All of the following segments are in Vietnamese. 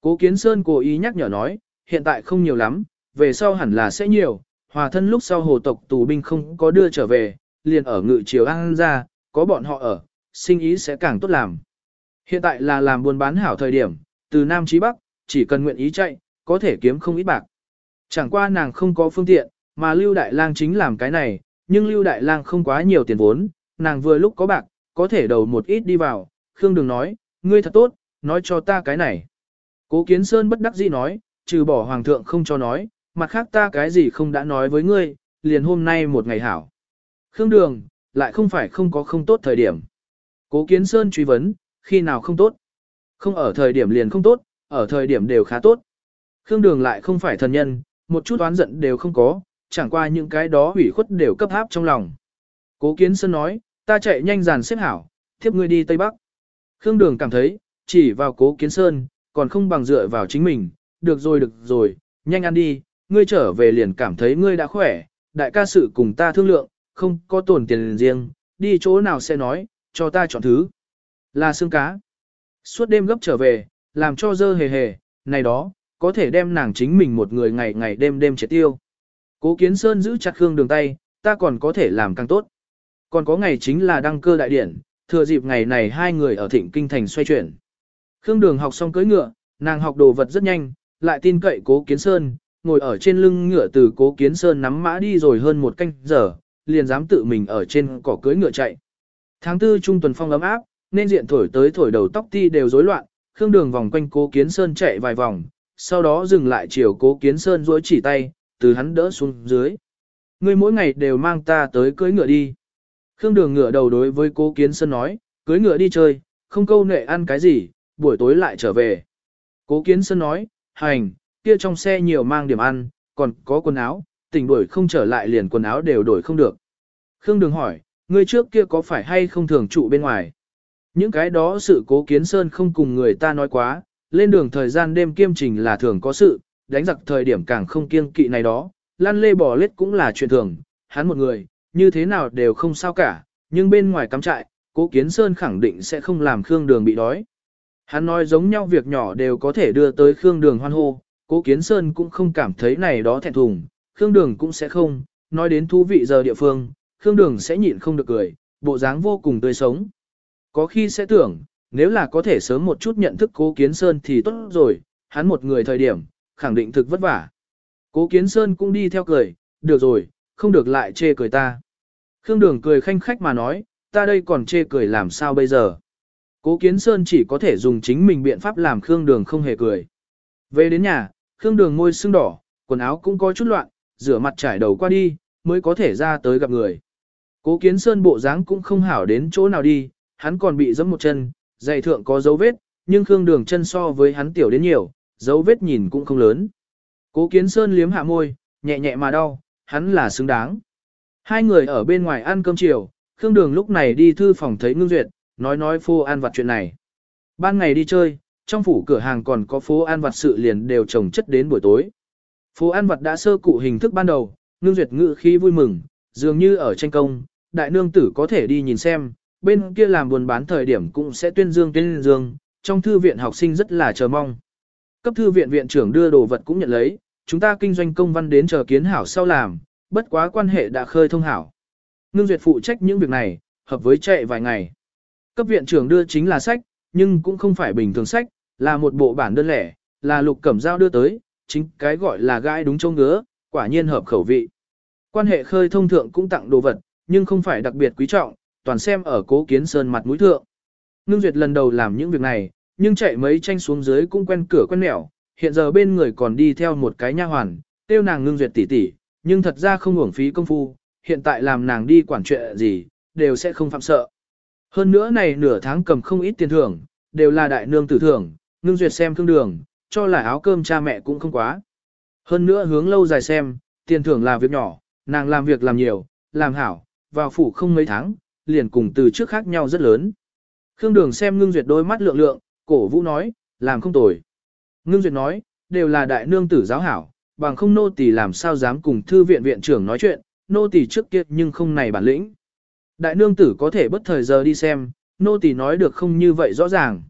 Cố Kiến Sơn cố ý nhắc nhở nói, hiện tại không nhiều lắm, về sau hẳn là sẽ nhiều, hòa thân lúc sau hồ tộc tù binh không có đưa trở về, liền ở ngự triều an ra, có bọn họ ở, sinh ý sẽ càng tốt làm. Hiện tại là làm buôn bán hảo thời điểm, từ Nam chí Bắc, chỉ cần nguyện ý chạy, có thể kiếm không ít bạc. Chẳng qua nàng không có phương tiện, mà Lưu Đại Lang chính làm cái này, nhưng Lưu Đại Lang không quá nhiều tiền vốn, nàng vừa lúc có bạc, có thể đầu một ít đi vào, Khương Đường nói, ngươi thật tốt, nói cho ta cái này. Cố Kiến Sơn bất đắc dĩ nói, trừ bỏ Hoàng thượng không cho nói, mặt khác ta cái gì không đã nói với ngươi, liền hôm nay một ngày hảo. Khương Đường, lại không phải không có không tốt thời điểm. Cố Kiến Sơn truy vấn, khi nào không tốt? Không ở thời điểm liền không tốt, ở thời điểm đều khá tốt. Khương Đường lại không phải thần nhân, một chút oán giận đều không có, chẳng qua những cái đó hủy khuất đều cấp áp trong lòng. Cố Kiến Sơn nói, ta chạy nhanh dàn xếp hảo, tiếp ngươi đi Tây Bắc. Khương Đường cảm thấy, chỉ vào Cố Kiến Sơn, còn không bằng dựa vào chính mình, được rồi được rồi, nhanh ăn đi, ngươi trở về liền cảm thấy ngươi đã khỏe, đại ca sự cùng ta thương lượng, không có tổn tiền riêng, đi chỗ nào sẽ nói, cho ta chọn thứ. Là xương cá. Suốt đêm gấp trở về, làm cho dơ hề hề, này đó, có thể đem nàng chính mình một người ngày ngày đêm đêm triệt tiêu. Cố Kiến Sơn giữ chặt Khương Đường tay, ta còn có thể làm càng tốt. Còn có ngày chính là đăng cơ đại điển, thừa dịp ngày này hai người ở thịnh kinh thành xoay chuyển. Khương Đường học xong cưỡi ngựa, nàng học đồ vật rất nhanh, lại tin cậy Cố Kiến Sơn, ngồi ở trên lưng ngựa từ Cố Kiến Sơn nắm mã đi rồi hơn một canh giờ, liền dám tự mình ở trên cỏ cưỡi ngựa chạy. Tháng tư trung tuần phong ấm áp, nên diện thổi tới thổi đầu tóc ti đều rối loạn, Khương Đường vòng quanh Cố Kiến Sơn chạy vài vòng, sau đó dừng lại chiều Cố Kiến Sơn duỗi chỉ tay, từ hắn đỡ xuống dưới. Ngươi mỗi ngày đều mang ta tới cưỡi ngựa đi. Khương Đường ngựa đầu đối với Cố Kiến Sơn nói, cưỡi ngựa đi chơi, không câu nệ ăn cái gì, buổi tối lại trở về. Cố Kiến Sơn nói, hành, kia trong xe nhiều mang điểm ăn, còn có quần áo, tỉnh đuổi không trở lại liền quần áo đều đổi không được. Khương Đường hỏi, người trước kia có phải hay không thường trụ bên ngoài? Những cái đó sự cố kiến sơn không cùng người ta nói quá, lên đường thời gian đêm kiêm trình là thường có sự, đánh giặc thời điểm càng không kiêng kỵ này đó, lăn lê bò lết cũng là chuyện thường, hắn một người, như thế nào đều không sao cả, nhưng bên ngoài cắm trại, cố kiến sơn khẳng định sẽ không làm Khương Đường bị đói. Hắn nói giống nhau việc nhỏ đều có thể đưa tới Khương Đường hoan hô, cố kiến sơn cũng không cảm thấy này đó thẹn thùng, Khương Đường cũng sẽ không, nói đến thú vị giờ địa phương, Khương Đường sẽ nhịn không được cười, bộ dáng vô cùng tươi sống. Có khi sẽ tưởng, nếu là có thể sớm một chút nhận thức cố kiến sơn thì tốt rồi, hắn một người thời điểm, khẳng định thực vất vả. Cố kiến sơn cũng đi theo cười, được rồi, không được lại chê cười ta. Khương Đường cười khanh khách mà nói, ta đây còn chê cười làm sao bây giờ. Cố Kiến Sơn chỉ có thể dùng chính mình biện pháp làm Khương Đường không hề cười. Về đến nhà, Khương Đường môi sưng đỏ, quần áo cũng có chút loạn, rửa mặt trải đầu qua đi, mới có thể ra tới gặp người. Cố Kiến Sơn bộ dáng cũng không hảo đến chỗ nào đi, hắn còn bị giẫm một chân, giày thượng có dấu vết, nhưng Khương Đường chân so với hắn tiểu đến nhiều, dấu vết nhìn cũng không lớn. Cố Kiến Sơn liếm hạ môi, nhẹ nhẹ mà đau, hắn là xứng đáng. Hai người ở bên ngoài ăn cơm chiều, Khương Đường lúc này đi thư phòng thấy Ngưng Duyệt, nói nói phố an vặt chuyện này. Ban ngày đi chơi, trong phủ cửa hàng còn có phố an vặt sự liền đều trồng chất đến buổi tối. Phố an vặt đã sơ cụ hình thức ban đầu, Ngưng Duyệt ngự khí vui mừng, dường như ở tranh công, đại nương tử có thể đi nhìn xem, bên kia làm buồn bán thời điểm cũng sẽ tuyên dương tuyên dương, trong thư viện học sinh rất là chờ mong. Cấp thư viện viện trưởng đưa đồ vật cũng nhận lấy, chúng ta kinh doanh công văn đến chờ kiến hảo sau làm, bất quá quan hệ đã khơi thông hảo. Ngưng duyệt phụ trách những việc này, hợp với chạy vài ngày. Cấp viện trưởng đưa chính là sách, nhưng cũng không phải bình thường sách, là một bộ bản đơn lẻ, là lục cẩm giao đưa tới, chính cái gọi là gai đúng châu ngứa, quả nhiên hợp khẩu vị. Quan hệ khơi thông thượng cũng tặng đồ vật, nhưng không phải đặc biệt quý trọng, toàn xem ở cố kiến sơn mặt mũi thượng. Ngưng Duyệt lần đầu làm những việc này, nhưng chạy mấy tranh xuống dưới cũng quen cửa quen mẻo, hiện giờ bên người còn đi theo một cái nha hoàn, tiêu nàng Ngưng Duyệt tỉ tỉ, nhưng thật ra không uổng phí công phu, hiện tại làm nàng đi quản chuyện gì, đều sẽ không phạm sợ. Hơn nữa này nửa tháng cầm không ít tiền thưởng, đều là đại nương tử thưởng, Ngưng Duyệt xem thương đường, cho là áo cơm cha mẹ cũng không quá. Hơn nữa hướng lâu dài xem, tiền thưởng là việc nhỏ, nàng làm việc làm nhiều, làm hảo, vào phủ không mấy tháng, liền cùng từ trước khác nhau rất lớn. Khương Đường xem Ngưng Duyệt đôi mắt lượng lượng, cổ vũ nói, làm không tồi. Ngưng Duyệt nói, đều là đại nương tử giáo hảo, bằng không nô tỳ làm sao dám cùng thư viện viện trưởng nói chuyện, nô tỳ trước kia nhưng không này bản lĩnh. Đại nương tử có thể bất thời giờ đi xem, nô tỳ nói được không như vậy rõ ràng.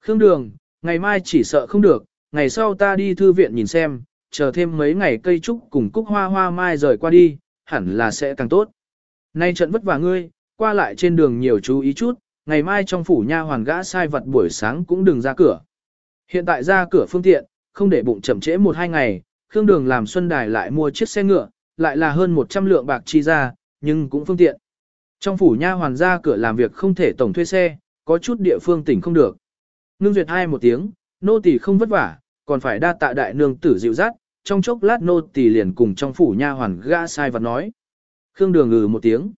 Khương Đường, ngày mai chỉ sợ không được, ngày sau ta đi thư viện nhìn xem, chờ thêm mấy ngày cây trúc cùng cúc hoa hoa mai rời qua đi, hẳn là sẽ càng tốt. Nay trận vất vả ngươi, qua lại trên đường nhiều chú ý chút, ngày mai trong phủ nha hoàn gã sai vật buổi sáng cũng đừng ra cửa. Hiện tại ra cửa phương tiện, không để bụng chậm trễ một hai ngày, Khương Đường làm Xuân Đài lại mua chiếc xe ngựa, lại là hơn 100 lượng bạc chi ra, nhưng cũng phương tiện. Trong phủ nha hoàn ra cửa làm việc không thể tổng thuê xe, có chút địa phương tỉnh không được. Ngưng duyệt hai một tiếng, nô tỳ không vất vả, còn phải đa tạ đại nương tử dịu dắt, trong chốc lát nô tỳ liền cùng trong phủ nha hoàn gã sai vật nói. Khương Đường ngừ một tiếng.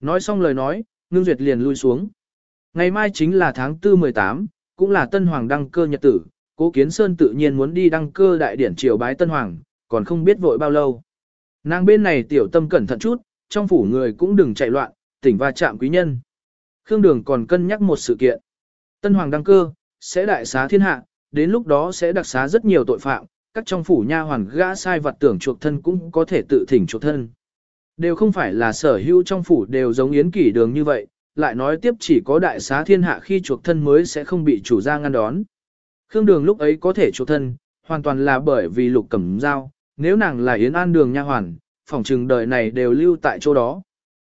Nói xong lời nói, ngưng duyệt liền lui xuống. Ngày mai chính là tháng 4 18, cũng là tân hoàng đăng cơ nhật tử, cố kiến sơn tự nhiên muốn đi đăng cơ đại điển triều bái tân hoàng, còn không biết vội bao lâu. Nàng bên này tiểu tâm cẩn thận chút, trong phủ người cũng đừng chạy loạn, tỉnh va chạm quý nhân. Khương Đường còn cân nhắc một sự kiện. Tân hoàng đăng cơ, sẽ đại xá thiên hạ, đến lúc đó sẽ đặc xá rất nhiều tội phạm, các trong phủ nha hoàn gã sai vật tưởng chuộc thân cũng có thể tự thỉnh chuộc thân. Đều không phải là sở hữu trong phủ đều giống yến kỷ đường như vậy, lại nói tiếp chỉ có đại xá thiên hạ khi chuộc thân mới sẽ không bị chủ gia ngăn đón. Khương đường lúc ấy có thể chuộc thân, hoàn toàn là bởi vì lục cẩm dao, nếu nàng là yến an đường nha hoàn, phòng trừng đời này đều lưu tại chỗ đó.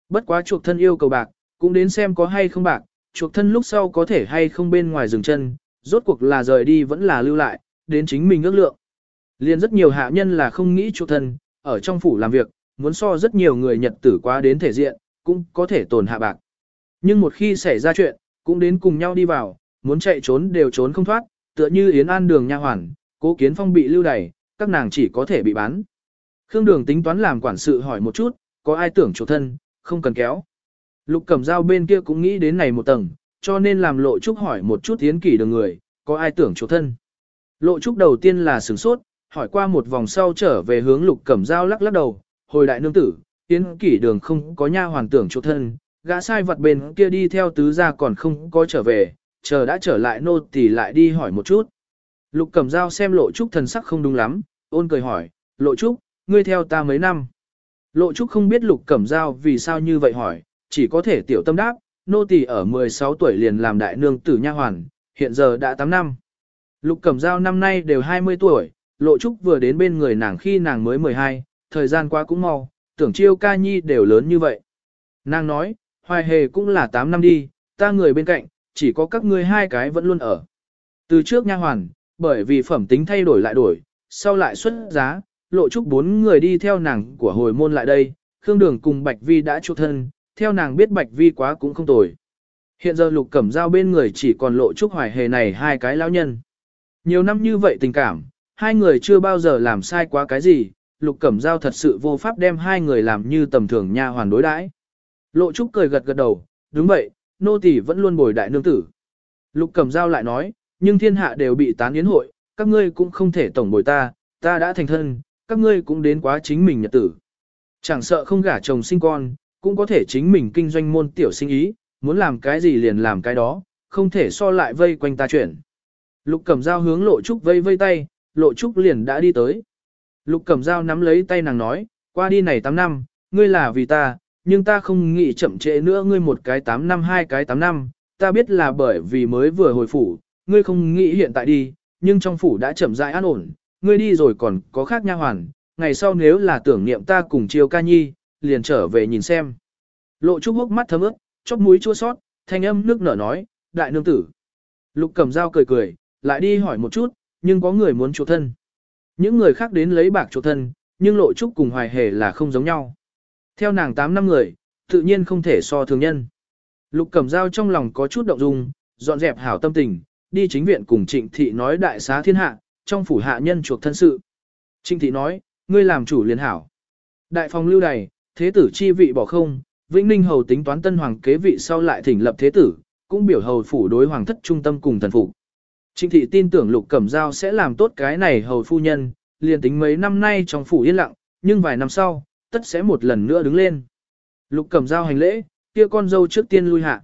Bất quá chuộc thân yêu cầu bạc, cũng đến xem có hay không bạc, chuộc thân lúc sau có thể hay không bên ngoài dừng chân, rốt cuộc là rời đi vẫn là lưu lại, đến chính mình ước lượng. Liên rất nhiều hạ nhân là không nghĩ chuộc thân, ở trong phủ làm việc, muốn so rất nhiều người nhật tử quá đến thể diện, cũng có thể tồn hạ bạc. Nhưng một khi xảy ra chuyện, cũng đến cùng nhau đi vào, muốn chạy trốn đều trốn không thoát, tựa như Yến An đường nha hoàn, cố kiến phong bị lưu đày, các nàng chỉ có thể bị bán. Khương Đường tính toán làm quản sự hỏi một chút, có ai tưởng chủ thân, không cần kéo. Lục Cẩm Dao bên kia cũng nghĩ đến này một tầng, cho nên làm lộ trúc hỏi một chút tiến kỷ đường người, có ai tưởng chủ thân. Lộ trúc đầu tiên là sửng sốt, hỏi qua một vòng sau trở về hướng Lục Cẩm Dao lắc lắc đầu, hồi đại nương tử, tiến kỷ đường không có nha hoàn tưởng chủ thân, gã sai vật bên kia đi theo tứ gia còn không có trở về, chờ đã trở lại nô thì lại đi hỏi một chút. Lục Cẩm Dao xem lộ trúc thần sắc không đúng lắm, ôn cười hỏi, lộ trúc, ngươi theo ta mấy năm? Lộ trúc không biết lục cẩm Giao vì sao như vậy hỏi, chỉ có thể tiểu tâm đáp, nô tỳ ở 16 tuổi liền làm đại nương tử nha hoàn, hiện giờ đã 8 năm. Lục cẩm Giao năm nay đều 20 tuổi, lộ trúc vừa đến bên người nàng khi nàng mới 12, thời gian qua cũng mau, tưởng chiêu ca nhi đều lớn như vậy. Nàng nói, hoài hề cũng là 8 năm đi, ta người bên cạnh, chỉ có các ngươi hai cái vẫn luôn ở. Từ trước nha hoàn, bởi vì phẩm tính thay đổi lại đổi, sau lại xuất giá, lộ trúc bốn người đi theo nàng của hồi môn lại đây, Khương Đường cùng Bạch Vi đã chu thân, theo nàng biết Bạch Vi quá cũng không tồi. Hiện giờ lục cẩm giao bên người chỉ còn lộ trúc hoài hề này hai cái lão nhân. Nhiều năm như vậy tình cảm, hai người chưa bao giờ làm sai quá cái gì, lục cẩm giao thật sự vô pháp đem hai người làm như tầm thường nha hoàn đối đãi. Lộ trúc cười gật gật đầu, đúng vậy, nô tỳ vẫn luôn bồi đại nương tử. Lục cẩm giao lại nói, nhưng thiên hạ đều bị tán yến hội, các ngươi cũng không thể tổng bồi ta, ta đã thành thân, các ngươi cũng đến quá chính mình nhật tử. Chẳng sợ không gả chồng sinh con, cũng có thể chính mình kinh doanh môn tiểu sinh ý, muốn làm cái gì liền làm cái đó, không thể so lại vây quanh ta chuyển. Lục Cẩm Dao hướng Lộ Trúc vây vây tay, Lộ Trúc liền đã đi tới. Lục Cẩm Dao nắm lấy tay nàng nói, qua đi này 8 năm, ngươi là vì ta, nhưng ta không nghĩ chậm trễ nữa ngươi một cái 8 năm hai cái 8 năm, ta biết là bởi vì mới vừa hồi phủ, ngươi không nghĩ hiện tại đi, nhưng trong phủ đã chậm rãi an ổn, ngươi đi rồi còn có khác nha hoàn, ngày sau nếu là tưởng niệm ta cùng chiêu ca nhi, liền trở về nhìn xem. Lộ trúc hốc mắt thấm ướt, chóp mũi chua sót, thanh âm nước nở nói, đại nương tử. Lục cầm dao cười cười, lại đi hỏi một chút, nhưng có người muốn chỗ thân. Những người khác đến lấy bạc chỗ thân, nhưng lộ trúc cùng hoài hề là không giống nhau. Theo nàng 8 năm người, tự nhiên không thể so thường nhân. Lục cầm dao trong lòng có chút động dung, dọn dẹp hảo tâm tình, đi chính viện cùng trịnh thị nói đại xá thiên hạ, trong phủ hạ nhân chuộc thân sự. Trinh thị nói, ngươi làm chủ liền hảo. Đại phòng lưu đày, thế tử chi vị bỏ không, Vĩnh Ninh hầu tính toán tân hoàng kế vị sau lại thỉnh lập thế tử, cũng biểu hầu phủ đối hoàng thất trung tâm cùng thần phụ. Trinh thị tin tưởng Lục Cẩm Giao sẽ làm tốt cái này hầu phu nhân, liền tính mấy năm nay trong phủ yên lặng, nhưng vài năm sau, tất sẽ một lần nữa đứng lên. Lục Cẩm Giao hành lễ, kia con dâu trước tiên lui hạ.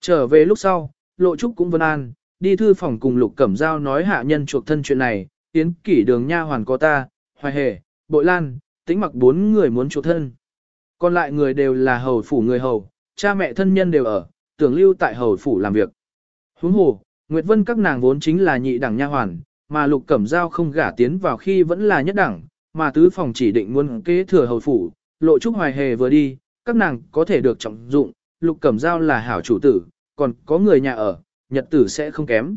Trở về lúc sau, Lộ Trúc cũng vân an, đi thư phòng cùng Lục Cẩm Giao nói hạ nhân chuộc thân chuyện này, tiến kỷ đường nha hoàn có ta, hoài hề, bội lan, tính mặc bốn người muốn chuộc thân. Còn lại người đều là hầu phủ người hầu, cha mẹ thân nhân đều ở, tưởng lưu tại hầu phủ làm việc. Huống hồ, Nguyệt Vân các nàng vốn chính là nhị đẳng nha hoàn, mà Lục Cẩm Giao không gả tiến vào khi vẫn là nhất đẳng, mà tứ phòng chỉ định muốn kế thừa hầu phủ, lộ trúc hoài hề vừa đi, các nàng có thể được trọng dụng, Lục Cẩm Giao là hảo chủ tử, còn có người nhà ở, nhật tử sẽ không kém.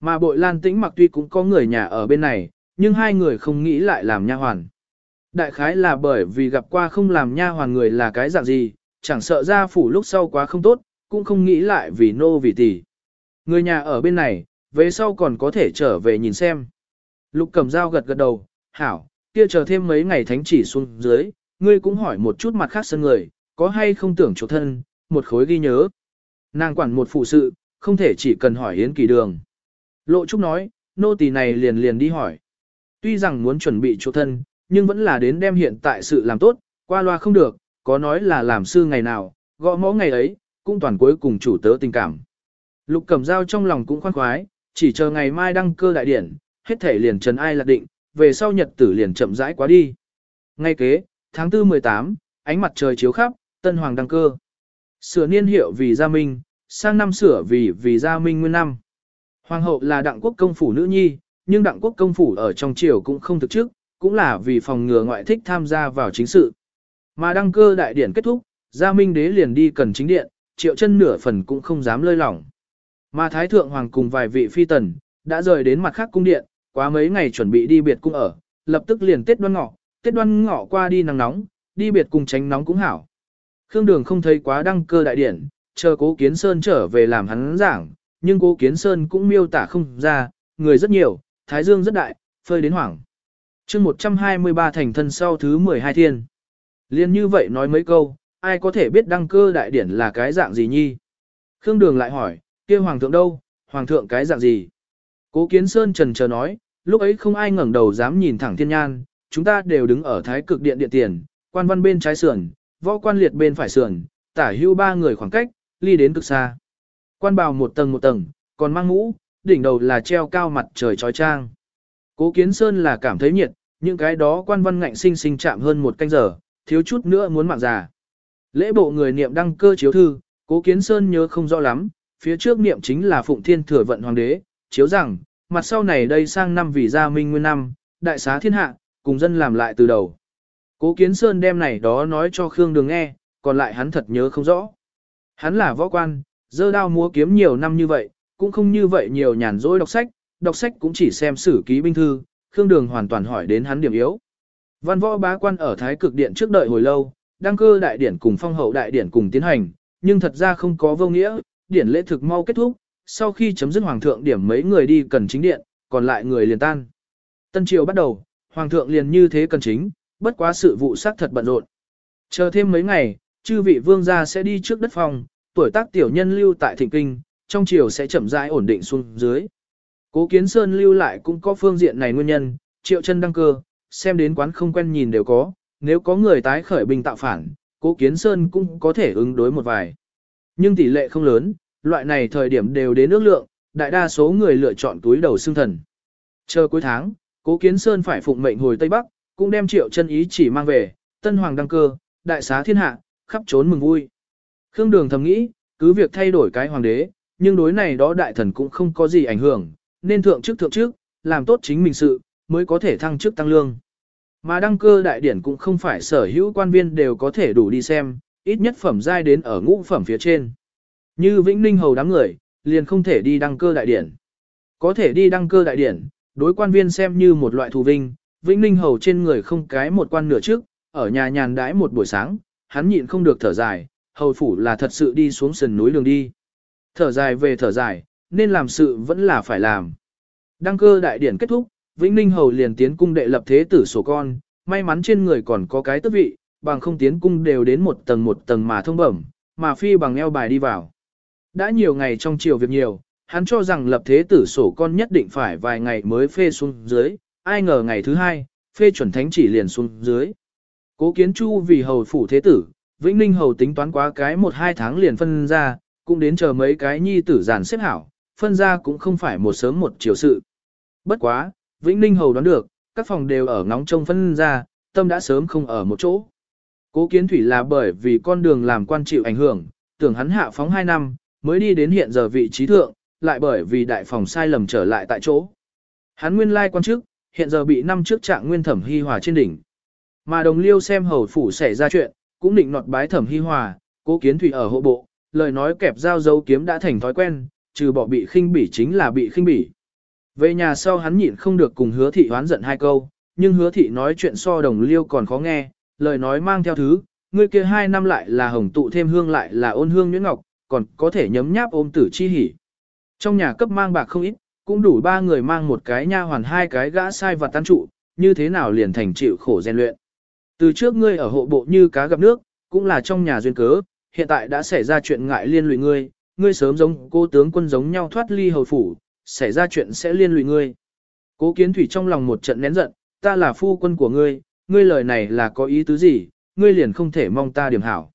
Mà bội lan tĩnh mặc tuy cũng có người nhà ở bên này, nhưng hai người không nghĩ lại làm nha hoàn. Đại khái là bởi vì gặp qua không làm nha hoàn người là cái dạng gì, chẳng sợ ra phủ lúc sau quá không tốt, cũng không nghĩ lại vì nô vì tỷ. Người nhà ở bên này, về sau còn có thể trở về nhìn xem. Lục cầm dao gật gật đầu, hảo, kia chờ thêm mấy ngày thánh chỉ xuống dưới, ngươi cũng hỏi một chút mặt khác sân người, có hay không tưởng chỗ thân, một khối ghi nhớ. Nàng quản một phụ sự, không thể chỉ cần hỏi Yến Kỳ Đường. Lộ Trúc nói, nô tỳ này liền liền đi hỏi. Tuy rằng muốn chuẩn bị chỗ thân, nhưng vẫn là đến đem hiện tại sự làm tốt, qua loa không được, có nói là làm sư ngày nào, gõ mõ ngày ấy, cũng toàn cuối cùng chủ tớ tình cảm. Lục cầm Dao trong lòng cũng khoan khoái, chỉ chờ ngày mai đăng cơ đại điển, hết thể liền trần ai lạc định, về sau nhật tử liền chậm rãi quá đi. Ngay kế, tháng 4 18, ánh mặt trời chiếu khắp, tân hoàng đăng cơ. Sửa niên hiệu vì gia minh, sang năm sửa vì vì gia minh nguyên năm. Hoàng hậu là đặng quốc công phủ nữ nhi, nhưng đặng quốc công phủ ở trong triều cũng không thực chức, cũng là vì phòng ngừa ngoại thích tham gia vào chính sự. Mà đăng cơ đại điển kết thúc, gia minh đế liền đi cần chính điện, triệu chân nửa phần cũng không dám lơi lỏng. Mà Thái Thượng Hoàng cùng vài vị phi tần, đã rời đến mặt khác cung điện, quá mấy ngày chuẩn bị đi biệt cung ở, lập tức liền Tết đoan ngọ, Tết đoan ngọ qua đi nắng nóng, đi biệt cung tránh nóng cũng hảo. Khương Đường không thấy quá đăng cơ đại điển, chờ cố Kiến Sơn trở về làm hắn giảng, nhưng cố Kiến Sơn cũng miêu tả không ra, người rất nhiều, Thái Dương rất đại, phơi đến hoảng. chương 123 thành thân sau thứ 12 thiên. Liên như vậy nói mấy câu, ai có thể biết đăng cơ đại điển là cái dạng gì nhi? Khương Đường lại hỏi, kia hoàng thượng đâu, hoàng thượng cái dạng gì? Cố Kiến Sơn trần chờ nói, lúc ấy không ai ngẩng đầu dám nhìn thẳng thiên nhan, chúng ta đều đứng ở thái cực điện điện tiền, quan văn bên trái sườn, võ quan liệt bên phải sườn, tả hưu ba người khoảng cách, ly đến cực xa. Quan bào một tầng một tầng, còn mang mũ, đỉnh đầu là treo cao mặt trời trói trang. Cố Kiến Sơn là cảm thấy nhiệt, những cái đó quan văn ngạnh sinh sinh chạm hơn một canh giờ, thiếu chút nữa muốn mạng già. Lễ bộ người niệm đăng cơ chiếu thư, Cố Kiến Sơn nhớ không rõ lắm, phía trước niệm chính là Phụng Thiên Thừa Vận Hoàng đế, chiếu rằng, mặt sau này đây sang năm vì gia minh nguyên năm, đại xá thiên hạ, cùng dân làm lại từ đầu. Cố Kiến Sơn đem này đó nói cho Khương Đường nghe, còn lại hắn thật nhớ không rõ. Hắn là võ quan, dơ đao múa kiếm nhiều năm như vậy, cũng không như vậy nhiều nhàn rỗi đọc sách, đọc sách cũng chỉ xem sử ký binh thư, Khương Đường hoàn toàn hỏi đến hắn điểm yếu. Văn võ bá quan ở Thái Cực Điện trước đợi hồi lâu, đăng cơ đại điển cùng phong hậu đại điển cùng tiến hành, nhưng thật ra không có vô nghĩa, điển lễ thực mau kết thúc, sau khi chấm dứt hoàng thượng điểm mấy người đi cần chính điện, còn lại người liền tan. Tân triều bắt đầu, hoàng thượng liền như thế cần chính, bất quá sự vụ xác thật bận rộn. Chờ thêm mấy ngày, chư vị vương gia sẽ đi trước đất phòng, tuổi tác tiểu nhân lưu tại thịnh kinh, trong triều sẽ chậm rãi ổn định xuống dưới. Cố Kiến Sơn lưu lại cũng có phương diện này nguyên nhân, triệu chân đăng cơ, xem đến quán không quen nhìn đều có, nếu có người tái khởi binh tạo phản, Cố Kiến Sơn cũng có thể ứng đối một vài. Nhưng tỷ lệ không lớn, loại này thời điểm đều đến ước lượng, đại đa số người lựa chọn túi đầu xương thần. Chờ cuối tháng, Cố Kiến Sơn phải phụng mệnh hồi Tây Bắc, cũng đem triệu chân ý chỉ mang về, tân hoàng đăng cơ, đại xá thiên hạ, khắp trốn mừng vui. Khương Đường thầm nghĩ, cứ việc thay đổi cái hoàng đế, nhưng đối này đó đại thần cũng không có gì ảnh hưởng, nên thượng chức thượng chức, làm tốt chính mình sự, mới có thể thăng chức tăng lương. Mà đăng cơ đại điển cũng không phải sở hữu quan viên đều có thể đủ đi xem, ít nhất phẩm giai đến ở ngũ phẩm phía trên. Như Vĩnh Ninh hầu đám người, liền không thể đi đăng cơ đại điển. Có thể đi đăng cơ đại điển, đối quan viên xem như một loại thù vinh, Vĩnh Ninh hầu trên người không cái một quan nửa trước, ở nhà nhàn đãi một buổi sáng, hắn nhịn không được thở dài, hầu phủ là thật sự đi xuống sườn núi đường đi. Thở dài về thở dài, nên làm sự vẫn là phải làm. Đăng cơ đại điển kết thúc, Vĩnh Ninh hầu liền tiến cung đệ lập thế tử sổ con, may mắn trên người còn có cái tước vị, bằng không tiến cung đều đến một tầng một tầng mà thông bẩm, mà phi bằng eo bài đi vào. Đã nhiều ngày trong chiều việc nhiều, hắn cho rằng lập thế tử sổ con nhất định phải vài ngày mới phê xuống dưới, ai ngờ ngày thứ hai, phê chuẩn thánh chỉ liền xuống dưới. Cố kiến chu vì hầu phủ thế tử, Vĩnh Ninh hầu tính toán quá cái một hai tháng liền phân ra, cũng đến chờ mấy cái nhi tử giản xếp hảo, phân ra cũng không phải một sớm một chiều sự. Bất quá, Vĩnh Ninh hầu đoán được, các phòng đều ở ngóng trông phân ra, tâm đã sớm không ở một chỗ. Cố kiến thủy là bởi vì con đường làm quan chịu ảnh hưởng, tưởng hắn hạ phóng 2 năm, mới đi đến hiện giờ vị trí thượng, lại bởi vì đại phòng sai lầm trở lại tại chỗ. Hắn nguyên lai quan chức, hiện giờ bị năm trước trạng nguyên thẩm hy hòa trên đỉnh. Mà đồng liêu xem hầu phủ xảy ra chuyện, cũng định nọt bái thẩm hy hòa, cố kiến thủy ở hộ bộ, lời nói kẹp dao dấu kiếm đã thành thói quen, trừ bỏ bị khinh bỉ chính là bị khinh bỉ. Về nhà sau hắn nhịn không được cùng hứa thị hoán giận hai câu, nhưng hứa thị nói chuyện so đồng liêu còn khó nghe, lời nói mang theo thứ, người kia hai năm lại là hồng tụ thêm hương lại là ôn hương nhuyễn ngọc, còn có thể nhấm nháp ôm tử chi hỉ. Trong nhà cấp mang bạc không ít, cũng đủ ba người mang một cái nha hoàn hai cái gã sai và tan trụ, như thế nào liền thành chịu khổ rèn luyện. Từ trước ngươi ở hộ bộ như cá gặp nước, cũng là trong nhà duyên cớ, hiện tại đã xảy ra chuyện ngại liên lụy ngươi, ngươi sớm giống cô tướng quân giống nhau thoát ly hầu phủ, xảy ra chuyện sẽ liên lụy ngươi. Cố kiến thủy trong lòng một trận nén giận, ta là phu quân của ngươi, ngươi lời này là có ý tứ gì, ngươi liền không thể mong ta điểm hảo.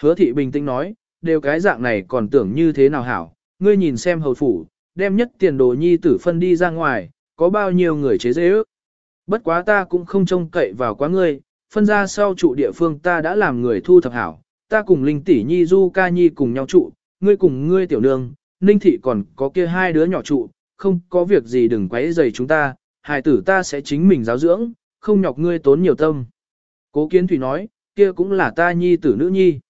Hứa thị bình tĩnh nói, đều cái dạng này còn tưởng như thế nào hảo, ngươi nhìn xem hầu phủ, đem nhất tiền đồ nhi tử phân đi ra ngoài, có bao nhiêu người chế dễ ước. Bất quá ta cũng không trông cậy vào quá ngươi, phân ra sau trụ địa phương ta đã làm người thu thập hảo, ta cùng Linh tỷ nhi du ca nhi cùng nhau trụ, ngươi cùng ngươi tiểu nương, Ninh thị còn có kia hai đứa nhỏ trụ, không có việc gì đừng quấy rầy chúng ta, hài tử ta sẽ chính mình giáo dưỡng, không nhọc ngươi tốn nhiều tâm. Cố kiến thủy nói, kia cũng là ta nhi tử nữ nhi.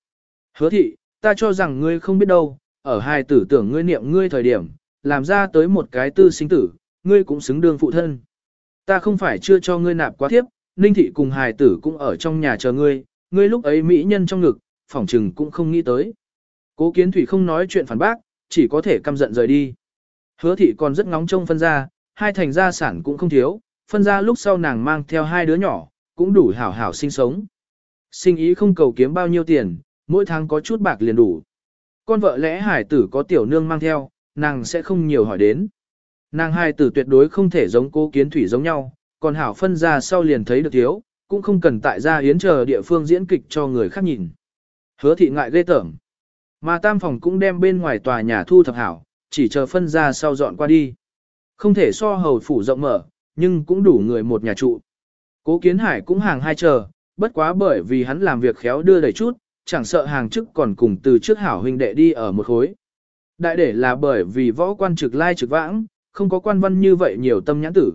Hứa thị, ta cho rằng ngươi không biết đâu, ở hài tử tưởng ngươi niệm ngươi thời điểm, làm ra tới một cái tư sinh tử, ngươi cũng xứng đương phụ thân. Ta không phải chưa cho ngươi nạp quá thiếp, ninh thị cùng hài tử cũng ở trong nhà chờ ngươi, ngươi lúc ấy mỹ nhân trong ngực, phỏng trừng cũng không nghĩ tới. Cố kiến thủy không nói chuyện phản bác, chỉ có thể căm giận rời đi. Hứa thị còn rất ngóng trông phân ra, hai thành gia sản cũng không thiếu, phân ra lúc sau nàng mang theo hai đứa nhỏ, cũng đủ hảo hảo sinh sống. Sinh ý không cầu kiếm bao nhiêu tiền, mỗi tháng có chút bạc liền đủ. Con vợ lẽ hải tử có tiểu nương mang theo, nàng sẽ không nhiều hỏi đến. Nàng hai tử tuyệt đối không thể giống cố kiến thủy giống nhau, còn hảo phân ra sau liền thấy được thiếu, cũng không cần tại gia yến chờ địa phương diễn kịch cho người khác nhìn. Hứa thị ngại ghê tởm. Mà tam phòng cũng đem bên ngoài tòa nhà thu thập hảo, chỉ chờ phân ra sau dọn qua đi. Không thể so hầu phủ rộng mở, nhưng cũng đủ người một nhà trụ. Cố kiến hải cũng hàng hai chờ, bất quá bởi vì hắn làm việc khéo đưa đẩy chút, chẳng sợ hàng chức còn cùng từ trước hảo huynh đệ đi ở một khối. Đại để là bởi vì võ quan trực lai trực vãng, không có quan văn như vậy nhiều tâm nhãn tử.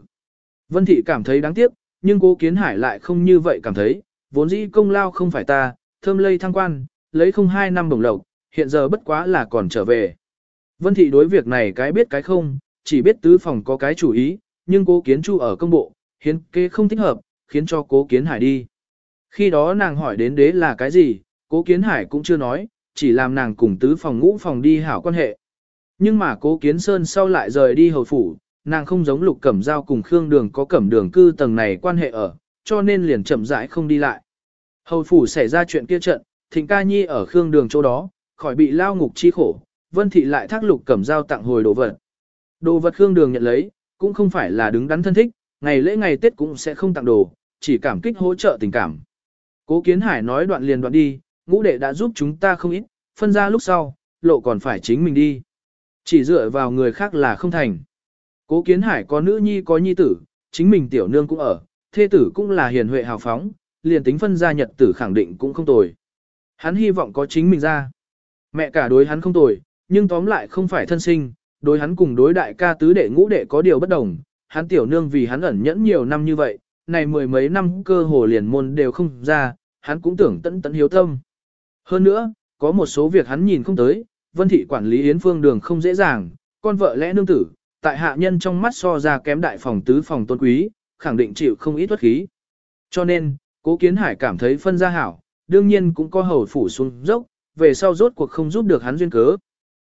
Vân thị cảm thấy đáng tiếc, nhưng cố kiến hải lại không như vậy cảm thấy, vốn dĩ công lao không phải ta, thơm lây thăng quan, lấy không hai năm đồng lộc, hiện giờ bất quá là còn trở về. Vân thị đối việc này cái biết cái không, chỉ biết tứ phòng có cái chủ ý, nhưng cố kiến chu ở công bộ, hiến kế không thích hợp, khiến cho cố kiến hải đi. Khi đó nàng hỏi đến đế là cái gì, cố kiến hải cũng chưa nói, chỉ làm nàng cùng tứ phòng ngũ phòng đi hảo quan hệ. Nhưng mà cố kiến sơn sau lại rời đi hầu phủ, nàng không giống lục cẩm giao cùng khương đường có cẩm đường cư tầng này quan hệ ở, cho nên liền chậm rãi không đi lại. Hầu phủ xảy ra chuyện kia trận, thịnh ca nhi ở khương đường chỗ đó, khỏi bị lao ngục chi khổ, vân thị lại thác lục cẩm giao tặng hồi đồ vật. Đồ vật khương đường nhận lấy, cũng không phải là đứng đắn thân thích, ngày lễ ngày Tết cũng sẽ không tặng đồ, chỉ cảm kích hỗ trợ tình cảm. Cố Kiến Hải nói đoạn liền đoạn đi, ngũ đệ đã giúp chúng ta không ít, phân ra lúc sau, lộ còn phải chính mình đi. Chỉ dựa vào người khác là không thành. Cố Kiến Hải có nữ nhi có nhi tử, chính mình tiểu nương cũng ở, thê tử cũng là hiền huệ hào phóng, liền tính phân ra nhật tử khẳng định cũng không tồi. Hắn hy vọng có chính mình ra. Mẹ cả đối hắn không tồi, nhưng tóm lại không phải thân sinh, đối hắn cùng đối đại ca tứ đệ ngũ đệ có điều bất đồng, hắn tiểu nương vì hắn ẩn nhẫn nhiều năm như vậy, này mười mấy năm cơ hồ liền môn đều không ra, hắn cũng tưởng tận tận hiếu tâm. Hơn nữa, có một số việc hắn nhìn không tới, vân thị quản lý Yến Phương đường không dễ dàng, con vợ lẽ nương tử, tại hạ nhân trong mắt so ra kém đại phòng tứ phòng tôn quý, khẳng định chịu không ít tuất khí. Cho nên, cố kiến hải cảm thấy phân gia hảo, đương nhiên cũng có hầu phủ xuống dốc, về sau rốt cuộc không giúp được hắn duyên cớ.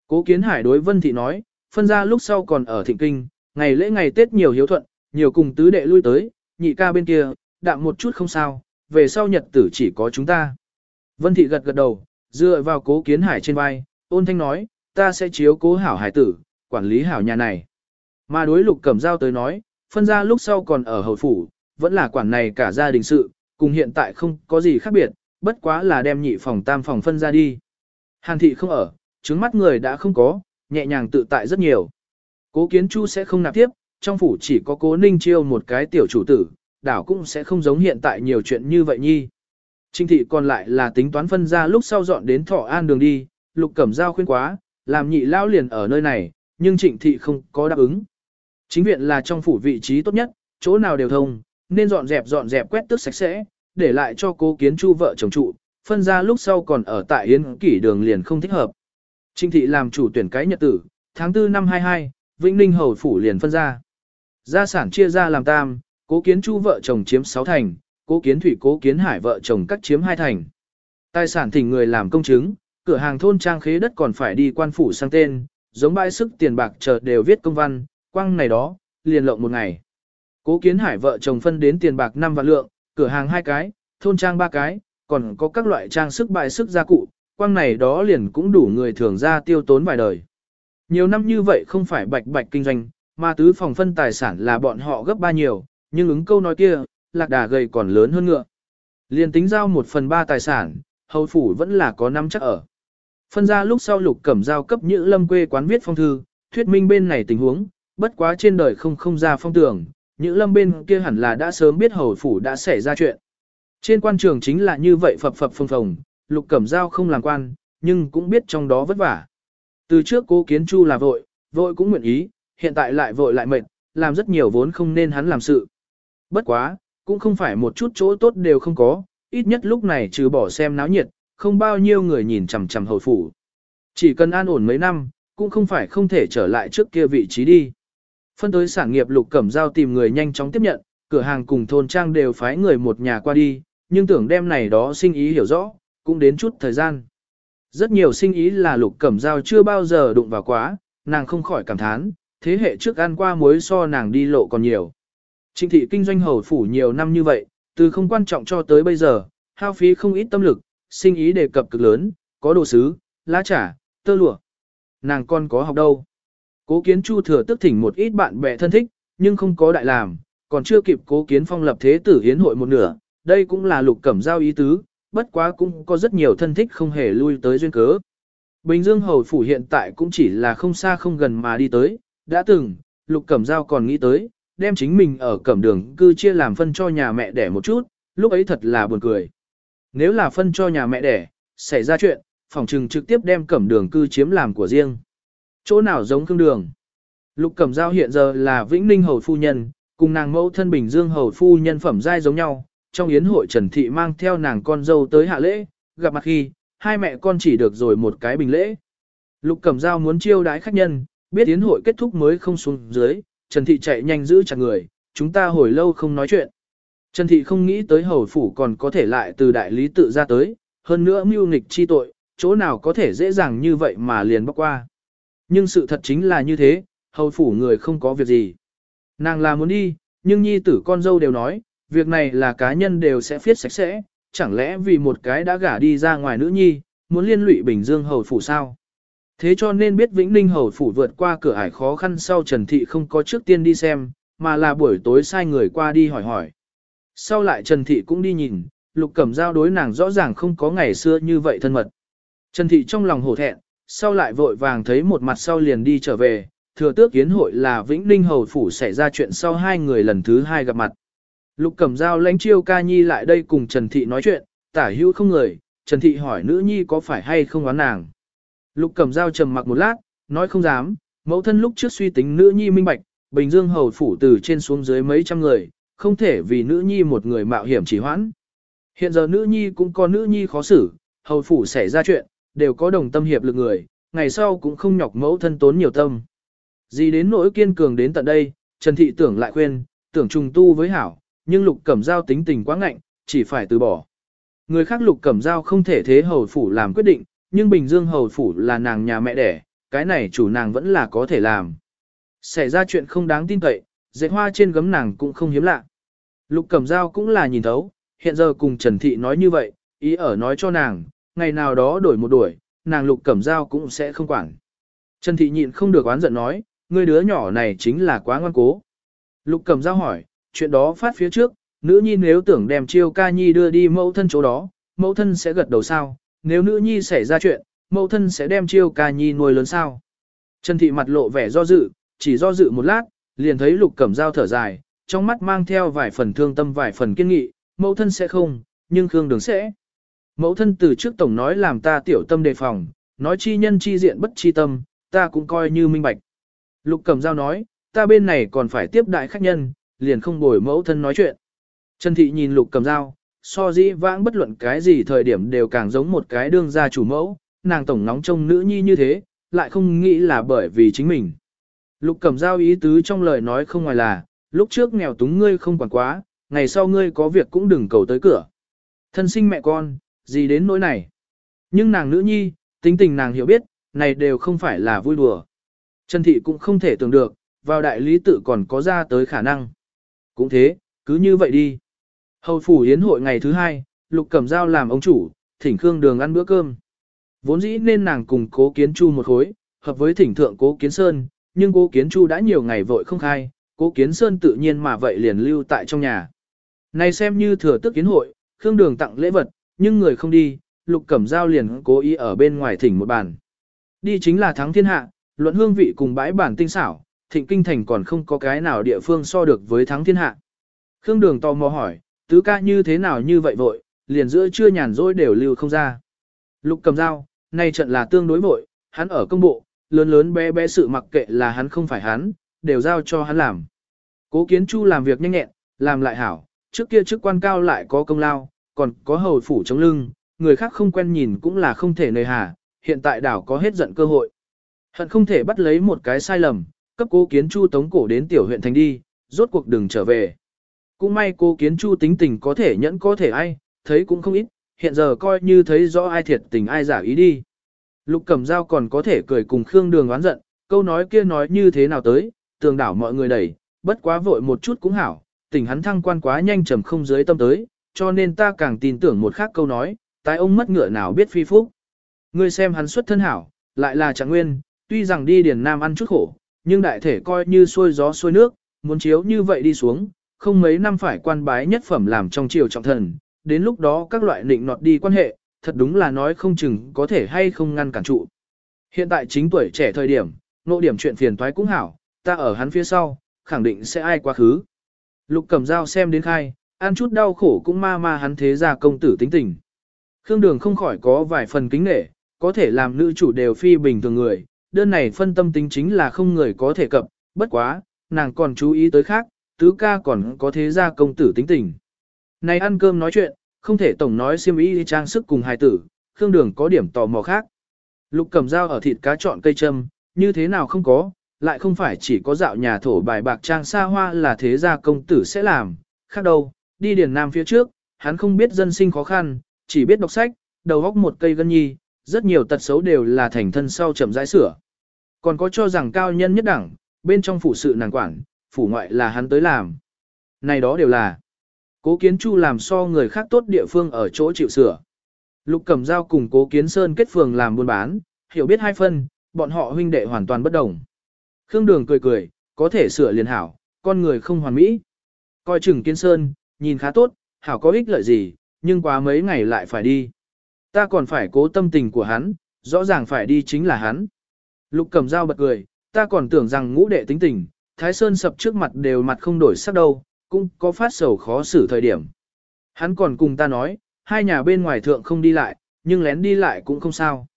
Cố kiến hải đối vân thị nói, phân ra lúc sau còn ở thịnh kinh, ngày lễ ngày Tết nhiều hiếu thuận, nhiều cùng tứ đệ lui tới, nhị ca bên kia, đạm một chút không sao, về sau nhật tử chỉ có chúng ta. Vân thị gật gật đầu, dựa vào cố kiến hải trên vai, ôn thanh nói, ta sẽ chiếu cố hảo hải tử, quản lý hảo nhà này. Mà đối lục cẩm giao tới nói, phân ra lúc sau còn ở hầu phủ, vẫn là quản này cả gia đình sự, cùng hiện tại không có gì khác biệt, bất quá là đem nhị phòng tam phòng phân ra đi. Hàn thị không ở, trứng mắt người đã không có, nhẹ nhàng tự tại rất nhiều. Cố kiến chu sẽ không nạp tiếp, trong phủ chỉ có cố ninh chiêu một cái tiểu chủ tử, đảo cũng sẽ không giống hiện tại nhiều chuyện như vậy nhi. Trinh thị còn lại là tính toán phân ra lúc sau dọn đến thọ an đường đi, lục cẩm giao khuyên quá, làm nhị lao liền ở nơi này, nhưng trịnh thị không có đáp ứng. Chính viện là trong phủ vị trí tốt nhất, chỗ nào đều thông, nên dọn dẹp dọn dẹp quét tước sạch sẽ, để lại cho cố kiến chu vợ chồng trụ, phân ra lúc sau còn ở tại Yến Kỷ đường liền không thích hợp. Trinh thị làm chủ tuyển cái nhật tử, tháng 4 năm 22, Vĩnh Ninh hầu phủ liền phân ra. Gia sản chia ra làm tam, cố kiến chu vợ chồng chiếm 6 thành, cố kiến thủy cố kiến hải vợ chồng cắt chiếm 2 thành. Tài sản thỉnh người làm công chứng, cửa hàng thôn trang khế đất còn phải đi quan phủ sang tên, giống bãi sức tiền bạc chờ đều viết công văn, quăng này đó, liền lộng một ngày. Cố kiến hải vợ chồng phân đến tiền bạc 5 vạn lượng, cửa hàng hai cái, thôn trang ba cái, còn có các loại trang sức bài sức gia cụ, quăng này đó liền cũng đủ người thường ra tiêu tốn vài đời. Nhiều năm như vậy không phải bạch bạch kinh doanh, mà tứ phòng phân tài sản là bọn họ gấp ba nhiều, nhưng ứng câu nói kia, lạc đà gầy còn lớn hơn ngựa. Liền tính giao một phần ba tài sản, hầu phủ vẫn là có năm chắc ở. Phân ra lúc sau lục cẩm giao cấp nhữ lâm quê quán viết phong thư, thuyết minh bên này tình huống, bất quá trên đời không không ra phong tưởng, những lâm bên kia hẳn là đã sớm biết hầu phủ đã xảy ra chuyện. Trên quan trường chính là như vậy phập phập phồng phồng, lục cẩm giao không làm quan, nhưng cũng biết trong đó vất vả. Từ trước cố kiến chu là vội, vội cũng nguyện ý, hiện tại lại vội lại mệt, làm rất nhiều vốn không nên hắn làm sự. Bất quá, cũng không phải một chút chỗ tốt đều không có, ít nhất lúc này trừ bỏ xem náo nhiệt, không bao nhiêu người nhìn chằm chằm hầu phủ. Chỉ cần an ổn mấy năm, cũng không phải không thể trở lại trước kia vị trí đi. Phân tới sản nghiệp lục cẩm giao tìm người nhanh chóng tiếp nhận, cửa hàng cùng thôn trang đều phái người một nhà qua đi, nhưng tưởng đem này đó sinh ý hiểu rõ, cũng đến chút thời gian. Rất nhiều sinh ý là lục cẩm giao chưa bao giờ đụng vào quá, nàng không khỏi cảm thán, thế hệ trước ăn qua muối so nàng đi lộ còn nhiều. Trịnh thị kinh doanh hầu phủ nhiều năm như vậy, từ không quan trọng cho tới bây giờ, hao phí không ít tâm lực, sinh ý đề cập cực lớn, có đồ sứ, lá trà, tơ lụa. Nàng con có học đâu. Cố kiến chu thừa tức thỉnh một ít bạn bè thân thích, nhưng không có đại làm, còn chưa kịp cố kiến phong lập thế tử hiến hội một nửa, đây cũng là lục cẩm giao ý tứ, bất quá cũng có rất nhiều thân thích không hề lui tới duyên cớ. Bình Dương Hầu Phủ hiện tại cũng chỉ là không xa không gần mà đi tới, đã từng, lục cẩm giao còn nghĩ tới, đem chính mình ở cẩm đường cư chia làm phân cho nhà mẹ đẻ một chút, lúc ấy thật là buồn cười. Nếu là phân cho nhà mẹ đẻ, xảy ra chuyện, phòng trừng trực tiếp đem cẩm đường cư chiếm làm của riêng. Chỗ nào giống khương đường? Lục cẩm giao hiện giờ là Vĩnh Ninh Hầu Phu Nhân, cùng nàng mẫu thân Bình Dương Hầu Phu Nhân phẩm giai giống nhau. Trong yến hội Trần Thị mang theo nàng con dâu tới hạ lễ, gặp mặt khi, hai mẹ con chỉ được rồi một cái bình lễ. Lục cẩm giao muốn chiêu đái khách nhân, biết yến hội kết thúc mới không xuống dưới, Trần Thị chạy nhanh giữ chặt người, chúng ta hồi lâu không nói chuyện. Trần Thị không nghĩ tới hầu phủ còn có thể lại từ đại lý tự ra tới, hơn nữa mưu nghịch chi tội, chỗ nào có thể dễ dàng như vậy mà liền bóc qua. Nhưng sự thật chính là như thế, hầu phủ người không có việc gì. Nàng là muốn đi, nhưng nhi tử con dâu đều nói, việc này là cá nhân đều sẽ phiết sạch sẽ, chẳng lẽ vì một cái đã gả đi ra ngoài nữ nhi, muốn liên lụy Bình Dương hầu phủ sao? Thế cho nên biết Vĩnh Ninh hầu phủ vượt qua cửa ải khó khăn sau Trần Thị không có trước tiên đi xem, mà là buổi tối sai người qua đi hỏi hỏi. Sau lại Trần Thị cũng đi nhìn, Lục Cẩm Giao đối nàng rõ ràng không có ngày xưa như vậy thân mật. Trần Thị trong lòng hổ thẹn, sau lại vội vàng thấy một mặt sau liền đi trở về, thừa tước kiến hội là Vĩnh Ninh Hầu Phủ xảy ra chuyện sau hai người lần thứ hai gặp mặt. Lục Cẩm Giao lãnh chiêu ca nhi lại đây cùng Trần Thị nói chuyện, tả hữu không người, Trần Thị hỏi nữ nhi có phải hay không oán nàng. Lục Cẩm Giao trầm mặc một lát, nói không dám, mẫu thân lúc trước suy tính nữ nhi minh bạch, Bình Dương Hầu Phủ từ trên xuống dưới mấy trăm người, không thể vì nữ nhi một người mạo hiểm chỉ hoãn. Hiện giờ nữ nhi cũng có nữ nhi khó xử, hầu phủ xảy ra chuyện, đều có đồng tâm hiệp lực người, ngày sau cũng không nhọc mẫu thân tốn nhiều tâm. Gì đến nỗi kiên cường đến tận đây, Trần Thị tưởng lại khuyên, tưởng trùng tu với hảo, nhưng lục cẩm giao tính tình quá ngạnh, chỉ phải từ bỏ. Người khác lục cẩm giao không thể thế hầu phủ làm quyết định, nhưng Bình Dương hầu phủ là nàng nhà mẹ đẻ, cái này chủ nàng vẫn là có thể làm. Xảy ra chuyện không đáng tin cậy, dệt hoa trên gấm nàng cũng không hiếm lạ. Lục cẩm dao cũng là nhìn thấu, hiện giờ cùng Trần Thị nói như vậy, ý ở nói cho nàng, ngày nào đó đổi một đuổi, nàng lục cẩm dao cũng sẽ không quản. Trần Thị nhịn không được oán giận nói, người đứa nhỏ này chính là quá ngoan cố. Lục cẩm dao hỏi, chuyện đó phát phía trước, nữ nhi nếu tưởng đem chiêu ca nhi đưa đi mẫu thân chỗ đó, mẫu thân sẽ gật đầu sao, nếu nữ nhi xảy ra chuyện, mẫu thân sẽ đem chiêu ca nhi nuôi lớn sao. Trần Thị mặt lộ vẻ do dự, chỉ do dự một lát, liền thấy lục cẩm dao thở dài, trong mắt mang theo vài phần thương tâm vài phần kiên nghị, mẫu thân sẽ không, nhưng Khương Đường sẽ. Mẫu thân từ trước tổng nói làm ta tiểu tâm đề phòng, nói chi nhân chi diện bất chi tâm, ta cũng coi như minh bạch. Lục cẩm dao nói, ta bên này còn phải tiếp đại khách nhân, liền không bồi mẫu thân nói chuyện. Trần Thị nhìn lục cầm dao, so dĩ vãng bất luận cái gì thời điểm đều càng giống một cái đương gia chủ mẫu, nàng tổng nóng trông nữ nhi như thế, lại không nghĩ là bởi vì chính mình. Lục cầm dao ý tứ trong lời nói không ngoài là, lúc trước nghèo túng ngươi không quản quá, ngày sau ngươi có việc cũng đừng cầu tới cửa. Thân sinh mẹ con, gì đến nỗi này. Nhưng nàng nữ nhi, tính tình nàng hiểu biết, này đều không phải là vui đùa. Trần Thị cũng không thể tưởng được, vào đại lý tự còn có ra tới khả năng. Cũng thế, cứ như vậy đi. Hầu phủ hiến hội ngày thứ hai, Lục Cẩm Giao làm ông chủ, thỉnh Khương Đường ăn bữa cơm. Vốn dĩ nên nàng cùng cố kiến chu một khối, hợp với thỉnh thượng cố kiến sơn, nhưng cố kiến chu đã nhiều ngày vội không khai, cố kiến sơn tự nhiên mà vậy liền lưu tại trong nhà. Này xem như thừa tức kiến hội, Khương Đường tặng lễ vật, nhưng người không đi, Lục Cẩm Giao liền cố ý ở bên ngoài thỉnh một bàn. Đi chính là thắng thiên hạ, luận hương vị cùng bãi bản tinh xảo, thịnh kinh thành còn không có cái nào địa phương so được với thắng thiên hạ. Khương Đường tò mò hỏi, tứ ca như thế nào như vậy vội, liền giữa trưa nhàn rỗi đều lưu không ra. Lục cẩm giao, nay trận là tương đối vội, hắn ở công bộ, lớn lớn bé bé sự mặc kệ là hắn không phải hắn, đều giao cho hắn làm. Cố kiến chu làm việc nhanh nhẹn, làm lại hảo, trước kia chức quan cao lại có công lao, còn có hầu phủ chống lưng, người khác không quen nhìn cũng là không thể nơi hà, hiện tại đảo có hết giận cơ hội. Hận không thể bắt lấy một cái sai lầm, cấp cố kiến chu tống cổ đến tiểu huyện thành đi, rốt cuộc đừng trở về. Cũng may cố kiến chu tính tình có thể nhẫn có thể ai, thấy cũng không ít, hiện giờ coi như thấy rõ ai thiệt tình ai giả ý đi. Lục Cẩm Dao còn có thể cười cùng Khương Đường oán giận, câu nói kia nói như thế nào tới, tường đảo mọi người đẩy, bất quá vội một chút cũng hảo, tình hắn thăng quan quá nhanh trầm không dưới tâm tới, cho nên ta càng tin tưởng một khác câu nói, tái ông mất ngựa nào biết phi phúc. Ngươi xem hắn xuất thân hảo, lại là trạng nguyên, tuy rằng đi điền nam ăn chút khổ, nhưng đại thể coi như xuôi gió xuôi nước, muốn chiếu như vậy đi xuống, không mấy năm phải quan bái nhất phẩm làm trong triều trọng thần, đến lúc đó các loại định nọt đi quan hệ, thật đúng là nói không chừng có thể hay không ngăn cản trụ. Hiện tại chính tuổi trẻ thời điểm, nộ điểm chuyện phiền toái cũng hảo, ta ở hắn phía sau, khẳng định sẽ ai quá khứ. Lục cầm dao xem đến khai, ăn chút đau khổ cũng ma ma hắn thế ra công tử tính tình. Khương Đường không khỏi có vài phần kính nể, có thể làm nữ chủ đều phi bình thường người, đơn này phân tâm tính chính là không người có thể cập, bất quá, nàng còn chú ý tới khác, tứ ca còn có thế gia công tử tính tình. Này ăn cơm nói chuyện, không thể tổng nói xiêm y trang sức cùng hài tử, Khương Đường có điểm tò mò khác. Lục cầm dao ở thịt cá chọn cây châm, như thế nào không có, lại không phải chỉ có dạo nhà thổ bài bạc trang xa hoa là thế gia công tử sẽ làm, khác đâu, đi điền nam phía trước, hắn không biết dân sinh khó khăn, chỉ biết đọc sách, đầu góc một cây gân nhi, rất nhiều tật xấu đều là thành thân sau chậm rãi sửa. Còn có cho rằng cao nhân nhất đẳng, bên trong phủ sự nàng quản, phủ ngoại là hắn tới làm. Này đó đều là cố kiến chu làm so người khác tốt địa phương ở chỗ chịu sửa. Lục Cẩm Giao cùng cố kiến sơn kết phường làm buôn bán, hiểu biết hai phân, bọn họ huynh đệ hoàn toàn bất đồng. Khương Đường cười cười, có thể sửa liền hảo, con người không hoàn mỹ. Coi chừng kiến sơn, nhìn khá tốt, hảo có ích lợi gì, nhưng quá mấy ngày lại phải đi. Ta còn phải cố tâm tình của hắn, rõ ràng phải đi chính là hắn. Lục cầm dao bật cười, ta còn tưởng rằng ngũ đệ tính tình, Thái Sơn sập trước mặt đều mặt không đổi sắc đâu, cũng có phát sầu khó xử thời điểm. Hắn còn cùng ta nói, hai nhà bên ngoài thượng không đi lại, nhưng lén đi lại cũng không sao.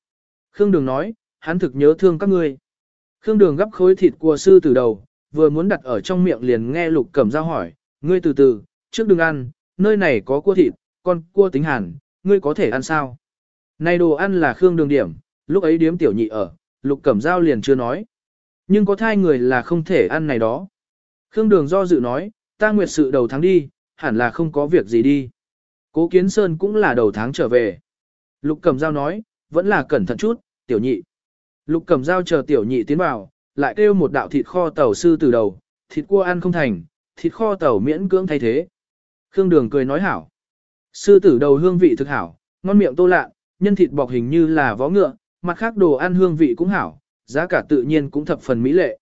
Khương Đường nói, hắn thực nhớ thương các ngươi. Khương Đường gấp khối thịt cua sư từ đầu, vừa muốn đặt ở trong miệng liền nghe Lục Cẩm Dao hỏi, ngươi từ từ, trước đừng ăn, nơi này có cua thịt, con cua tính hàn, ngươi có thể ăn sao? Này đồ ăn là Khương Đường điểm, lúc ấy điếm tiểu nhị ở, Lục Cẩm giao liền chưa nói. Nhưng có thai người là không thể ăn này đó. Khương Đường do dự nói, ta nguyệt sự đầu tháng đi, hẳn là không có việc gì đi. Cố Kiến Sơn cũng là đầu tháng trở về. Lục Cẩm giao nói, vẫn là cẩn thận chút, tiểu nhị. Lục Cẩm giao chờ tiểu nhị tiến vào, lại kêu một đạo thịt kho tàu sư từ đầu, thịt cua ăn không thành, thịt kho tàu miễn cưỡng thay thế. Khương Đường cười nói hảo. Sư tử đầu hương vị thực hảo, ngon miệng tô lạ, nhân thịt bọc hình như là vó ngựa, mặt khác đồ ăn hương vị cũng hảo, giá cả tự nhiên cũng thập phần mỹ lệ.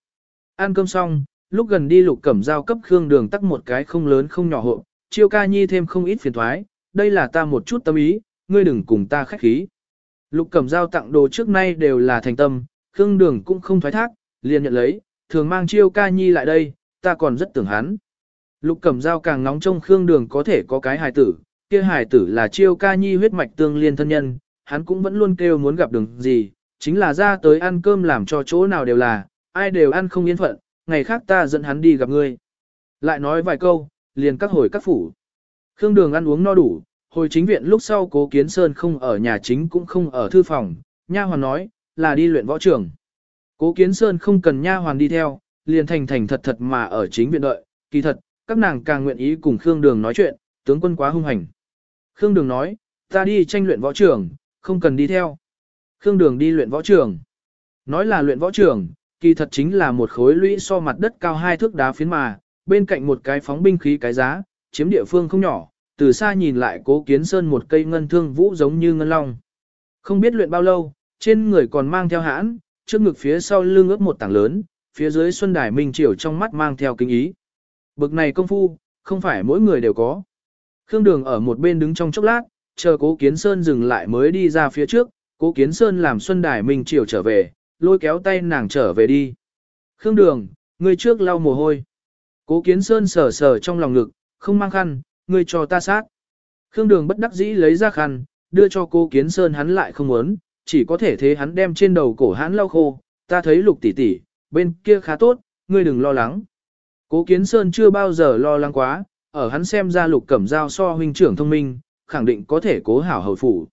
Ăn cơm xong, lúc gần đi lục cẩm giao cấp Khương Đường tắc một cái không lớn không nhỏ hộ, chiêu ca nhi thêm không ít phiền thoái, đây là ta một chút tâm ý, ngươi đừng cùng ta khách khí. Lục cẩm giao tặng đồ trước nay đều là thành tâm, Khương Đường cũng không thoái thác, liền nhận lấy, thường mang chiêu ca nhi lại đây, ta còn rất tưởng hắn. Lục cẩm giao càng nóng trong Khương Đường có thể có cái hài tử, kia hài tử là chiêu ca nhi huyết mạch tương liên thân nhân, hắn cũng vẫn luôn kêu muốn gặp đường gì, chính là ra tới ăn cơm làm cho chỗ nào đều là, ai đều ăn không yên phận, ngày khác ta dẫn hắn đi gặp ngươi. Lại nói vài câu, liền các hồi các phủ. Khương Đường ăn uống no đủ, hồi chính viện lúc sau cố kiến sơn không ở nhà chính cũng không ở thư phòng, nha hoàn nói, là đi luyện võ trường. Cố kiến sơn không cần nha hoàn đi theo, liền thành thành thật thật mà ở chính viện đợi, kỳ thật, các nàng càng nguyện ý cùng Khương Đường nói chuyện, tướng quân quá hung hành. Khương Đường nói, ta đi tranh luyện võ trường, không cần đi theo. Khương Đường đi luyện võ trường. Nói là luyện võ trường, kỳ thật chính là một khối lũy so mặt đất cao hai thước đá phiến mà, bên cạnh một cái phóng binh khí cái giá, chiếm địa phương không nhỏ, từ xa nhìn lại cố kiến sơn một cây ngân thương vũ giống như ngân long. Không biết luyện bao lâu, trên người còn mang theo hãn, trước ngực phía sau lưng ướp một tảng lớn, phía dưới xuân đài minh triều trong mắt mang theo kinh ý. Bực này công phu, không phải mỗi người đều có. Khương Đường ở một bên đứng trong chốc lát, chờ cố kiến sơn dừng lại mới đi ra phía trước, cố kiến sơn làm xuân đài minh chiều trở về, lôi kéo tay nàng trở về đi. Khương Đường, người trước lau mồ hôi. Cố kiến sơn sờ sờ trong lòng ngực, không mang khăn, ngươi cho ta sát. Khương Đường bất đắc dĩ lấy ra khăn, đưa cho Cố Kiến Sơn hắn lại không muốn, chỉ có thể thế hắn đem trên đầu cổ hắn lau khô, ta thấy lục tỷ tỷ, bên kia khá tốt, ngươi đừng lo lắng. Cố Kiến Sơn chưa bao giờ lo lắng quá, ở hắn xem ra lục cẩm dao so huynh trưởng thông minh, khẳng định có thể cố hảo hầu phủ.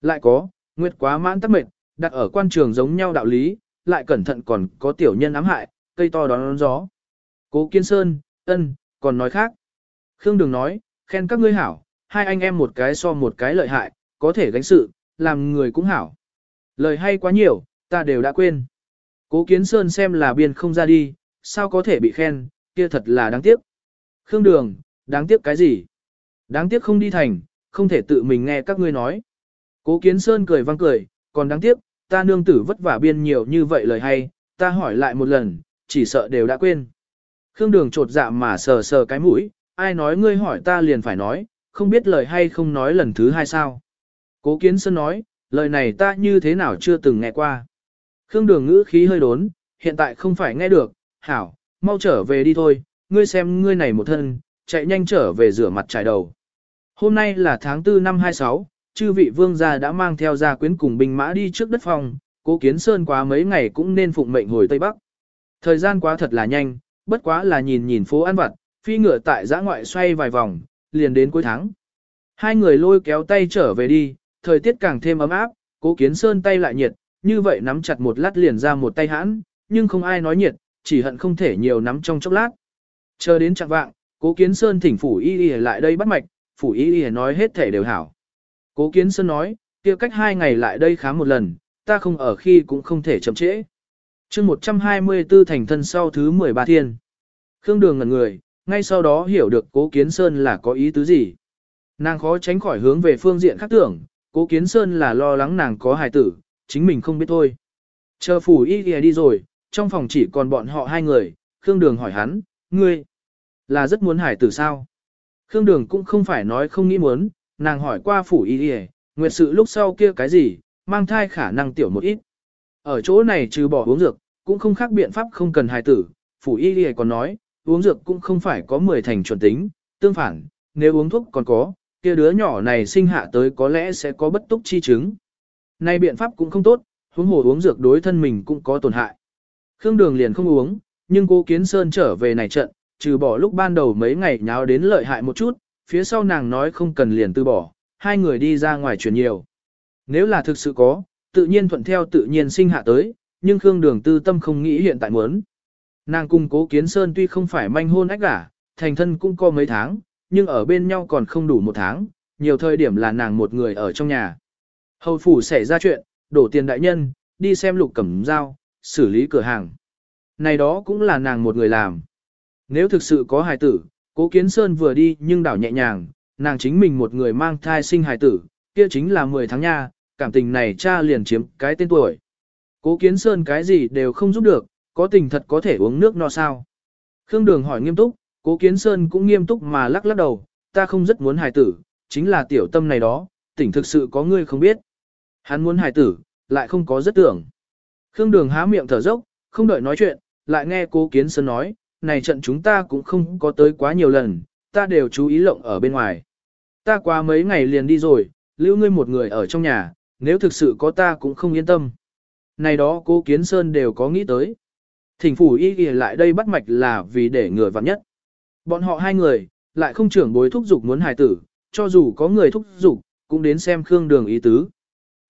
Lại có, nguyệt quá mãn tắc mệt, đặt ở quan trường giống nhau đạo lý, lại cẩn thận còn có tiểu nhân ám hại, cây to đón gió. Cố Kiến Sơn, ân, còn nói khác. Khương Đường nói, khen các ngươi hảo, hai anh em một cái so một cái lợi hại, có thể gánh sự, làm người cũng hảo. Lời hay quá nhiều, ta đều đã quên. Cố Kiến Sơn xem là biên không ra đi, sao có thể bị khen, kia thật là đáng tiếc. Khương Đường, đáng tiếc cái gì? Đáng tiếc không đi thành, không thể tự mình nghe các ngươi nói. Cố Kiến Sơn cười vang cười, còn đáng tiếc, ta nương tử vất vả biên nhiều như vậy lời hay, ta hỏi lại một lần, chỉ sợ đều đã quên. Khương Đường trột dạ mà sờ sờ cái mũi, ai nói ngươi hỏi ta liền phải nói, không biết lời hay không nói lần thứ hai sao. Cố Kiến Sơn nói, lời này ta như thế nào chưa từng nghe qua. Khương Đường ngữ khí hơi đốn, hiện tại không phải nghe được, hảo, mau trở về đi thôi, ngươi xem ngươi này một thân, chạy nhanh trở về rửa mặt trải đầu. Hôm nay là tháng 4 năm 26, chư vị vương gia đã mang theo gia quyến cùng binh mã đi trước đất phòng, cố kiến sơn quá mấy ngày cũng nên phụng mệnh hồi Tây Bắc. Thời gian quá thật là nhanh, bất quá là nhìn nhìn phố ăn vặt, phi ngựa tại giã ngoại xoay vài vòng, liền đến cuối tháng. Hai người lôi kéo tay trở về đi, thời tiết càng thêm ấm áp, cố kiến sơn tay lại nhiệt, như vậy nắm chặt một lát liền ra một tay hãn, nhưng không ai nói nhiệt, chỉ hận không thể nhiều nắm trong chốc lát. Chờ đến trạng vạng, cố kiến sơn thỉnh phủ y y lại đây bắt mạch, phủ y y nói hết thể đều hảo. Cố kiến sơn nói, kia cách hai ngày lại đây khám một lần, ta không ở khi cũng không thể chậm trễ. chương 124 thành thân sau thứ 13 thiên. Khương Đường ngẩn người, ngay sau đó hiểu được cố kiến sơn là có ý tứ gì. Nàng khó tránh khỏi hướng về phương diện khác tưởng, cố kiến sơn là lo lắng nàng có hài tử, chính mình không biết thôi. Chờ phủ y y đi rồi, trong phòng chỉ còn bọn họ hai người, Khương Đường hỏi hắn, ngươi, là rất muốn hải tử sao? Khương Đường cũng không phải nói không nghĩ muốn, nàng hỏi qua phủ y ghi, nguyệt sự lúc sau kia cái gì, mang thai khả năng tiểu một ít. Ở chỗ này trừ bỏ uống dược, cũng không khác biện pháp không cần hài tử, phủ y ghi còn nói, uống dược cũng không phải có 10 thành chuẩn tính, tương phản, nếu uống thuốc còn có, kia đứa nhỏ này sinh hạ tới có lẽ sẽ có bất túc chi chứng. Nay biện pháp cũng không tốt, huống hồ uống dược đối thân mình cũng có tổn hại. Khương Đường liền không uống, nhưng cô Kiến Sơn trở về này trận, trừ bỏ lúc ban đầu mấy ngày nháo đến lợi hại một chút, phía sau nàng nói không cần liền từ bỏ, hai người đi ra ngoài chuyển nhiều. Nếu là thực sự có, tự nhiên thuận theo tự nhiên sinh hạ tới, nhưng Khương Đường tư tâm không nghĩ hiện tại muốn. Nàng cùng cố kiến sơn tuy không phải manh hôn ách gả, thành thân cũng có mấy tháng, nhưng ở bên nhau còn không đủ một tháng, nhiều thời điểm là nàng một người ở trong nhà. Hầu phủ xảy ra chuyện, đổ tiền đại nhân, đi xem lục cẩm dao, xử lý cửa hàng. Này đó cũng là nàng một người làm. Nếu thực sự có hài tử, cố kiến sơn vừa đi nhưng đảo nhẹ nhàng, nàng chính mình một người mang thai sinh hài tử, kia chính là 10 tháng nha, cảm tình này cha liền chiếm cái tên tuổi. Cố kiến sơn cái gì đều không giúp được, có tình thật có thể uống nước no sao? Khương Đường hỏi nghiêm túc, Cố Kiến Sơn cũng nghiêm túc mà lắc lắc đầu, ta không rất muốn hài tử, chính là tiểu tâm này đó, tỉnh thực sự có ngươi không biết. Hắn muốn hài tử, lại không có rất tưởng. Khương Đường há miệng thở dốc, không đợi nói chuyện, lại nghe Cố Kiến Sơn nói, này trận chúng ta cũng không có tới quá nhiều lần, ta đều chú ý lộng ở bên ngoài. Ta qua mấy ngày liền đi rồi, lưu ngươi một người ở trong nhà, nếu thực sự có ta cũng không yên tâm. Này đó Cố Kiến Sơn đều có nghĩ tới. Thỉnh phủ y y lại đây bắt mạch là vì để người vặn nhất. Bọn họ hai người, lại không trưởng bối thúc dục muốn hài tử, cho dù có người thúc dục cũng đến xem Khương Đường ý tứ.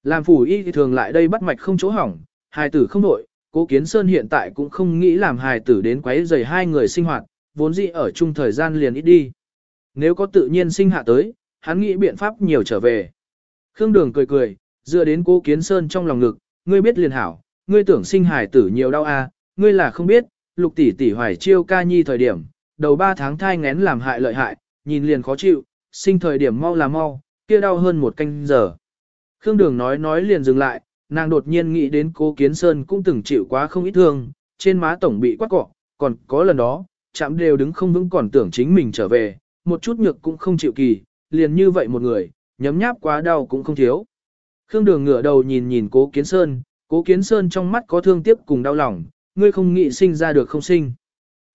Làm phủ y thì thường lại đây bắt mạch không chỗ hỏng, hài tử không đổi, cố kiến sơn hiện tại cũng không nghĩ làm hài tử đến quấy rầy hai người sinh hoạt, vốn dĩ ở chung thời gian liền ít đi. Nếu có tự nhiên sinh hạ tới, hắn nghĩ biện pháp nhiều trở về. Khương Đường cười cười, dựa đến cố kiến sơn trong lòng ngực, ngươi biết liền hảo, ngươi tưởng sinh hài tử nhiều đau a, à, ngươi là không biết, lục tỷ tỷ hoài chiêu ca nhi thời điểm, đầu 3 tháng thai ngén làm hại lợi hại, nhìn liền khó chịu, sinh thời điểm mau là mau, kia đau hơn một canh giờ. Khương Đường nói nói liền dừng lại, nàng đột nhiên nghĩ đến cố Kiến Sơn cũng từng chịu quá không ít thương, trên má tổng bị quát cọ, còn có lần đó, chạm đều đứng không vững còn tưởng chính mình trở về, một chút nhược cũng không chịu kỳ, liền như vậy một người, nhấm nháp quá đau cũng không thiếu. Khương Đường ngửa đầu nhìn nhìn cố Kiến Sơn, cố Kiến Sơn trong mắt có thương tiếc cùng đau lòng, ngươi không nghĩ sinh ra được không sinh.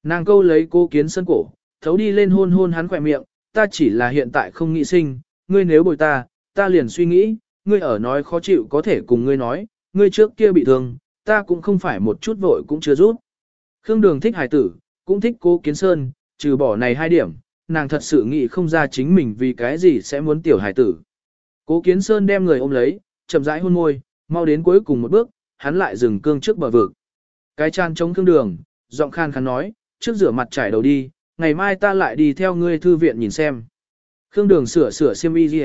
Nàng câu lấy cố Kiến Sơn cổ, thấu đi lên hôn hôn hắn khỏe miệng, ta chỉ là hiện tại không nghĩ sinh, ngươi nếu bồi ta, ta liền suy nghĩ, ngươi ở nói khó chịu có thể cùng ngươi nói, ngươi trước kia bị thương, ta cũng không phải một chút vội cũng chưa rút. Khương Đường thích hải tử, cũng thích cố Kiến Sơn, trừ bỏ này hai điểm, nàng thật sự nghĩ không ra chính mình vì cái gì sẽ muốn tiểu hải tử. Cố Kiến Sơn đem người ôm lấy, chậm rãi hôn môi, mau đến cuối cùng một bước, hắn lại dừng cương trước bờ vực. Cái chan chống Khương Đường, giọng khan khán nói, trước rửa mặt trải đầu đi, ngày mai ta lại đi theo ngươi thư viện nhìn xem. Khương Đường sửa sửa xiêm y gì,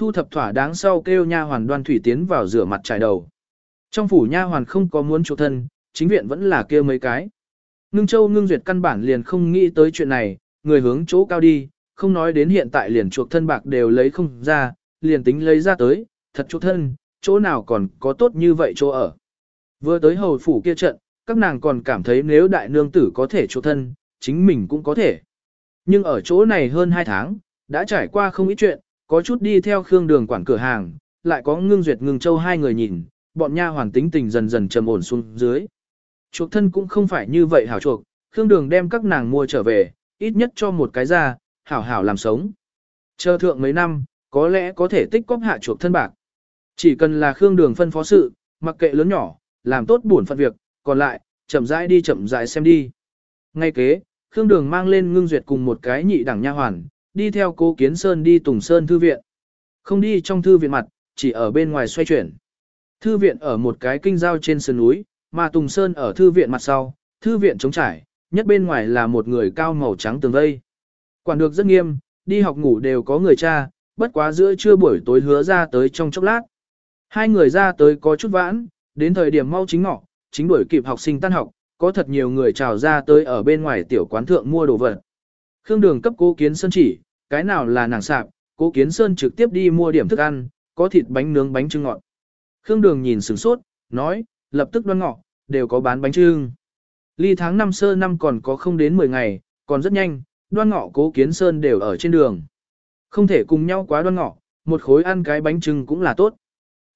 thu thập thỏa đáng sau kêu nha hoàn đoan thủy tiến vào rửa mặt trải đầu. Trong phủ nha hoàn không có muốn chỗ thân, chính viện vẫn là kêu mấy cái. Ngưng Châu ngưng duyệt căn bản liền không nghĩ tới chuyện này, người hướng chỗ cao đi, không nói đến hiện tại liền chuộc thân bạc đều lấy không ra, liền tính lấy ra tới, thật chỗ thân, chỗ nào còn có tốt như vậy chỗ ở. Vừa tới hầu phủ kia trận, các nàng còn cảm thấy nếu đại nương tử có thể chỗ thân, chính mình cũng có thể. Nhưng ở chỗ này hơn 2 tháng, đã trải qua không ít chuyện, có chút đi theo Khương Đường quản cửa hàng, lại có ngưng duyệt ngưng châu hai người nhìn, bọn nha hoàn tính tình dần dần trầm ổn xuống dưới. Chuộc thân cũng không phải như vậy hảo chuộc, Khương Đường đem các nàng mua trở về, ít nhất cho một cái ra, hảo hảo làm sống. Chờ thượng mấy năm, có lẽ có thể tích cóp hạ chuộc thân bạc. Chỉ cần là Khương Đường phân phó sự, mặc kệ lớn nhỏ, làm tốt buồn phận việc, còn lại, chậm rãi đi chậm rãi xem đi. Ngay kế, Khương Đường mang lên ngưng duyệt cùng một cái nhị đẳng nha hoàn, đi theo cố kiến sơn đi Tùng Sơn Thư Viện. Không đi trong thư viện mặt, chỉ ở bên ngoài xoay chuyển. Thư viện ở một cái kinh giao trên sườn núi, mà Tùng Sơn ở thư viện mặt sau, thư viện trống trải, nhất bên ngoài là một người cao màu trắng tường vây. Quản được rất nghiêm, đi học ngủ đều có người cha, bất quá giữa trưa buổi tối hứa ra tới trong chốc lát. Hai người ra tới có chút vãn, đến thời điểm mau chính ngọ, chính đuổi kịp học sinh tan học, có thật nhiều người trào ra tới ở bên ngoài tiểu quán thượng mua đồ vật. Khương Đường cấp cố kiến sơn chỉ, cái nào là nàng sạp, cố kiến sơn trực tiếp đi mua điểm thức ăn, có thịt bánh nướng bánh trưng ngọt. Khương Đường nhìn sửng sốt, nói, lập tức đoan ngọ, đều có bán bánh trưng. Ly tháng năm sơ năm còn có không đến 10 ngày, còn rất nhanh, đoan ngọ cố kiến sơn đều ở trên đường. Không thể cùng nhau quá đoan ngọ, một khối ăn cái bánh trưng cũng là tốt.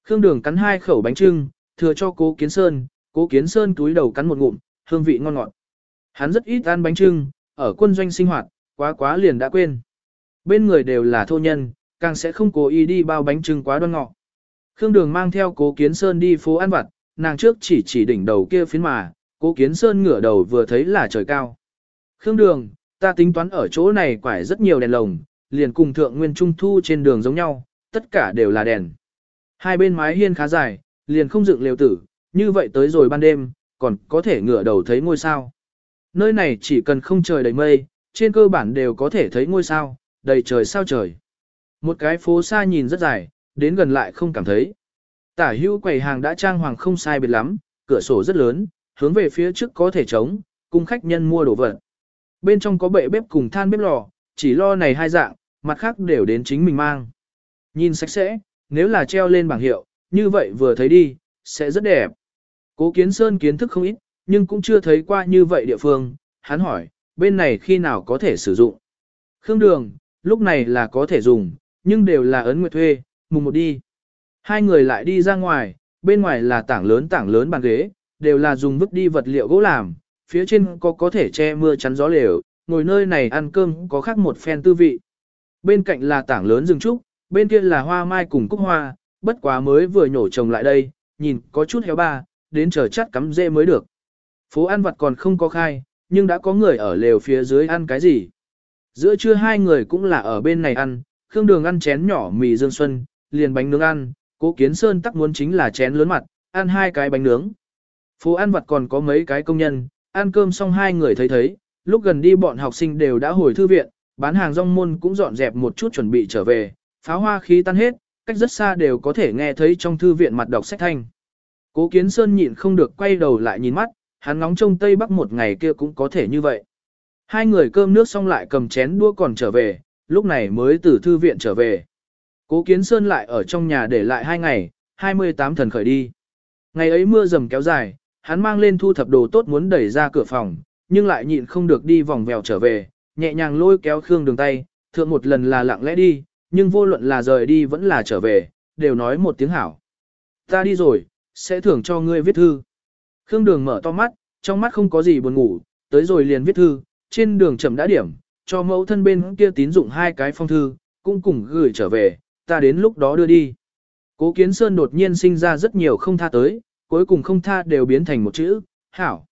Khương Đường cắn hai khẩu bánh trưng, thừa cho cố kiến sơn, cố kiến sơn túi đầu cắn một ngụm, hương vị ngon ngọt. Hắn rất ít ăn bánh trưng, ở quân doanh sinh hoạt, quá quá liền đã quên. Bên người đều là thô nhân, càng sẽ không cố ý đi bao bánh trưng quá đoan ngọ. Khương Đường mang theo cố kiến sơn đi phố ăn vặt, nàng trước chỉ chỉ đỉnh đầu kia phiến mà, cố kiến sơn ngửa đầu vừa thấy là trời cao. Khương Đường, ta tính toán ở chỗ này quải rất nhiều đèn lồng, liền cùng thượng nguyên trung thu trên đường giống nhau, tất cả đều là đèn. Hai bên mái hiên khá dài, liền không dựng lều tử, như vậy tới rồi ban đêm, còn có thể ngửa đầu thấy ngôi sao. Nơi này chỉ cần không trời đầy mây, trên cơ bản đều có thể thấy ngôi sao, đầy trời sao trời. Một cái phố xa nhìn rất dài, đến gần lại không cảm thấy. Tả hữu quầy hàng đã trang hoàng không sai biệt lắm, cửa sổ rất lớn, hướng về phía trước có thể trống, cung khách nhân mua đồ vật. Bên trong có bệ bếp cùng than bếp lò, chỉ lo này hai dạng, mặt khác đều đến chính mình mang. Nhìn sạch sẽ, nếu là treo lên bảng hiệu, như vậy vừa thấy đi, sẽ rất đẹp. Cố Kiến Sơn kiến thức không ít, nhưng cũng chưa thấy qua như vậy địa phương, hắn hỏi, bên này khi nào có thể sử dụng. Khương Đường, lúc này là có thể dùng, nhưng đều là ấn nguyệt thuê, mùng một đi. Hai người lại đi ra ngoài, bên ngoài là tảng lớn tảng lớn bàn ghế, đều là dùng vứt đi vật liệu gỗ làm, phía trên có có thể che mưa chắn gió lều, ngồi nơi này ăn cơm có khác một phen tư vị. Bên cạnh là tảng lớn rừng trúc, bên kia là hoa mai cùng cúc hoa, bất quá mới vừa nhổ trồng lại đây, nhìn có chút héo ba, đến chờ chắt cắm dê mới được. Phố ăn vặt còn không có khai, nhưng đã có người ở lều phía dưới ăn cái gì. Giữa trưa hai người cũng là ở bên này ăn, Khương Đường ăn chén nhỏ mì dương xuân, liền bánh nướng ăn, Cố Kiến Sơn tắc muốn chính là chén lớn mặt, ăn hai cái bánh nướng. Phố ăn vặt còn có mấy cái công nhân, ăn cơm xong hai người thấy thấy, lúc gần đi bọn học sinh đều đã hồi thư viện, bán hàng rong môn cũng dọn dẹp một chút chuẩn bị trở về, pháo hoa khí tan hết, cách rất xa đều có thể nghe thấy trong thư viện mặt đọc sách thanh. Cố Kiến Sơn nhịn không được quay đầu lại nhìn mắt, hắn ngóng trông Tây Bắc một ngày kia cũng có thể như vậy. Hai người cơm nước xong lại cầm chén đua còn trở về, lúc này mới từ thư viện trở về. Cố Kiến Sơn lại ở trong nhà để lại hai ngày, 28 thần khởi đi. Ngày ấy mưa dầm kéo dài, hắn mang lên thu thập đồ tốt muốn đẩy ra cửa phòng, nhưng lại nhịn không được đi vòng vèo trở về, nhẹ nhàng lôi kéo Khương đường tay, thượng một lần là lặng lẽ đi, nhưng vô luận là rời đi vẫn là trở về, đều nói một tiếng hảo. Ta đi rồi, sẽ thưởng cho ngươi viết thư. Khương đường mở to mắt, trong mắt không có gì buồn ngủ, tới rồi liền viết thư, trên đường chậm đã điểm, cho mẫu thân bên kia tín dụng hai cái phong thư, cũng cùng gửi trở về, ta đến lúc đó đưa đi. Cố Kiến Sơn đột nhiên sinh ra rất nhiều không tha tới, cuối cùng không tha đều biến thành một chữ, hảo.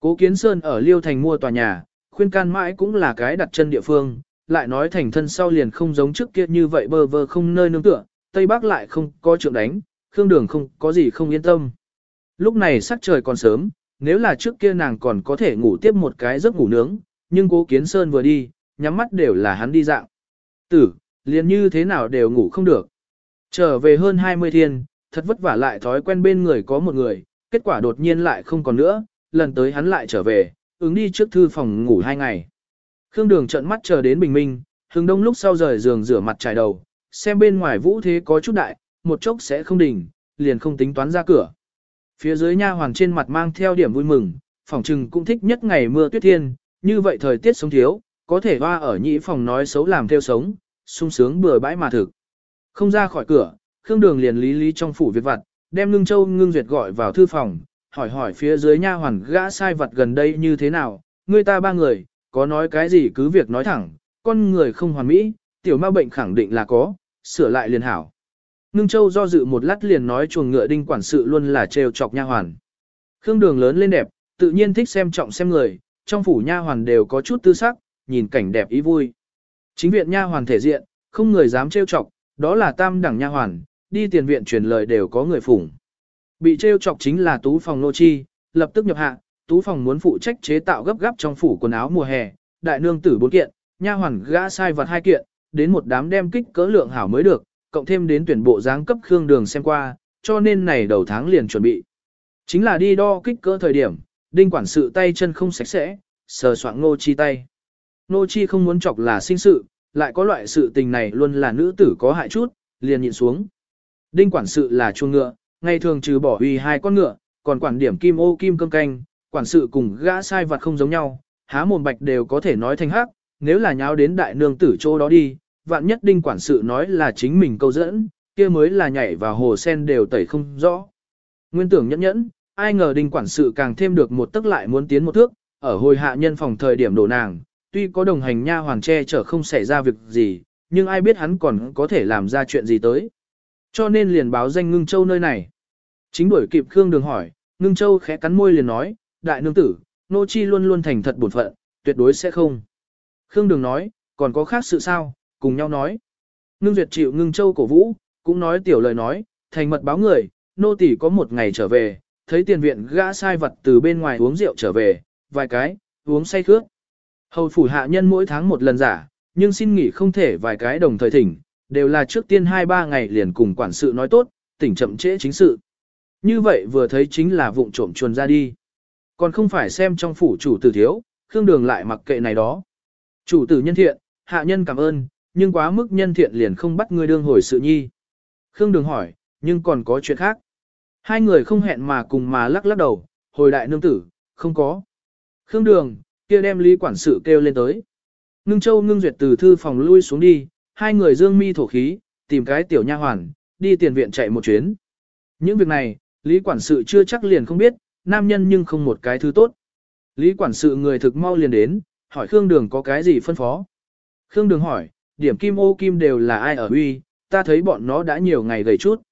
Cố Kiến Sơn ở Liêu Thành mua tòa nhà, khuyên can mãi cũng là cái đặt chân địa phương, lại nói thành thân sau liền không giống trước kia như vậy bơ vơ không nơi nương tựa, Tây Bắc lại không có trượng đánh, Khương Đường không có gì không yên tâm. Lúc này sắc trời còn sớm, nếu là trước kia nàng còn có thể ngủ tiếp một cái giấc ngủ nướng, nhưng cố Kiến Sơn vừa đi, nhắm mắt đều là hắn đi dạng. Tử, liền như thế nào đều ngủ không được. Trở về hơn 20 thiên, thật vất vả lại thói quen bên người có một người, kết quả đột nhiên lại không còn nữa, lần tới hắn lại trở về, ứng đi trước thư phòng ngủ hai ngày. Khương Đường trợn mắt chờ đến bình minh, hướng đông lúc sau rời giường rửa mặt trải đầu, xem bên ngoài vũ thế có chút đại, một chốc sẽ không đỉnh, liền không tính toán ra cửa. Phía dưới nha hoàn trên mặt mang theo điểm vui mừng, phòng trừng cũng thích nhất ngày mưa tuyết thiên, như vậy thời tiết sống thiếu, có thể hoa ở nhĩ phòng nói xấu làm theo sống, sung sướng bừa bãi mà thực. Không ra khỏi cửa, Khương Đường liền lý lý trong phủ việc vặt, đem Ngưng Châu Ngưng Duyệt gọi vào thư phòng, hỏi hỏi phía dưới nha hoàn gã sai vật gần đây như thế nào, người ta ba người, có nói cái gì cứ việc nói thẳng, con người không hoàn mỹ, tiểu ma bệnh khẳng định là có, sửa lại liền hảo. Ngưng Châu do dự một lát liền nói chuồng ngựa đinh quản sự luôn là trêu chọc nha hoàn. Khương Đường lớn lên đẹp, tự nhiên thích xem trọng xem người, trong phủ nha hoàn đều có chút tư sắc, nhìn cảnh đẹp ý vui. Chính viện nha hoàn thể diện, không người dám trêu chọc, đó là tam đẳng nha hoàn, đi tiền viện truyền lời đều có người phụng. Bị trêu chọc chính là tú phòng nô chi, lập tức nhập hạ, tú phòng muốn phụ trách chế tạo gấp gáp trong phủ quần áo mùa hè, đại nương tử bốn kiện, nha hoàn gã sai vật hai kiện, đến một đám đem kích cỡ lượng hảo mới được, cộng thêm đến tuyển bộ dáng cấp khương đường xem qua, cho nên này đầu tháng liền chuẩn bị. Chính là đi đo kích cỡ thời điểm, đinh quản sự tay chân không sạch sẽ, sờ soạn ngô chi tay. Ngô chi không muốn chọc là sinh sự, lại có loại sự tình này luôn là nữ tử có hại chút, liền nhịn xuống. Đinh quản sự là chuông ngựa, ngày thường trừ bỏ uy hai con ngựa, còn quản điểm kim ô kim cơm canh, quản sự cùng gã sai vật không giống nhau, há mồm bạch đều có thể nói thành hắc, nếu là nháo đến đại nương tử chỗ đó đi, vạn nhất đinh quản sự nói là chính mình câu dẫn, kia mới là nhảy vào hồ sen đều tẩy không rõ. Nguyên tưởng nhẫn nhẫn, ai ngờ đinh quản sự càng thêm được một tức lại muốn tiến một thước, ở hồi hạ nhân phòng thời điểm đổ nàng, tuy có đồng hành nha hoàng che chở không xảy ra việc gì, nhưng ai biết hắn còn có thể làm ra chuyện gì tới. Cho nên liền báo danh ngưng châu nơi này. Chính đuổi kịp Khương Đường hỏi, ngưng châu khẽ cắn môi liền nói, đại nương tử, nô chi luôn luôn thành thật bổn phận, tuyệt đối sẽ không. Khương Đường nói, còn có khác sự sao, cùng nhau nói. Ngưng duyệt chịu ngưng châu cổ vũ, cũng nói tiểu lời nói, thành mật báo người, nô tỷ có một ngày trở về, thấy tiền viện gã sai vật từ bên ngoài uống rượu trở về, vài cái, uống say khước. Hầu phủ hạ nhân mỗi tháng một lần giả, nhưng xin nghỉ không thể vài cái đồng thời thỉnh, đều là trước tiên 2-3 ngày liền cùng quản sự nói tốt, tỉnh chậm trễ chính sự. Như vậy vừa thấy chính là vụng trộm chuồn ra đi. Còn không phải xem trong phủ chủ tử thiếu, Khương Đường lại mặc kệ này đó. Chủ tử nhân thiện, hạ nhân cảm ơn, nhưng quá mức nhân thiện liền không bắt người đương hồi sự nhi. Khương Đường hỏi, nhưng còn có chuyện khác. Hai người không hẹn mà cùng mà lắc lắc đầu, hồi đại nương tử, không có. Khương Đường, kia đem lý quản sự kêu lên tới. Ngưng Châu ngưng duyệt từ thư phòng lui xuống đi, hai người dương mi thổ khí, tìm cái tiểu nha hoàn, đi tiền viện chạy một chuyến. Những việc này, lý quản sự chưa chắc liền không biết, nam nhân nhưng không một cái thứ tốt. Lý quản sự người thực mau liền đến, hỏi Khương Đường có cái gì phân phó. Khương Đường hỏi, điểm kim ô kim đều là ai ở uy, ta thấy bọn nó đã nhiều ngày gầy chút.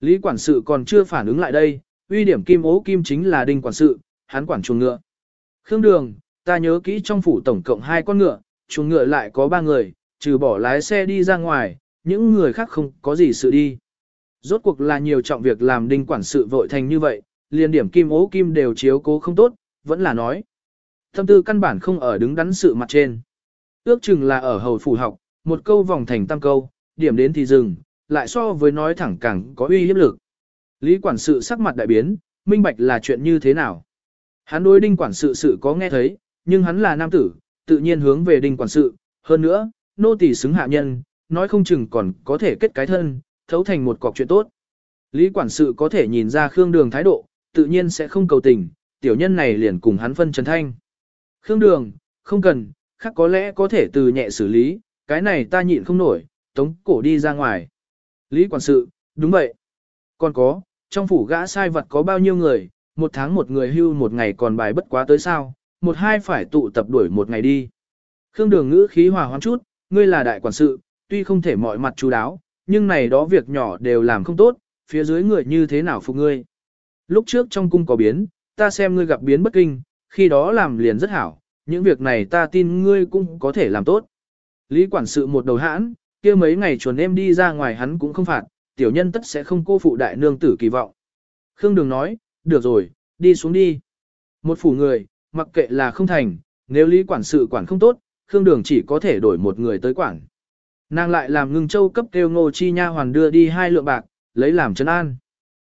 Lý quản sự còn chưa phản ứng lại đây, uy điểm kim ô kim chính là đinh quản sự, hắn quản chuồng ngựa. Khương Đường, ta nhớ kỹ trong phủ tổng cộng hai con ngựa, chuồng ngựa lại có ba người, trừ bỏ lái xe đi ra ngoài, những người khác không có gì sự đi. Rốt cuộc là nhiều trọng việc làm đinh quản sự vội thành như vậy, liền điểm kim ố kim đều chiếu cố không tốt, vẫn là nói. Thâm tư căn bản không ở đứng đắn sự mặt trên. Ước chừng là ở hầu phủ học, một câu vòng thành tam câu, điểm đến thì dừng, lại so với nói thẳng càng có uy hiếp lực. Lý quản sự sắc mặt đại biến, minh bạch là chuyện như thế nào. Hắn đối đinh quản sự sự có nghe thấy, nhưng hắn là nam tử, tự nhiên hướng về đinh quản sự, hơn nữa, nô tỳ xứng hạ nhân, nói không chừng còn có thể kết cái thân, thấu thành một cọc chuyện tốt. Lý quản sự có thể nhìn ra Khương Đường thái độ, tự nhiên sẽ không cầu tình, tiểu nhân này liền cùng hắn phân trần thanh. Khương Đường, không cần, khác có lẽ có thể từ nhẹ xử lý, cái này ta nhịn không nổi, tống cổ đi ra ngoài. Lý quản sự, đúng vậy. Còn có, trong phủ gã sai vật có bao nhiêu người, một tháng một người hưu một ngày còn bài bất quá tới sao, một hai phải tụ tập đuổi một ngày đi. Khương Đường ngữ khí hòa hoãn chút, ngươi là đại quản sự, tuy không thể mọi mặt chú đáo, nhưng này đó việc nhỏ đều làm không tốt, phía dưới người như thế nào phục ngươi. Lúc trước trong cung có biến, ta xem ngươi gặp biến bất kinh, khi đó làm liền rất hảo, những việc này ta tin ngươi cũng có thể làm tốt. Lý quản sự một đầu hãn, kia mấy ngày chuồn em đi ra ngoài hắn cũng không phạt, tiểu nhân tất sẽ không cô phụ đại nương tử kỳ vọng. Khương Đường nói, được rồi, đi xuống đi. Một phủ người, mặc kệ là không thành, nếu lý quản sự quản không tốt, Khương Đường chỉ có thể đổi một người tới quản. Nàng lại làm ngưng châu cấp kêu ngô chi nha hoàn đưa đi hai lượng bạc, lấy làm chân an.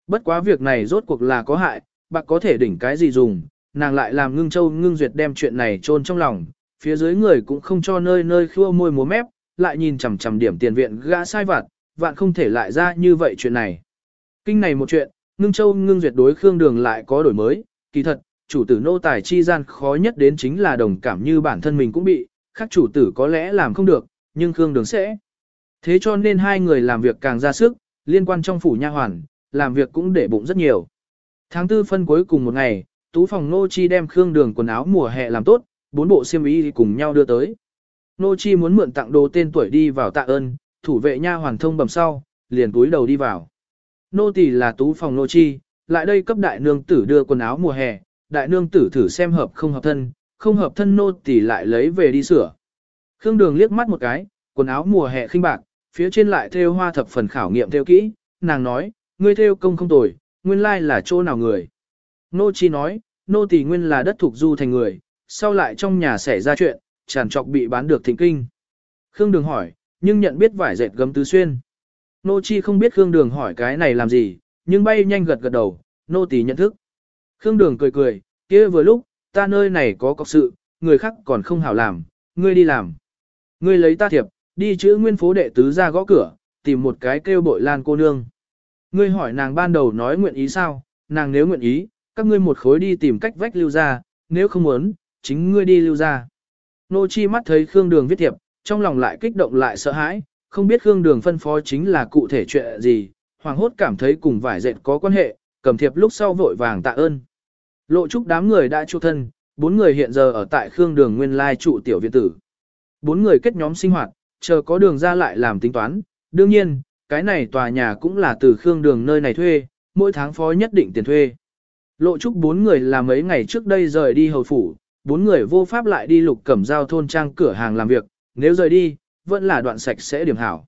Bất quá việc này rốt cuộc là có hại, bạc có thể đỉnh cái gì dùng, nàng lại làm ngưng châu ngưng duyệt đem chuyện này chôn trong lòng, phía dưới người cũng không cho nơi nơi khua môi múa mép, lại nhìn chằm chằm điểm tiền viện gã sai vặt, vạn không thể lại ra như vậy chuyện này. Kinh này một chuyện, ngưng châu ngưng duyệt đối khương đường lại có đổi mới, kỳ thật, chủ tử nô tài chi gian khó nhất đến chính là đồng cảm như bản thân mình cũng bị, khác chủ tử có lẽ làm không được, nhưng khương đường sẽ. Thế cho nên hai người làm việc càng ra sức, liên quan trong phủ nha hoàn, làm việc cũng để bụng rất nhiều. Tháng tư phân cuối cùng một ngày, tú phòng nô chi đem khương đường quần áo mùa hè làm tốt, bốn bộ xiêm y cùng nhau đưa tới. Nô chi muốn mượn tặng đồ tên tuổi đi vào tạ ơn, thủ vệ nha hoàn thông bầm sau, liền túi đầu đi vào. Nô tỳ là tú phòng nô chi, lại đây cấp đại nương tử đưa quần áo mùa hè, đại nương tử thử xem hợp không hợp thân, không hợp thân nô tỳ lại lấy về đi sửa. Khương Đường liếc mắt một cái, quần áo mùa hè khinh bạc, phía trên lại thêu hoa thập phần khảo nghiệm theo kỹ, nàng nói, ngươi thêu công không tồi, nguyên lai là chỗ nào người. Nô chi nói, nô tỳ nguyên là đất thuộc du thành người, sau lại trong nhà xảy ra chuyện, tràn trọc bị bán được thịnh kinh. Khương Đường hỏi, nhưng nhận biết vải dệt gấm tứ xuyên. Nô chi không biết Khương Đường hỏi cái này làm gì, nhưng bay nhanh gật gật đầu, nô tỳ nhận thức. Khương Đường cười cười, kia vừa lúc, ta nơi này có cọc sự, người khác còn không hảo làm, ngươi đi làm. Ngươi lấy ta thiệp, đi chữ nguyên phố đệ tứ ra gõ cửa, tìm một cái kêu bội lan cô nương. Ngươi hỏi nàng ban đầu nói nguyện ý sao, nàng nếu nguyện ý, các ngươi một khối đi tìm cách vách lưu ra, nếu không muốn, chính ngươi đi lưu ra. Nô chi mắt thấy Khương Đường viết thiệp, trong lòng lại kích động lại sợ hãi, không biết Khương Đường phân phó chính là cụ thể chuyện gì, hoàng hốt cảm thấy cùng vải dệt có quan hệ, cầm thiệp lúc sau vội vàng tạ ơn. Lộ trúc đám người đã chu thân, bốn người hiện giờ ở tại Khương Đường nguyên lai trụ tiểu viện tử. Bốn người kết nhóm sinh hoạt, chờ có đường ra lại làm tính toán, đương nhiên, cái này tòa nhà cũng là từ Khương Đường nơi này thuê, mỗi tháng phó nhất định tiền thuê. Lộ trúc bốn người là mấy ngày trước đây rời đi hầu phủ, bốn người vô pháp lại đi lục cẩm giao thôn trang cửa hàng làm việc, nếu rời đi, vẫn là đoạn sạch sẽ điểm hảo.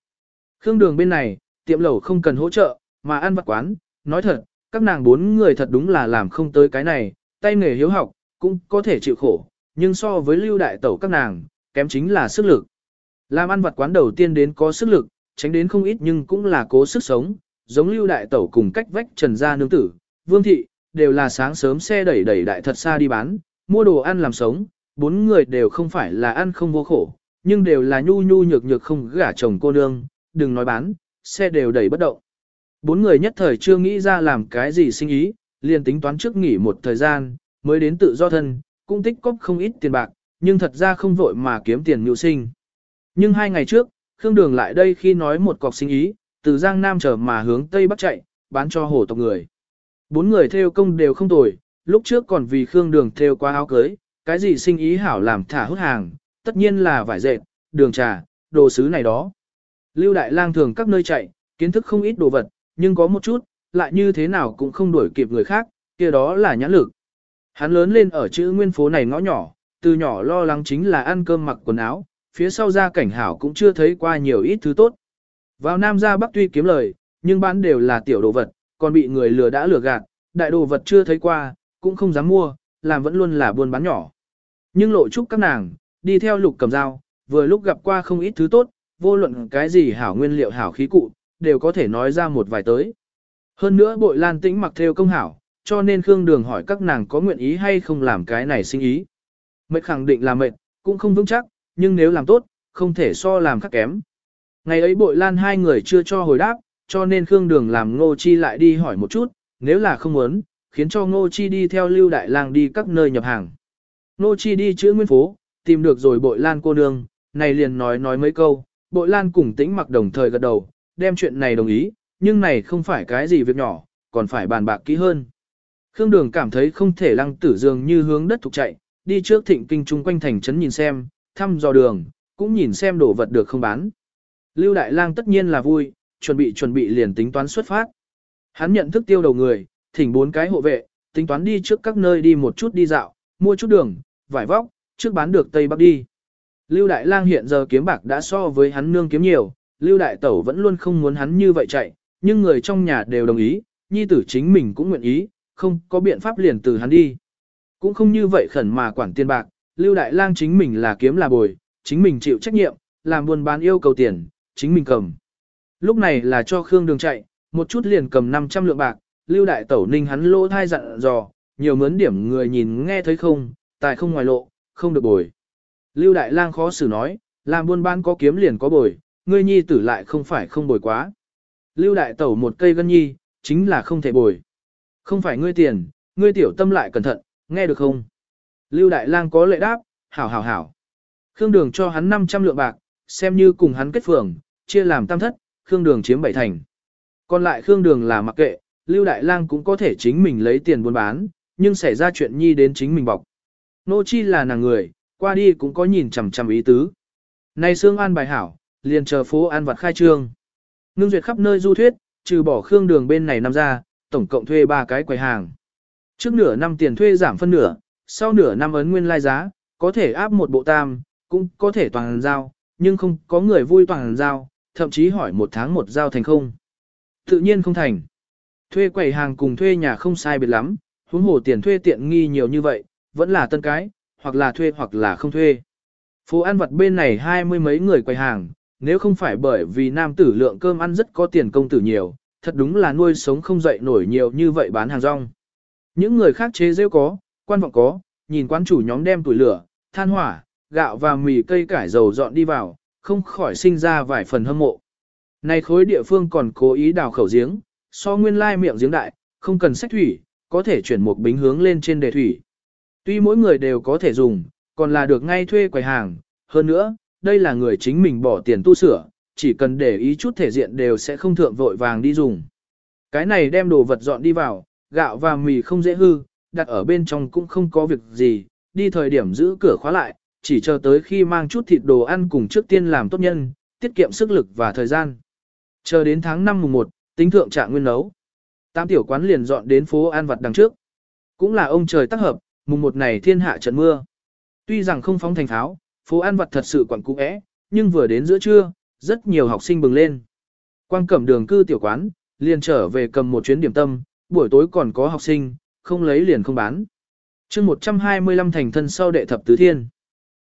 Khương đường bên này, tiệm lẩu không cần hỗ trợ, mà ăn vặt quán, nói thật, các nàng bốn người thật đúng là làm không tới cái này, tay nghề hiếu học, cũng có thể chịu khổ, nhưng so với lưu đại tẩu các nàng, kém chính là sức lực. Làm ăn vặt quán đầu tiên đến có sức lực, tránh đến không ít nhưng cũng là cố sức sống, giống lưu đại tẩu cùng cách vách trần gia nương tử, vương thị, đều là sáng sớm xe đẩy đẩy đại thật xa đi bán, mua đồ ăn làm sống, bốn người đều không phải là ăn không vô khổ, nhưng đều là nhu nhu nhược nhược không gả chồng cô nương, đừng nói bán, xe đều đẩy bất động. Bốn người nhất thời chưa nghĩ ra làm cái gì sinh ý, liền tính toán trước nghỉ một thời gian, mới đến tự do thân, cũng tích cóp không ít tiền bạc, nhưng thật ra không vội mà kiếm tiền mưu sinh. Nhưng hai ngày trước, Khương Đường lại đây khi nói một cọc sinh ý, từ Giang Nam trở mà hướng Tây Bắc chạy, bán cho hồ tộc người. Bốn người theo công đều không tồi, lúc trước còn vì Khương Đường theo qua áo cưới, cái gì sinh ý hảo làm thả hút hàng, tất nhiên là vải dệt, đường trà, đồ sứ này đó. Lưu Đại Lang thường các nơi chạy, kiến thức không ít đồ vật, nhưng có một chút, lại như thế nào cũng không đuổi kịp người khác, kia đó là nhãn lực. Hắn lớn lên ở chữ nguyên phố này ngõ nhỏ, từ nhỏ lo lắng chính là ăn cơm mặc quần áo, phía sau ra cảnh hảo cũng chưa thấy qua nhiều ít thứ tốt. Vào Nam ra Bắc tuy kiếm lời, nhưng bán đều là tiểu đồ vật, còn bị người lừa đã lừa gạt, đại đồ vật chưa thấy qua, cũng không dám mua, làm vẫn luôn là buôn bán nhỏ. Nhưng lộ trúc các nàng, đi theo lục cầm dao, vừa lúc gặp qua không ít thứ tốt, vô luận cái gì hảo nguyên liệu hảo khí cụ, đều có thể nói ra một vài tới. Hơn nữa bội lan tĩnh mặc theo công hảo, cho nên Khương Đường hỏi các nàng có nguyện ý hay không làm cái này sinh ý. Mệt khẳng định là mệt, cũng không vững chắc, nhưng nếu làm tốt, không thể so làm khác kém. Ngày ấy bội lan hai người chưa cho hồi đáp, cho nên Khương Đường làm Ngô Chi lại đi hỏi một chút, nếu là không muốn, khiến cho Ngô Chi đi theo Lưu Đại Lang đi các nơi nhập hàng. Ngô Chi đi chữ nguyên phố, tìm được rồi bội lan cô nương, này liền nói nói mấy câu, bội lan cùng tĩnh mặc đồng thời gật đầu, đem chuyện này đồng ý, nhưng này không phải cái gì việc nhỏ, còn phải bàn bạc kỹ hơn. Khương Đường cảm thấy không thể lăng tử dường như hướng đất thục chạy, đi trước thịnh kinh chung quanh thành trấn nhìn xem, thăm dò đường, cũng nhìn xem đồ vật được không bán. Lưu Đại Lang tất nhiên là vui, chuẩn bị chuẩn bị liền tính toán xuất phát. Hắn nhận thức tiêu đầu người, thỉnh bốn cái hộ vệ, tính toán đi trước các nơi đi một chút đi dạo, mua chút đường, vải vóc, trước bán được Tây Bắc đi. Lưu Đại Lang hiện giờ kiếm bạc đã so với hắn nương kiếm nhiều, Lưu Đại Tẩu vẫn luôn không muốn hắn như vậy chạy, nhưng người trong nhà đều đồng ý, nhi tử chính mình cũng nguyện ý, không có biện pháp liền từ hắn đi. Cũng không như vậy khẩn mà quản tiền bạc, Lưu Đại Lang chính mình là kiếm là bồi, chính mình chịu trách nhiệm, làm buôn bán yêu cầu tiền, chính mình cầm. Lúc này là cho Khương Đường chạy, một chút liền cầm 500 lượng bạc, Lưu Đại Tẩu Ninh hắn lỗ thai dặn dò, nhiều mướn điểm người nhìn nghe thấy không, tài không ngoài lộ, không được bồi. Lưu Đại Lang khó xử nói, làm buôn bán có kiếm liền có bồi, ngươi nhi tử lại không phải không bồi quá. Lưu Đại Tẩu một cây gân nhi, chính là không thể bồi. Không phải ngươi tiền, ngươi tiểu tâm lại cẩn thận, nghe được không? Lưu Đại Lang có lệ đáp, hảo hảo hảo. Khương Đường cho hắn 500 lượng bạc, xem như cùng hắn kết phường, chia làm tam thất, Khương Đường chiếm bảy thành. Còn lại Khương Đường là mặc kệ, Lưu Đại Lang cũng có thể chính mình lấy tiền buôn bán, nhưng xảy ra chuyện nhi đến chính mình bọc. Nô Chi là nàng người, qua đi cũng có nhìn chằm chằm ý tứ. Nay Sương An bài hảo, liền chờ phố An vật khai trương. Ngưng duyệt khắp nơi du thuyết, trừ bỏ Khương Đường bên này năm ra, tổng cộng thuê ba cái quầy hàng. Trước nửa năm tiền thuê giảm phân nửa, sau nửa năm ấn nguyên lai giá, có thể áp một bộ tam, cũng có thể toàn giao, nhưng không có người vui toàn giao, thậm chí hỏi một tháng một giao thành không. Tự nhiên không thành. Thuê quầy hàng cùng thuê nhà không sai biệt lắm, huống hồ tiền thuê tiện nghi nhiều như vậy, vẫn là tân cái, hoặc là thuê hoặc là không thuê. Phố ăn vặt bên này hai mươi mấy người quầy hàng, nếu không phải bởi vì nam tử lượng cơm ăn rất có tiền công tử nhiều, thật đúng là nuôi sống không dậy nổi nhiều như vậy bán hàng rong. Những người khác chế rêu có, quan vọng có, nhìn quán chủ nhóm đem tuổi lửa, than hỏa, gạo và mì cây cải dầu dọn đi vào, không khỏi sinh ra vài phần hâm mộ. Này khối địa phương còn cố ý đào khẩu giếng, so nguyên lai miệng giếng đại, không cần sách thủy, có thể chuyển một bính hướng lên trên đề thủy. Tuy mỗi người đều có thể dùng, còn là được ngay thuê quầy hàng, hơn nữa, đây là người chính mình bỏ tiền tu sửa, chỉ cần để ý chút thể diện đều sẽ không thượng vội vàng đi dùng. Cái này đem đồ vật dọn đi vào, gạo và mì không dễ hư, đặt ở bên trong cũng không có việc gì, đi thời điểm giữ cửa khóa lại, chỉ chờ tới khi mang chút thịt đồ ăn cùng trước tiên làm tốt nhân, tiết kiệm sức lực và thời gian. Chờ đến tháng 5 mùng 1, tính thượng trạng nguyên nấu. Tam tiểu quán liền dọn đến phố An Vật đằng trước. Cũng là ông trời tác hợp, mùng một này thiên hạ trận mưa. Tuy rằng không phóng thành tháo, phố An Vật thật sự quẩn cũ é, nhưng vừa đến giữa trưa, rất nhiều học sinh bừng lên. Quang cẩm đường cư tiểu quán, liền trở về cầm một chuyến điểm tâm, buổi tối còn có học sinh, không lấy liền không bán. chương 125 thành thân sau đệ thập tứ thiên.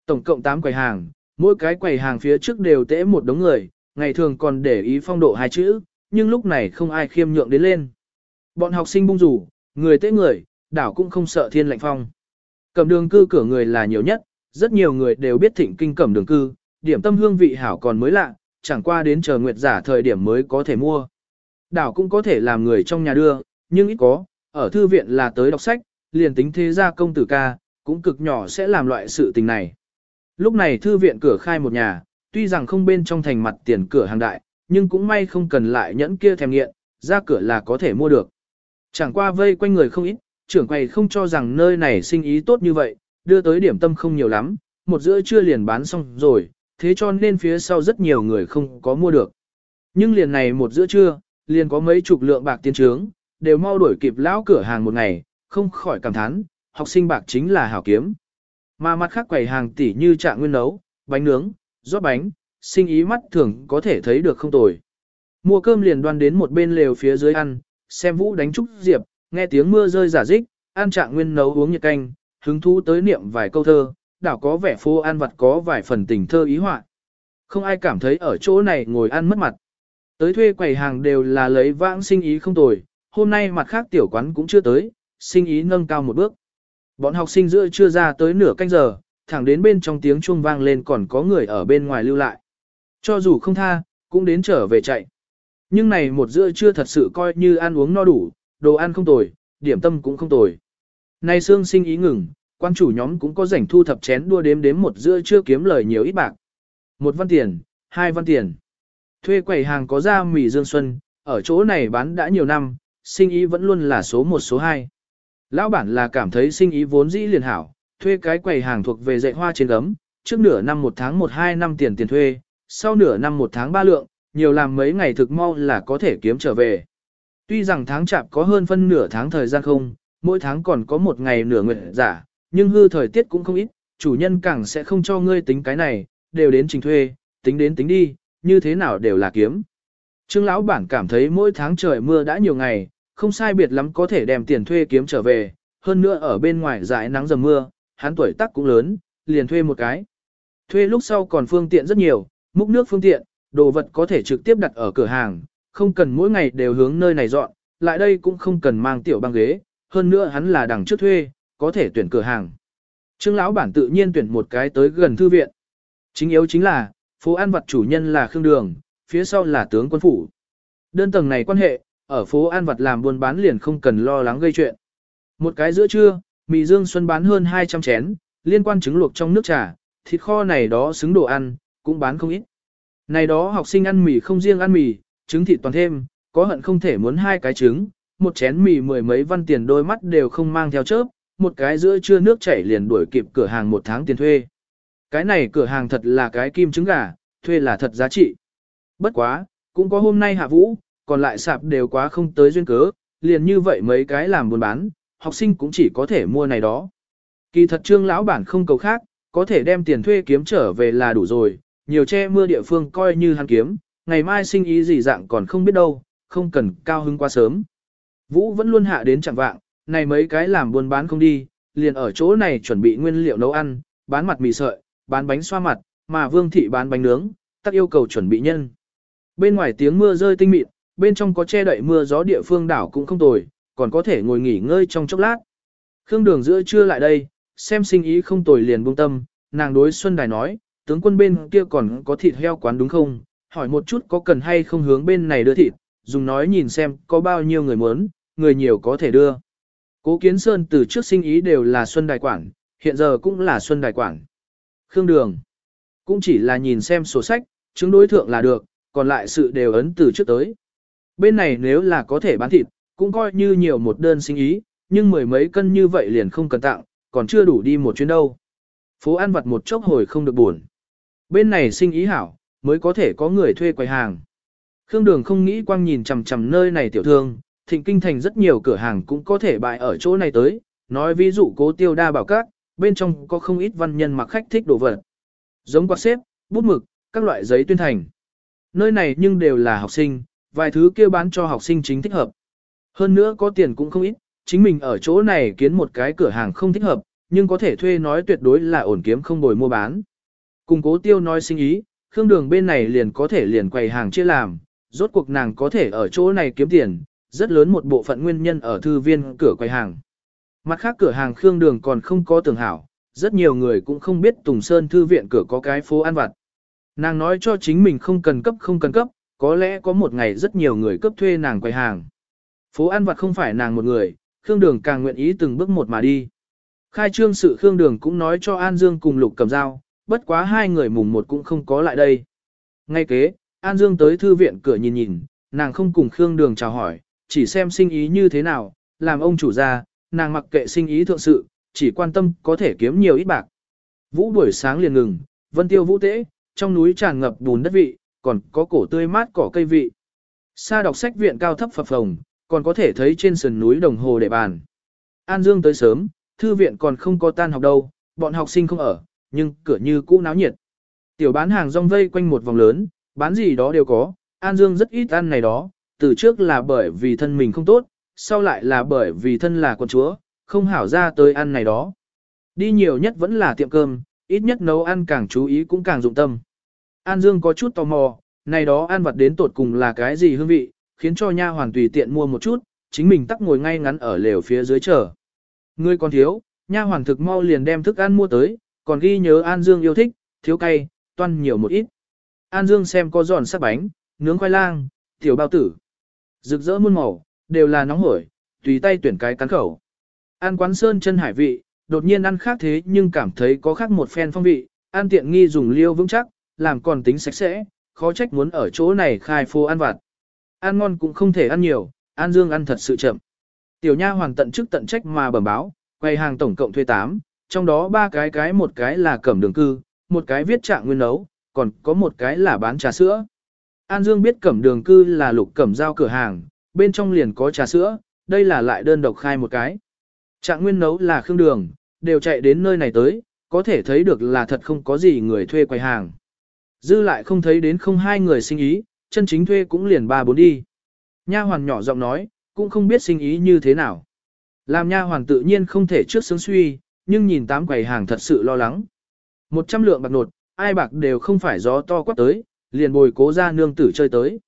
Tổng cộng 8 quầy hàng, mỗi cái quầy hàng phía trước đều tễ một đống người, ngày thường còn để ý phong độ hai chữ, nhưng lúc này không ai khiêm nhượng đến lên. Bọn học sinh bung rủ, người tế người, đảo cũng không sợ thiên lạnh phong. Cẩm đường cư cửa người là nhiều nhất, rất nhiều người đều biết thịnh kinh cẩm đường cư, điểm tâm hương vị hảo còn mới lạ, chẳng qua đến chờ nguyệt giả thời điểm mới có thể mua. Đảo cũng có thể làm người trong nhà đưa, nhưng ít có, ở thư viện là tới đọc sách, liền tính thế gia công tử ca, cũng cực nhỏ sẽ làm loại sự tình này. Lúc này thư viện cửa khai một nhà, tuy rằng không bên trong thành mặt tiền cửa hàng đại, nhưng cũng may không cần lại nhẫn kia thèm nghiện, ra cửa là có thể mua được. Chẳng qua vây quanh người không ít, trưởng quầy không cho rằng nơi này sinh ý tốt như vậy, đưa tới điểm tâm không nhiều lắm, một giữa trưa liền bán xong rồi, thế cho nên phía sau rất nhiều người không có mua được. Nhưng liền này một giữa trưa, liền có mấy chục lượng bạc tiến trướng, đều mau đuổi kịp lão cửa hàng một ngày, không khỏi cảm thán, học sinh bạc chính là hảo kiếm. Mà mặt khác quầy hàng tỉ như trạng nguyên nấu, bánh nướng, rót bánh, sinh ý mắt thường có thể thấy được không tồi. Mua cơm liền đoan đến một bên lều phía dưới ăn, xem vũ đánh trúc diệp, nghe tiếng mưa rơi giả dích, an trạng nguyên nấu uống nhiệt canh, hứng thú tới niệm vài câu thơ, đảo có vẻ phô an vật có vài phần tình thơ ý họa. Không ai cảm thấy ở chỗ này ngồi ăn mất mặt. Tới thuê quầy hàng đều là lấy vãng sinh ý không tồi, hôm nay mặt khác tiểu quán cũng chưa tới, sinh ý nâng cao một bước. Bọn học sinh giữa chưa ra tới nửa canh giờ, thẳng đến bên trong tiếng chuông vang lên còn có người ở bên ngoài lưu lại. Cho dù không tha, cũng đến trở về chạy. Nhưng này một giữa chưa thật sự coi như ăn uống no đủ, đồ ăn không tồi, điểm tâm cũng không tồi. Nay xương sinh ý ngừng, quan chủ nhóm cũng có rảnh thu thập chén đua đếm đếm một giữa chưa kiếm lời nhiều ít bạc. Một văn tiền, hai văn tiền. Thuê quầy hàng có ra mì dương xuân, ở chỗ này bán đã nhiều năm, sinh ý vẫn luôn là số một số hai. Lão bản là cảm thấy sinh ý vốn dĩ liền hảo, thuê cái quầy hàng thuộc về dạy hoa trên gấm, trước nửa năm một tháng một hai năm tiền tiền thuê, sau nửa năm một tháng ba lượng, nhiều làm mấy ngày thực mau là có thể kiếm trở về. Tuy rằng tháng chạp có hơn phân nửa tháng thời gian không, mỗi tháng còn có một ngày nửa nguyện giả, nhưng hư thời tiết cũng không ít, chủ nhân càng sẽ không cho ngươi tính cái này, đều đến trình thuê, tính đến tính đi, như thế nào đều là kiếm. Trương lão bản cảm thấy mỗi tháng trời mưa đã nhiều ngày, không sai biệt lắm có thể đem tiền thuê kiếm trở về, hơn nữa ở bên ngoài dãi nắng dầm mưa, hắn tuổi tác cũng lớn, liền thuê một cái. Thuê lúc sau còn phương tiện rất nhiều, múc nước phương tiện, đồ vật có thể trực tiếp đặt ở cửa hàng, không cần mỗi ngày đều hướng nơi này dọn, lại đây cũng không cần mang tiểu băng ghế, hơn nữa hắn là đằng trước thuê, có thể tuyển cửa hàng. Trương lão bản tự nhiên tuyển một cái tới gần thư viện. Chính yếu chính là, phố ăn vật chủ nhân là Khương Đường, phía sau là tướng quân phủ. Đơn tầng này quan hệ, ở phố ăn vật làm buôn bán liền không cần lo lắng gây chuyện. Một cái giữa trưa, mì dương xuân bán hơn 200 chén, liên quan trứng luộc trong nước trà, thịt kho này đó xứng đồ ăn, cũng bán không ít. Này đó học sinh ăn mì không riêng ăn mì, trứng thịt toàn thêm, có hận không thể muốn hai cái trứng, một chén mì mười mấy văn tiền đôi mắt đều không mang theo chớp, một cái giữa trưa nước chảy liền đuổi kịp cửa hàng một tháng tiền thuê. Cái này cửa hàng thật là cái kim trứng gà, thuê là thật giá trị. Bất quá, cũng có hôm nay hạ vũ, còn lại sạp đều quá không tới duyên cớ, liền như vậy mấy cái làm buôn bán, học sinh cũng chỉ có thể mua này đó. Kỳ thật trương lão bản không cầu khác, có thể đem tiền thuê kiếm trở về là đủ rồi, nhiều che mưa địa phương coi như hắn kiếm, ngày mai sinh ý gì dạng còn không biết đâu, không cần cao hứng quá sớm. Vũ vẫn luôn hạ đến chẳng vạng, này mấy cái làm buôn bán không đi, liền ở chỗ này chuẩn bị nguyên liệu nấu ăn, bán mặt mì sợi, bán bánh xoa mặt, mà vương thị bán bánh nướng, tắc yêu cầu chuẩn bị nhân. Bên ngoài tiếng mưa rơi tinh mịn, bên trong có che đậy mưa gió địa phương đảo cũng không tồi, còn có thể ngồi nghỉ ngơi trong chốc lát. Khương đường giữa trưa lại đây, xem sinh ý không tồi liền buông tâm, nàng đối Xuân Đài nói, tướng quân bên kia còn có thịt heo quán đúng không, hỏi một chút có cần hay không hướng bên này đưa thịt, dùng nói nhìn xem có bao nhiêu người muốn, người nhiều có thể đưa. Cố Kiến Sơn từ trước sinh ý đều là Xuân Đài Quảng, hiện giờ cũng là Xuân Đài Quảng. Khương Đường, cũng chỉ là nhìn xem sổ sách, chứng đối thượng là được, còn lại sự đều ấn từ trước tới. Bên này nếu là có thể bán thịt, cũng coi như nhiều một đơn sinh ý, nhưng mười mấy cân như vậy liền không cần tặng, còn chưa đủ đi một chuyến đâu. Phố ăn vặt một chốc hồi không được buồn. Bên này sinh ý hảo, mới có thể có người thuê quầy hàng. Khương Đường không nghĩ quang nhìn chằm chằm nơi này tiểu thương, thịnh kinh thành rất nhiều cửa hàng cũng có thể bại ở chỗ này tới, nói ví dụ cố tiêu đa bảo các, bên trong có không ít văn nhân mặc khách thích đồ vật. Giống quạt xếp, bút mực, các loại giấy tuyên thành. Nơi này nhưng đều là học sinh, vài thứ kia bán cho học sinh chính thích hợp. Hơn nữa có tiền cũng không ít, chính mình ở chỗ này kiến một cái cửa hàng không thích hợp, nhưng có thể thuê nói tuyệt đối là ổn kiếm không bồi mua bán. Cùng cố tiêu nói sinh ý, Khương Đường bên này liền có thể liền quầy hàng chia làm, rốt cuộc nàng có thể ở chỗ này kiếm tiền, rất lớn một bộ phận nguyên nhân ở thư viên cửa quầy hàng. Mặt khác cửa hàng Khương Đường còn không có tường hảo, rất nhiều người cũng không biết Tùng Sơn thư viện cửa có cái phố ăn vặt. Nàng nói cho chính mình không cần cấp không cần cấp, có lẽ có một ngày rất nhiều người cấp thuê nàng quầy hàng. Phố ăn vặt không phải nàng một người, Khương Đường càng nguyện ý từng bước một mà đi. Khai trương sự Khương Đường cũng nói cho An Dương cùng Lục cầm dao, bất quá hai người mùng một cũng không có lại đây. Ngay kế, An Dương tới thư viện cửa nhìn nhìn, nàng không cùng Khương Đường chào hỏi, chỉ xem sinh ý như thế nào, làm ông chủ ra, nàng mặc kệ sinh ý thượng sự, chỉ quan tâm có thể kiếm nhiều ít bạc. Vũ buổi sáng liền ngừng, vân tiêu vũ tễ, trong núi tràn ngập bùn đất vị, còn có cổ tươi mát cỏ cây vị. Xa đọc sách viện cao thấp phập phồng, còn có thể thấy trên sườn núi đồng hồ để bàn. An Dương tới sớm, thư viện còn không có tan học đâu, bọn học sinh không ở, nhưng cửa như cũ náo nhiệt. Tiểu bán hàng rong vây quanh một vòng lớn, bán gì đó đều có, An Dương rất ít ăn này đó, từ trước là bởi vì thân mình không tốt, sau lại là bởi vì thân là con chúa, không hảo ra tới ăn này đó. Đi nhiều nhất vẫn là tiệm cơm, ít nhất nấu ăn càng chú ý cũng càng dụng tâm. An Dương có chút tò mò, này đó ăn vặt đến tột cùng là cái gì hương vị, khiến cho nha hoàn tùy tiện mua một chút, chính mình tắc ngồi ngay ngắn ở lều phía dưới chờ. Ngươi còn thiếu, nha hoàn thực mau liền đem thức ăn mua tới, còn ghi nhớ An Dương yêu thích, thiếu cay, toan nhiều một ít. An Dương xem có giòn sắc bánh, nướng khoai lang, tiểu bao tử. Rực rỡ muôn màu, đều là nóng hổi, tùy tay tuyển cái cắn khẩu. An quán sơn chân hải vị, đột nhiên ăn khác thế nhưng cảm thấy có khác một phen phong vị, An tiện nghi dùng liêu vững chắc, làm còn tính sạch sẽ, khó trách muốn ở chỗ này khai phô ăn vặt. Ăn ngon cũng không thể ăn nhiều, An Dương ăn thật sự chậm. Tiểu nha hoàng tận chức tận trách mà bẩm báo, quầy hàng tổng cộng thuê 8, trong đó ba cái cái một cái là cẩm đường cư, một cái viết trạng nguyên nấu, còn có một cái là bán trà sữa. An Dương biết cẩm đường cư là lục cẩm giao cửa hàng, bên trong liền có trà sữa, đây là lại đơn độc khai một cái. Trạng nguyên nấu là khương đường, đều chạy đến nơi này tới, có thể thấy được là thật không có gì người thuê quầy hàng. Dư lại không thấy đến không hai người sinh ý, chân chính thuê cũng liền ba bốn đi. Nha hoàn nhỏ giọng nói, cũng không biết sinh ý như thế nào. Làm nha hoàn tự nhiên không thể trước sướng suy, nhưng nhìn tám quầy hàng thật sự lo lắng. Một trăm lượng bạc nột, ai bạc đều không phải gió to quát tới, liền bồi cố ra nương tử chơi tới.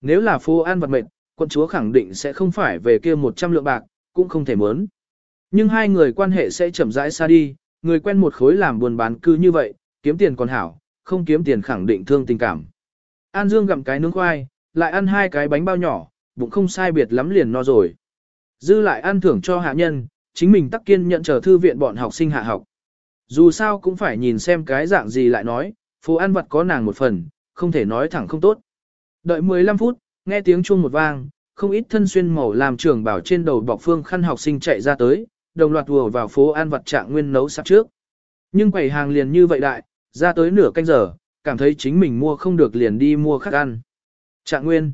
Nếu là phố an vật mệnh, quân chúa khẳng định sẽ không phải về kia một trăm lượng bạc, cũng không thể muốn. Nhưng hai người quan hệ sẽ chậm rãi xa đi, người quen một khối làm buồn bán cư như vậy, kiếm tiền còn hảo, không kiếm tiền khẳng định thương tình cảm. An Dương gặm cái nướng khoai, lại ăn hai cái bánh bao nhỏ, bụng không sai biệt lắm liền no rồi. Dư lại ăn thưởng cho hạ nhân, chính mình tắc kiên nhận chờ thư viện bọn học sinh hạ học. Dù sao cũng phải nhìn xem cái dạng gì lại nói, phố ăn vặt có nàng một phần, không thể nói thẳng không tốt. Đợi 15 phút, nghe tiếng chuông một vang, không ít thân xuyên màu làm trưởng bảo trên đầu bọc phương khăn học sinh chạy ra tới, đồng loạt vừa vào phố ăn vặt trạng nguyên nấu sắp trước. Nhưng quầy hàng liền như vậy đại, ra tới nửa canh giờ, cảm thấy chính mình mua không được liền đi mua khác ăn. Trạng nguyên.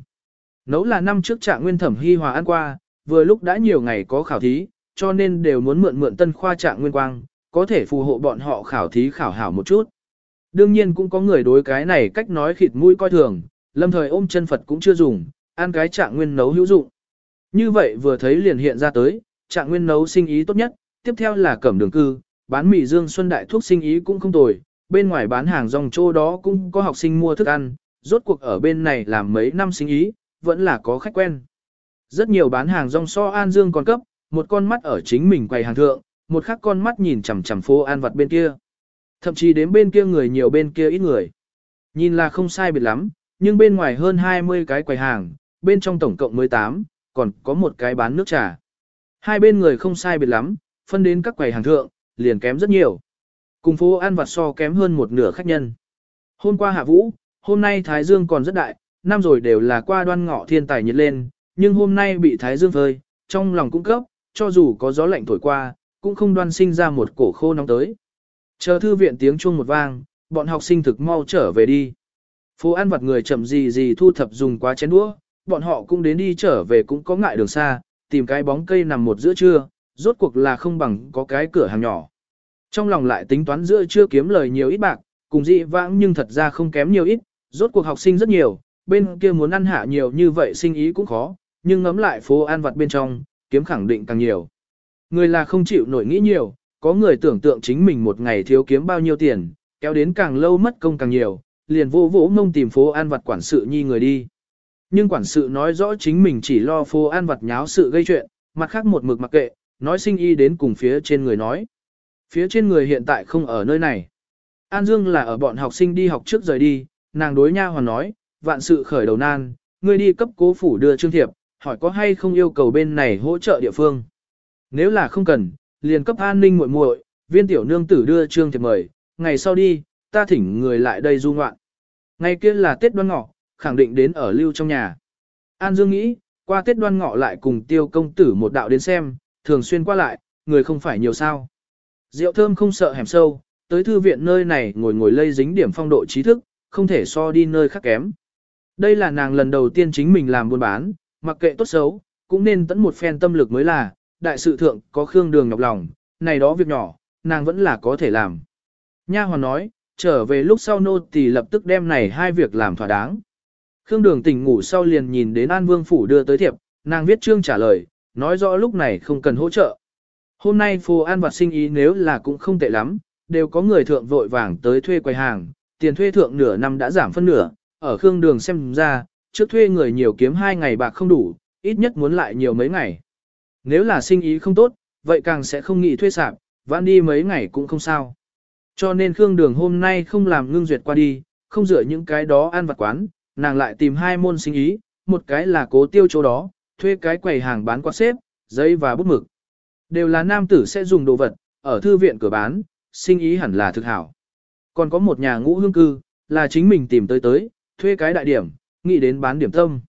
Nấu là năm trước trạng nguyên thẩm hy hòa ăn qua, vừa lúc đã nhiều ngày có khảo thí, cho nên đều muốn mượn mượn tân khoa trạng nguyên quang, có thể phù hộ bọn họ khảo thí khảo hảo một chút. Đương nhiên cũng có người đối cái này cách nói khịt mũi coi thường, lâm thời ôm chân Phật cũng chưa dùng, ăn cái trạng nguyên nấu hữu dụng. Như vậy vừa thấy liền hiện ra tới, trạng nguyên nấu sinh ý tốt nhất, tiếp theo là cẩm đường cư, bán mì dương xuân đại thuốc sinh ý cũng không tồi, bên ngoài bán hàng rong chỗ đó cũng có học sinh mua thức ăn, rốt cuộc ở bên này làm mấy năm sinh ý, vẫn là có khách quen. Rất nhiều bán hàng rong so An Dương còn cấp, một con mắt ở chính mình quầy hàng thượng, một khác con mắt nhìn chằm chằm phố An vặt bên kia. Thậm chí đến bên kia người nhiều bên kia ít người. Nhìn là không sai biệt lắm, nhưng bên ngoài hơn 20 cái quầy hàng, bên trong tổng cộng 18, còn có một cái bán nước trà. Hai bên người không sai biệt lắm, phân đến các quầy hàng thượng, liền kém rất nhiều. Cùng phố An vặt so kém hơn một nửa khách nhân. Hôm qua hạ vũ, hôm nay Thái Dương còn rất đại, năm rồi đều là qua đoan ngọ thiên tài nhiệt lên, nhưng hôm nay bị Thái Dương phơi, trong lòng cũng cấp, cho dù có gió lạnh thổi qua, cũng không đoan sinh ra một cổ khô nóng tới. Chờ thư viện tiếng chuông một vang, bọn học sinh thực mau trở về đi. Phố ăn vặt người chậm gì gì thu thập dùng quá chén đũa, bọn họ cũng đến đi trở về cũng có ngại đường xa, tìm cái bóng cây nằm một giữa trưa, rốt cuộc là không bằng có cái cửa hàng nhỏ. Trong lòng lại tính toán giữa trưa kiếm lời nhiều ít bạc, cùng dị vãng nhưng thật ra không kém nhiều ít, rốt cuộc học sinh rất nhiều, bên kia muốn ăn hạ nhiều như vậy sinh ý cũng khó, nhưng ngấm lại phố ăn vặt bên trong, kiếm khẳng định càng nhiều. Người là không chịu nổi nghĩ nhiều, có người tưởng tượng chính mình một ngày thiếu kiếm bao nhiêu tiền, kéo đến càng lâu mất công càng nhiều, liền vô vỗ mông tìm phố An vặt quản sự nhi người đi. Nhưng quản sự nói rõ chính mình chỉ lo phố An vặt nháo sự gây chuyện, mặt khác một mực mặc kệ, nói sinh y đến cùng phía trên người nói. Phía trên người hiện tại không ở nơi này. An Dương là ở bọn học sinh đi học trước rời đi, nàng đối nha hoàn nói, vạn sự khởi đầu nan, ngươi đi cấp cố phủ đưa trương thiệp, hỏi có hay không yêu cầu bên này hỗ trợ địa phương. Nếu là không cần, liền cấp an ninh muội muội, viên tiểu nương tử đưa trương thiệp mời, ngày sau đi, ta thỉnh người lại đây du ngoạn. Ngày kia là Tết đoan ngọ, khẳng định đến ở lưu trong nhà. An Dương nghĩ, qua Tết đoan ngọ lại cùng tiêu công tử một đạo đến xem, thường xuyên qua lại, người không phải nhiều sao. Rượu thơm không sợ hẻm sâu, tới thư viện nơi này ngồi ngồi lây dính điểm phong độ trí thức, không thể so đi nơi khác kém. Đây là nàng lần đầu tiên chính mình làm buôn bán, mặc kệ tốt xấu, cũng nên tẫn một phen tâm lực mới là, đại sự thượng có khương đường nhọc lòng, này đó việc nhỏ, nàng vẫn là có thể làm. Nha hoàn nói, trở về lúc sau nô thì lập tức đem này hai việc làm thỏa đáng. Khương Đường tỉnh ngủ sau liền nhìn đến An Vương Phủ đưa tới thiệp, nàng viết chương trả lời, nói rõ lúc này không cần hỗ trợ. Hôm nay phù an vặt sinh ý nếu là cũng không tệ lắm, đều có người thượng vội vàng tới thuê quầy hàng, tiền thuê thượng nửa năm đã giảm phân nửa, ở Khương Đường xem ra, trước thuê người nhiều kiếm hai ngày bạc không đủ, ít nhất muốn lại nhiều mấy ngày. Nếu là sinh ý không tốt, vậy càng sẽ không nghĩ thuê sạp, vãn đi mấy ngày cũng không sao. Cho nên Khương Đường hôm nay không làm ngưng duyệt qua đi, không dựa những cái đó ăn vặt quán, nàng lại tìm hai môn sinh ý, một cái là cố tiêu chỗ đó, thuê cái quầy hàng bán quạt xếp, giấy và bút mực. Đều là nam tử sẽ dùng đồ vật, ở thư viện cửa bán, sinh ý hẳn là thực hảo. Còn có một nhà ngũ hương cư, là chính mình tìm tới tới, thuê cái đại điểm, nghĩ đến bán điểm tâm.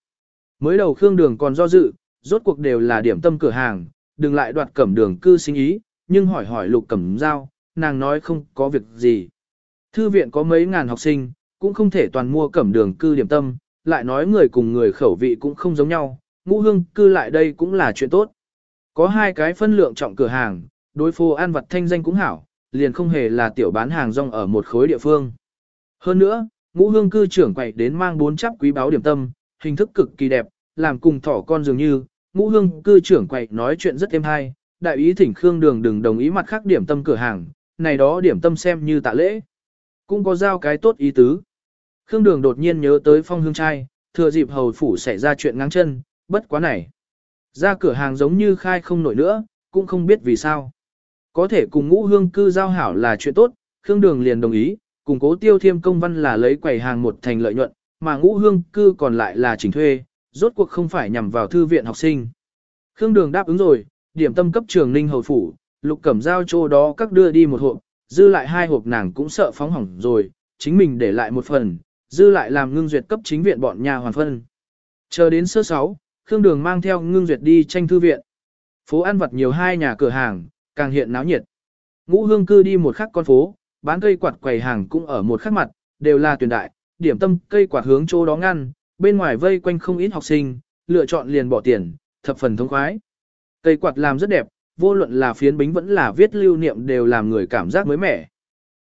Mới đầu Khương Đường còn do dự, rốt cuộc đều là điểm tâm cửa hàng, đừng lại đoạt cẩm đường cư sinh ý, nhưng hỏi hỏi lục cẩm giao, nàng nói không có việc gì. Thư viện có mấy ngàn học sinh, cũng không thể toàn mua cẩm đường cư điểm tâm, lại nói người cùng người khẩu vị cũng không giống nhau, ngũ hương cư lại đây cũng là chuyện tốt. Có hai cái phân lượng trọng cửa hàng, đối phố ăn vật thanh danh cũng hảo, liền không hề là tiểu bán hàng rong ở một khối địa phương. Hơn nữa, ngũ hương cư trưởng quậy đến mang bốn chắp quý báo điểm tâm, hình thức cực kỳ đẹp, làm cùng thỏ con dường như, ngũ hương cư trưởng quậy nói chuyện rất êm hay, đại ý thỉnh Khương Đường đừng đồng ý mặt khác điểm tâm cửa hàng, này đó điểm tâm xem như tạ lễ. Cũng có giao cái tốt ý tứ. Khương Đường đột nhiên nhớ tới phong hương trai, thừa dịp hầu phủ xảy ra chuyện ngang chân, bất quá này. Ra cửa hàng giống như khai không nổi nữa, cũng không biết vì sao. Có thể cùng ngũ hương cư giao hảo là chuyện tốt, Khương Đường liền đồng ý, cùng cố tiêu thiêm công văn là lấy quầy hàng một thành lợi nhuận, mà ngũ hương cư còn lại là chỉnh thuê, rốt cuộc không phải nhằm vào thư viện học sinh. Khương Đường đáp ứng rồi, điểm tâm cấp trường ninh hầu phủ, lục cẩm giao chỗ đó các đưa đi một hộp, dư lại hai hộp nàng cũng sợ phóng hỏng rồi, chính mình để lại một phần, dư lại làm ngưng duyệt cấp chính viện bọn nhà hoàn phân. Chờ đến sơ sáu, Khương Đường mang theo ngưng duyệt đi tranh thư viện. Phố ăn vặt nhiều hai nhà cửa hàng, càng hiện náo nhiệt. Ngũ hương cư đi một khắc con phố, bán cây quạt quầy hàng cũng ở một khắc mặt, đều là tuyển đại, điểm tâm cây quạt hướng chỗ đó ngăn, bên ngoài vây quanh không ít học sinh, lựa chọn liền bỏ tiền, thập phần thông khoái. Cây quạt làm rất đẹp, vô luận là phiến bính vẫn là viết lưu niệm đều làm người cảm giác mới mẻ.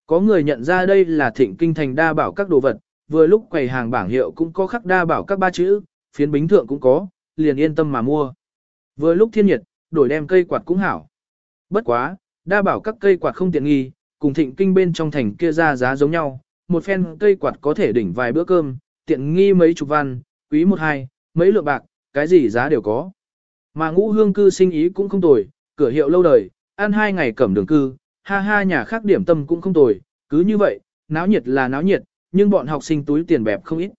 Có người nhận ra đây là thịnh kinh thành đa bảo các đồ vật, vừa lúc quầy hàng bảng hiệu cũng có khắc đa bảo các ba chữ, phiến bính thượng cũng có, liền yên tâm mà mua. Vừa lúc thiên nhiệt, đổi đem cây quạt cũng hảo. Bất quá, đa bảo các cây quạt không tiện nghi, cùng thịnh kinh bên trong thành kia ra giá giống nhau, một phen cây quạt có thể đỉnh vài bữa cơm, tiện nghi mấy chục văn, quý một hai, mấy lượng bạc, cái gì giá đều có. Mà ngũ hương cư sinh ý cũng không tồi, cửa hiệu lâu đời, ăn hai ngày cẩm đường cư, ha ha nhà khác điểm tâm cũng không tồi, cứ như vậy, náo nhiệt là náo nhiệt, nhưng bọn học sinh túi tiền bẹp không ít.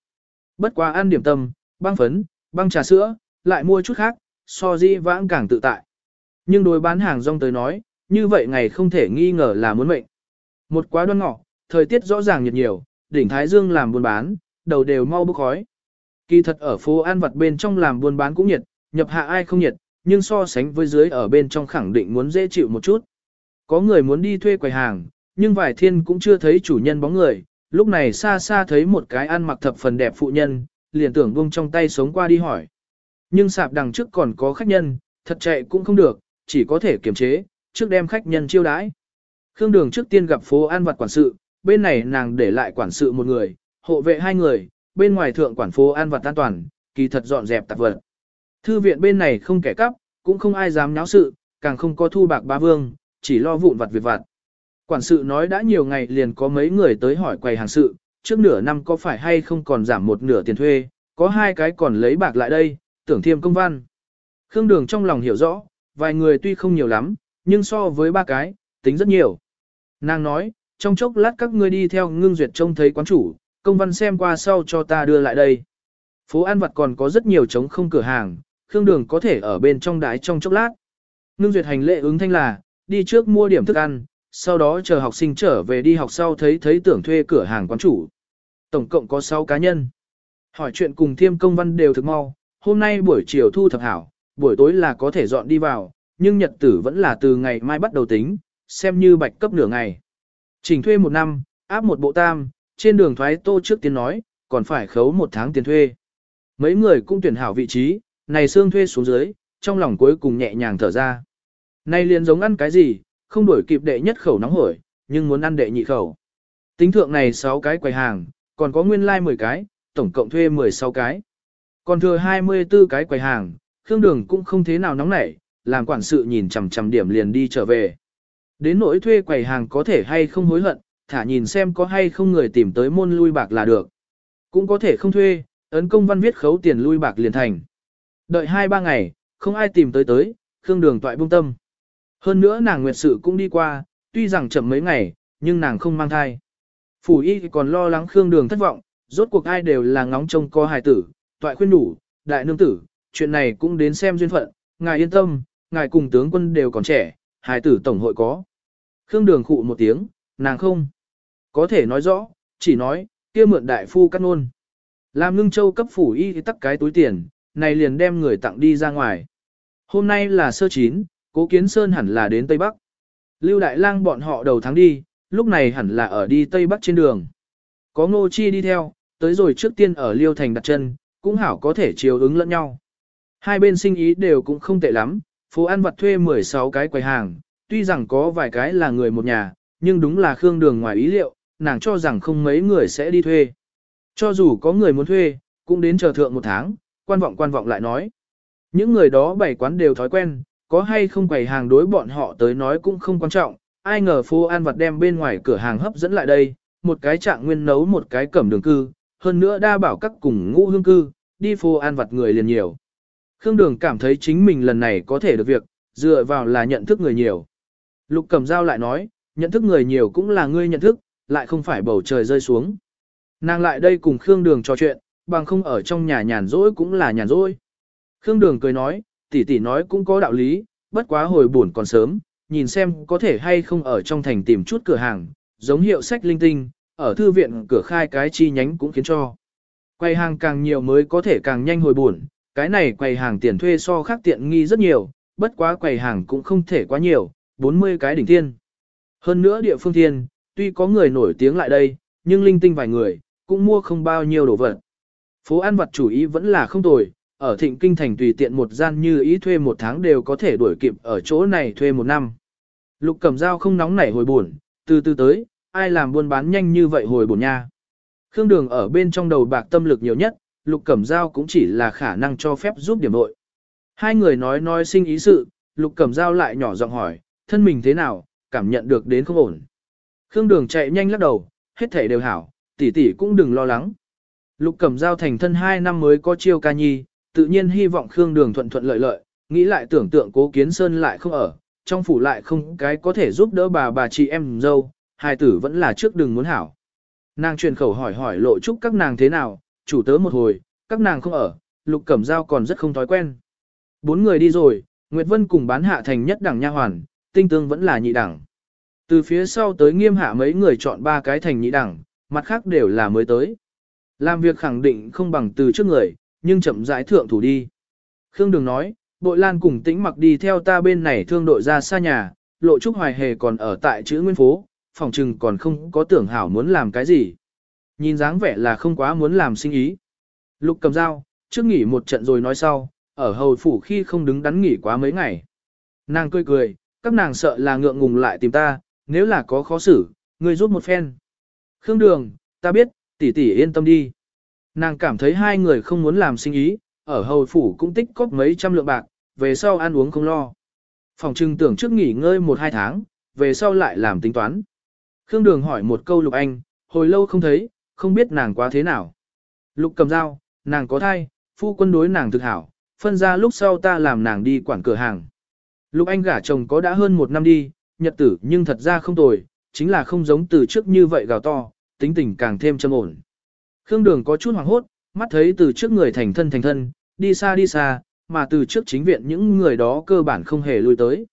Bất quá ăn điểm tâm, băng phấn, băng trà sữa, lại mua chút khác, so di vãng càng tự tại. Nhưng đối bán hàng rong tới nói, như vậy ngày không thể nghi ngờ là muốn mệnh. Một quá đoan ngọ, thời tiết rõ ràng nhiệt nhiều, đỉnh Thái Dương làm buôn bán, đầu đều mau bốc khói. Kỳ thật ở phố An vặt bên trong làm buôn bán cũng nhiệt, nhập hạ ai không nhiệt, nhưng so sánh với dưới ở bên trong khẳng định muốn dễ chịu một chút. Có người muốn đi thuê quầy hàng, nhưng vài thiên cũng chưa thấy chủ nhân bóng người, lúc này xa xa thấy một cái ăn mặc thập phần đẹp phụ nhân, liền tưởng buông trong tay sống qua đi hỏi. Nhưng sạp đằng trước còn có khách nhân, thật chạy cũng không được, chỉ có thể kiềm chế, trước đem khách nhân chiêu đãi. Khương Đường trước tiên gặp phố an vật quản sự, bên này nàng để lại quản sự một người, hộ vệ hai người, bên ngoài thượng quản phố an vật an toàn, kỳ thật dọn dẹp tạp vật. Thư viện bên này không kẻ cắp, cũng không ai dám náo sự, càng không có thu bạc ba vương, chỉ lo vụn vặt việc vặt. Quản sự nói đã nhiều ngày liền có mấy người tới hỏi quầy hàng sự, trước nửa năm có phải hay không còn giảm một nửa tiền thuê, có hai cái còn lấy bạc lại đây, tưởng thiêm công văn. Khương Đường trong lòng hiểu rõ, vài người tuy không nhiều lắm, nhưng so với ba cái, tính rất nhiều. Nàng nói, trong chốc lát các ngươi đi theo ngưng duyệt trông thấy quán chủ, công văn xem qua sau cho ta đưa lại đây. Phố An Vật còn có rất nhiều trống không cửa hàng, Khương Đường có thể ở bên trong đái trong chốc lát. Ngưng duyệt hành lệ ứng thanh là, đi trước mua điểm thức ăn, sau đó chờ học sinh trở về đi học sau thấy thấy tưởng thuê cửa hàng quán chủ. Tổng cộng có 6 cá nhân. Hỏi chuyện cùng thiêm công văn đều thực mau, hôm nay buổi chiều thu thập hảo, buổi tối là có thể dọn đi vào, nhưng nhật tử vẫn là từ ngày mai bắt đầu tính, xem như bạch cấp nửa ngày. Chỉnh thuê một năm, áp một bộ tam, trên đường thoái tô trước tiên nói, còn phải khấu một tháng tiền thuê. Mấy người cũng tuyển hảo vị trí, này xương thuê xuống dưới, trong lòng cuối cùng nhẹ nhàng thở ra. Nay liền giống ăn cái gì, không đổi kịp đệ nhất khẩu nóng hổi, nhưng muốn ăn đệ nhị khẩu. Tính thượng này 6 cái quầy hàng, còn có nguyên lai like 10 cái, tổng cộng thuê 16 cái. Còn thừa 24 cái quầy hàng, Khương Đường cũng không thế nào nóng nảy, làm quản sự nhìn chằm chằm điểm liền đi trở về. Đến nỗi thuê quầy hàng có thể hay không hối hận, thả nhìn xem có hay không người tìm tới môn lui bạc là được. Cũng có thể không thuê, ấn công văn viết khấu tiền lui bạc liền thành. Đợi 2-3 ngày, không ai tìm tới tới, Khương Đường toại buông tâm. Hơn nữa nàng nguyệt sự cũng đi qua, tuy rằng chậm mấy ngày, nhưng nàng không mang thai. Phủ y còn lo lắng Khương Đường thất vọng, rốt cuộc ai đều là ngóng trông co hài tử, toại khuyên đủ, đại nương tử, chuyện này cũng đến xem duyên phận, ngài yên tâm, ngài cùng tướng quân đều còn trẻ, hài tử tổng hội có. Khương Đường khụ một tiếng, nàng không. Có thể nói rõ, chỉ nói, kia mượn đại phu cắt nôn. Làm ngưng châu cấp phủ y thì tắt cái túi tiền, này liền đem người tặng đi ra ngoài. Hôm nay là sơ chín, cố kiến sơn hẳn là đến Tây Bắc. Lưu Đại Lang bọn họ đầu tháng đi, lúc này hẳn là ở đi Tây Bắc trên đường. Có Ngô Chi đi theo, tới rồi trước tiên ở Liêu Thành đặt chân, cũng hảo có thể chiều ứng lẫn nhau. Hai bên sinh ý đều cũng không tệ lắm, phố ăn vặt thuê 16 cái quầy hàng, tuy rằng có vài cái là người một nhà, nhưng đúng là Khương Đường ngoài ý liệu, nàng cho rằng không mấy người sẽ đi thuê. Cho dù có người muốn thuê, cũng đến chờ thượng một tháng, quan vọng quan vọng lại nói. Những người đó bày quán đều thói quen, có hay không quầy hàng đối bọn họ tới nói cũng không quan trọng, ai ngờ phố an vật đem bên ngoài cửa hàng hấp dẫn lại đây, một cái trạng nguyên nấu một cái cẩm đường cư, hơn nữa đa bảo các cùng ngũ hương cư, đi phố an vật người liền nhiều. Khương Đường cảm thấy chính mình lần này có thể được việc, dựa vào là nhận thức người nhiều. Lục Cẩm dao lại nói, nhận thức người nhiều cũng là ngươi nhận thức, lại không phải bầu trời rơi xuống. Nàng lại đây cùng Khương Đường trò chuyện, bằng không ở trong nhà nhàn rỗi cũng là nhàn rỗi. Khương Đường cười nói, tỷ tỷ nói cũng có đạo lý, bất quá hồi buồn còn sớm, nhìn xem có thể hay không ở trong thành tìm chút cửa hàng, giống hiệu sách linh tinh, ở thư viện cửa khai cái chi nhánh cũng khiến cho. Quầy hàng càng nhiều mới có thể càng nhanh hồi buồn, cái này quầy hàng tiền thuê so khác tiện nghi rất nhiều, bất quá quầy hàng cũng không thể quá nhiều, 40 cái đỉnh thiên. Hơn nữa địa phương thiên, tuy có người nổi tiếng lại đây, nhưng linh tinh vài người, cũng mua không bao nhiêu đồ vật. Phố ăn vật chủ ý vẫn là không tồi, ở thịnh kinh thành tùy tiện một gian như ý thuê một tháng đều có thể đuổi kịp ở chỗ này thuê một năm. Lục cẩm dao không nóng nảy hồi buồn, từ từ tới, ai làm buôn bán nhanh như vậy hồi buồn nha. Khương đường ở bên trong đầu bạc tâm lực nhiều nhất, lục cẩm dao cũng chỉ là khả năng cho phép giúp điểm nội. Hai người nói nói sinh ý sự, lục cẩm dao lại nhỏ giọng hỏi, thân mình thế nào, cảm nhận được đến không ổn. Khương đường chạy nhanh lắc đầu, hết thể đều hảo, tỷ tỷ cũng đừng lo lắng. Lục cẩm Giao thành thân hai năm mới có chiêu ca nhi, tự nhiên hy vọng Khương đường thuận thuận lợi lợi, nghĩ lại tưởng tượng cố kiến sơn lại không ở, trong phủ lại không cái có thể giúp đỡ bà bà chị em dâu, hai tử vẫn là trước đừng muốn hảo. Nàng truyền khẩu hỏi hỏi lộ chúc các nàng thế nào, chủ tớ một hồi, các nàng không ở, lục cẩm Giao còn rất không thói quen. Bốn người đi rồi, Nguyệt Vân cùng bán hạ thành nhất đẳng nha hoàn, tinh tương vẫn là nhị đẳng. Từ phía sau tới nghiêm hạ mấy người chọn ba cái thành nhị đẳng, mặt khác đều là mới tới. Làm việc khẳng định không bằng từ trước người, nhưng chậm rãi thượng thủ đi. Khương Đường nói, bội lan cùng tĩnh mặc đi theo ta bên này thương đội ra xa nhà, lộ trúc hoài hề còn ở tại chữ nguyên phố, phòng trừng còn không có tưởng hảo muốn làm cái gì. Nhìn dáng vẻ là không quá muốn làm sinh ý. Lục cầm dao, trước nghỉ một trận rồi nói sau, ở hầu phủ khi không đứng đắn nghỉ quá mấy ngày. Nàng cười cười, các nàng sợ là ngượng ngùng lại tìm ta, nếu là có khó xử, ngươi giúp một phen. Khương Đường, ta biết, tỷ tỷ yên tâm đi. Nàng cảm thấy hai người không muốn làm sinh ý, ở hầu phủ cũng tích cóp mấy trăm lượng bạc, về sau ăn uống không lo. Phòng trưng tưởng trước nghỉ ngơi một hai tháng, về sau lại làm tính toán. Khương Đường hỏi một câu Lục Anh, hồi lâu không thấy, không biết nàng quá thế nào. Lục cầm dao, nàng có thai, phu quân đối nàng thực hảo, phân ra lúc sau ta làm nàng đi quản cửa hàng. Lục Anh gả chồng có đã hơn một năm đi, nhật tử nhưng thật ra không tồi, chính là không giống từ trước như vậy gào to, tính tình càng thêm trầm ổn. Khương Đường có chút hoảng hốt, mắt thấy từ trước người thành thân thành thân, đi xa đi xa, mà từ trước chính viện những người đó cơ bản không hề lui tới.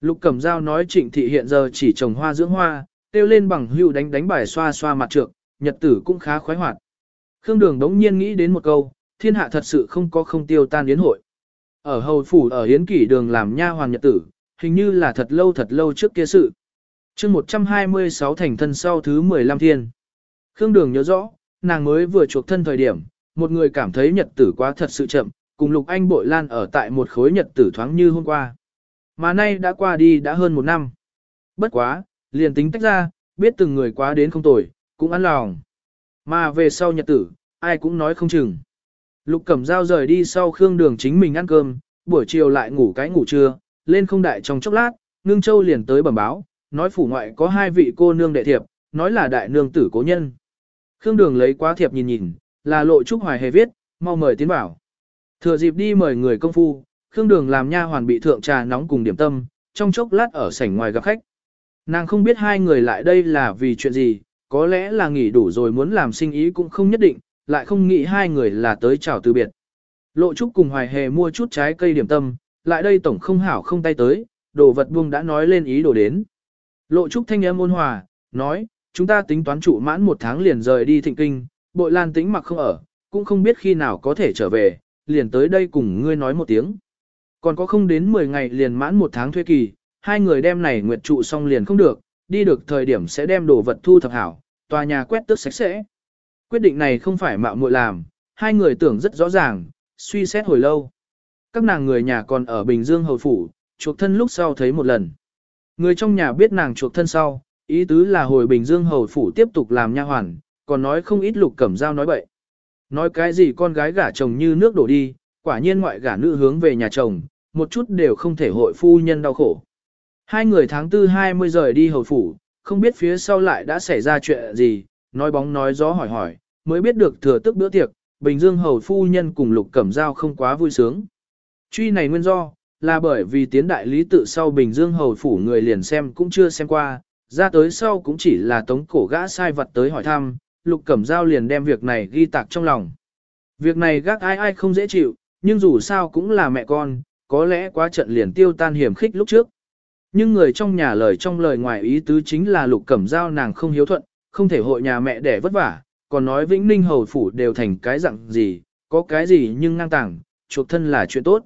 Lục Cẩm Giao nói trịnh thị hiện giờ chỉ trồng hoa dưỡng hoa, tiêu lên bằng hưu đánh đánh bài xoa xoa mặt trược, nhật tử cũng khá khoái hoạt. Khương Đường đống nhiên nghĩ đến một câu, thiên hạ thật sự không có không tiêu tan đến hội. Ở hầu phủ ở Yến Kỷ đường làm nha hoàng nhật tử, hình như là thật lâu thật lâu trước kia sự. chương 126 thành thân sau thứ 15 thiên. Khương Đường nhớ rõ, nàng mới vừa chuộc thân thời điểm, một người cảm thấy nhật tử quá thật sự chậm, cùng Lục Anh bội lan ở tại một khối nhật tử thoáng như hôm qua. Mà nay đã qua đi đã hơn một năm. Bất quá, liền tính tách ra, biết từng người quá đến không tồi, cũng ăn lòng. Mà về sau nhật tử, ai cũng nói không chừng. Lục Cẩm Dao rời đi sau Khương Đường chính mình ăn cơm, buổi chiều lại ngủ cái ngủ trưa, lên không đại trong chốc lát, nương Châu liền tới bẩm báo, nói phủ ngoại có hai vị cô nương đệ thiệp, nói là đại nương tử cố nhân. Khương Đường lấy quá thiệp nhìn nhìn, là lộ trúc hoài hề viết, mau mời tiến bảo. Thừa dịp đi mời người công phu, Khương Đường làm nha hoàn bị thượng trà nóng cùng điểm tâm, trong chốc lát ở sảnh ngoài gặp khách. Nàng không biết hai người lại đây là vì chuyện gì, có lẽ là nghỉ đủ rồi muốn làm sinh ý cũng không nhất định, lại không nghĩ hai người là tới chào từ biệt. Lộ Trúc cùng Hoài Hề mua chút trái cây điểm tâm, lại đây tổng không hảo không tay tới, đồ vật buông đã nói lên ý đồ đến. Lộ Trúc thanh âm ôn hòa, nói, chúng ta tính toán trụ mãn một tháng liền rời đi thịnh kinh, bội lan tính mặc không ở, cũng không biết khi nào có thể trở về, liền tới đây cùng ngươi nói một tiếng. Còn có không đến 10 ngày liền mãn một tháng thuê kỳ, hai người đem này nguyệt trụ xong liền không được, đi được thời điểm sẽ đem đồ vật thu thập hảo, tòa nhà quét tước sạch sẽ. Quyết định này không phải mạo muội làm, hai người tưởng rất rõ ràng, suy xét hồi lâu. Các nàng người nhà còn ở Bình Dương hầu phủ, chuộc thân lúc sau thấy một lần. Người trong nhà biết nàng chuộc thân sau, ý tứ là hồi Bình Dương hầu phủ tiếp tục làm nha hoàn, còn nói không ít lục cẩm dao nói bậy. Nói cái gì con gái gả chồng như nước đổ đi, quả nhiên ngoại gả nữ hướng về nhà chồng, một chút đều không thể hội phu nhân đau khổ. Hai người tháng tư 20 rời đi hầu phủ, không biết phía sau lại đã xảy ra chuyện gì, nói bóng nói gió hỏi hỏi, mới biết được thừa tức bữa tiệc, Bình Dương hầu phu nhân cùng lục cẩm dao không quá vui sướng. Truy này nguyên do, là bởi vì tiến đại lý tự sau Bình Dương hầu phủ người liền xem cũng chưa xem qua, ra tới sau cũng chỉ là tống cổ gã sai vật tới hỏi thăm, lục cẩm dao liền đem việc này ghi tạc trong lòng. Việc này gác ai ai không dễ chịu, nhưng dù sao cũng là mẹ con, có lẽ quá trận liền tiêu tan hiểm khích lúc trước. Nhưng người trong nhà lời trong lời ngoài ý tứ chính là lục cẩm dao nàng không hiếu thuận, không thể hội nhà mẹ đẻ vất vả, còn nói vĩnh ninh hầu phủ đều thành cái dạng gì, có cái gì nhưng ngang tảng, chuộc thân là chuyện tốt.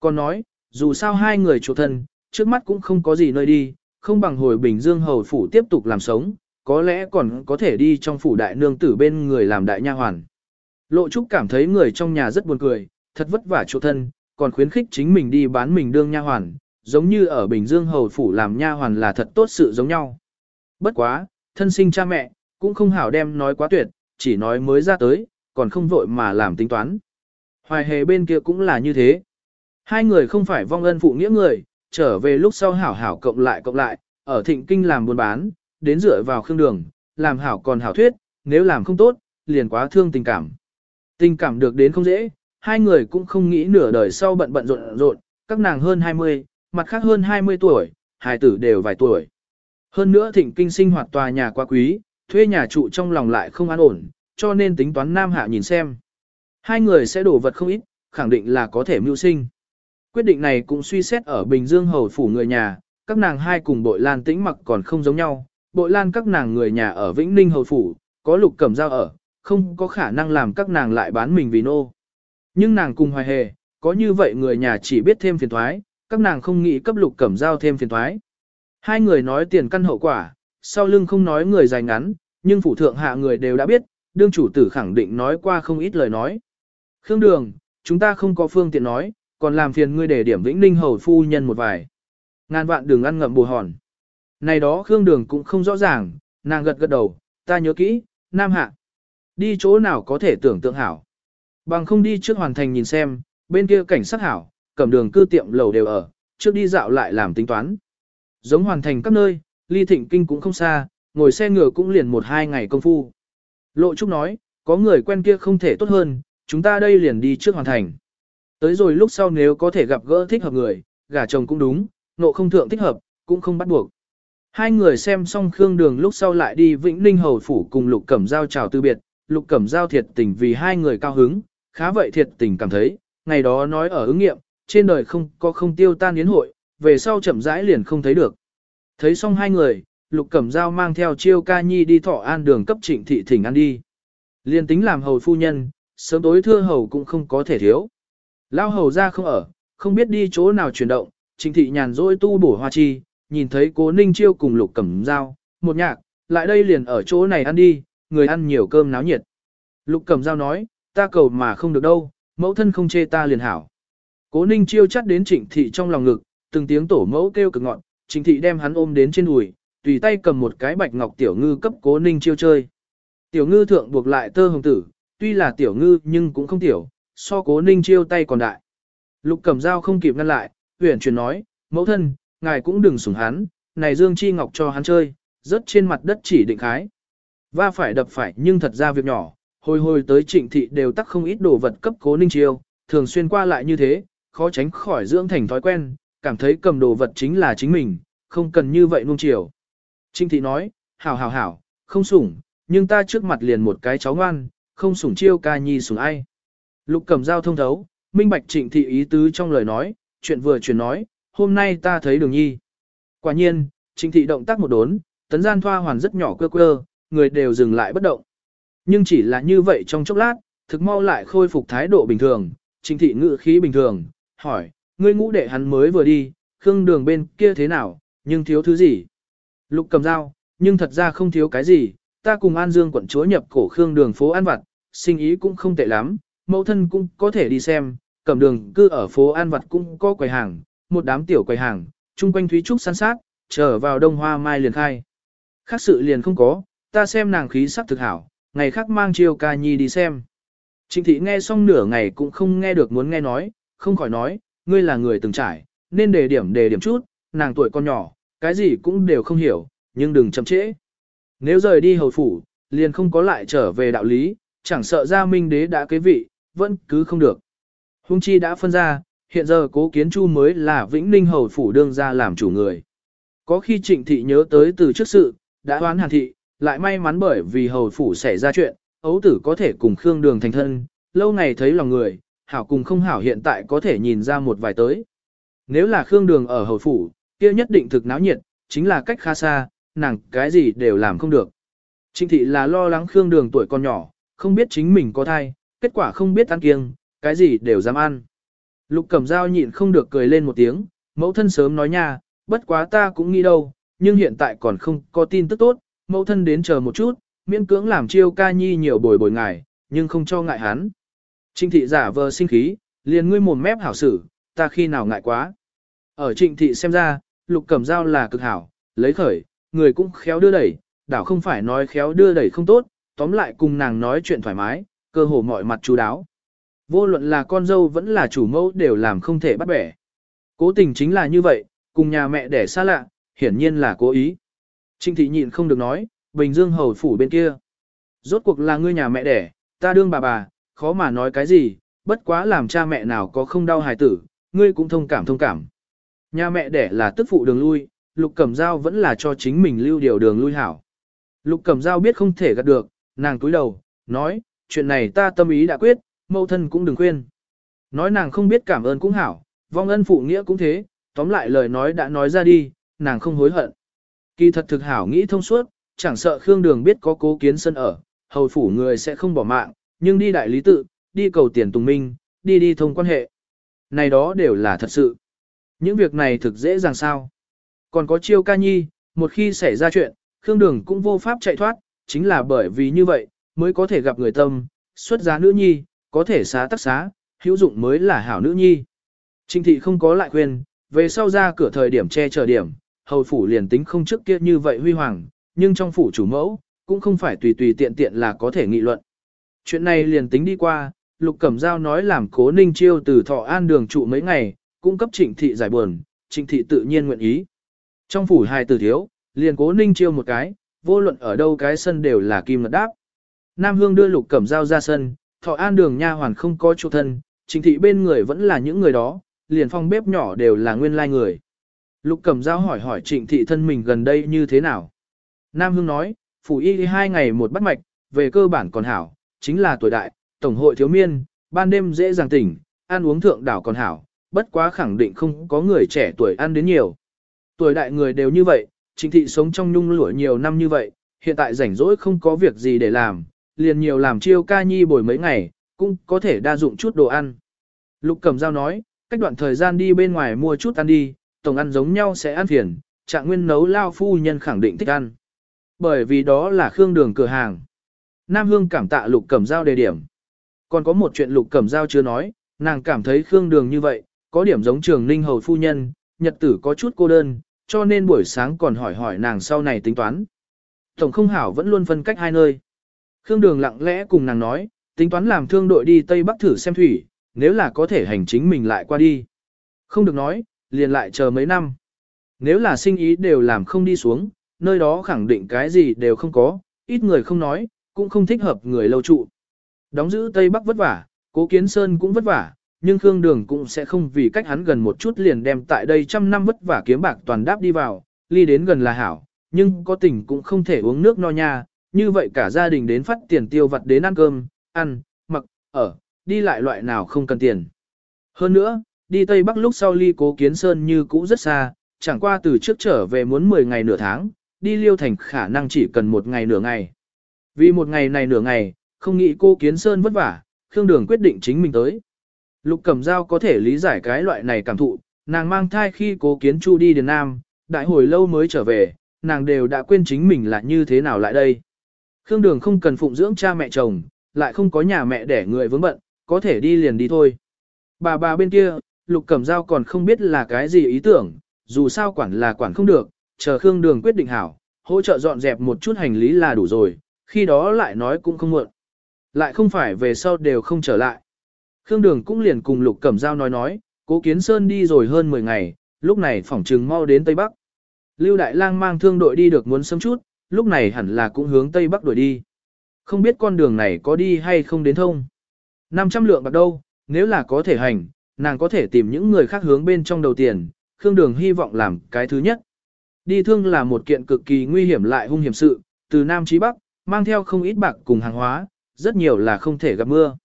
Còn nói, dù sao hai người chuộc thân, trước mắt cũng không có gì nơi đi, không bằng hồi Bình Dương hầu phủ tiếp tục làm sống, có lẽ còn có thể đi trong phủ đại nương tử bên người làm đại nha hoàn. Lộ Trúc cảm thấy người trong nhà rất buồn cười, thật vất vả chuộc thân, còn khuyến khích chính mình đi bán mình đương nha hoàn, giống như ở Bình Dương hầu phủ làm nha hoàn là thật tốt sự giống nhau. Bất quá, thân sinh cha mẹ, cũng không hảo đem nói quá tuyệt, chỉ nói mới ra tới, còn không vội mà làm tính toán. Hoài hề bên kia cũng là như thế. Hai người không phải vong ân phụ nghĩa người, trở về lúc sau hảo hảo cộng lại cộng lại, ở thịnh kinh làm buôn bán, đến dựa vào khương đường, làm hảo còn hảo thuyết, nếu làm không tốt, liền quá thương tình cảm. Tình cảm được đến không dễ, hai người cũng không nghĩ nửa đời sau bận bận rộn rộn, các nàng hơn 20, mặt khác hơn 20 tuổi, hài tử đều vài tuổi. Hơn nữa thịnh kinh sinh hoạt tòa nhà quá quý, thuê nhà trụ trong lòng lại không an ổn, cho nên tính toán Nam Hạ nhìn xem. Hai người sẽ đổ vật không ít, khẳng định là có thể mưu sinh. Quyết định này cũng suy xét ở Bình Dương hầu phủ người nhà, các nàng hai cùng bội lan tĩnh mặc còn không giống nhau. Bội lan các nàng người nhà ở Vĩnh Ninh hầu phủ, có lục cẩm dao ở, không có khả năng làm các nàng lại bán mình vì nô. Nhưng nàng cùng hoài hề, có như vậy người nhà chỉ biết thêm phiền thoái, các nàng không nghĩ cấp lục cẩm dao thêm phiền thoái. Hai người nói tiền căn hậu quả, sau lưng không nói người dài ngắn, nhưng phủ thượng hạ người đều đã biết, đương chủ tử khẳng định nói qua không ít lời nói. Khương Đường, chúng ta không có phương tiện nói, còn làm phiền ngươi để điểm Vĩnh Ninh hầu phu nhân một vài. Ngàn vạn đường ăn ngậm bù hòn. Này đó Khương Đường cũng không rõ ràng, nàng gật gật đầu, ta nhớ kỹ, Nam Hạ. Đi chỗ nào có thể tưởng tượng hảo. Bằng không đi trước hoàn thành nhìn xem, bên kia cảnh sát hảo, cầm đường cư tiệm lầu đều ở, trước đi dạo lại làm tính toán. Giống hoàn thành các nơi, ly thịnh kinh cũng không xa, ngồi xe ngựa cũng liền một hai ngày công phu. Lộ Trúc nói, có người quen kia không thể tốt hơn, chúng ta đây liền đi trước hoàn thành. Tới rồi lúc sau nếu có thể gặp gỡ thích hợp người, gả chồng cũng đúng, nộ không thượng thích hợp, cũng không bắt buộc. Hai người xem xong Khương Đường lúc sau lại đi Vĩnh Ninh Hầu Phủ cùng Lục Cẩm Giao chào từ biệt, Lục Cẩm Giao thiệt tình vì hai người cao hứng, khá vậy thiệt tình cảm thấy, ngày đó nói ở ứng nghiệm, trên đời không có không tiêu tan yến hội, về sau chậm rãi liền không thấy được. Thấy xong hai người, Lục Cẩm Giao mang theo chiêu ca nhi đi thọ an đường cấp trịnh thị thỉnh ăn đi. Liên tính làm hầu phu nhân, sớm tối thưa hầu cũng không có thể thiếu. Lao hầu ra không ở, không biết đi chỗ nào chuyển động, trịnh thị nhàn rỗi tu bổ hoa chi, nhìn thấy cố ninh chiêu cùng Lục Cẩm Giao, một nhạc, lại đây liền ở chỗ này ăn đi, người ăn nhiều cơm náo nhiệt. Lục Cẩm Giao nói, ta cầu mà không được đâu, mẫu thân không chê ta liền hảo. Cố ninh chiêu chắt đến trịnh thị trong lòng ngực, từng tiếng tổ mẫu kêu cực ngọn, Trình thị đem hắn ôm đến trên đùi, tùy tay cầm một cái bạch ngọc tiểu ngư cấp cố ninh chiêu chơi. Tiểu ngư thượng buộc lại tơ hồng tử, tuy là tiểu ngư nhưng cũng không tiểu, so cố ninh chiêu tay còn đại. Lục cầm dao không kịp ngăn lại, huyền chuyển nói, mẫu thân, ngài cũng đừng sủng hắn, này Dương Chi Ngọc cho hắn chơi, rớt trên mặt đất chỉ định khái. Va phải đập phải nhưng thật ra việc nhỏ, hồi hồi tới trịnh thị đều tắc không ít đồ vật cấp cố ninh chiêu, thường xuyên qua lại như thế, khó tránh khỏi dưỡng thành thói quen, cảm thấy cầm đồ vật chính là chính mình, không cần như vậy nuông chiều. Trinh thị nói, hảo hảo hảo, không sủng, nhưng ta trước mặt liền một cái cháu ngoan, không sủng chiêu ca nhi sủng ai. Lục cầm dao thông thấu, minh bạch trịnh thị ý tứ trong lời nói, chuyện vừa chuyển nói, hôm nay ta thấy đường nhi. Quả nhiên, trịnh thị động tác một đốn, tấn gian thoa hoàn rất nhỏ quơ quơ, người đều dừng lại bất động. Nhưng chỉ là như vậy trong chốc lát, thực mau lại khôi phục thái độ bình thường, trịnh thị ngự khí bình thường, hỏi, ngươi ngũ đệ hắn mới vừa đi, khương đường bên kia thế nào, nhưng thiếu thứ gì? Lục cầm dao, nhưng thật ra không thiếu cái gì, ta cùng An Dương quận chúa nhập cổ khương đường phố An Vặt, sinh ý cũng không tệ lắm, mẫu thân cũng có thể đi xem, cầm đường cư ở phố An Vặt cũng có quầy hàng, một đám tiểu quầy hàng, chung quanh Thúy Trúc san sát, trở vào đông hoa mai liền khai. Khác sự liền không có, ta xem nàng khí sắc thực hảo, ngày khác mang chiêu ca nhi đi xem. Trịnh thị nghe xong nửa ngày cũng không nghe được muốn nghe nói, không khỏi nói, ngươi là người từng trải, nên đề điểm đề điểm chút, nàng tuổi con nhỏ, cái gì cũng đều không hiểu, nhưng đừng chậm trễ. Nếu rời đi hầu phủ, liền không có lại trở về đạo lý, chẳng sợ ra minh đế đã kế vị, vẫn cứ không được. Hung chi đã phân ra, hiện giờ cố kiến chu mới là vĩnh ninh hầu phủ đương ra làm chủ người. Có khi trịnh thị nhớ tới từ trước sự, đã đoán hàn thị, lại may mắn bởi vì hầu phủ xảy ra chuyện, ấu tử có thể cùng Khương Đường thành thân, lâu ngày thấy lòng người, hảo cùng không hảo hiện tại có thể nhìn ra một vài tới. Nếu là Khương Đường ở hầu phủ, kia nhất định thực náo nhiệt, chính là cách khá xa, nàng cái gì đều làm không được. Trịnh thị là lo lắng Khương Đường tuổi còn nhỏ, không biết chính mình có thai, kết quả không biết ăn kiêng, cái gì đều dám ăn. Lục Cẩm Dao nhịn không được cười lên một tiếng, mẫu thân sớm nói nha, bất quá ta cũng nghĩ đâu, nhưng hiện tại còn không có tin tức tốt, mẫu thân đến chờ một chút, miễn cưỡng làm chiêu ca nhi nhiều bồi bồi ngài, nhưng không cho ngại hắn. Trịnh thị giả vờ sinh khí, liền ngươi mồm mép hảo xử, ta khi nào ngại quá. Ở trịnh thị xem ra, lục cẩm dao là cực hảo, lấy khởi, người cũng khéo đưa đẩy, đảo không phải nói khéo đưa đẩy không tốt, tóm lại cùng nàng nói chuyện thoải mái, cơ hồ mọi mặt chú đáo. Vô luận là con dâu vẫn là chủ mẫu đều làm không thể bắt bẻ. Cố tình chính là như vậy, cùng nhà mẹ đẻ xa lạ, hiển nhiên là cố ý. Trịnh thị nhịn không được nói, Bình Dương hầu phủ bên kia. Rốt cuộc là ngươi nhà mẹ đẻ, ta đương bà bà, khó mà nói cái gì, bất quá làm cha mẹ nào có không đau hài tử, ngươi cũng thông cảm thông cảm. Nhà mẹ đẻ là tức phụ đường lui, Lục Cẩm Giao vẫn là cho chính mình lưu điều đường lui hảo. Lục Cẩm Giao biết không thể gạt được, nàng túi đầu, nói, chuyện này ta tâm ý đã quyết, mâu thân cũng đừng khuyên. Nói nàng không biết cảm ơn cũng hảo, vong ân phụ nghĩa cũng thế, tóm lại lời nói đã nói ra đi, nàng không hối hận. Kỳ thật thực hảo nghĩ thông suốt, chẳng sợ Khương Đường biết có cố kiến sân ở, hầu phủ người sẽ không bỏ mạng, nhưng đi đại lý tự, đi cầu tiền tùng minh, đi đi thông quan hệ. Này đó đều là thật sự. Những việc này thực dễ dàng sao. Còn có chiêu ca nhi, một khi xảy ra chuyện, Khương Đường cũng vô pháp chạy thoát, chính là bởi vì như vậy, mới có thể gặp người tâm, xuất giá nữ nhi, có thể xá tắc xá, hữu dụng mới là hảo nữ nhi. Trinh thị không có lại quyền, về sau ra cửa thời điểm che chở điểm, hầu phủ liền tính không trước kia như vậy huy hoàng, nhưng trong phủ chủ mẫu, cũng không phải tùy tùy tiện tiện là có thể nghị luận. Chuyện này liền tính đi qua, Lục Cẩm Giao nói làm cố ninh chiêu từ thọ an đường trụ mấy ngày, cung cấp trịnh thị giải buồn, trịnh thị tự nhiên nguyện ý. Trong phủ hài tử thiếu, liền cố ninh chiêu một cái, vô luận ở đâu cái sân đều là kim ngật đáp. Nam Hương đưa Lục Cẩm Giao ra sân, thọ an đường nha hoàn không có chỗ thân, trịnh thị bên người vẫn là những người đó, liền phong bếp nhỏ đều là nguyên lai người. Lục Cẩm Giao hỏi hỏi trịnh thị thân mình gần đây như thế nào. Nam Hương nói, phủ y hai ngày một bắt mạch, về cơ bản còn hảo, chính là tuổi đại, tổng hội thiếu miên, ban đêm dễ dàng tỉnh, ăn uống thượng đảo còn hảo, bất quá khẳng định không có người trẻ tuổi ăn đến nhiều. Tuổi đại người đều như vậy, trịnh thị sống trong nhung lụa nhiều năm như vậy, hiện tại rảnh rỗi không có việc gì để làm, liền nhiều làm chiêu ca nhi bồi mấy ngày, cũng có thể đa dụng chút đồ ăn. Lục Cẩm Giao nói, cách đoạn thời gian đi bên ngoài mua chút ăn đi, tổng ăn giống nhau sẽ ăn phiền, trạng nguyên nấu lao phu nhân khẳng định thích ăn. Bởi vì đó là Khương Đường cửa hàng. Nam Hương cảm tạ Lục Cẩm Giao đề điểm. Còn có một chuyện Lục Cẩm Giao chưa nói, nàng cảm thấy Khương Đường như vậy, có điểm giống trường ninh hầu phu nhân, nhật tử có chút cô đơn, cho nên buổi sáng còn hỏi hỏi nàng sau này tính toán. Tổng không hảo vẫn luôn phân cách hai nơi. Khương Đường lặng lẽ cùng nàng nói, tính toán làm thương đội đi Tây Bắc thử xem thủy, nếu là có thể hành chính mình lại qua đi. Không được nói, liền lại chờ mấy năm. Nếu là sinh ý đều làm không đi xuống, nơi đó khẳng định cái gì đều không có, ít người không nói, cũng không thích hợp người lâu trụ. Đóng giữ Tây Bắc vất vả, cố kiến sơn cũng vất vả, nhưng Khương Đường cũng sẽ không vì cách hắn gần một chút liền đem tại đây trăm năm vất vả kiếm bạc toàn đáp đi vào, ly đến gần là hảo, nhưng có tình cũng không thể uống nước no nha, như vậy cả gia đình đến phát tiền tiêu vặt đến ăn cơm, ăn, mặc, ở, đi lại loại nào không cần tiền. Hơn nữa, đi Tây Bắc lúc sau ly cố kiến sơn như cũ rất xa, chẳng qua từ trước trở về muốn 10 ngày nửa tháng, đi liêu thành khả năng chỉ cần một ngày nửa ngày. Vì một ngày này nửa ngày, không nghĩ cô kiến sơn vất vả, Khương Đường quyết định chính mình tới. Lục Cẩm Dao có thể lý giải cái loại này cảm thụ, nàng mang thai khi cố kiến Chu đi đến Nam, đại hồi lâu mới trở về, nàng đều đã quên chính mình là như thế nào lại đây. Khương Đường không cần phụng dưỡng cha mẹ chồng, lại không có nhà mẹ để người vướng bận, có thể đi liền đi thôi. Bà bà bên kia, Lục Cẩm Dao còn không biết là cái gì ý tưởng, dù sao quản là quản không được, chờ Khương Đường quyết định hảo, hỗ trợ dọn dẹp một chút hành lý là đủ rồi, khi đó lại nói cũng không muộn. Lại không phải về sau đều không trở lại. Khương Đường cũng liền cùng Lục Cẩm Giao nói nói, Cố Kiến Sơn đi rồi hơn 10 ngày, lúc này phỏng trừng mau đến Tây Bắc. Lưu Đại Lang mang thương đội đi được muốn sớm chút, lúc này hẳn là cũng hướng Tây Bắc đuổi đi. Không biết con đường này có đi hay không đến thông. 500 lượng bạc đâu, nếu là có thể hành, nàng có thể tìm những người khác hướng bên trong đầu tiền, Khương Đường hy vọng làm cái thứ nhất. Đi thương là một kiện cực kỳ nguy hiểm lại hung hiểm sự, từ Nam chí Bắc, mang theo không ít bạc cùng hàng hóa, rất nhiều là không thể gặp mưa.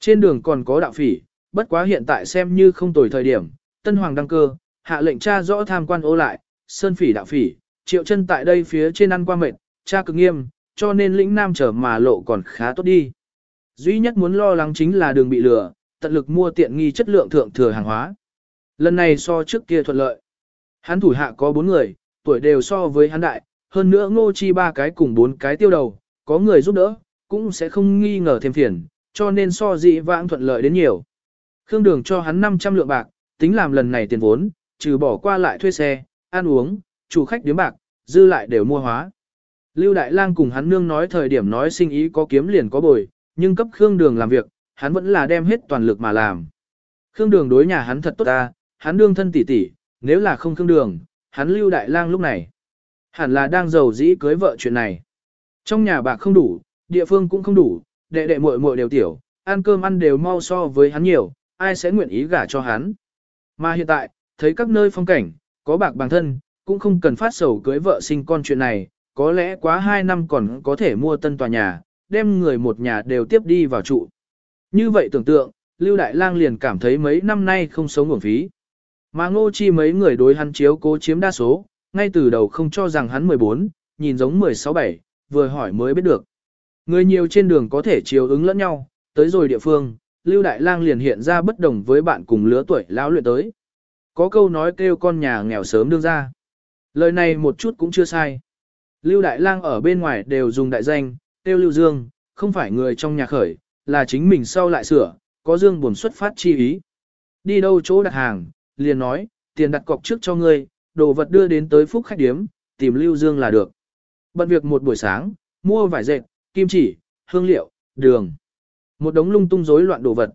Trên đường còn có đạo phỉ, bất quá hiện tại xem như không tồi thời điểm, Tân Hoàng đăng cơ, hạ lệnh tra rõ tham quan ô lại, sơn phỉ đạo phỉ, triệu chân tại đây phía trên ăn qua mệt, Cha cực nghiêm, cho nên lĩnh nam trở mà lộ còn khá tốt đi. Duy nhất muốn lo lắng chính là đường bị lừa, tận lực mua tiện nghi chất lượng thượng thừa hàng hóa. Lần này so trước kia thuận lợi. Hắn thủ hạ có bốn người, tuổi đều so với hắn đại, hơn nữa ngô chi ba cái cùng bốn cái tiêu đầu, có người giúp đỡ, cũng sẽ không nghi ngờ thêm phiền, cho nên so dị vãng thuận lợi đến nhiều. Khương Đường cho hắn 500 lượng bạc, tính làm lần này tiền vốn, trừ bỏ qua lại thuê xe, ăn uống, chủ khách điếm bạc, dư lại đều mua hóa. Lưu Đại Lang cùng hắn nương nói thời điểm nói sinh ý có kiếm liền có bồi, nhưng cấp Khương Đường làm việc, hắn vẫn là đem hết toàn lực mà làm. Khương Đường đối nhà hắn thật tốt ta, hắn đương thân tỷ tỷ, nếu là không Khương Đường, hắn Lưu Đại Lang lúc này. Hẳn là đang giàu dĩ cưới vợ chuyện này. Trong nhà bạc không đủ, địa phương cũng không đủ, đệ đệ muội muội đều tiểu, ăn cơm ăn đều mau so với hắn nhiều, ai sẽ nguyện ý gả cho hắn. Mà hiện tại, thấy các nơi phong cảnh, có bạc bằng thân, cũng không cần phát sầu cưới vợ sinh con chuyện này, có lẽ quá 2 năm còn có thể mua tân tòa nhà, đem người một nhà đều tiếp đi vào trụ. Như vậy tưởng tượng, Lưu Đại Lang liền cảm thấy mấy năm nay không sống uổng phí. Mà ngô chi mấy người đối hắn chiếu cố chiếm đa số, ngay từ đầu không cho rằng hắn 14, nhìn giống 16-7, vừa hỏi mới biết được. Người nhiều trên đường có thể chiều ứng lẫn nhau, tới rồi địa phương, Lưu Đại Lang liền hiện ra bất đồng với bạn cùng lứa tuổi lão luyện tới. Có câu nói kêu con nhà nghèo sớm đương ra. Lời này một chút cũng chưa sai. Lưu Đại Lang ở bên ngoài đều dùng đại danh, tiêu Lưu Dương, không phải người trong nhà khởi, là chính mình sau lại sửa, có Dương buồn xuất phát chi ý. Đi đâu chỗ đặt hàng, liền nói, tiền đặt cọc trước cho ngươi, đồ vật đưa đến tới phúc khách điếm, tìm Lưu Dương là được. Bận việc một buổi sáng, mua vải dệt, kim chỉ, hương liệu, đường. Một đống lung tung rối loạn đồ vật.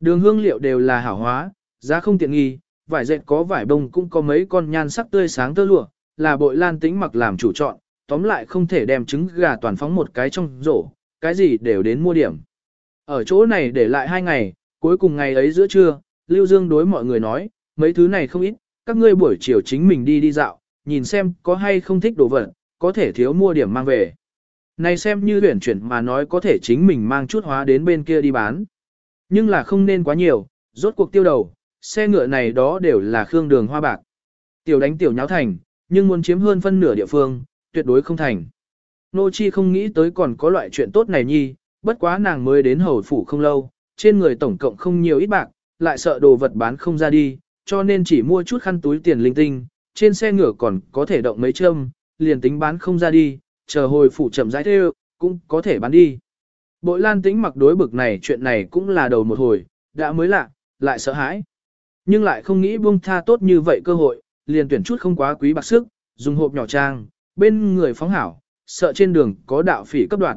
Đường hương liệu đều là hảo hóa, giá không tiện nghi, vải dệt có vải bông cũng có mấy con nhan sắc tươi sáng tơ lụa, là bội lan tính mặc làm chủ chọn, tóm lại không thể đem trứng gà toàn phóng một cái trong rổ, cái gì đều đến mua điểm. Ở chỗ này để lại hai ngày, cuối cùng ngày ấy giữa trưa, Lưu Dương đối mọi người nói, mấy thứ này không ít, các ngươi buổi chiều chính mình đi đi dạo, nhìn xem có hay không thích đồ vật, có thể thiếu mua điểm mang về. Này xem như huyển chuyển mà nói có thể chính mình mang chút hóa đến bên kia đi bán. Nhưng là không nên quá nhiều, rốt cuộc tiêu đầu, xe ngựa này đó đều là khương đường hoa bạc. Tiểu đánh tiểu nháo thành, nhưng muốn chiếm hơn phân nửa địa phương, tuyệt đối không thành. Nô Chi không nghĩ tới còn có loại chuyện tốt này nhi, bất quá nàng mới đến hầu phủ không lâu, trên người tổng cộng không nhiều ít bạc, lại sợ đồ vật bán không ra đi, cho nên chỉ mua chút khăn túi tiền linh tinh, trên xe ngựa còn có thể động mấy châm, liền tính bán không ra đi, chờ hồi phủ chậm rãi theo, cũng có thể bán đi. Bội lan tĩnh mặc đối bực này chuyện này cũng là đầu một hồi, đã mới lạ, lại sợ hãi. Nhưng lại không nghĩ buông tha tốt như vậy cơ hội, liền tuyển chút không quá quý bạc sức, dùng hộp nhỏ trang, bên người phóng hảo, sợ trên đường có đạo phỉ cấp đoạn.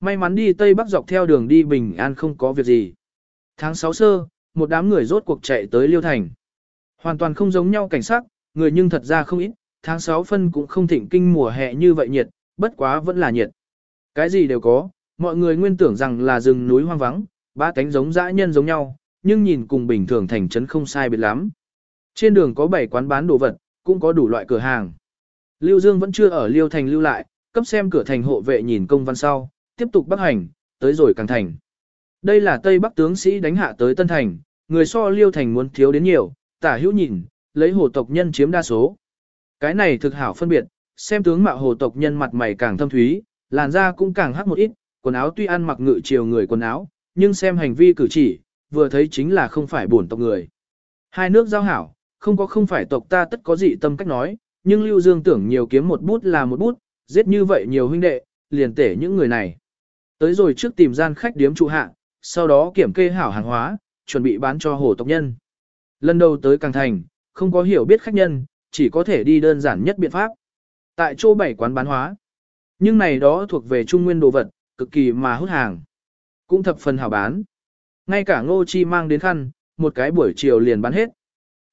May mắn đi Tây Bắc dọc theo đường đi bình an không có việc gì. Tháng 6 sơ, một đám người rốt cuộc chạy tới Liêu Thành. Hoàn toàn không giống nhau cảnh sắc, người nhưng thật ra không ít, tháng 6 phân cũng không thịnh kinh mùa hè như vậy nhiệt, bất quá vẫn là nhiệt. Cái gì đều có, mọi người nguyên tưởng rằng là rừng núi hoang vắng, ba cánh giống dã nhân giống nhau, nhưng nhìn cùng bình thường thành trấn không sai biệt lắm. Trên đường có 7 quán bán đồ vật, cũng có đủ loại cửa hàng. Lưu Dương vẫn chưa ở Liêu Thành lưu lại, cấp xem cửa thành hộ vệ nhìn công văn sau, tiếp tục bắc hành, tới rồi càng thành. Đây là Tây Bắc tướng sĩ đánh hạ tới Tân Thành, người so Liêu Thành muốn thiếu đến nhiều, tả hữu nhìn, lấy hồ tộc nhân chiếm đa số. Cái này thực hảo phân biệt, xem tướng mạo hồ tộc nhân mặt mày càng thâm thúy, làn da cũng càng hắc một ít, quần áo tuy ăn mặc ngự chiều người quần áo, nhưng xem hành vi cử chỉ, vừa thấy chính là không phải bổn tộc người. Hai nước giao hảo, không có không phải tộc ta tất có gì tâm cách nói, nhưng Lưu Dương tưởng nhiều kiếm một bút là một bút, giết như vậy nhiều huynh đệ, liền tể những người này. Tới rồi trước tìm gian khách điếm trụ hạ, sau đó kiểm kê hảo hàng hóa, chuẩn bị bán cho hồ tộc nhân. Lần đầu tới Càng Thành, không có hiểu biết khách nhân, chỉ có thể đi đơn giản nhất biện pháp. Tại chỗ bảy quán bán hóa. Nhưng này đó thuộc về trung nguyên đồ vật, cực kỳ mà hút hàng. Cũng thập phần hảo bán. Ngay cả ngô chi mang đến khăn, một cái buổi chiều liền bán hết.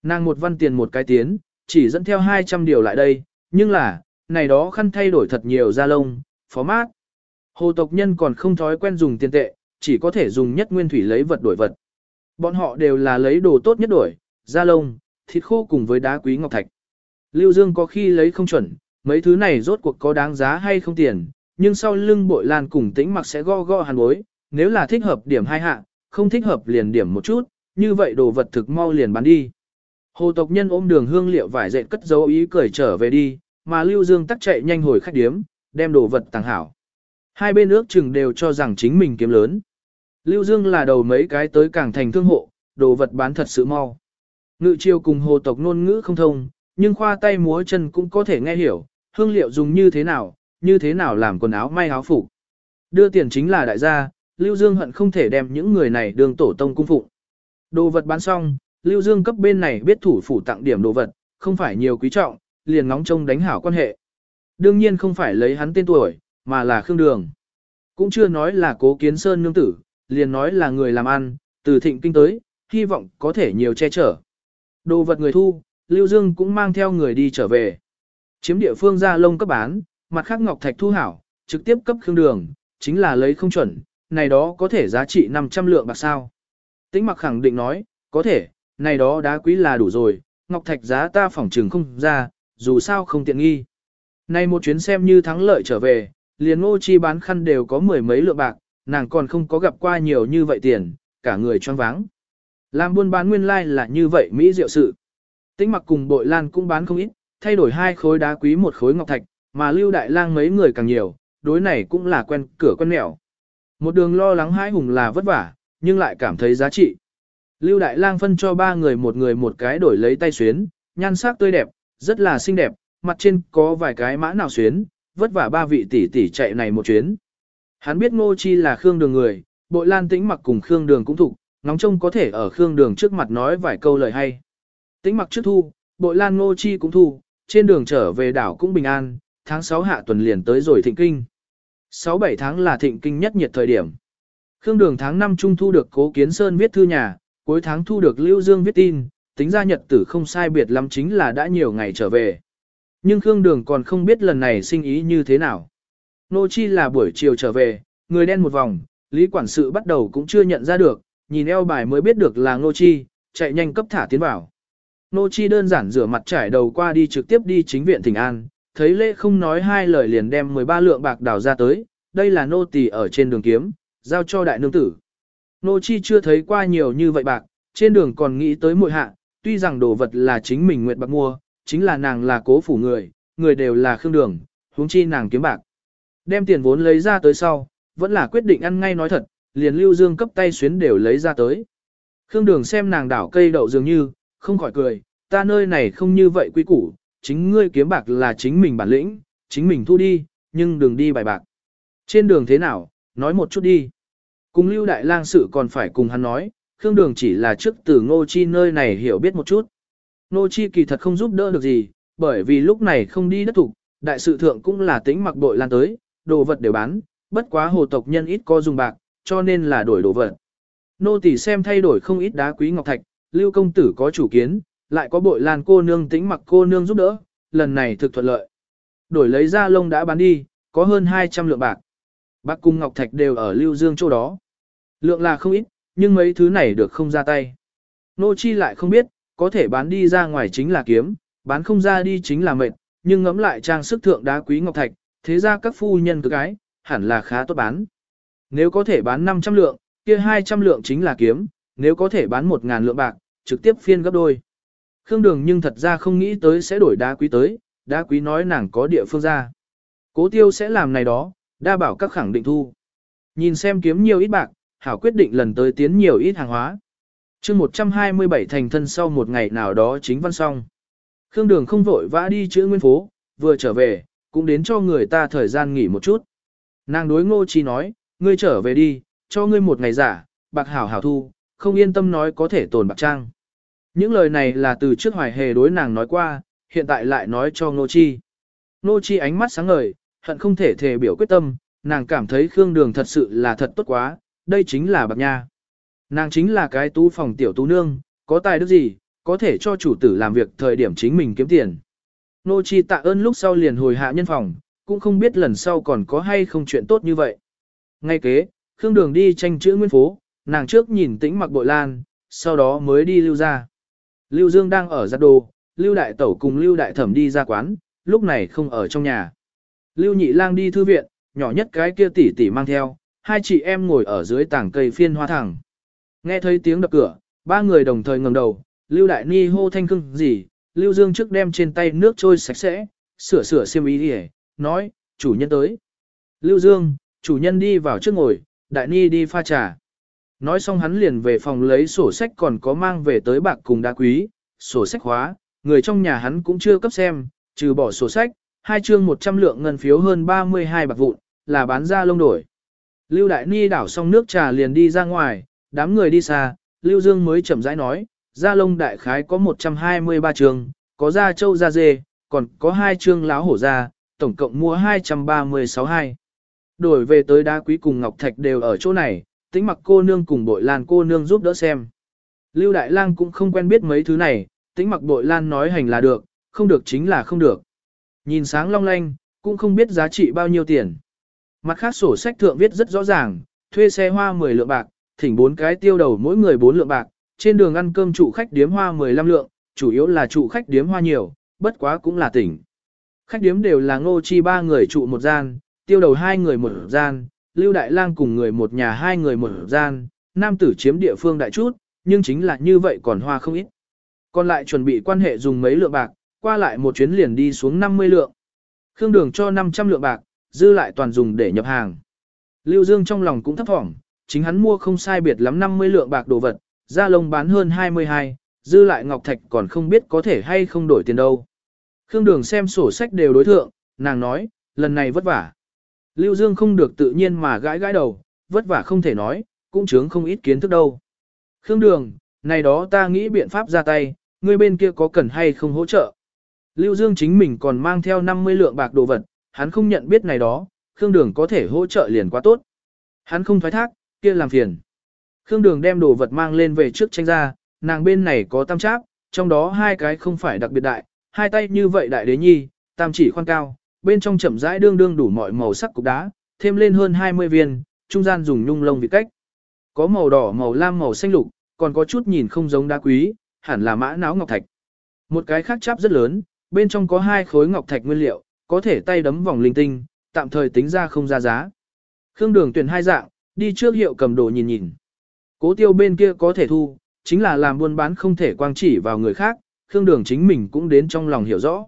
Nàng một văn tiền một cái tiến, chỉ dẫn theo 200 điều lại đây, nhưng là, này đó khăn thay đổi thật nhiều da lông, phó mát. Hồ tộc nhân còn không thói quen dùng tiền tệ, chỉ có thể dùng nhất nguyên thủy lấy vật đổi vật. Bọn họ đều là lấy đồ tốt nhất đổi, da lông, thịt khô cùng với đá quý ngọc thạch. Lưu Dương có khi lấy không chuẩn, mấy thứ này rốt cuộc có đáng giá hay không tiền, nhưng sau lưng bội lan cùng tĩnh mặc sẽ go go hàn bối, nếu là thích hợp điểm hai hạ, không thích hợp liền điểm một chút, như vậy đồ vật thực mau liền bán đi. Hồ tộc nhân ôm đường hương liệu vải dệt cất dấu ý cười trở về đi, mà Lưu Dương tắt chạy nhanh hồi khách điếm, đem đồ vật tàng hảo. Hai bên ước chừng đều cho rằng chính mình kiếm lớn. Lưu Dương là đầu mấy cái tới cảng thành thương hộ, đồ vật bán thật sự mau. Ngự chiêu cùng hồ tộc ngôn ngữ không thông, nhưng khoa tay múa chân cũng có thể nghe hiểu, hương liệu dùng như thế nào, như thế nào làm quần áo may áo phục. Đưa tiền chính là đại gia, Lưu Dương hận không thể đem những người này đường tổ tông cung phụng. Đồ vật bán xong, Lưu Dương cấp bên này biết thủ phủ tặng điểm đồ vật, không phải nhiều quý trọng, liền ngóng trông đánh hảo quan hệ. Đương nhiên không phải lấy hắn tên tuổi, mà là Khương Đường. Cũng chưa nói là cố kiến sơn nương tử, liền nói là người làm ăn, từ thịnh kinh tới, hy vọng có thể nhiều che chở. Đồ vật người thu, Lưu Dương cũng mang theo người đi trở về. Chiếm địa phương ra lông cấp bán, mặt khác Ngọc Thạch thu hảo, trực tiếp cấp Khương Đường, chính là lấy không chuẩn, này đó có thể giá trị 500 lượng bạc sao. Tĩnh mặc khẳng định nói, có thể, này đó đá quý là đủ rồi, Ngọc Thạch giá ta phỏng trừng không ra, dù sao không tiện nghi. Này một chuyến xem như thắng lợi trở về, liền ngô chi bán khăn đều có mười mấy lượng bạc, nàng còn không có gặp qua nhiều như vậy tiền, cả người choáng váng. Làm buôn bán nguyên lai like là như vậy Mỹ diệu sự. Tĩnh mặc cùng bội lan cũng bán không ít, thay đổi hai khối đá quý một khối ngọc thạch, mà lưu đại lang mấy người càng nhiều, đối này cũng là quen cửa quen mẹo. Một đường lo lắng hãi hùng là vất vả, nhưng lại cảm thấy giá trị. Lưu đại lang phân cho ba người một người một cái đổi lấy tay xuyến, nhan sắc tươi đẹp, rất là xinh đẹp, mặt trên có vài cái mã nào xuyến, vất vả ba vị tỷ tỷ chạy này một chuyến. Hắn biết Ngô Chi là Khương Đường người, Bội Lan Tĩnh mặc cùng Khương Đường cũng thủ, ngóng trông có thể ở Khương Đường trước mặt nói vài câu lời hay. Tĩnh mặc trước thu, Bội Lan Ngô Chi cũng thu, trên đường trở về đảo cũng bình an, tháng 6 hạ tuần liền tới rồi thịnh kinh. 6-7 tháng là thịnh kinh nhất nhiệt thời điểm. Khương Đường tháng 5 trung thu được Cố Kiến Sơn viết thư nhà, cuối tháng thu được Lưu Dương viết tin, tính ra nhật tử không sai biệt lắm chính là đã nhiều ngày trở về. Nhưng Khương Đường còn không biết lần này sinh ý như thế nào. Nô Chi là buổi chiều trở về, người đen một vòng, Lý Quản sự bắt đầu cũng chưa nhận ra được, nhìn eo bài mới biết được là Nô Chi, chạy nhanh cấp thả tiến vào. Nô Chi đơn giản rửa mặt trải đầu qua đi trực tiếp đi chính viện Thịnh An, thấy lễ không nói hai lời liền đem 13 lượng bạc đào ra tới, đây là nô tỳ ở trên đường kiếm, giao cho đại nương tử. Nô Chi chưa thấy qua nhiều như vậy bạc, trên đường còn nghĩ tới muội hạ, tuy rằng đồ vật là chính mình nguyện bạc mua, chính là nàng là cố phủ người, người đều là khương đường, huống chi nàng kiếm bạc. Đem tiền vốn lấy ra tới sau, vẫn là quyết định ăn ngay nói thật, liền lưu dương cấp tay xuyến đều lấy ra tới. Khương đường xem nàng đảo cây đậu dường như, không khỏi cười, ta nơi này không như vậy quý củ, chính ngươi kiếm bạc là chính mình bản lĩnh, chính mình thu đi, nhưng đừng đi bài bạc. Trên đường thế nào, nói một chút đi. Cùng lưu đại lang sự còn phải cùng hắn nói, Khương đường chỉ là trước từ ngô chi nơi này hiểu biết một chút. Nô chi kỳ thật không giúp đỡ được gì, bởi vì lúc này không đi đất thủ, đại sự thượng cũng là tính mặc bội lan tới, đồ vật đều bán, bất quá hồ tộc nhân ít có dùng bạc, cho nên là đổi đồ vật. Nô tỳ xem thay đổi không ít đá quý ngọc thạch, lưu công tử có chủ kiến, lại có bội lan cô nương tính mặc cô nương giúp đỡ, lần này thực thuận lợi. Đổi lấy ra lông đã bán đi, có hơn 200 lượng bạc. Bạc cung ngọc thạch đều ở lưu dương chỗ đó. Lượng là không ít, nhưng mấy thứ này được không ra tay. Nô chi lại không biết, có thể bán đi ra ngoài chính là kiếm, bán không ra đi chính là mệt, nhưng ngẫm lại trang sức thượng đá quý ngọc thạch, thế ra các phu nhân cực cái, hẳn là khá tốt bán. Nếu có thể bán 500 lượng, kia 200 lượng chính là kiếm, nếu có thể bán 1.000 lượng bạc, trực tiếp phiên gấp đôi. Khương Đường nhưng thật ra không nghĩ tới sẽ đổi đá quý tới, đá quý nói nàng có địa phương ra. Cố tiêu sẽ làm này đó, đa bảo các khẳng định thu. Nhìn xem kiếm nhiều ít bạc, Hảo quyết định lần tới tiến nhiều ít hàng hóa. chương 127 thành thân sau một ngày nào đó chính văn xong. Khương Đường không vội vã đi chữ nguyên phố, vừa trở về, cũng đến cho người ta thời gian nghỉ một chút. Nàng đối ngô chi nói, ngươi trở về đi, cho ngươi một ngày giả, bạc hảo hảo thu, không yên tâm nói có thể tồn bạc trang. Những lời này là từ trước hoài hề đối nàng nói qua, hiện tại lại nói cho ngô chi. Ngô chi ánh mắt sáng ngời, hận không thể thể biểu quyết tâm, nàng cảm thấy Khương Đường thật sự là thật tốt quá, đây chính là bạc nha. Nàng chính là cái tú phòng tiểu tú nương, có tài đức gì, có thể cho chủ tử làm việc thời điểm chính mình kiếm tiền. Nô chi tạ ơn lúc sau liền hồi hạ nhân phòng, cũng không biết lần sau còn có hay không chuyện tốt như vậy. Ngay kế, Khương Đường đi tranh chữ nguyên phố, nàng trước nhìn tĩnh mặc bội lan, sau đó mới đi lưu ra. Lưu Dương đang ở giặt đồ, Lưu Đại Tẩu cùng Lưu Đại Thẩm đi ra quán, lúc này không ở trong nhà. Lưu Nhị Lang đi thư viện, nhỏ nhất cái kia tỷ tỷ mang theo, hai chị em ngồi ở dưới tảng cây phiên hoa thẳng. Nghe thấy tiếng đập cửa, ba người đồng thời ngẩng đầu, Lưu Đại Ni hô thanh cưng gì, Lưu Dương trước đem trên tay nước trôi sạch sẽ, sửa sửa xiêm ý đi nói, chủ nhân tới. Lưu Dương, chủ nhân đi vào trước ngồi, Đại Ni đi pha trà. Nói xong hắn liền về phòng lấy sổ sách còn có mang về tới bạc cùng đá quý, sổ sách hóa, người trong nhà hắn cũng chưa cấp xem, trừ bỏ sổ sách, hai chương 100 lượng ngân phiếu hơn 32 bạc vụn, là bán ra lông đổi. Lưu Đại Ni đảo xong nước trà liền đi ra ngoài, đám người đi xa, Lưu Dương mới chậm rãi nói, gia lông đại khái có 123 trường, có da châu da dê, còn có hai trường láo hổ da, tổng cộng mua 236 hai. Đổi về tới đá quý cùng ngọc thạch đều ở chỗ này, tính mặc cô nương cùng bội lan cô nương giúp đỡ xem. Lưu Đại Lang cũng không quen biết mấy thứ này, tính mặc bội lan nói hành là được, không được chính là không được. Nhìn sáng long lanh, cũng không biết giá trị bao nhiêu tiền. Mặt khác sổ sách thượng viết rất rõ ràng, thuê xe hoa 10 lượng bạc, thỉnh bốn cái tiêu đầu mỗi người 4 lượng bạc, trên đường ăn cơm trụ khách điếm hoa 15 lượng, chủ yếu là trụ khách điếm hoa nhiều, bất quá cũng là tỉnh. Khách điếm đều là ngô chi ba người trụ một gian, tiêu đầu hai người một gian, lưu đại lang cùng người một nhà hai người một gian, nam tử chiếm địa phương đại chút, nhưng chính là như vậy còn hoa không ít. Còn lại chuẩn bị quan hệ dùng mấy lượng bạc, qua lại một chuyến liền đi xuống 50 lượng. Khương đường cho 500 lượng bạc, dư lại toàn dùng để nhập hàng. Lưu Dương trong lòng cũng thấp thỏm, chính hắn mua không sai biệt lắm 50 lượng bạc đồ vật, da lông bán hơn 22, dư lại ngọc thạch còn không biết có thể hay không đổi tiền đâu. Khương Đường xem sổ sách đều đối thượng, nàng nói, lần này vất vả. Lưu Dương không được tự nhiên mà gãi gãi đầu, vất vả không thể nói, cũng chướng không ít kiến thức đâu. Khương Đường, này đó ta nghĩ biện pháp ra tay, người bên kia có cần hay không hỗ trợ. Lưu Dương chính mình còn mang theo 50 lượng bạc đồ vật, hắn không nhận biết này đó, Khương Đường có thể hỗ trợ liền quá tốt. Hắn không thoái thác, kia làm phiền. Khương Đường đem đồ vật mang lên về trước tranh ra, nàng bên này có tam cháp, trong đó hai cái không phải đặc biệt đại, hai tay như vậy đại đế nhi, tam chỉ khoan cao, bên trong chậm rãi đương đương đủ mọi màu sắc cục đá, thêm lên hơn 20 viên, trung gian dùng nhung lông vị cách. Có màu đỏ, màu lam, màu xanh lục, còn có chút nhìn không giống đá quý, hẳn là mã não ngọc thạch. Một cái khác cháp rất lớn, bên trong có hai khối ngọc thạch nguyên liệu, có thể tay đấm vòng linh tinh, tạm thời tính ra không ra giá. Khương Đường tuyển hai dạng, đi trước hiệu cầm đồ nhìn nhìn. Cố tiêu bên kia có thể thu, chính là làm buôn bán không thể quang chỉ vào người khác, Khương Đường chính mình cũng đến trong lòng hiểu rõ.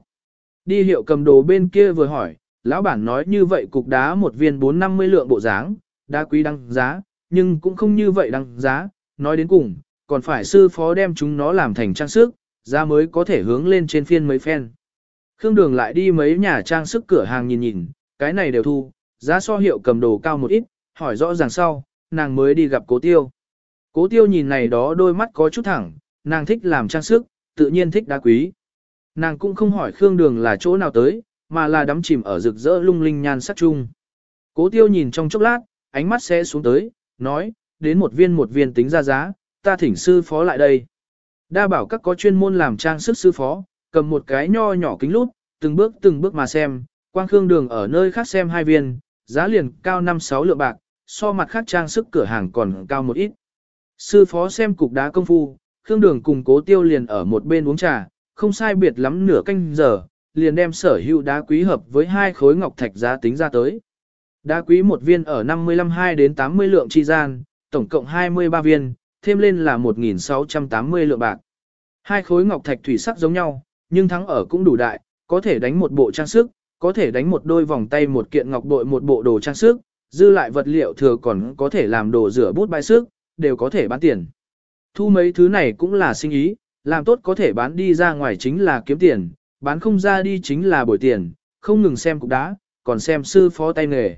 Đi hiệu cầm đồ bên kia vừa hỏi, lão bản nói như vậy cục đá một viên 450 lượng bộ dáng, đá quý đăng giá, nhưng cũng không như vậy đăng giá, nói đến cùng, còn phải sư phó đem chúng nó làm thành trang sức, giá mới có thể hướng lên trên phiên mấy phen. Khương Đường lại đi mấy nhà trang sức cửa hàng nhìn nhìn, cái này đều thu, giá so hiệu cầm đồ cao một ít, hỏi rõ ràng sau, nàng mới đi gặp cố tiêu. Cố tiêu nhìn này đó đôi mắt có chút thẳng, nàng thích làm trang sức, tự nhiên thích đá quý. Nàng cũng không hỏi Khương Đường là chỗ nào tới, mà là đắm chìm ở rực rỡ lung linh nhan sắc chung. Cố tiêu nhìn trong chốc lát, ánh mắt sẽ xuống tới, nói, đến một viên một viên tính ra giá, ta thỉnh sư phó lại đây. Đa bảo các có chuyên môn làm trang sức sư phó, cầm một cái nho nhỏ kính lút, từng bước từng bước mà xem, quang khương đường ở nơi khác xem hai viên, giá liền cao 5-6 lượng bạc, so mặt khác trang sức cửa hàng còn cao một ít. Sư phó xem cục đá công phu, khương đường cùng cố tiêu liền ở một bên uống trà, không sai biệt lắm nửa canh giờ, liền đem sở hữu đá quý hợp với hai khối ngọc thạch giá tính ra tới. Đá quý một viên ở 55 2 đến 80 lượng chi gian, tổng cộng 23 viên, thêm lên là 1.680 lượng bạc. Hai khối ngọc thạch thủy sắc giống nhau, nhưng thắng ở cũng đủ đại, có thể đánh một bộ trang sức, có thể đánh một đôi vòng tay một kiện ngọc bội một bộ đồ trang sức, dư lại vật liệu thừa còn có thể làm đồ rửa bút bài sức, đều có thể bán tiền. Thu mấy thứ này cũng là sinh ý, làm tốt có thể bán đi ra ngoài chính là kiếm tiền, bán không ra đi chính là bồi tiền, không ngừng xem cục đá, còn xem sư phó tay nghề.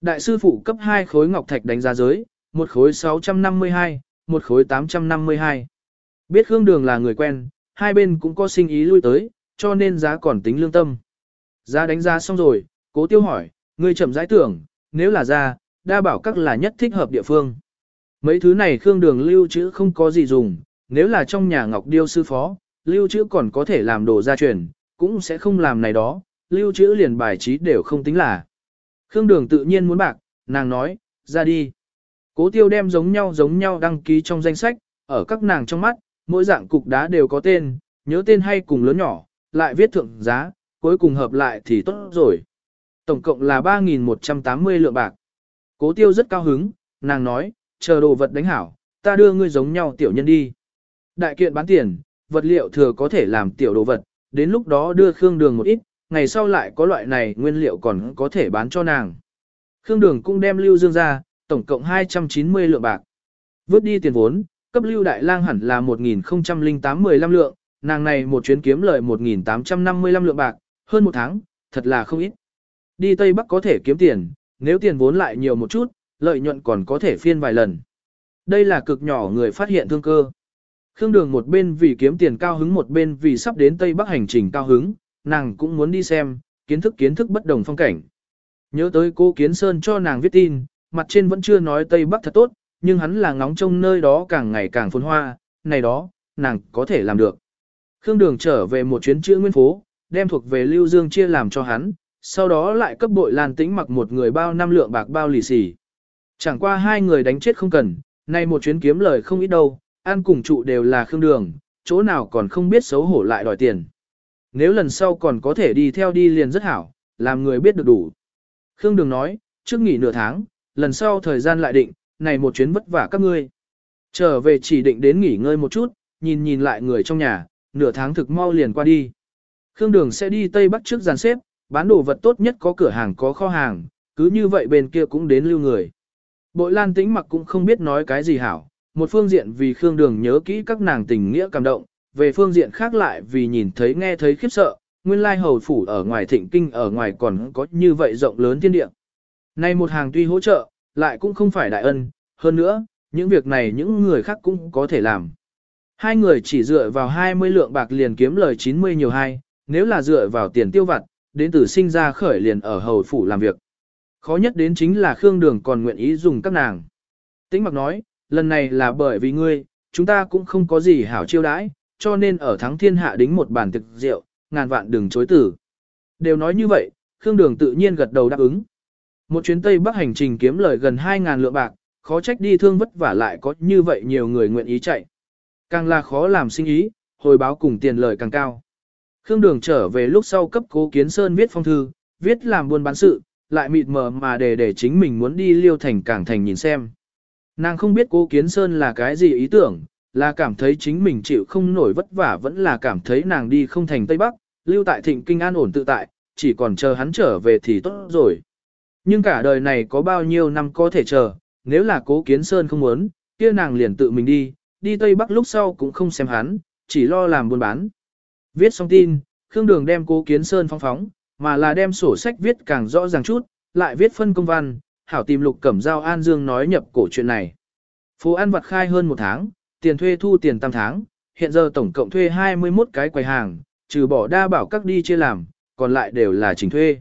Đại sư phụ cấp 2 khối ngọc thạch đánh giá giới, một khối 652, một khối 852. Biết Khương Đường là người quen, hai bên cũng có sinh ý lui tới, cho nên giá còn tính lương tâm. Giá đánh giá xong rồi, cố tiêu hỏi, người chậm giải tưởng, nếu là ra, đa bảo các là nhất thích hợp địa phương. Mấy thứ này Khương Đường lưu trữ không có gì dùng, nếu là trong nhà Ngọc Điêu sư phó, lưu trữ còn có thể làm đồ gia truyền, cũng sẽ không làm này đó, lưu trữ liền bài trí đều không tính là. Khương Đường tự nhiên muốn bạc, nàng nói, ra đi. Cố tiêu đem giống nhau giống nhau đăng ký trong danh sách, ở các nàng trong mắt, mỗi dạng cục đá đều có tên, nhớ tên hay cùng lớn nhỏ, lại viết thượng giá, cuối cùng hợp lại thì tốt rồi. Tổng cộng là 3.180 lượng bạc. Cố tiêu rất cao hứng, nàng nói, chờ đồ vật đánh hảo, ta đưa ngươi giống nhau tiểu nhân đi. Đại kiện bán tiền, vật liệu thừa có thể làm tiểu đồ vật, đến lúc đó đưa Khương Đường một ít, ngày sau lại có loại này nguyên liệu còn có thể bán cho nàng. Khương Đường cũng đem lưu dương ra, tổng cộng 290 lượng bạc. Vớt đi tiền vốn, cấp lưu đại lang hẳn là 1.008-15 lượng, nàng này một chuyến kiếm lợi 1.855 lượng bạc, hơn một tháng, thật là không ít. Đi Tây Bắc có thể kiếm tiền, nếu tiền vốn lại nhiều một chút, lợi nhuận còn có thể phiên vài lần. Đây là cực nhỏ người phát hiện thương cơ. Khương Đường một bên vì kiếm tiền cao hứng một bên vì sắp đến Tây Bắc hành trình cao hứng, nàng cũng muốn đi xem, kiến thức kiến thức bất đồng phong cảnh. Nhớ tới cô Kiến Sơn cho nàng viết tin, mặt trên vẫn chưa nói Tây Bắc thật tốt, nhưng hắn là ngóng trông nơi đó càng ngày càng phồn hoa, này đó, nàng có thể làm được. Khương Đường trở về một chuyến chữ nguyên phố, đem thuộc về Lưu Dương chia làm cho hắn, sau đó lại cấp bội Lan Tĩnh mặc một người bao năm lượng bạc bao lì xì. Chẳng qua hai người đánh chết không cần, nay một chuyến kiếm lời không ít đâu, an cùng trụ đều là Khương Đường, chỗ nào còn không biết xấu hổ lại đòi tiền. Nếu lần sau còn có thể đi theo đi liền rất hảo, làm người biết được đủ. Khương Đường nói, trước nghỉ nửa tháng, lần sau thời gian lại định, này một chuyến vất vả các ngươi. Trở về chỉ định đến nghỉ ngơi một chút, nhìn nhìn lại người trong nhà, nửa tháng thực mau liền qua đi. Khương Đường sẽ đi Tây Bắc trước giàn xếp, bán đồ vật tốt nhất có cửa hàng có kho hàng, cứ như vậy bên kia cũng đến lưu người. Bội Lan tĩnh mặc cũng không biết nói cái gì hảo, một phương diện vì Khương Đường nhớ kỹ các nàng tình nghĩa cảm động, về phương diện khác lại vì nhìn thấy nghe thấy khiếp sợ, nguyên lai hầu phủ ở ngoài thịnh kinh ở ngoài còn có như vậy rộng lớn thiên địa. Nay một hàng tuy hỗ trợ, lại cũng không phải đại ân, hơn nữa, những việc này những người khác cũng có thể làm. Hai người chỉ dựa vào 20 lượng bạc liền kiếm lời 90 nhiều hai, nếu là dựa vào tiền tiêu vặt, đến từ sinh ra khởi liền ở hầu phủ làm việc. Khó nhất đến chính là Khương Đường còn nguyện ý dùng các nàng. Tĩnh mặc nói, lần này là bởi vì ngươi, chúng ta cũng không có gì hảo chiêu đãi, cho nên ở thắng thiên hạ đính một bàn thực rượu, ngàn vạn đừng chối tử. Đều nói như vậy, Khương Đường tự nhiên gật đầu đáp ứng. Một chuyến Tây Bắc hành trình kiếm lời gần 2.000 lượng bạc, khó trách đi thương vất vả lại có như vậy nhiều người nguyện ý chạy. Càng là khó làm sinh ý, hồi báo cùng tiền lời càng cao. Khương Đường trở về lúc sau cấp cố kiến sơn viết phong thư, viết làm buôn bán sự, lại mịt mờ mà để để chính mình muốn đi liêu thành cảng thành nhìn xem. Nàng không biết cố kiến sơn là cái gì ý tưởng, là cảm thấy chính mình chịu không nổi vất vả vẫn là cảm thấy nàng đi không thành Tây Bắc, lưu tại thịnh kinh an ổn tự tại, chỉ còn chờ hắn trở về thì tốt rồi. Nhưng cả đời này có bao nhiêu năm có thể chờ, nếu là cố kiến sơn không muốn, kia nàng liền tự mình đi, đi Tây Bắc lúc sau cũng không xem hắn, chỉ lo làm buôn bán. Viết xong tin, Khương Đường đem cố kiến sơn phong phóng, mà là đem sổ sách viết càng rõ ràng chút, lại viết phân công văn, hảo tìm lục cẩm giao An Dương nói nhập cổ chuyện này. Phố ăn vặt khai hơn một tháng, tiền thuê thu tiền tam tháng, hiện giờ tổng cộng thuê 21 cái quầy hàng, trừ bỏ đa bảo các đi chia làm, còn lại đều là chính thuê.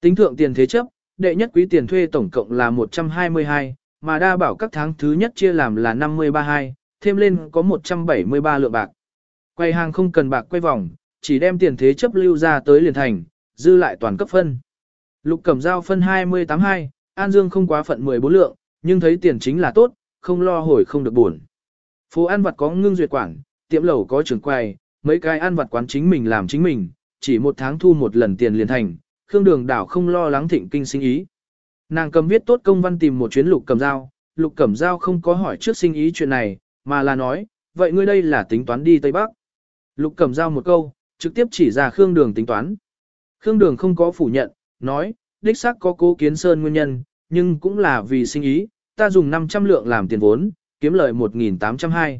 Tính thượng tiền thế chấp, đệ nhất quý tiền thuê tổng cộng là 122, mà đa bảo các tháng thứ nhất chia làm là 532, thêm lên có 173 lượng bạc. Quay hàng không cần bạc quay vòng, chỉ đem tiền thế chấp lưu ra tới liền thành, dư lại toàn cấp phân. Lục Cẩm Giao phân 28-2, An Dương không quá phận 14 lượng, nhưng thấy tiền chính là tốt, không lo hồi không được buồn. Phố ăn vặt có ngưng duyệt quảng, tiệm lẩu có trưởng quầy, mấy cái ăn vặt quán chính mình làm chính mình, chỉ một tháng thu một lần tiền liền thành, Khương Đường đảo không lo lắng thịnh kinh sinh ý. Nàng cầm viết tốt công văn tìm một chuyến Lục Cẩm Giao, Lục Cẩm Giao không có hỏi trước sinh ý chuyện này, mà là nói, vậy ngươi đây là tính toán đi Tây Bắc. Lục Cẩm Giao một câu, trực tiếp chỉ ra Khương Đường tính toán. Khương Đường không có phủ nhận, nói, đích xác có cố kiến sơn nguyên nhân, nhưng cũng là vì sinh ý, ta dùng 500 lượng làm tiền vốn, kiếm lợi 1.802.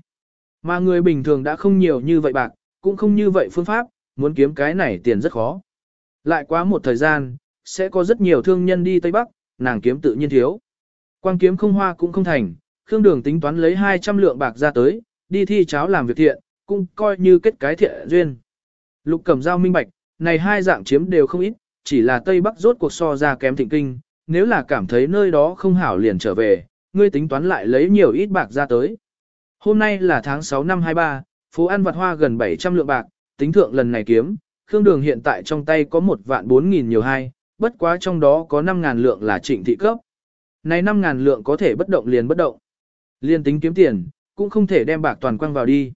Mà người bình thường đã không nhiều như vậy bạc, cũng không như vậy phương pháp, muốn kiếm cái này tiền rất khó. Lại quá một thời gian, sẽ có rất nhiều thương nhân đi Tây Bắc, nàng kiếm tự nhiên thiếu. Quang kiếm không hoa cũng không thành, Khương Đường tính toán lấy 200 lượng bạc ra tới, đi thi cháo làm việc thiện, cũng coi như kết cái thiện duyên. Lục Cẩm Giao minh bạch, này hai dạng chiếm đều không ít, chỉ là Tây Bắc rốt cuộc so ra kém thịnh kinh, nếu là cảm thấy nơi đó không hảo liền trở về, ngươi tính toán lại lấy nhiều ít bạc ra tới. Hôm nay là tháng 6 năm 23, phố ăn vặt hoa gần 700 lượng bạc, tính thượng lần này kiếm, Khương Đường hiện tại trong tay có một vạn 4 nghìn nhiều hai, bất quá trong đó có 5 ngàn lượng là trịnh thị cấp. Này 5 ngàn lượng có thể bất động liền bất động. Liên tính kiếm tiền, cũng không thể đem bạc toàn quăng vào đi.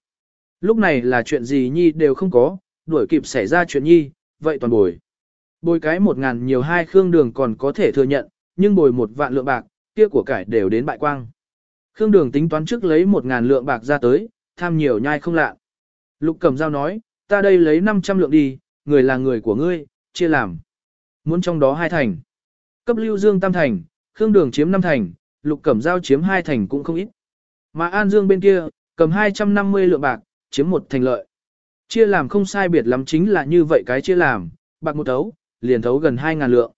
Lúc này là chuyện gì nhi đều không có, đuổi kịp xảy ra chuyện nhi, vậy toàn bồi. Bồi cái một ngàn nhiều hai khương đường còn có thể thừa nhận, nhưng bồi một vạn lượng bạc, kia của cải đều đến bại quang. Khương đường tính toán trước lấy một ngàn lượng bạc ra tới, tham nhiều nhai không lạ. Lục cầm dao nói, ta đây lấy 500 lượng đi, người là người của ngươi, chia làm. Muốn trong đó hai thành. Cấp lưu dương tam thành, khương đường chiếm năm thành, lục cẩm giao chiếm hai thành cũng không ít. Mà An Dương bên kia, cầm 250 lượng bạc, chiếm một thành lợi. Chia làm không sai biệt lắm chính là như vậy cái chia làm, bạc một thấu, liền thấu gần 2.000 lượng.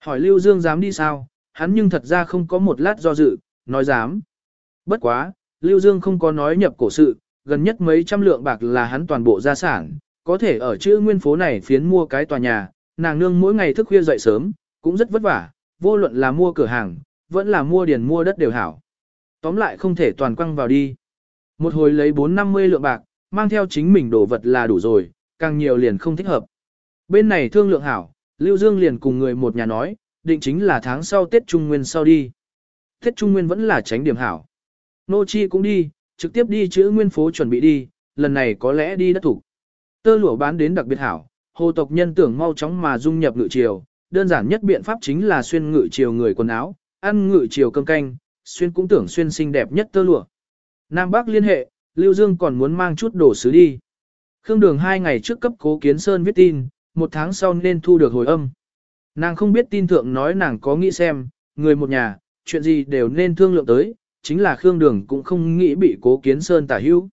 Hỏi Lưu Dương dám đi sao, hắn nhưng thật ra không có một lát do dự, nói dám. Bất quá, Lưu Dương không có nói nhập cổ sự, gần nhất mấy trăm lượng bạc là hắn toàn bộ gia sản, có thể ở chữ nguyên phố này phiến mua cái tòa nhà, nàng nương mỗi ngày thức khuya dậy sớm, cũng rất vất vả, vô luận là mua cửa hàng, vẫn là mua điền mua đất đều hảo. Tóm lại không thể toàn quăng vào đi. Một hồi lấy 450 lượng bạc, mang theo chính mình đồ vật là đủ rồi, càng nhiều liền không thích hợp. Bên này thương lượng hảo, Lưu Dương liền cùng người một nhà nói, định chính là tháng sau Tết Trung Nguyên sau đi. Tết Trung Nguyên vẫn là tránh điểm hảo. Nô Chi cũng đi, trực tiếp đi chữ nguyên phố chuẩn bị đi, lần này có lẽ đi đất thủ. Tơ lụa bán đến đặc biệt hảo, hồ tộc nhân tưởng mau chóng mà dung nhập ngự triều, đơn giản nhất biện pháp chính là xuyên ngự triều người quần áo, ăn ngự triều cơm canh, xuyên cũng tưởng xuyên xinh đẹp nhất tơ lụa. Nam Bắc liên hệ, Lưu Dương còn muốn mang chút đồ sứ đi. Khương Đường hai ngày trước cấp cố kiến Sơn viết tin, một tháng sau nên thu được hồi âm. Nàng không biết tin thượng nói nàng có nghĩ xem, người một nhà, chuyện gì đều nên thương lượng tới, chính là Khương Đường cũng không nghĩ bị cố kiến Sơn tả hữu.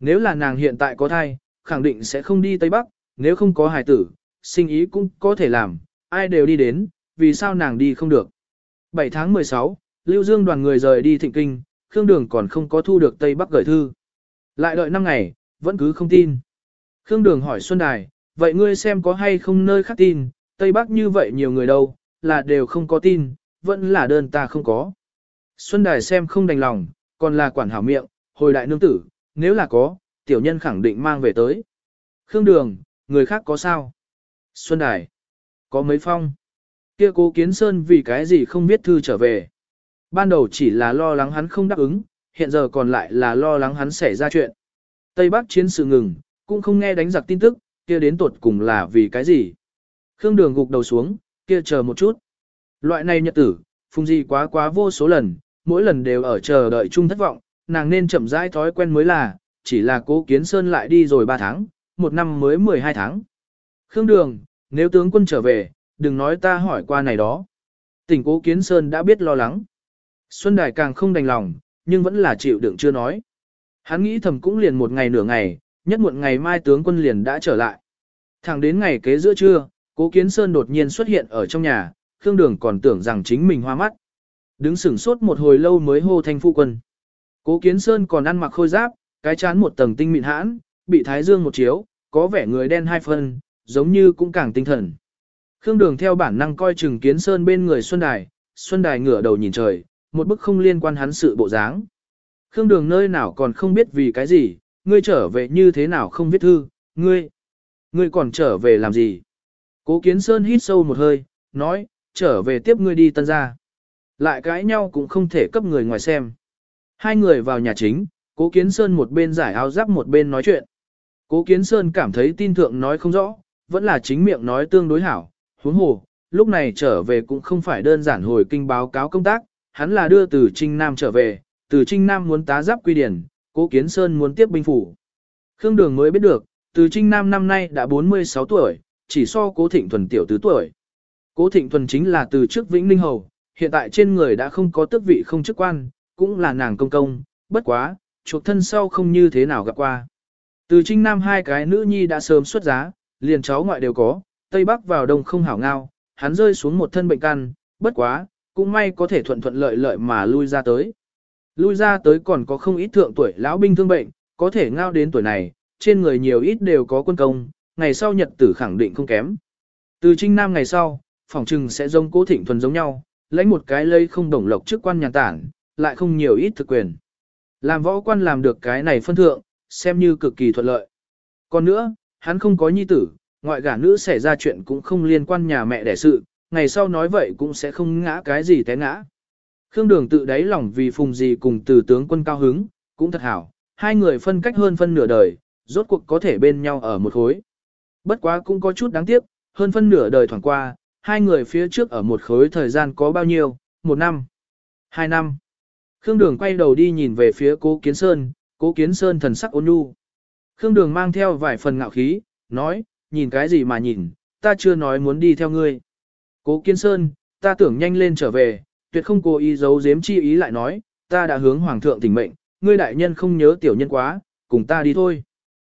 Nếu là nàng hiện tại có thai, khẳng định sẽ không đi Tây Bắc, nếu không có hài tử, sinh ý cũng có thể làm, ai đều đi đến, vì sao nàng đi không được. 7 tháng 16, Lưu Dương đoàn người rời đi thịnh kinh, Khương Đường còn không có thu được Tây Bắc gửi thư. Lại đợi 5 ngày, vẫn cứ không tin. Khương Đường hỏi Xuân Đài, vậy ngươi xem có hay không nơi khác tin, Tây Bắc như vậy nhiều người đâu, là đều không có tin, vẫn là đơn ta không có. Xuân Đài xem không đành lòng, còn là quản hảo miệng, hồi đại nương tử, nếu là có, tiểu nhân khẳng định mang về tới. Khương Đường, người khác có sao? Xuân Đài, có mấy phong. Kia cố kiến sơn vì cái gì không biết thư trở về. Ban đầu chỉ là lo lắng hắn không đáp ứng, hiện giờ còn lại là lo lắng hắn xảy ra chuyện. Tây Bắc chiến sự ngừng, cũng không nghe đánh giặc tin tức, kia đến tột cùng là vì cái gì. Khương Đường gục đầu xuống, kia chờ một chút. Loại này nhật tử, phùng gì quá quá vô số lần, mỗi lần đều ở chờ đợi chung thất vọng, nàng nên chậm rãi thói quen mới là, chỉ là cố kiến sơn lại đi rồi 3 tháng, một năm mới 12 tháng. Khương Đường, nếu tướng quân trở về, đừng nói ta hỏi qua này đó. Tỉnh cố kiến sơn đã biết lo lắng. Xuân Đài càng không đành lòng, nhưng vẫn là chịu đựng chưa nói. Hắn nghĩ thầm cũng liền một ngày nửa ngày, nhất muộn ngày mai tướng quân liền đã trở lại. Thẳng đến ngày kế giữa trưa, cố kiến sơn đột nhiên xuất hiện ở trong nhà, Khương Đường còn tưởng rằng chính mình hoa mắt. Đứng sửng sốt một hồi lâu mới hô thanh phu quân. Cố kiến sơn còn ăn mặc khôi giáp, cái chán một tầng tinh mịn hãn, bị thái dương một chiếu, có vẻ người đen hai phân, giống như cũng càng tinh thần. Khương Đường theo bản năng coi chừng Kiến Sơn bên người Xuân Đài, Xuân Đài ngửa đầu nhìn trời, một bức không liên quan hắn sự bộ dáng. Khương Đường nơi nào còn không biết vì cái gì, ngươi trở về như thế nào không viết thư, ngươi, ngươi còn trở về làm gì? Cố Kiến Sơn hít sâu một hơi, nói, trở về tiếp ngươi đi tân gia. Lại cãi nhau cũng không thể cấp người ngoài xem. Hai người vào nhà chính, Cố Kiến Sơn một bên giải áo giáp một bên nói chuyện. Cố Kiến Sơn cảm thấy tin thượng nói không rõ, vẫn là chính miệng nói tương đối hảo, huống hồ, lúc này trở về cũng không phải đơn giản hồi kinh báo cáo công tác, hắn là đưa từ Trinh Nam trở về, từ Trinh Nam muốn tá giáp quy điển, Cố Kiến Sơn muốn tiếp binh phủ. Khương Đường mới biết được, từ Trinh Nam năm nay đã 46 tuổi, chỉ so Cố Thịnh Thuần tiểu tứ tuổi. Cố Thịnh Thuần chính là từ trước Vĩnh Ninh Hầu, hiện tại trên người đã không có tước vị không chức quan, cũng là nàng công công, bất quá, chuộc thân sau không như thế nào gặp qua. Từ Trinh Nam hai cái nữ nhi đã sớm xuất giá, liền cháu ngoại đều có, Tây Bắc vào Đông không hảo ngao, hắn rơi xuống một thân bệnh căn, bất quá, cũng may có thể thuận thuận lợi lợi mà lui ra tới. Lui ra tới còn có không ít thượng tuổi lão binh thương bệnh, có thể ngao đến tuổi này, trên người nhiều ít đều có quân công, ngày sau nhật tử khẳng định không kém. Từ Trinh Nam ngày sau, phòng trừng sẽ giống cố thịnh thuần giống nhau, lấy một cái lây không đồng lộc chức quan nhà tản, lại không nhiều ít thực quyền. Làm võ quan làm được cái này phân thượng, xem như cực kỳ thuận lợi. Còn nữa, hắn không có nhi tử, ngoại gả nữ xảy ra chuyện cũng không liên quan nhà mẹ đẻ sự, ngày sau nói vậy cũng sẽ không ngã cái gì té ngã. Khương Đường tự đáy lòng vì phùng gì cùng từ tướng quân cao hứng, cũng thật hảo, hai người phân cách hơn phân nửa đời, rốt cuộc có thể bên nhau ở một khối. Bất quá cũng có chút đáng tiếc, hơn phân nửa đời thoảng qua, hai người phía trước ở một khối thời gian có bao nhiêu, một năm, hai năm. Khương Đường quay đầu đi nhìn về phía cố Kiến Sơn, cố Kiến Sơn thần sắc ôn nhu. Khương Đường mang theo vài phần ngạo khí, nói, nhìn cái gì mà nhìn, ta chưa nói muốn đi theo ngươi. Cố Kiến Sơn, ta tưởng nhanh lên trở về, tuyệt không cố ý giấu giếm chi ý lại nói, ta đã hướng Hoàng thượng tỉnh mệnh, ngươi đại nhân không nhớ tiểu nhân quá, cùng ta đi thôi.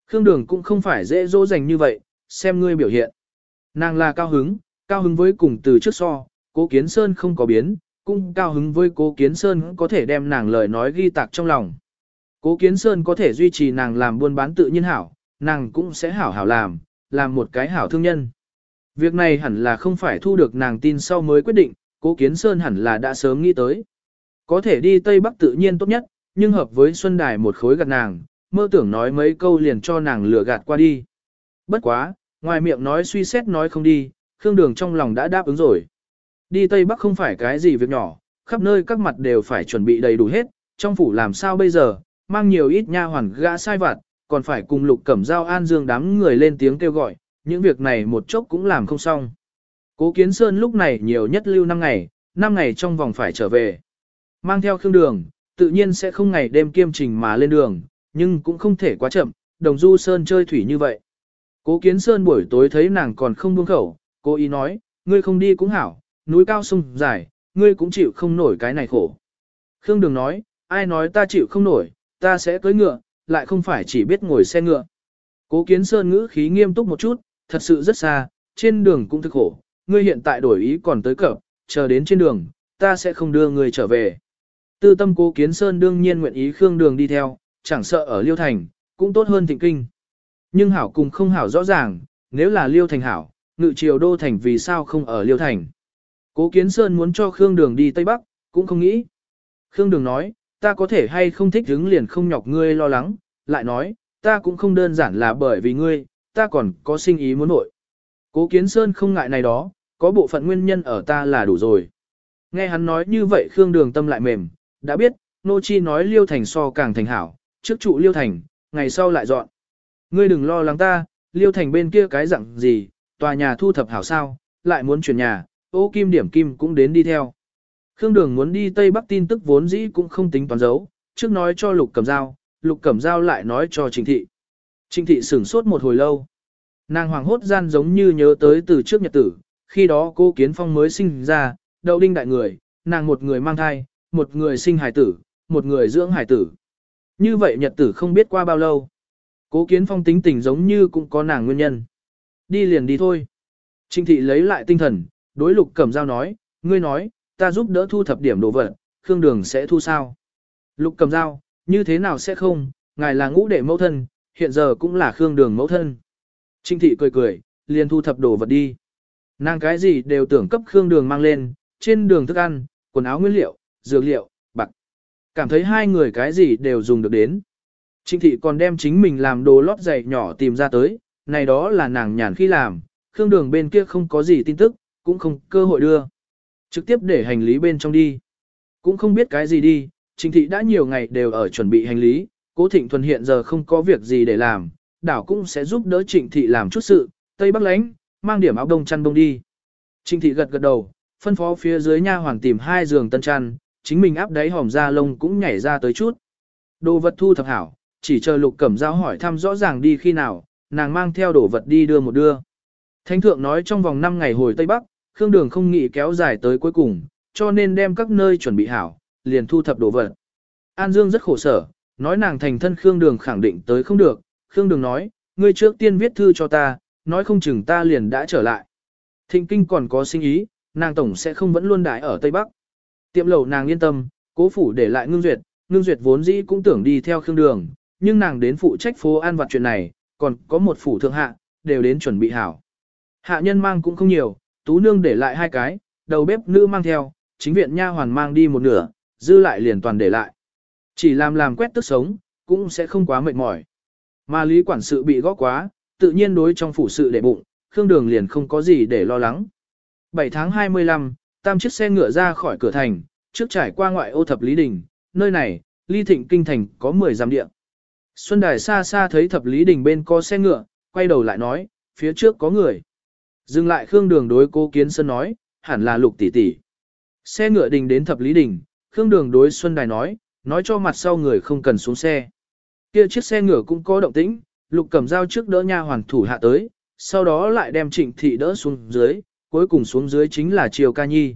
Khương Đường cũng không phải dễ dỗ dành như vậy, xem ngươi biểu hiện. Nàng là cao hứng, cao hứng với cùng từ trước so, cố Kiến Sơn không có biến, cũng cao hứng với cố Kiến Sơn có thể đem nàng lời nói ghi tạc trong lòng. Cố Kiến Sơn có thể duy trì nàng làm buôn bán tự nhiên hảo, nàng cũng sẽ hảo hảo làm, làm một cái hảo thương nhân. Việc này hẳn là không phải thu được nàng tin sau mới quyết định, cố Kiến Sơn hẳn là đã sớm nghĩ tới. Có thể đi Tây Bắc tự nhiên tốt nhất, nhưng hợp với Xuân Đài một khối gạt nàng, mơ tưởng nói mấy câu liền cho nàng lừa gạt qua đi. Bất quá, ngoài miệng nói suy xét nói không đi, Khương Đường trong lòng đã đáp ứng rồi. Đi Tây Bắc không phải cái gì việc nhỏ, khắp nơi các mặt đều phải chuẩn bị đầy đủ hết, trong phủ làm sao bây giờ, mang nhiều ít nha hoàn gã sai vặt, còn phải cùng lục cẩm giao an dương đám người lên tiếng kêu gọi, những việc này một chốc cũng làm không xong. Cố Kiến Sơn lúc này nhiều nhất lưu 5 ngày, 5 ngày trong vòng phải trở về. Mang theo khương đường, tự nhiên sẽ không ngày đêm kiêm trình mà lên đường, nhưng cũng không thể quá chậm, đồng du Sơn chơi thủy như vậy. Cố Kiến Sơn buổi tối thấy nàng còn không buông khẩu, cô ý nói, ngươi không đi cũng hảo, núi cao sông dài, ngươi cũng chịu không nổi cái này khổ. Khương Đường nói, ai nói ta chịu không nổi, ta sẽ cưới ngựa, lại không phải chỉ biết ngồi xe ngựa. Cố Kiến Sơn ngữ khí nghiêm túc một chút, thật sự rất xa, trên đường cũng thức khổ, ngươi hiện tại đổi ý còn tới cập, chờ đến trên đường, ta sẽ không đưa ngươi trở về. Tư tâm Cố Kiến Sơn đương nhiên nguyện ý Khương Đường đi theo, chẳng sợ ở Liêu Thành, cũng tốt hơn Thịnh Kinh. Nhưng hảo cùng không hảo rõ ràng, nếu là Liêu Thành hảo, ngự triều đô thành vì sao không ở Liêu Thành. Cố Kiến Sơn muốn cho Khương Đường đi Tây Bắc, cũng không nghĩ. Khương Đường nói, ta có thể hay không thích đứng liền không nhọc ngươi lo lắng, lại nói, ta cũng không đơn giản là bởi vì ngươi, ta còn có sinh ý muốn nội. Cố Kiến Sơn không ngại này đó, có bộ phận nguyên nhân ở ta là đủ rồi. Nghe hắn nói như vậy Khương Đường tâm lại mềm, đã biết, Nô Chi nói Liêu Thành so càng thành hảo, trước trụ Liêu Thành, ngày sau lại dọn. Ngươi đừng lo lắng ta, Liêu Thành bên kia cái dạng gì, tòa nhà thu thập hảo sao, lại muốn chuyển nhà, ô kim điểm kim cũng đến đi theo. Khương Đường muốn đi Tây Bắc tin tức vốn dĩ cũng không tính toán giấu, trước nói cho Lục Cẩm Dao, Lục Cẩm Dao lại nói cho Trình Thị. Trinh Thị sửng sốt một hồi lâu. Nàng hoàng hốt gian giống như nhớ tới từ trước nhật tử, khi đó cô Kiến Phong mới sinh ra, đậu đinh đại người, nàng một người mang thai, một người sinh hải tử, một người dưỡng hải tử. Như vậy nhật tử không biết qua bao lâu. Cố Kiến Phong tính tình giống như cũng có nàng nguyên nhân. Đi liền đi thôi. Trinh Thị lấy lại tinh thần, đối Lục Cẩm Dao nói, ngươi nói, ta giúp đỡ thu thập điểm đồ vật, Khương Đường sẽ thu sao? Lục cầm dao, như thế nào sẽ không, ngài là ngũ đệ mẫu thân, hiện giờ cũng là Khương Đường mẫu thân. Trinh thị cười cười, liền thu thập đồ vật đi. Nàng cái gì đều tưởng cấp Khương Đường mang lên, trên đường thức ăn, quần áo nguyên liệu, dược liệu, bạc. Cảm thấy hai người cái gì đều dùng được đến. Trinh thị còn đem chính mình làm đồ lót giày nhỏ tìm ra tới, này đó là nàng nhàn khi làm, Khương Đường bên kia không có gì tin tức, cũng không cơ hội đưa. Trực tiếp để hành lý bên trong đi. Cũng không biết cái gì đi, Trinh thị đã nhiều ngày đều ở chuẩn bị hành lý, Cố Thịnh Thuần hiện giờ không có việc gì để làm, đảo cũng sẽ giúp đỡ Trịnh thị làm chút sự, Tây Bắc lánh, mang điểm áo đông chăn đông đi. Trịnh thị gật gật đầu, phân phó phía dưới nha hoàng tìm hai giường tân chăn, chính mình áp đáy hòm da lông cũng nhảy ra tới chút. Đồ vật thu thập hảo, chỉ chờ lục cẩm giao hỏi thăm rõ ràng đi khi nào, nàng mang theo đồ vật đi đưa một đưa. Thánh thượng nói trong vòng 5 ngày hồi Tây Bắc, Khương Đường không nghĩ kéo dài tới cuối cùng, cho nên đem các nơi chuẩn bị hảo, liền thu thập đồ vật. An Dương rất khổ sở, nói nàng thành thân Khương Đường khẳng định tới không được, Khương Đường nói, ngươi trước tiên viết thư cho ta, nói không chừng ta liền đã trở lại. Thịnh kinh còn có sinh ý, nàng tổng sẽ không vẫn luôn đại ở Tây Bắc. Tiệm lầu nàng yên tâm, cố phủ để lại ngưng duyệt, ngưng duyệt vốn dĩ cũng tưởng đi theo Khương Đường, nhưng nàng đến phụ trách phố an vặt chuyện này, còn có một phủ thượng hạ, đều đến chuẩn bị hảo. Hạ nhân mang cũng không nhiều, tú nương để lại hai cái, đầu bếp nữ mang theo, chính viện nha hoàn mang đi một nửa, dư lại liền toàn để lại. Chỉ làm làm quét tức sống, cũng sẽ không quá mệt mỏi. Mà lý quản sự bị gõ quá, tự nhiên đối trong phủ sự để bụng, Khương Đường liền không có gì để lo lắng. 7 tháng 25, tam chiếc xe ngựa ra khỏi cửa thành, trước trải qua ngoại ô thập Lý Đình, nơi này, ly thịnh kinh thành có 10 giam địa. Xuân Đài xa xa thấy thập Lý Đình bên có xe ngựa, quay đầu lại nói, phía trước có người. Dừng lại Khương Đường đối cô Kiến Sơn nói, hẳn là lục tỷ tỷ. Xe ngựa đình đến thập Lý Đình, Khương Đường đối Xuân Đài nói, nói cho mặt sau người không cần xuống xe. Kia chiếc xe ngựa cũng có động tĩnh, lục cầm dao trước đỡ nha hoàn thủ hạ tới, sau đó lại đem trịnh thị đỡ xuống dưới, cuối cùng xuống dưới chính là Triều Ca Nhi.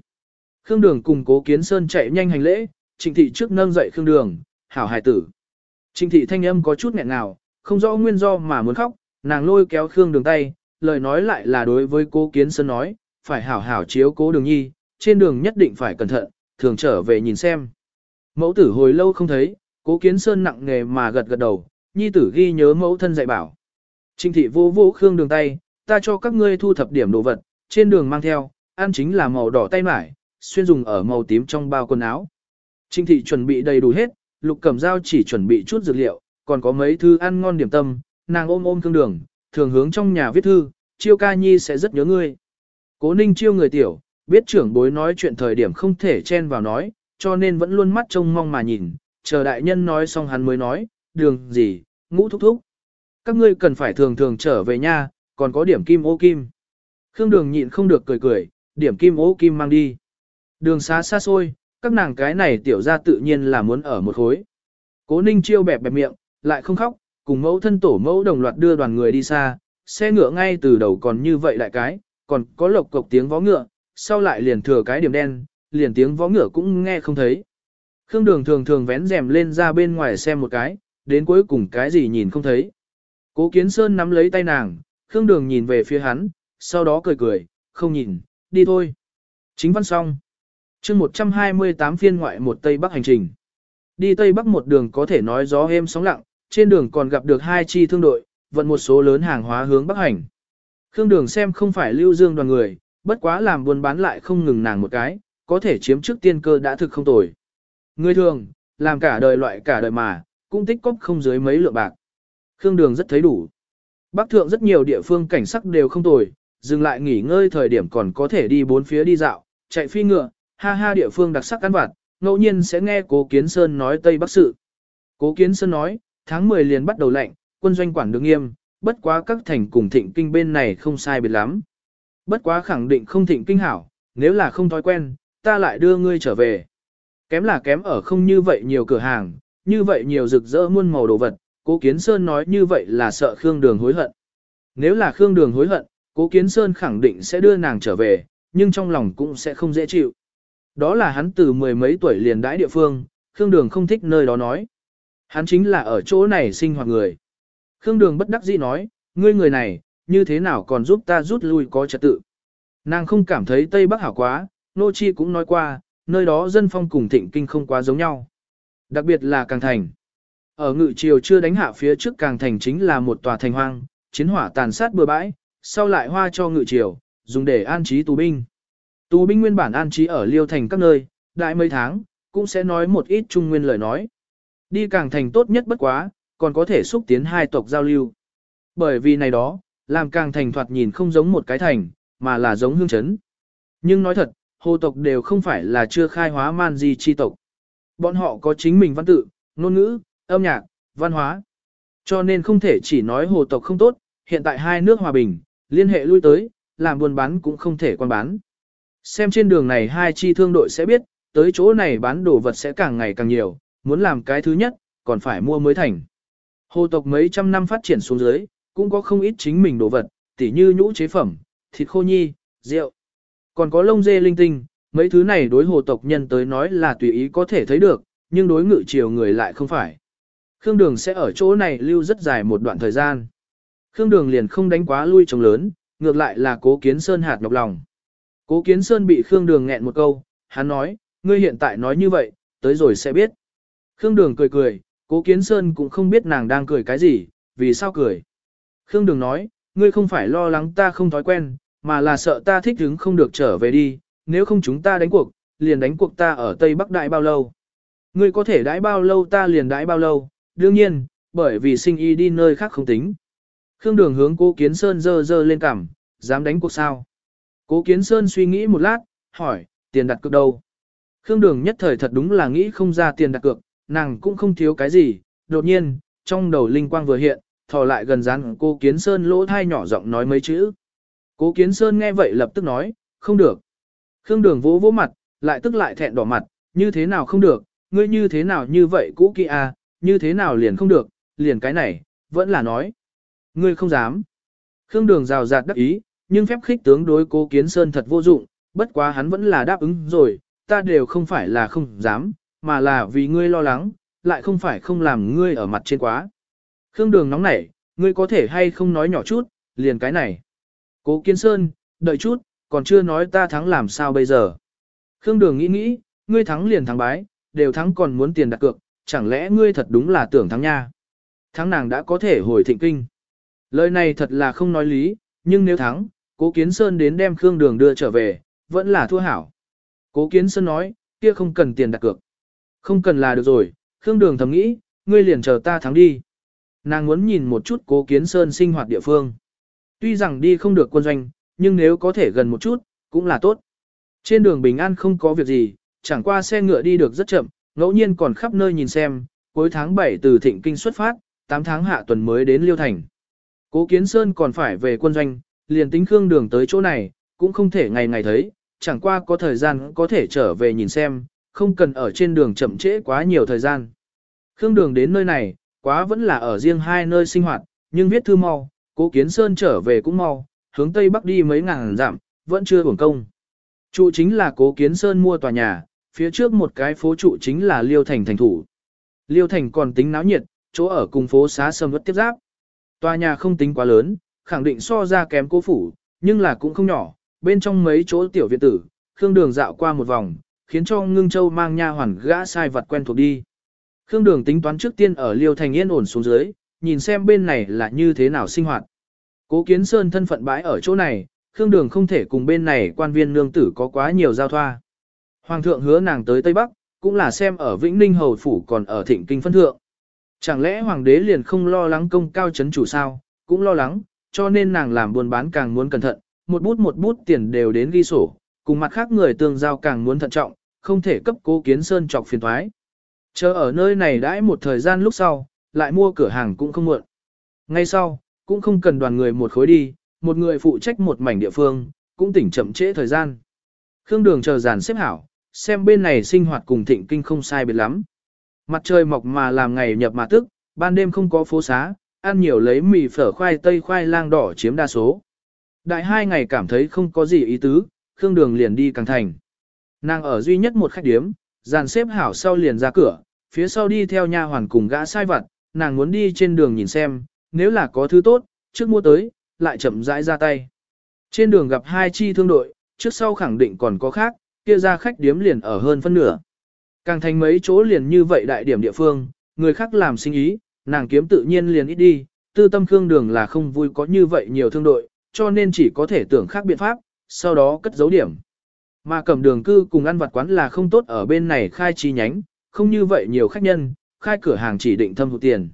Khương Đường cùng cố kiến sơn chạy nhanh hành lễ, trịnh thị trước nâng dậy Khương Đường, hảo hài tử. Trịnh thị thanh âm có chút nghẹn ngào, không rõ nguyên do mà muốn khóc, nàng lôi kéo Khương Đường tay, lời nói lại là đối với cố kiến sơn nói, phải hảo hảo chiếu cố đường nhi, trên đường nhất định phải cẩn thận, thường trở về nhìn xem. Mẫu tử hồi lâu không thấy, cố kiến sơn nặng nghề mà gật gật đầu, nhi tử ghi nhớ mẫu thân dạy bảo. Trinh thị vô vô khương đường tay, ta cho các ngươi thu thập điểm đồ vật, trên đường mang theo, ăn chính là màu đỏ tay mải, xuyên dùng ở màu tím trong bao quần áo. Trinh thị chuẩn bị đầy đủ hết, lục cẩm dao chỉ chuẩn bị chút dược liệu, còn có mấy thứ ăn ngon điểm tâm, nàng ôm ôm khương đường, thường hướng trong nhà viết thư, chiêu ca nhi sẽ rất nhớ ngươi. Cố ninh chiêu người tiểu, biết trưởng bối nói chuyện thời điểm không thể chen vào nói, cho nên vẫn luôn mắt trông mong mà nhìn, chờ đại nhân nói xong hắn mới nói, đường gì, ngũ thúc thúc. Các ngươi cần phải thường thường trở về nha, còn có điểm kim ô kim. Khương đường nhịn không được cười cười, điểm kim ô kim mang đi. Đường xa xa xôi, các nàng cái này tiểu ra tự nhiên là muốn ở một khối. Cố ninh chiêu bẹp bẹp miệng, lại không khóc, cùng mẫu thân tổ mẫu đồng loạt đưa đoàn người đi xa, xe ngựa ngay từ đầu còn như vậy lại cái, còn có lộc cộc tiếng vó ngựa, sau lại liền thừa cái điểm đen, liền tiếng vó ngựa cũng nghe không thấy. Khương Đường thường thường vén rèm lên ra bên ngoài xem một cái, đến cuối cùng cái gì nhìn không thấy. Cố Kiến Sơn nắm lấy tay nàng, Khương Đường nhìn về phía hắn, sau đó cười cười, không nhìn, đi thôi. Chính văn xong. chương 128 phiên ngoại một Tây Bắc hành trình. Đi Tây Bắc một đường có thể nói gió êm sóng lặng, trên đường còn gặp được hai chi thương đội, vận một số lớn hàng hóa hướng Bắc hành. Khương Đường xem không phải lưu dương đoàn người, bất quá làm buôn bán lại không ngừng nàng một cái, có thể chiếm trước tiên cơ đã thực không tồi. Người thường, làm cả đời loại cả đời mà, cũng tích cóp không dưới mấy lượng bạc. Khương Đường rất thấy đủ. Bắc thượng rất nhiều địa phương cảnh sắc đều không tồi, dừng lại nghỉ ngơi thời điểm còn có thể đi bốn phía đi dạo, chạy phi ngựa, ha ha địa phương đặc sắc ăn vặt, ngẫu nhiên sẽ nghe Cố Kiến Sơn nói Tây Bắc sự. Cố Kiến Sơn nói, tháng 10 liền bắt đầu lạnh quân doanh quản được nghiêm, bất quá các thành cùng thịnh kinh bên này không sai biệt lắm. Bất quá khẳng định không thịnh kinh hảo, nếu là không thói quen, ta lại đưa ngươi trở về. Kém là kém ở không như vậy nhiều cửa hàng, như vậy nhiều rực rỡ muôn màu đồ vật, cố Kiến Sơn nói như vậy là sợ Khương Đường hối hận. Nếu là Khương Đường hối hận, cố Kiến Sơn khẳng định sẽ đưa nàng trở về, nhưng trong lòng cũng sẽ không dễ chịu. Đó là hắn từ mười mấy tuổi liền đãi địa phương, Khương Đường không thích nơi đó nói. Hắn chính là ở chỗ này sinh hoạt người. Khương Đường bất đắc dĩ nói, ngươi người này, như thế nào còn giúp ta rút lui có trật tự. Nàng không cảm thấy Tây Bắc hảo quá, Nô Chi cũng nói qua, nơi đó dân phong cùng thịnh kinh không quá giống nhau. Đặc biệt là Càng Thành. Ở ngự triều chưa đánh hạ phía trước càng thành chính là một tòa thành hoang, chiến hỏa tàn sát bừa bãi, sau lại hoa cho ngự triều, dùng để an trí tù binh. Tù binh nguyên bản an trí ở liêu thành các nơi, đại mấy tháng, cũng sẽ nói một ít trung nguyên lời nói. Đi càng thành tốt nhất bất quá, còn có thể xúc tiến hai tộc giao lưu. Bởi vì này đó, làm càng thành thoạt nhìn không giống một cái thành, mà là giống hương chấn. Nhưng nói thật, hồ tộc đều không phải là chưa khai hóa man di chi tộc. Bọn họ có chính mình văn tự, ngôn ngữ, âm nhạc, văn hóa. Cho nên không thể chỉ nói hồ tộc không tốt, hiện tại hai nước hòa bình, liên hệ lui tới, làm buôn bán cũng không thể quan bán. Xem trên đường này hai chi thương đội sẽ biết, tới chỗ này bán đồ vật sẽ càng ngày càng nhiều, muốn làm cái thứ nhất, còn phải mua mới thành. Hồ tộc mấy trăm năm phát triển xuống dưới, cũng có không ít chính mình đồ vật, tỉ như nhũ chế phẩm, thịt khô nhi, rượu. Còn có lông dê linh tinh, mấy thứ này đối hồ tộc nhân tới nói là tùy ý có thể thấy được, nhưng đối ngự triều người lại không phải. Khương Đường sẽ ở chỗ này lưu rất dài một đoạn thời gian. Khương Đường liền không đánh quá lui trống lớn, ngược lại là cố kiến sơn hạt nhọc lòng. Cố kiến sơn bị Khương Đường nghẹn một câu, hắn nói, ngươi hiện tại nói như vậy, tới rồi sẽ biết. Khương Đường cười cười, cố kiến sơn cũng không biết nàng đang cười cái gì, vì sao cười. Khương Đường nói, ngươi không phải lo lắng ta không thói quen, mà là sợ ta thích hứng không được trở về đi, nếu không chúng ta đánh cuộc, liền đánh cuộc ta ở Tây Bắc Đại bao lâu. Ngươi có thể đãi bao lâu ta liền đãi bao lâu, đương nhiên, bởi vì sinh y đi nơi khác không tính. Khương Đường hướng cố Kiến Sơn dơ dơ lên cằm, dám đánh cuộc sao. Cố Kiến Sơn suy nghĩ một lát, hỏi, tiền đặt cược đâu? Khương Đường nhất thời thật đúng là nghĩ không ra tiền đặt cược, nàng cũng không thiếu cái gì, đột nhiên, trong đầu linh quang vừa hiện, thò lại gần rắn cô Kiến Sơn lỗ thai nhỏ giọng nói mấy chữ. Cố Kiến Sơn nghe vậy lập tức nói, không được. Khương Đường vỗ vỗ mặt, lại tức lại thẹn đỏ mặt, như thế nào không được, ngươi như thế nào như vậy cũ kia, à, như thế nào liền không được, liền cái này, vẫn là nói. Ngươi không dám. Khương Đường rào rạt đắc ý, nhưng phép khích tướng đối cố Kiến Sơn thật vô dụng, bất quá hắn vẫn là đáp ứng rồi, ta đều không phải là không dám, mà là vì ngươi lo lắng, lại không phải không làm ngươi ở mặt trên quá. Khương Đường nóng nảy, ngươi có thể hay không nói nhỏ chút, liền cái này. Cố Kiến Sơn, đợi chút, còn chưa nói ta thắng làm sao bây giờ. Khương Đường nghĩ nghĩ, ngươi thắng liền thắng bái, đều thắng còn muốn tiền đặt cược, chẳng lẽ ngươi thật đúng là tưởng thắng nha. Thắng nàng đã có thể hồi thịnh kinh. Lời này thật là không nói lý, nhưng nếu thắng, Cố Kiến Sơn đến đem Khương Đường đưa trở về, vẫn là thua hảo. Cố Kiến Sơn nói, kia không cần tiền đặt cược. Không cần là được rồi, Khương Đường thầm nghĩ, ngươi liền chờ ta thắng đi. Nàng muốn nhìn một chút Cố Kiến Sơn sinh hoạt địa phương. Tuy rằng đi không được quân doanh, nhưng nếu có thể gần một chút, cũng là tốt. Trên đường bình an không có việc gì, chẳng qua xe ngựa đi được rất chậm, ngẫu nhiên còn khắp nơi nhìn xem, cuối tháng 7 từ Thịnh Kinh xuất phát, 8 tháng hạ tuần mới đến Liêu Thành. Cố Kiến Sơn còn phải về quân doanh, liền tính Khương Đường tới chỗ này, cũng không thể ngày ngày thấy, chẳng qua có thời gian có thể trở về nhìn xem, không cần ở trên đường chậm trễ quá nhiều thời gian. Khương Đường đến nơi này, quá vẫn là ở riêng hai nơi sinh hoạt, nhưng viết thư mau, Cố Kiến Sơn trở về cũng mau, hướng Tây Bắc đi mấy ngàn dặm, vẫn chưa hưởng công. Trụ chính là Cố Kiến Sơn mua tòa nhà, phía trước một cái phố trụ chính là Liêu Thành thành thủ. Liêu Thành còn tính náo nhiệt, chỗ ở cùng phố xá sầm vất tiếp giáp. Tòa nhà không tính quá lớn, khẳng định so ra kém cố phủ, nhưng là cũng không nhỏ, bên trong mấy chỗ tiểu viện tử, Khương Đường dạo qua một vòng, khiến cho Ngưng Châu mang nha hoàn gã sai vật quen thuộc đi. Khương Đường tính toán trước tiên ở Liêu Thành yên ổn xuống dưới, nhìn xem bên này là như thế nào sinh hoạt. Cố Kiến Sơn thân phận bãi ở chỗ này, Khương Đường không thể cùng bên này quan viên nương tử có quá nhiều giao thoa. Hoàng thượng hứa nàng tới Tây Bắc, cũng là xem ở Vĩnh Ninh Hầu Phủ còn ở Thịnh Kinh phân thượng. Chẳng lẽ Hoàng đế liền không lo lắng công cao chấn chủ sao, cũng lo lắng, cho nên nàng làm buôn bán càng muốn cẩn thận, một bút một bút tiền đều đến ghi sổ, cùng mặt khác người tương giao càng muốn thận trọng, không thể cấp cố kiến sơn trọc phiền thoái. Chờ ở nơi này đãi một thời gian lúc sau, lại mua cửa hàng cũng không muộn. Ngay sau, cũng không cần đoàn người một khối đi, một người phụ trách một mảnh địa phương, cũng tỉnh chậm trễ thời gian. Khương Đường chờ dàn xếp hảo, xem bên này sinh hoạt cùng thịnh kinh không sai biệt lắm. Mặt trời mọc mà làm ngày nhập mà tức, ban đêm không có phố xá, ăn nhiều lấy mì phở khoai tây khoai lang đỏ chiếm đa số. Đại hai ngày cảm thấy không có gì ý tứ, Khương Đường liền đi càng thành. Nàng ở duy nhất một khách điếm, dàn xếp hảo sau liền ra cửa, phía sau đi theo nha hoàn cùng gã sai vặt, nàng muốn đi trên đường nhìn xem, nếu là có thứ tốt, trước mua tới, lại chậm rãi ra tay. Trên đường gặp hai chi thương đội, trước sau khẳng định còn có khác, kia ra khách điếm liền ở hơn phân nửa. Càng thành mấy chỗ liền như vậy đại điểm địa phương, người khác làm sinh ý, nàng kiếm tự nhiên liền ít đi, tư tâm Khương Đường là không vui có như vậy nhiều thương đội, cho nên chỉ có thể tưởng khác biện pháp, sau đó cất dấu điểm. Mà cầm đường cư cùng ăn vặt quán là không tốt ở bên này khai chi nhánh, không như vậy nhiều khách nhân, khai cửa hàng chỉ định thâm hụt tiền.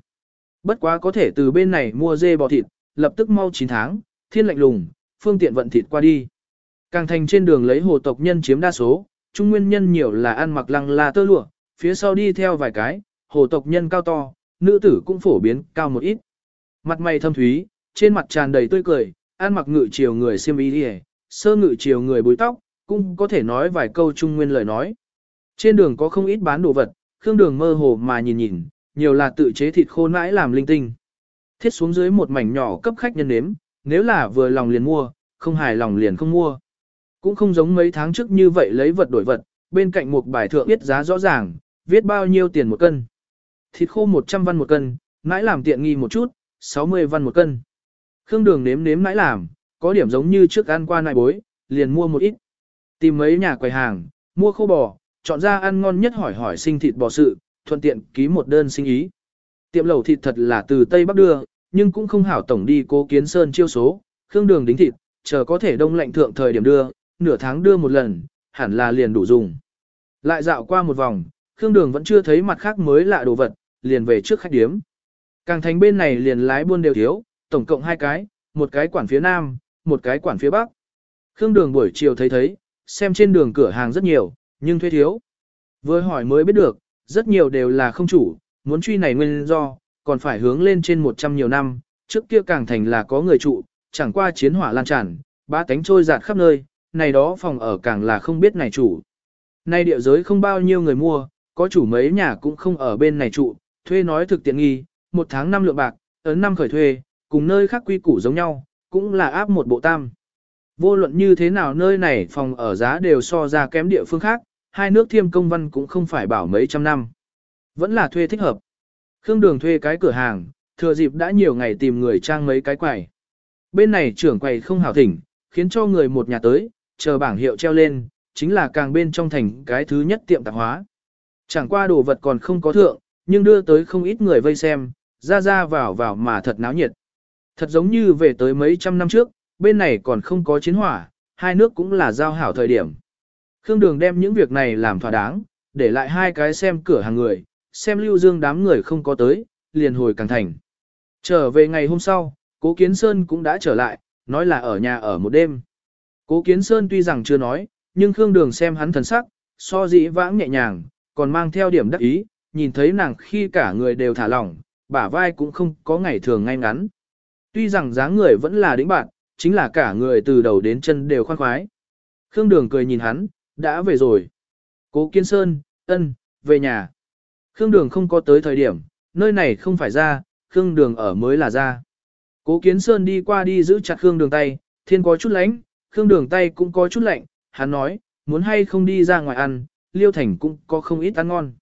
Bất quá có thể từ bên này mua dê bò thịt, lập tức mau 9 tháng, thiên lạnh lùng, phương tiện vận thịt qua đi. Càng thành trên đường lấy hồ tộc nhân chiếm đa số, trung nguyên nhân nhiều là ăn mặc lăng là tơ lụa, phía sau đi theo vài cái, hồ tộc nhân cao to, nữ tử cũng phổ biến cao một ít. Mặt mày thâm thúy, trên mặt tràn đầy tươi cười, ăn mặc ngự chiều người xiêm y đi sơ ngự chiều người búi tóc, cũng có thể nói vài câu trung nguyên lời nói. Trên đường có không ít bán đồ vật, khương đường mơ hồ mà nhìn nhìn, nhiều là tự chế thịt khô nãi làm linh tinh. Thiết xuống dưới một mảnh nhỏ cấp khách nhân nếm, nếu là vừa lòng liền mua, không hài lòng liền không mua. Cũng không giống mấy tháng trước như vậy lấy vật đổi vật, bên cạnh một bài thượng viết giá rõ ràng, viết bao nhiêu tiền một cân. Thịt khô 100 văn một cân, nãi làm tiện nghi một chút, 60 văn một cân. Khương đường nếm nếm nãi làm, có điểm giống như trước ăn qua nại bối, liền mua một ít. Tìm mấy nhà quầy hàng, mua khô bò, chọn ra ăn ngon nhất hỏi hỏi sinh thịt bò sự, thuận tiện ký một đơn sinh ý. Tiệm lẩu thịt thật là từ Tây Bắc đưa, nhưng cũng không hảo tổng đi cố kiến sơn chiêu số, khương đường đính thịt, chờ có thể đông lạnh thượng thời điểm đưa, nửa tháng đưa một lần, hẳn là liền đủ dùng. Lại dạo qua một vòng, khương đường vẫn chưa thấy mặt khác mới lạ đồ vật, liền về trước khách điếm. Càng thành bên này liền lái buôn đều thiếu, tổng cộng hai cái, một cái quản phía nam, một cái quản phía bắc. Khương đường buổi chiều thấy thấy, xem trên đường cửa hàng rất nhiều, nhưng thuê thiếu. Với hỏi mới biết được, rất nhiều đều là không chủ, muốn truy này nguyên do, còn phải hướng lên trên 100 nhiều năm, trước kia càng thành là có người trụ, chẳng qua chiến hỏa lan tràn, ba cánh trôi giạt khắp nơi, này đó phòng ở càng là không biết này chủ. Nay địa giới không bao nhiêu người mua, có chủ mấy nhà cũng không ở bên này trụ, thuê nói thực tiện nghi, một tháng năm lượng bạc, ấn năm khởi thuê, cùng nơi khác quy củ giống nhau, cũng là áp một bộ tam. Vô luận như thế nào nơi này phòng ở giá đều so ra kém địa phương khác, hai nước thiêm công văn cũng không phải bảo mấy trăm năm. Vẫn là thuê thích hợp. Khương Đường thuê cái cửa hàng, thừa dịp đã nhiều ngày tìm người trang mấy cái quầy. Bên này trưởng quầy không hảo thỉnh, khiến cho người một nhà tới, chờ bảng hiệu treo lên, chính là càng bên trong thành cái thứ nhất tiệm tạp hóa. Chẳng qua đồ vật còn không có thượng, nhưng đưa tới không ít người vây xem, ra ra vào vào mà thật náo nhiệt. Thật giống như về tới mấy trăm năm trước, bên này còn không có chiến hỏa, hai nước cũng là giao hảo thời điểm. Khương Đường đem những việc này làm thỏa đáng, để lại hai cái xem cửa hàng người, xem Lưu Dương đám người không có tới, liền hồi càng thành. Trở về ngày hôm sau, Cố Kiến Sơn cũng đã trở lại, nói là ở nhà ở một đêm. Cố Kiến Sơn tuy rằng chưa nói, nhưng Khương Đường xem hắn thần sắc, so dĩ vãng nhẹ nhàng, còn mang theo điểm đắc ý, nhìn thấy nàng khi cả người đều thả lỏng, bả vai cũng không có ngày thường ngay ngắn. Tuy rằng dáng người vẫn là đĩnh bạn, chính là cả người từ đầu đến chân đều khoan khoái. Khương Đường cười nhìn hắn, đã về rồi. Cố Kiên Sơn, ân, về nhà. Khương Đường không có tới thời điểm, nơi này không phải ra, Khương Đường ở mới là ra. Cố Kiến Sơn đi qua đi giữ chặt Khương Đường tay, thiên có chút lạnh, Khương Đường tay cũng có chút lạnh, hắn nói, muốn hay không đi ra ngoài ăn, Liêu Thành cũng có không ít ăn ngon.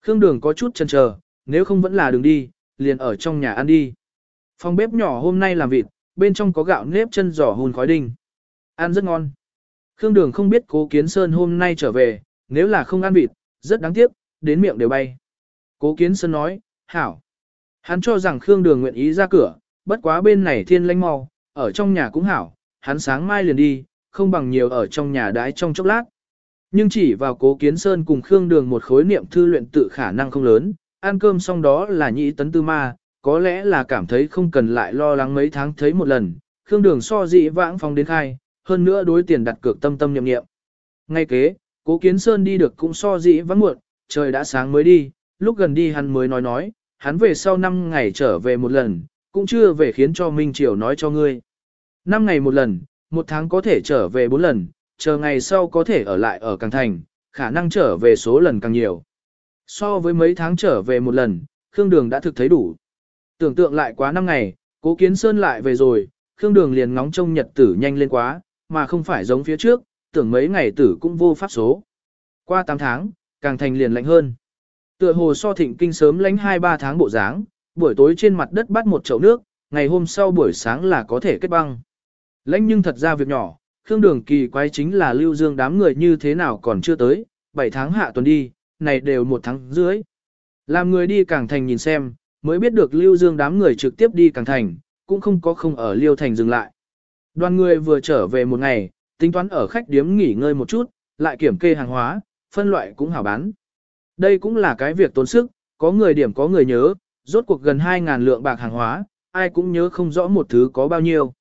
Khương Đường có chút chần chờ, nếu không vẫn là đường đi, liền ở trong nhà ăn đi. Phòng bếp nhỏ hôm nay làm vịt, bên trong có gạo nếp chân giò hùn khói đinh. Ăn rất ngon. Khương Đường không biết Cố Kiến Sơn hôm nay trở về, nếu là không ăn vịt, rất đáng tiếc, đến miệng đều bay. Cố Kiến Sơn nói, hảo. Hắn cho rằng Khương Đường nguyện ý ra cửa, bất quá bên này thiên lanh mau, ở trong nhà cũng hảo, hắn sáng mai liền đi, không bằng nhiều ở trong nhà đái trong chốc lát. Nhưng chỉ vào Cố Kiến Sơn cùng Khương Đường một khối niệm thư luyện tự khả năng không lớn, ăn cơm xong đó là nhị tấn tư ma, có lẽ là cảm thấy không cần lại lo lắng mấy tháng thấy một lần, Khương Đường so dị vãng phong đến khai, hơn nữa đối tiền đặt cược tâm tâm niệm niệm. Ngay kế, Cố Kiến Sơn đi được cũng so dĩ vắng muộn, trời đã sáng mới đi, lúc gần đi hắn mới nói nói, hắn về sau 5 ngày trở về một lần, cũng chưa về khiến cho Minh Triều nói cho ngươi. 5 ngày một lần, một tháng có thể trở về 4 lần, chờ ngày sau có thể ở lại ở Càng Thành, khả năng trở về số lần càng nhiều. So với mấy tháng trở về một lần, Khương Đường đã thực thấy đủ. Tưởng tượng lại quá 5 ngày, Cố Kiến Sơn lại về rồi, Khương Đường liền ngóng trông nhật tử nhanh lên quá, mà không phải giống phía trước, tưởng mấy ngày tử cũng vô pháp số. Qua 8 tháng, càng thành liền lạnh hơn. Tựa hồ so thịnh kinh sớm lánh 2-3 tháng bộ dáng, buổi tối trên mặt đất bắt một chậu nước, ngày hôm sau buổi sáng là có thể kết băng. Lãnh nhưng thật ra việc nhỏ, Khương Đường kỳ quái chính là lưu dương đám người như thế nào còn chưa tới, 7 tháng hạ tuần đi, này đều một tháng dưới. Làm người đi càng thành nhìn xem, mới biết được Lưu Dương đám người trực tiếp đi càng thành, cũng không có không ở Liêu Thành dừng lại. Đoàn người vừa trở về một ngày, tính toán ở khách điếm nghỉ ngơi một chút, lại kiểm kê hàng hóa, phân loại cũng hảo bán. Đây cũng là cái việc tốn sức, có người điểm có người nhớ, rốt cuộc gần 2.000 lượng bạc hàng hóa, ai cũng nhớ không rõ một thứ có bao nhiêu.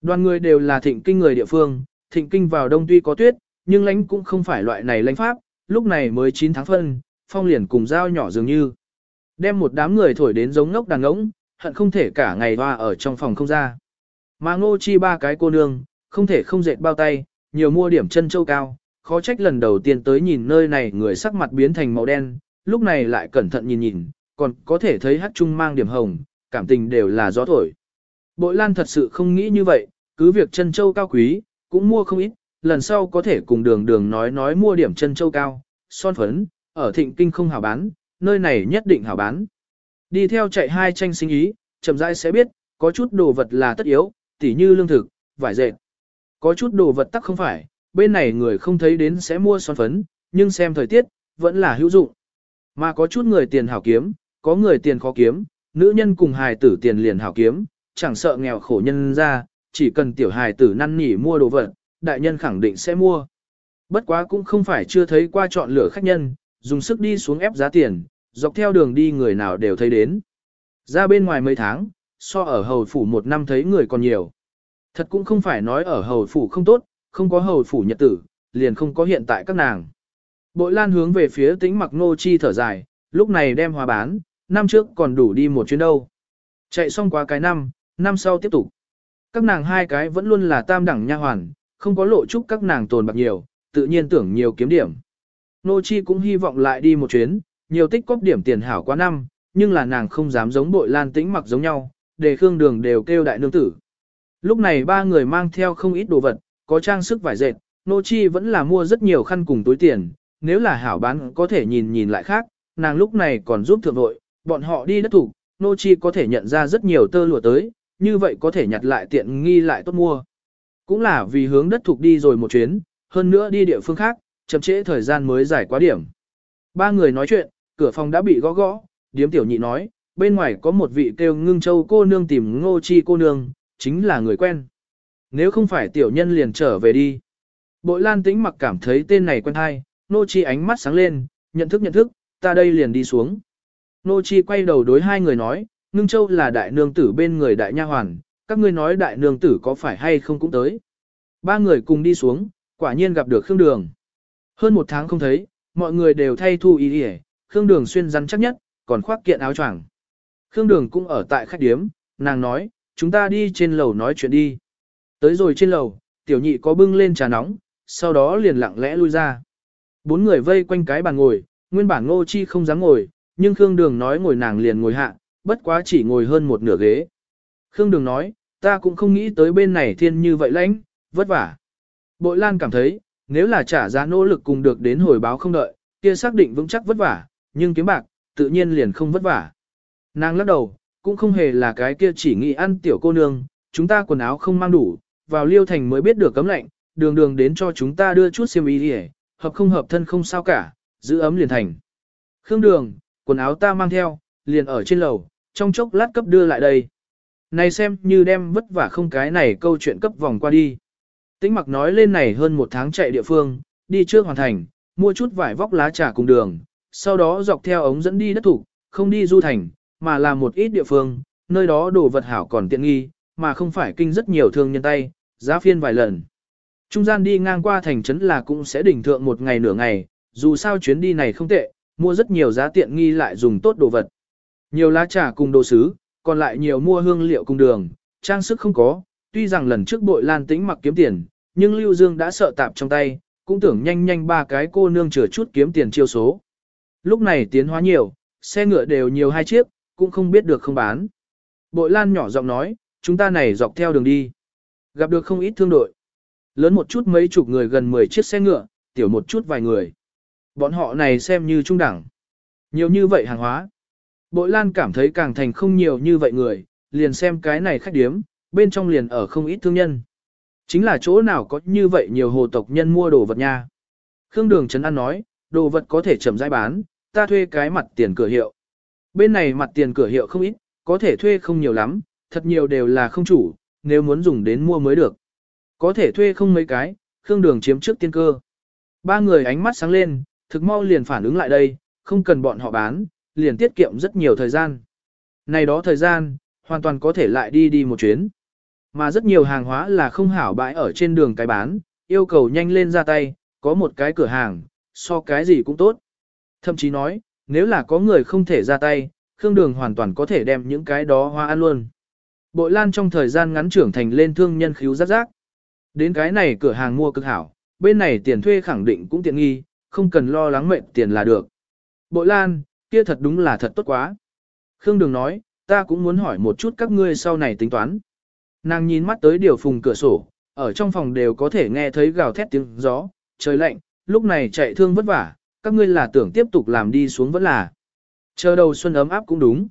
Đoàn người đều là thịnh kinh người địa phương, thịnh kinh vào đông tuy có tuyết, nhưng lãnh cũng không phải loại này lãnh pháp, lúc này mới 9 tháng phân, phong liền cùng dao nhỏ dường như. Đem một đám người thổi đến giống ngốc đàn ngỗng, hận không thể cả ngày hoa ở trong phòng không ra. Mà ngô chi ba cái cô nương, không thể không dệt bao tay, nhiều mua điểm chân châu cao, khó trách lần đầu tiên tới nhìn nơi này người sắc mặt biến thành màu đen, lúc này lại cẩn thận nhìn nhìn, còn có thể thấy hát trung mang điểm hồng, cảm tình đều là gió thổi. Bội Lan thật sự không nghĩ như vậy, cứ việc chân châu cao quý, cũng mua không ít, lần sau có thể cùng đường đường nói nói mua điểm chân châu cao, son phấn, ở thịnh kinh không hảo bán, nơi này nhất định hảo bán. Đi theo chạy hai tranh sinh ý, chậm rãi sẽ biết, có chút đồ vật là tất yếu, tỉ như lương thực, vải dệt. Có chút đồ vật tắc không phải, bên này người không thấy đến sẽ mua son phấn, nhưng xem thời tiết, vẫn là hữu dụng. Mà có chút người tiền hảo kiếm, có người tiền khó kiếm, nữ nhân cùng hài tử tiền liền hảo kiếm, chẳng sợ nghèo khổ nhân ra, chỉ cần tiểu hài tử năn nỉ mua đồ vật, đại nhân khẳng định sẽ mua. Bất quá cũng không phải chưa thấy qua chọn lựa khách nhân, dùng sức đi xuống ép giá tiền, dọc theo đường đi người nào đều thấy đến. Ra bên ngoài mấy tháng, so ở hầu phủ một năm thấy người còn nhiều. Thật cũng không phải nói ở hầu phủ không tốt, không có hầu phủ nhật tử, liền không có hiện tại các nàng. Bội lan hướng về phía tĩnh mặc nô chi thở dài, lúc này đem hòa bán, năm trước còn đủ đi một chuyến đâu. Chạy xong qua cái năm, năm sau tiếp tục. Các nàng hai cái vẫn luôn là tam đẳng nha hoàn, không có lộ chúc các nàng tồn bạc nhiều, tự nhiên tưởng nhiều kiếm điểm. Nô chi cũng hy vọng lại đi một chuyến, nhiều tích cóp điểm tiền hảo quá năm, nhưng là nàng không dám giống bội lan tĩnh mặc giống nhau, để khương đường đều kêu đại nương tử. Lúc này ba người mang theo không ít đồ vật, có trang sức vải dệt, nô chi vẫn là mua rất nhiều khăn cùng túi tiền, nếu là hảo bán có thể nhìn nhìn lại khác, nàng lúc này còn giúp thượng vội, bọn họ đi đất thủ, nô chi có thể nhận ra rất nhiều tơ lụa tới, như vậy có thể nhặt lại tiện nghi lại tốt mua. Cũng là vì hướng đất thuộc đi rồi một chuyến, hơn nữa đi địa phương khác, chậm trễ thời gian mới giải quá điểm. Ba người nói chuyện, cửa phòng đã bị gõ gõ, điếm tiểu nhị nói, bên ngoài có một vị kêu ngưng châu cô nương tìm ngô chi cô nương, chính là người quen. Nếu không phải tiểu nhân liền trở về đi. Bội lan tĩnh mặc cảm thấy tên này quen hay, nô chi ánh mắt sáng lên, nhận thức nhận thức, ta đây liền đi xuống. Nô chi quay đầu đối hai người nói, ngưng châu là đại nương tử bên người đại nha hoàn, các ngươi nói đại nương tử có phải hay không cũng tới. Ba người cùng đi xuống, quả nhiên gặp được Khương Đường. Hơn một tháng không thấy, mọi người đều thay thu ý ỉa, Khương Đường xuyên rắn chắc nhất, còn khoác kiện áo choàng. Khương Đường cũng ở tại khách điếm, nàng nói, chúng ta đi trên lầu nói chuyện đi. Tới rồi trên lầu, tiểu nhị có bưng lên trà nóng, sau đó liền lặng lẽ lui ra. Bốn người vây quanh cái bàn ngồi, nguyên bản ngô chi không dám ngồi, nhưng Khương Đường nói ngồi nàng liền ngồi hạ, bất quá chỉ ngồi hơn một nửa ghế. Khương Đường nói, ta cũng không nghĩ tới bên này thiên như vậy lãnh, vất vả. Bội Lan cảm thấy, nếu là trả giá nỗ lực cùng được đến hồi báo không đợi, kia xác định vững chắc vất vả, nhưng kiếm bạc, tự nhiên liền không vất vả. Nàng lắc đầu, cũng không hề là cái kia chỉ nghĩ ăn tiểu cô nương, chúng ta quần áo không mang đủ, vào liêu thành mới biết được cấm lạnh, đường đường đến cho chúng ta đưa chút xiêm y đi hợp không hợp thân không sao cả, giữ ấm liền thành. Khương đường, quần áo ta mang theo, liền ở trên lầu, trong chốc lát cấp đưa lại đây. Này xem như đem vất vả không cái này câu chuyện cấp vòng qua đi. Tĩnh mặc nói lên này hơn một tháng chạy địa phương, đi trước hoàn thành, mua chút vải vóc lá trà cùng đường, sau đó dọc theo ống dẫn đi đất thủ, không đi du thành, mà là một ít địa phương, nơi đó đồ vật hảo còn tiện nghi, mà không phải kinh rất nhiều thương nhân tay, giá phiên vài lần. Trung gian đi ngang qua thành trấn là cũng sẽ đỉnh thượng một ngày nửa ngày, dù sao chuyến đi này không tệ, mua rất nhiều giá tiện nghi lại dùng tốt đồ vật. Nhiều lá trà cùng đồ sứ, còn lại nhiều mua hương liệu cùng đường, trang sức không có, tuy rằng lần trước bội lan tĩnh mặc kiếm tiền, nhưng Lưu Dương đã sợ tạp trong tay, cũng tưởng nhanh nhanh ba cái cô nương chừa chút kiếm tiền chiêu số. Lúc này tiến hóa nhiều, xe ngựa đều nhiều hai chiếc, cũng không biết được không bán. Bội lan nhỏ giọng nói, chúng ta này dọc theo đường đi. Gặp được không ít thương đội. Lớn một chút mấy chục người gần 10 chiếc xe ngựa, tiểu một chút vài người. Bọn họ này xem như trung đẳng. Nhiều như vậy hàng hóa. Bội Lan cảm thấy càng thành không nhiều như vậy người, liền xem cái này khách điếm, bên trong liền ở không ít thương nhân. Chính là chỗ nào có như vậy nhiều hồ tộc nhân mua đồ vật nha. Khương Đường Trấn An nói, đồ vật có thể chậm rãi bán, ta thuê cái mặt tiền cửa hiệu, Bên này mặt tiền cửa hiệu không ít, có thể thuê không nhiều lắm, thật nhiều đều là không chủ, nếu muốn dùng đến mua mới được. Có thể thuê không mấy cái, Khương Đường chiếm trước tiên cơ. Ba người ánh mắt sáng lên, thực mau liền phản ứng lại đây, không cần bọn họ bán, liền tiết kiệm rất nhiều thời gian. Này đó thời gian, hoàn toàn có thể lại đi đi một chuyến. Mà rất nhiều hàng hóa là không hảo bãi ở trên đường cái bán, yêu cầu nhanh lên ra tay, có một cái cửa hàng, so cái gì cũng tốt. Thậm chí nói, nếu là có người không thể ra tay, Khương Đường hoàn toàn có thể đem những cái đó hoa ăn luôn. Bội Lan trong thời gian ngắn trưởng thành lên thương nhân khíu rắc rác. Đến cái này cửa hàng mua cực hảo, bên này tiền thuê khẳng định cũng tiện nghi, không cần lo lắng mệnh tiền là được. Bội Lan, kia thật đúng là thật tốt quá. Khương Đường nói, ta cũng muốn hỏi một chút các ngươi sau này tính toán. Nàng nhìn mắt tới điều phùng cửa sổ, ở trong phòng đều có thể nghe thấy gào thét tiếng gió, trời lạnh, lúc này chạy thương vất vả, các ngươi là tưởng tiếp tục làm đi xuống vẫn là. Chờ đầu xuân ấm áp cũng đúng.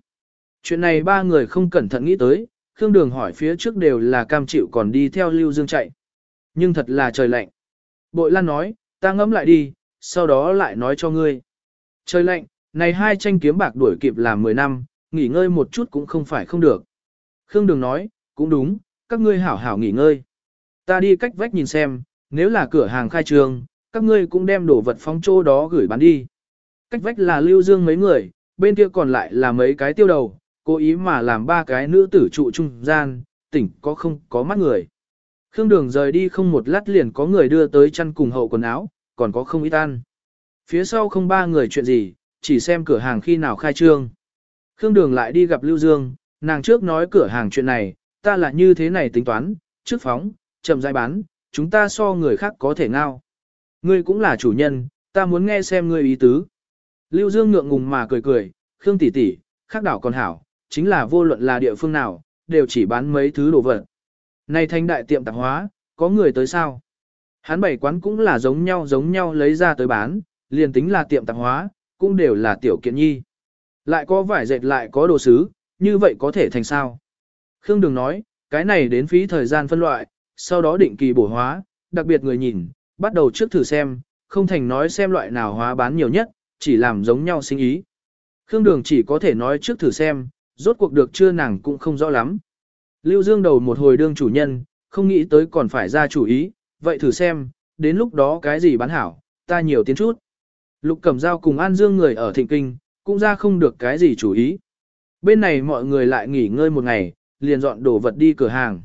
Chuyện này ba người không cẩn thận nghĩ tới, Khương Đường hỏi phía trước đều là cam chịu còn đi theo Lưu Dương chạy. Nhưng thật là trời lạnh. Bội Lan nói, ta ngẫm lại đi, sau đó lại nói cho ngươi. Trời lạnh, này hai tranh kiếm bạc đuổi kịp làm 10 năm, nghỉ ngơi một chút cũng không phải không được. Khương Đường nói, cũng đúng, các ngươi hảo hảo nghỉ ngơi. Ta đi cách vách nhìn xem, nếu là cửa hàng khai trường các ngươi cũng đem đồ vật phóng chỗ đó gửi bán đi. Cách vách là lưu dương mấy người, bên kia còn lại là mấy cái tiêu đầu, cố ý mà làm ba cái nữ tử trụ trung gian, tỉnh có không có mắt người. Khương đường rời đi không một lát liền có người đưa tới chăn cùng hậu quần áo, còn có không ít ăn. Phía sau không ba người chuyện gì, chỉ xem cửa hàng khi nào khai trương. Khương đường lại đi gặp Lưu Dương, nàng trước nói cửa hàng chuyện này, ta là như thế này tính toán, trước phóng, chậm rãi bán, chúng ta so người khác có thể ngao. Ngươi cũng là chủ nhân, ta muốn nghe xem ngươi ý tứ. Lưu Dương ngượng ngùng mà cười cười, Khương tỷ tỷ, khác đảo còn hảo, chính là vô luận là địa phương nào, đều chỉ bán mấy thứ đồ vật. Này thanh đại tiệm tạp hóa, có người tới sao? Hắn bảy quán cũng là giống nhau giống nhau lấy ra tới bán, liền tính là tiệm tạp hóa, cũng đều là tiểu kiện nhi. Lại có vải dệt lại có đồ sứ, như vậy có thể thành sao? Khương Đường nói, cái này đến phí thời gian phân loại, sau đó định kỳ bổ hóa, đặc biệt người nhìn, bắt đầu trước thử xem, không thành nói xem loại nào hóa bán nhiều nhất, chỉ làm giống nhau sinh ý. Khương Đường chỉ có thể nói trước thử xem, rốt cuộc được chưa nàng cũng không rõ lắm. Lưu Dương đầu một hồi đương chủ nhân, không nghĩ tới còn phải ra chủ ý, vậy thử xem, đến lúc đó cái gì bán hảo, ta nhiều tiến chút. Lục Cẩm Dao cùng An Dương người ở Thịnh Kinh, cũng ra không được cái gì chủ ý. Bên này mọi người lại nghỉ ngơi một ngày, liền dọn đồ vật đi cửa hàng.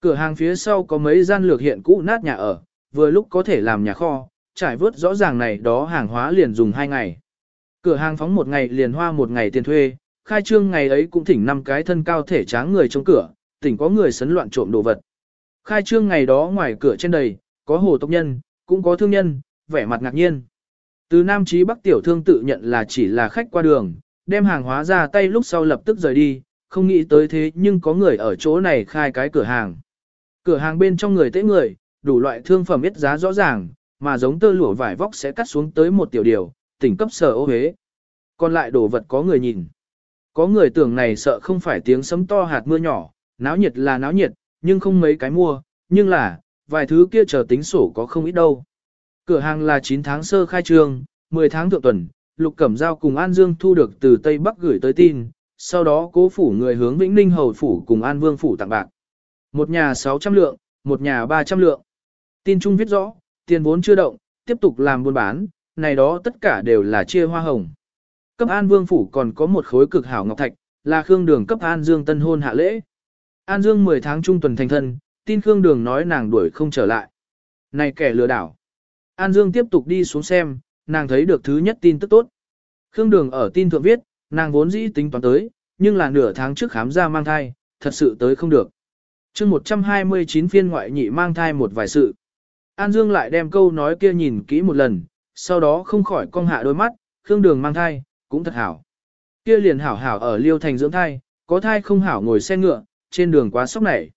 Cửa hàng phía sau có mấy gian lược hiện cũ nát nhà ở, vừa lúc có thể làm nhà kho, trải vớt rõ ràng này đó hàng hóa liền dùng hai ngày. Cửa hàng phóng một ngày liền hoa một ngày tiền thuê, khai trương ngày ấy cũng thỉnh năm cái thân cao thể tráng người trong cửa, tỉnh có người sấn loạn trộm đồ vật. Khai trương ngày đó ngoài cửa trên đầy, có hồ tộc nhân, cũng có thương nhân, vẻ mặt ngạc nhiên. Từ Nam Chí Bắc tiểu thương tự nhận là chỉ là khách qua đường, đem hàng hóa ra tay lúc sau lập tức rời đi, không nghĩ tới thế nhưng có người ở chỗ này khai cái cửa hàng. Cửa hàng bên trong người tế người, đủ loại thương phẩm biết giá rõ ràng, mà giống tơ lụa vải vóc sẽ cắt xuống tới một tiểu điều, tỉnh cấp sở ô hế. Còn lại đồ vật có người nhìn. Có người tưởng này sợ không phải tiếng sấm to hạt mưa nhỏ, náo nhiệt là náo nhiệt, nhưng không mấy cái mua, nhưng là, vài thứ kia chờ tính sổ có không ít đâu. Cửa hàng là 9 tháng sơ khai trương, 10 tháng thượng tuần, Lục Cẩm Giao cùng An Dương thu được từ Tây Bắc gửi tới tin, sau đó cố phủ người hướng Vĩnh Ninh Hầu Phủ cùng An Vương Phủ tặng bạc. Một nhà 600 lượng, một nhà 300 lượng. Tin Trung viết rõ, tiền vốn chưa động, tiếp tục làm buôn bán, này đó tất cả đều là chia hoa hồng. Cấp An Vương Phủ còn có một khối cực hảo ngọc thạch, là Khương Đường cấp An Dương tân hôn hạ lễ. An Dương 10 tháng trung tuần thành thân, tin Khương Đường nói nàng đuổi không trở lại. Này kẻ lừa đảo. An Dương tiếp tục đi xuống xem, nàng thấy được thứ nhất tin tức tốt. Khương Đường ở tin thượng viết, nàng vốn dĩ tính toán tới, nhưng là nửa tháng trước khám ra mang thai, thật sự tới không được. chương 129 phiên ngoại nhị mang thai một vài sự. An Dương lại đem câu nói kia nhìn kỹ một lần, sau đó không khỏi cong hạ đôi mắt, Khương Đường mang thai, cũng thật hảo. Kia liền hảo hảo ở Liêu Thành dưỡng thai, có thai không hảo ngồi xe ngựa, trên đường quá sốc này.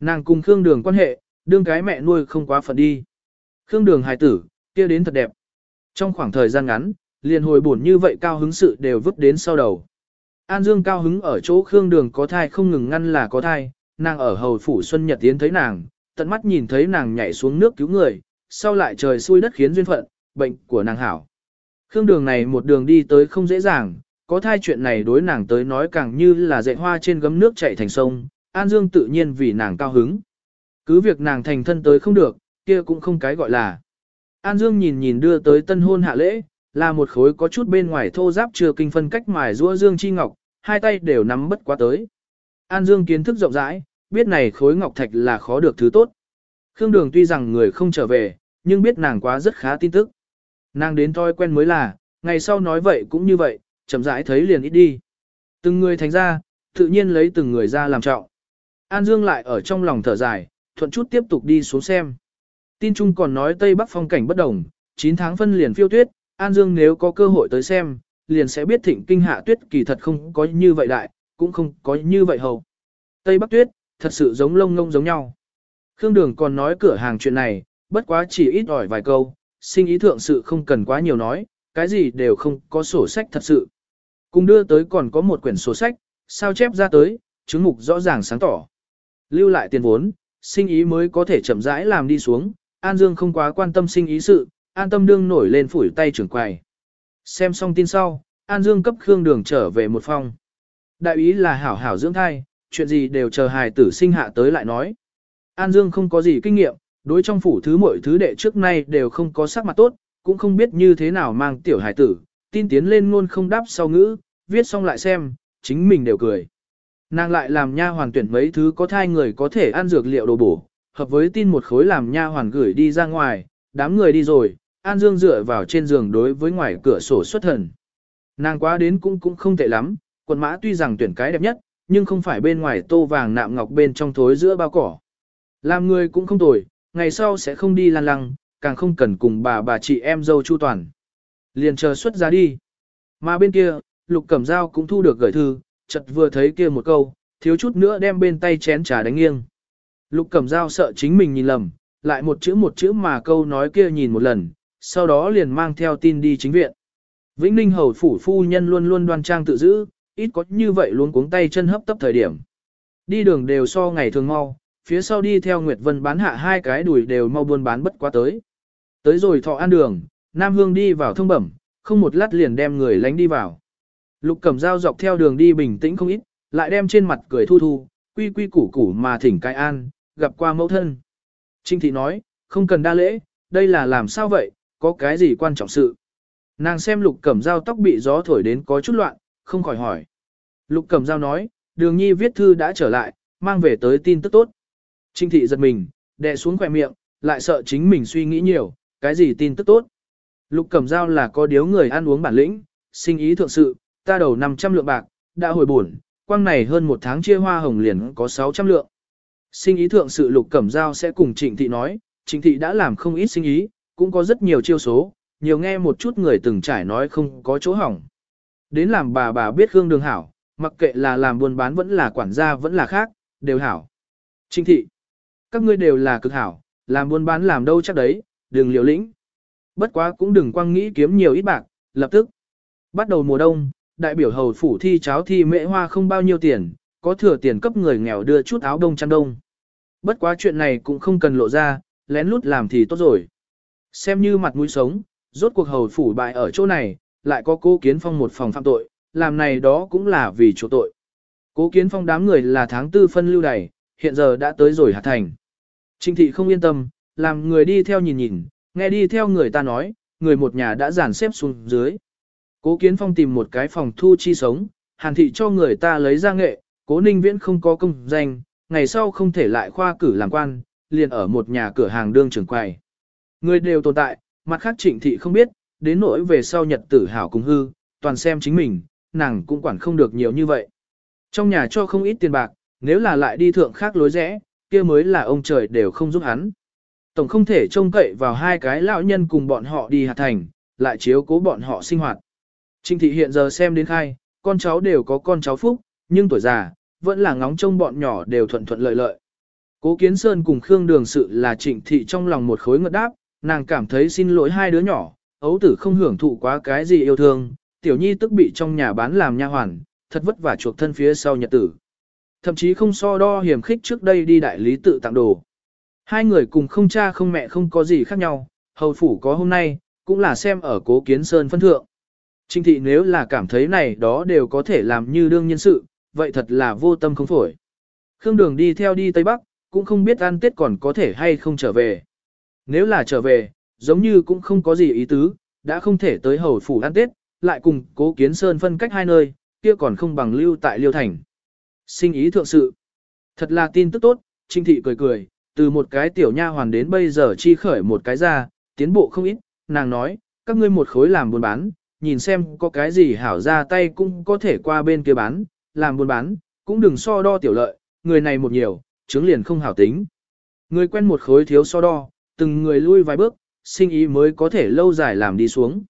Nàng cùng Khương Đường quan hệ, đương cái mẹ nuôi không quá phần đi. Khương Đường hài tử, kia đến thật đẹp. Trong khoảng thời gian ngắn, liền hồi buồn như vậy cao hứng sự đều vứt đến sau đầu. An Dương cao hứng ở chỗ Khương Đường có thai không ngừng ngăn là có thai, nàng ở hầu phủ Xuân Nhật tiến thấy nàng, tận mắt nhìn thấy nàng nhảy xuống nước cứu người, sau lại trời xui đất khiến duyên phận, bệnh của nàng hảo. Khương Đường này một đường đi tới không dễ dàng, có thai chuyện này đối nàng tới nói càng như là dạy hoa trên gấm nước chảy thành sông, An Dương tự nhiên vì nàng cao hứng. Cứ việc nàng thành thân tới không được, kia cũng không cái gọi là. An Dương nhìn nhìn đưa tới tân hôn hạ lễ, là một khối có chút bên ngoài thô giáp chưa kinh phân cách mài rũa Dương Chi Ngọc, hai tay đều nắm bất quá tới. An Dương kiến thức rộng rãi, biết này khối ngọc thạch là khó được thứ tốt. Khương Đường tuy rằng người không trở về, nhưng biết nàng quá rất khá tin tức. Nàng đến thói quen mới là, ngày sau nói vậy cũng như vậy, chậm rãi thấy liền ít đi. Từng người thành ra, tự nhiên lấy từng người ra làm trọng. An Dương lại ở trong lòng thở dài, thuận chút tiếp tục đi xuống xem. Tin Trung còn nói Tây Bắc phong cảnh bất đồng, 9 tháng phân liền phiêu tuyết, An Dương nếu có cơ hội tới xem, liền sẽ biết thịnh kinh hạ tuyết kỳ thật không có như vậy đại, cũng không có như vậy hầu. Tây Bắc tuyết, thật sự giống lông ngông giống nhau. Khương Đường còn nói cửa hàng chuyện này, bất quá chỉ ít ỏi vài câu, sinh ý thượng sự không cần quá nhiều nói, cái gì đều không có sổ sách thật sự. Cùng đưa tới còn có một quyển sổ sách, sao chép ra tới, chứng mục rõ ràng sáng tỏ. Lưu lại tiền vốn, sinh ý mới có thể chậm rãi làm đi xuống, An Dương không quá quan tâm sinh ý sự, an tâm đương nổi lên phủi tay trưởng quầy. Xem xong tin sau, An Dương cấp Khương Đường trở về một phòng. Đại ý là hảo hảo dưỡng thai, chuyện gì đều chờ hài tử sinh hạ tới lại nói. An Dương không có gì kinh nghiệm, đối trong phủ thứ mỗi thứ đệ trước nay đều không có sắc mặt tốt, cũng không biết như thế nào mang tiểu hài tử, tin tiến lên ngôn không đáp sau ngữ, viết xong lại xem, chính mình đều cười. Nàng lại làm nha hoàn tuyển mấy thứ có thai người có thể ăn dược liệu đồ bổ, hợp với tin một khối làm nha hoàn gửi đi ra ngoài, đám người đi rồi, An Dương dựa vào trên giường đối với ngoài cửa sổ xuất thần. Nàng quá đến cũng cũng không tệ lắm, quần mã tuy rằng tuyển cái đẹp nhất, nhưng không phải bên ngoài tô vàng nạm ngọc bên trong thối giữa bao cỏ. Làm người cũng không tồi, ngày sau sẽ không đi lan lăng, càng không cần cùng bà bà chị em dâu chu toàn. Liền chờ xuất ra đi. Mà bên kia, Lục Cẩm Dao cũng thu được gửi thư, chợt vừa thấy kia một câu, thiếu chút nữa đem bên tay chén trà đánh nghiêng. Lục Cẩm Dao sợ chính mình nhìn lầm, lại một chữ một chữ mà câu nói kia nhìn một lần, sau đó liền mang theo tin đi chính viện. Vĩnh Ninh hầu phủ phu nhân luôn luôn đoan trang tự giữ, ít có như vậy luôn cuống tay chân hấp tấp thời điểm. Đi đường đều so ngày thường mau, phía sau đi theo Nguyệt Vân bán hạ hai cái đùi đều mau buôn bán bất quá tới. Tới rồi thọ ăn đường, Nam Hương đi vào thông bẩm, không một lát liền đem người lánh đi vào. Lục cầm dao dọc theo đường đi bình tĩnh không ít, lại đem trên mặt cười thu thu, quy quy củ củ mà thỉnh cai an, gặp qua mẫu thân. Trinh thị nói, không cần đa lễ, đây là làm sao vậy, có cái gì quan trọng sự. Nàng xem lục cẩm dao tóc bị gió thổi đến có chút loạn, không khỏi hỏi. Lục cẩm dao nói, đường nhi viết thư đã trở lại, mang về tới tin tức tốt. Trinh thị giật mình, đè xuống khỏe miệng, lại sợ chính mình suy nghĩ nhiều, cái gì tin tức tốt. Lục cẩm dao là có điếu người ăn uống bản lĩnh, sinh ý thượng sự, ta đầu 500 lượng bạc, đã hồi buồn, quang này hơn một tháng chia hoa hồng liền có 600 lượng. Sinh ý thượng sự lục cẩm giao sẽ cùng trịnh thị nói, trịnh thị đã làm không ít sinh ý, cũng có rất nhiều chiêu số, nhiều nghe một chút người từng trải nói không có chỗ hỏng. Đến làm bà bà biết hương đường hảo, mặc kệ là làm buôn bán vẫn là quản gia vẫn là khác, đều hảo. Trinh thị, các ngươi đều là cực hảo, làm buôn bán làm đâu chắc đấy, đừng liều lĩnh. Bất quá cũng đừng quăng nghĩ kiếm nhiều ít bạc, lập tức. Bắt đầu mùa đông, đại biểu hầu phủ thi cháo thi mễ hoa không bao nhiêu tiền, có thừa tiền cấp người nghèo đưa chút áo đông chăn đông. Bất quá chuyện này cũng không cần lộ ra, lén lút làm thì tốt rồi. Xem như mặt mũi sống, rốt cuộc hầu phủ bại ở chỗ này, lại có cố kiến phong một phòng phạm tội, làm này đó cũng là vì chỗ tội. Cố kiến phong đám người là tháng tư phân lưu đày, hiện giờ đã tới rồi hạt thành. Trinh thị không yên tâm, làm người đi theo nhìn nhìn, nghe đi theo người ta nói, người một nhà đã dàn xếp xuống dưới. Cố Kiến Phong tìm một cái phòng thu chi sống, hàn thị cho người ta lấy ra nghệ, cố ninh viễn không có công danh, ngày sau không thể lại khoa cử làm quan, liền ở một nhà cửa hàng đương trưởng quầy. Người đều tồn tại, mặt khác trịnh thị không biết, đến nỗi về sau nhật tử hảo cùng hư, toàn xem chính mình, nàng cũng quản không được nhiều như vậy. Trong nhà cho không ít tiền bạc, nếu là lại đi thượng khác lối rẽ, kia mới là ông trời đều không giúp hắn. Tổng không thể trông cậy vào hai cái lão nhân cùng bọn họ đi hạt thành, lại chiếu cố bọn họ sinh hoạt. Trinh thị hiện giờ xem đến khai, con cháu đều có con cháu phúc, nhưng tuổi già, vẫn là ngóng trông bọn nhỏ đều thuận thuận lợi lợi. Cố Kiến Sơn cùng Khương Đường sự là trịnh thị trong lòng một khối ngợt đáp, nàng cảm thấy xin lỗi hai đứa nhỏ, ấu tử không hưởng thụ quá cái gì yêu thương, tiểu nhi tức bị trong nhà bán làm nha hoàn, thật vất vả chuộc thân phía sau nhật tử. Thậm chí không so đo hiểm khích trước đây đi đại lý tự tặng đồ. Hai người cùng không cha không mẹ không có gì khác nhau, hầu phủ có hôm nay, cũng là xem ở cố kiến sơn phân thượng. Trinh thị nếu là cảm thấy này đó đều có thể làm như đương nhân sự, vậy thật là vô tâm không phổi. Khương Đường đi theo đi Tây Bắc, cũng không biết ăn Tết còn có thể hay không trở về. Nếu là trở về, giống như cũng không có gì ý tứ, đã không thể tới hầu phủ ăn Tết, lại cùng cố kiến sơn phân cách hai nơi, kia còn không bằng lưu tại Liêu Thành. Sinh ý thượng sự. Thật là tin tức tốt, Trinh Thị cười cười, từ một cái tiểu nha hoàn đến bây giờ chi khởi một cái ra, tiến bộ không ít, nàng nói, các ngươi một khối làm buôn bán, nhìn xem có cái gì hảo ra tay cũng có thể qua bên kia bán, làm buôn bán, cũng đừng so đo tiểu lợi, người này một nhiều, chứng liền không hảo tính. Người quen một khối thiếu so đo, từng người lui vài bước, sinh ý mới có thể lâu dài làm đi xuống.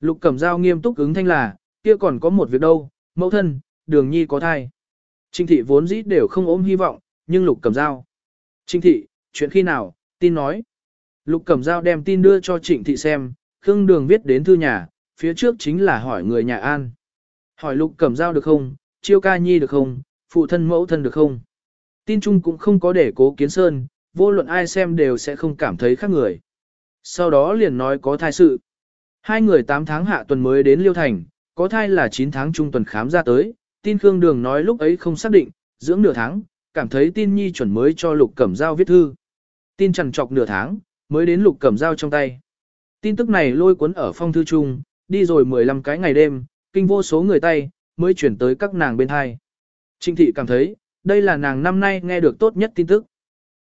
Lục Cẩm Dao nghiêm túc ứng thanh là, kia còn có một việc đâu, mẫu thân, đường nhi có thai. Trinh thị vốn dĩ đều không ôm hy vọng, nhưng Lục Cẩm Dao. Trinh thị, chuyện khi nào, tin nói. Lục Cẩm Dao đem tin đưa cho Trịnh thị xem, Khương Đường viết đến thư nhà, phía trước chính là hỏi người nhà an. Hỏi Lục Cẩm Dao được không, Chiêu Ca Nhi được không, phụ thân mẫu thân được không. Tin chung cũng không có để cố kiến sơn, vô luận ai xem đều sẽ không cảm thấy khác người. Sau đó liền nói có thai sự. Hai người 8 tháng hạ tuần mới đến Liêu Thành, có thai là 9 tháng trung tuần khám ra tới, tin Khương Đường nói lúc ấy không xác định, dưỡng nửa tháng, cảm thấy tin nhi chuẩn mới cho Lục Cẩm Giao viết thư. Tin chẳng chọc nửa tháng, mới đến Lục Cẩm Giao trong tay. Tin tức này lôi cuốn ở phong thư chung, đi rồi 15 cái ngày đêm, kinh vô số người tay, mới chuyển tới các nàng bên hai. Trinh thị cảm thấy, đây là nàng năm nay nghe được tốt nhất tin tức.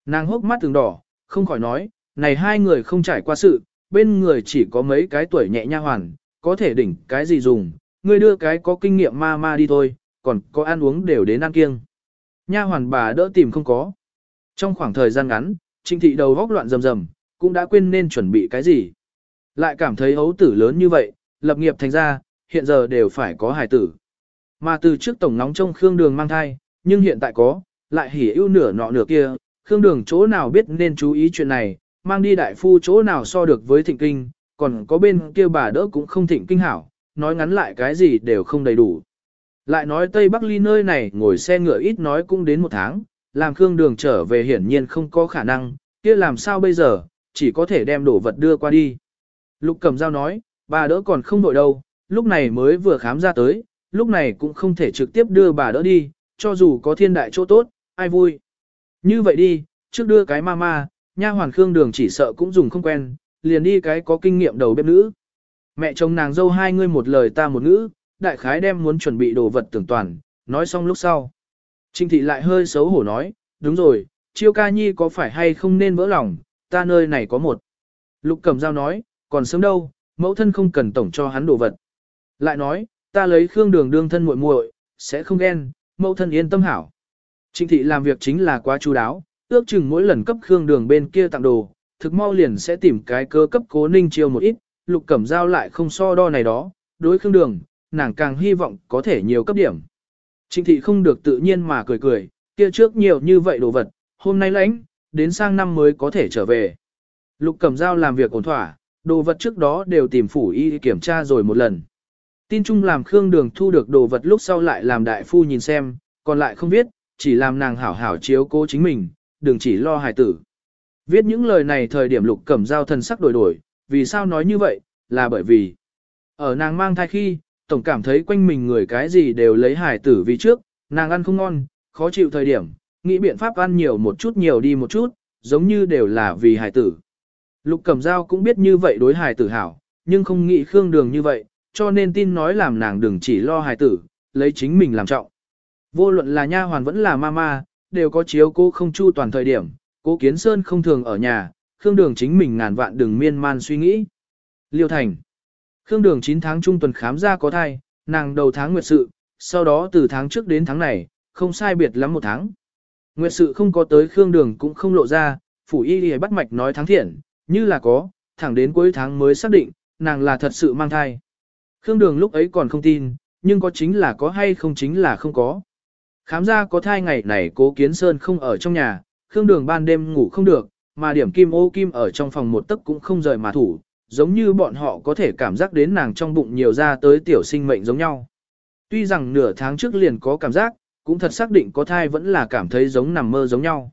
Nàng hốc mắt từng đỏ, không khỏi nói, này hai người không trải qua sự, bên người chỉ có mấy cái tuổi nhẹ nha hoàn, có thể đỉnh cái gì dùng, ngươi đưa cái có kinh nghiệm ma ma đi thôi, còn có ăn uống đều đến ăn kiêng. Nha hoàn bà đỡ tìm không có. Trong khoảng thời gian ngắn, trịnh thị đầu góc loạn rầm rầm, cũng đã quên nên chuẩn bị cái gì. Lại cảm thấy hấu tử lớn như vậy, lập nghiệp thành ra, hiện giờ đều phải có hài tử. Mà từ trước tổng nóng trong Khương Đường mang thai, nhưng hiện tại có, lại hỉ ưu nửa nọ nửa kia, Khương Đường chỗ nào biết nên chú ý chuyện này, mang đi đại phu chỗ nào so được với thịnh kinh, còn có bên kia bà đỡ cũng không thịnh kinh hảo, nói ngắn lại cái gì đều không đầy đủ. Lại nói Tây Bắc Ly nơi này ngồi xe ngựa ít nói cũng đến một tháng, làm Khương Đường trở về hiển nhiên không có khả năng, kia làm sao bây giờ, chỉ có thể đem đồ vật đưa qua đi. Lục cầm dao nói, bà đỡ còn không đội đâu, lúc này mới vừa khám ra tới, lúc này cũng không thể trực tiếp đưa bà đỡ đi, cho dù có thiên đại chỗ tốt, ai vui. Như vậy đi, trước đưa cái mama, nha hoàn Khương Đường chỉ sợ cũng dùng không quen, liền đi cái có kinh nghiệm đầu bếp nữ. Mẹ chồng nàng dâu hai người một lời ta một ngữ, đại khái đem muốn chuẩn bị đồ vật tưởng toàn, nói xong lúc sau. Trinh thị lại hơi xấu hổ nói, đúng rồi, chiêu ca nhi có phải hay không nên vỡ lòng, ta nơi này có một. Lục cầm dao nói, còn sớm đâu, mẫu thân không cần tổng cho hắn đồ vật. Lại nói, ta lấy khương đường đương thân muội muội, sẽ không ghen, mẫu thân yên tâm hảo. Trinh thị làm việc chính là quá chú đáo, ước chừng mỗi lần cấp khương đường bên kia tặng đồ, thực mau liền sẽ tìm cái cơ cấp cố ninh chiêu một ít, lục cẩm giao lại không so đo này đó, đối khương đường, nàng càng hy vọng có thể nhiều cấp điểm. Trịnh thị không được tự nhiên mà cười cười, kia trước nhiều như vậy đồ vật, hôm nay lãnh, đến sang năm mới có thể trở về. Lục cẩm giao làm việc ổn thỏa, đồ vật trước đó đều tìm phủ y kiểm tra rồi một lần. Tin chung làm Khương Đường thu được đồ vật lúc sau lại làm đại phu nhìn xem, còn lại không biết, chỉ làm nàng hảo hảo chiếu cố chính mình, đừng chỉ lo hài tử. Viết những lời này thời điểm lục cẩm giao thần sắc đổi đổi, vì sao nói như vậy, là bởi vì ở nàng mang thai khi, tổng cảm thấy quanh mình người cái gì đều lấy hài tử vì trước, nàng ăn không ngon, khó chịu thời điểm, nghĩ biện pháp ăn nhiều một chút nhiều đi một chút, giống như đều là vì hài tử. Lục Cẩm Giao cũng biết như vậy đối hài tử hảo, nhưng không nghĩ Khương Đường như vậy, cho nên tin nói làm nàng đừng chỉ lo hài tử, lấy chính mình làm trọng. Vô luận là nha hoàn vẫn là mama, đều có chiếu cô không chu toàn thời điểm, cố kiến sơn không thường ở nhà, Khương Đường chính mình ngàn vạn đừng miên man suy nghĩ. Liêu Thành Khương Đường 9 tháng trung tuần khám ra có thai, nàng đầu tháng nguyệt sự, sau đó từ tháng trước đến tháng này, không sai biệt lắm một tháng. Nguyệt sự không có tới Khương Đường cũng không lộ ra, phủ y đi bắt mạch nói tháng thiện, như là có, thẳng đến cuối tháng mới xác định, nàng là thật sự mang thai. Khương Đường lúc ấy còn không tin, nhưng có chính là có hay không chính là không có. Khám ra có thai ngày này cố kiến sơn không ở trong nhà, Khương Đường ban đêm ngủ không được, mà điểm kim ô kim ở trong phòng một tấc cũng không rời mà thủ, giống như bọn họ có thể cảm giác đến nàng trong bụng nhiều ra tới tiểu sinh mệnh giống nhau. Tuy rằng nửa tháng trước liền có cảm giác, cũng thật xác định có thai vẫn là cảm thấy giống nằm mơ giống nhau.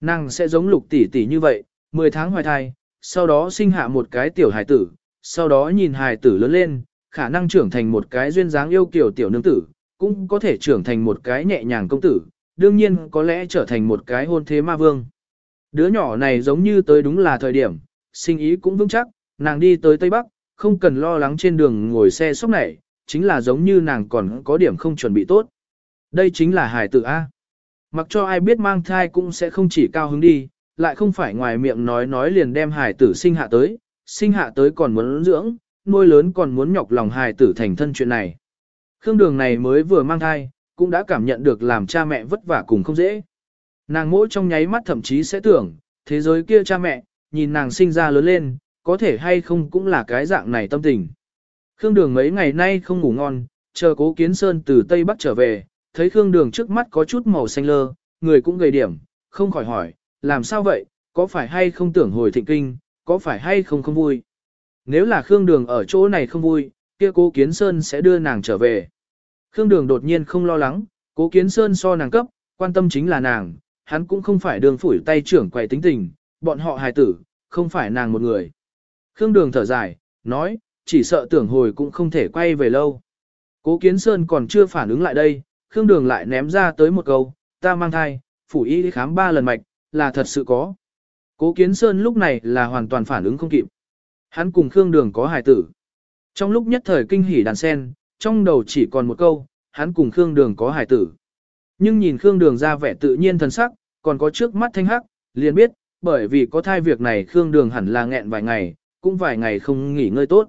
Nàng sẽ giống lục tỷ tỷ như vậy, 10 tháng hoài thai, sau đó sinh hạ một cái tiểu hài tử, sau đó nhìn hài tử lớn lên, khả năng trưởng thành một cái duyên dáng yêu kiều tiểu nương tử, cũng có thể trưởng thành một cái nhẹ nhàng công tử, đương nhiên có lẽ trở thành một cái hôn thế ma vương. Đứa nhỏ này giống như tới đúng là thời điểm, sinh ý cũng vững chắc, nàng đi tới Tây Bắc, không cần lo lắng trên đường ngồi xe sốc này, chính là giống như nàng còn có điểm không chuẩn bị tốt. Đây chính là hải tử A. Mặc cho ai biết mang thai cũng sẽ không chỉ cao hứng đi, lại không phải ngoài miệng nói nói liền đem hải tử sinh hạ tới, sinh hạ tới còn muốn dưỡng, nuôi lớn còn muốn nhọc lòng hải tử thành thân chuyện này. Khương đường này mới vừa mang thai, cũng đã cảm nhận được làm cha mẹ vất vả cùng không dễ. Nàng mỗi trong nháy mắt thậm chí sẽ tưởng, thế giới kia cha mẹ, nhìn nàng sinh ra lớn lên, có thể hay không cũng là cái dạng này tâm tình. Khương Đường mấy ngày nay không ngủ ngon, chờ cố kiến sơn từ Tây Bắc trở về, thấy Khương Đường trước mắt có chút màu xanh lơ, người cũng gầy điểm, không khỏi hỏi, làm sao vậy, có phải hay không tưởng hồi thịnh kinh, có phải hay không không vui. Nếu là Khương Đường ở chỗ này không vui, kia cố kiến sơn sẽ đưa nàng trở về. Khương Đường đột nhiên không lo lắng, cố kiến sơn so nàng cấp, quan tâm chính là nàng, hắn cũng không phải đường phủi tay trưởng quầy tính tình, bọn họ hài tử, không phải nàng một người. Khương Đường thở dài, nói, chỉ sợ tưởng hồi cũng không thể quay về lâu. Cố Kiến Sơn còn chưa phản ứng lại đây, Khương Đường lại ném ra tới một câu, ta mang thai, phủ y khám ba lần mạch, là thật sự có. Cố Kiến Sơn lúc này là hoàn toàn phản ứng không kịp. Hắn cùng Khương Đường có hài tử. Trong lúc nhất thời kinh hỉ đàn sen, trong đầu chỉ còn một câu, hắn cùng Khương Đường có hài tử. Nhưng nhìn Khương Đường ra vẻ tự nhiên thần sắc, còn có trước mắt thanh hắc, liền biết, bởi vì có thai việc này Khương Đường hẳn là nghẹn vài ngày, cũng vài ngày không nghỉ ngơi tốt.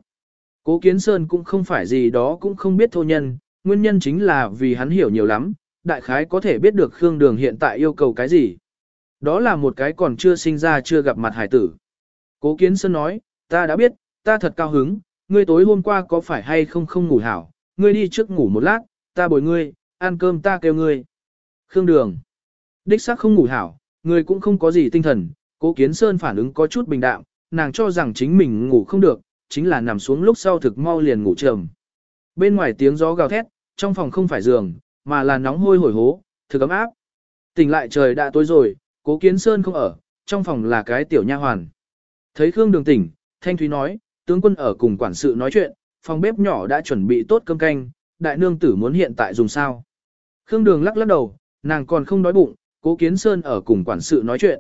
Cố Kiến Sơn cũng không phải gì đó cũng không biết thô nhân, nguyên nhân chính là vì hắn hiểu nhiều lắm, đại khái có thể biết được Khương Đường hiện tại yêu cầu cái gì. Đó là một cái còn chưa sinh ra chưa gặp mặt hải tử. Cố Kiến Sơn nói, ta đã biết, ta thật cao hứng, ngươi tối hôm qua có phải hay không không ngủ hảo, ngươi đi trước ngủ một lát, ta bồi ngươi, ăn cơm ta kêu ngươi. Khương Đường, đích xác không ngủ hảo, ngươi cũng không có gì tinh thần, Cố Kiến Sơn phản ứng có chút bình đạm, nàng cho rằng chính mình ngủ không được, chính là nằm xuống lúc sau thực mau liền ngủ trầm. Bên ngoài tiếng gió gào thét, trong phòng không phải giường, mà là nóng hôi hổi hố, thực ấm áp. Tỉnh lại trời đã tối rồi, cố kiến sơn không ở, trong phòng là cái tiểu nha hoàn. Thấy Khương Đường tỉnh, Thanh Thúy nói, tướng quân ở cùng quản sự nói chuyện, phòng bếp nhỏ đã chuẩn bị tốt cơm canh, đại nương tử muốn hiện tại dùng sao. Khương Đường lắc lắc đầu, nàng còn không đói bụng, cố kiến sơn ở cùng quản sự nói chuyện.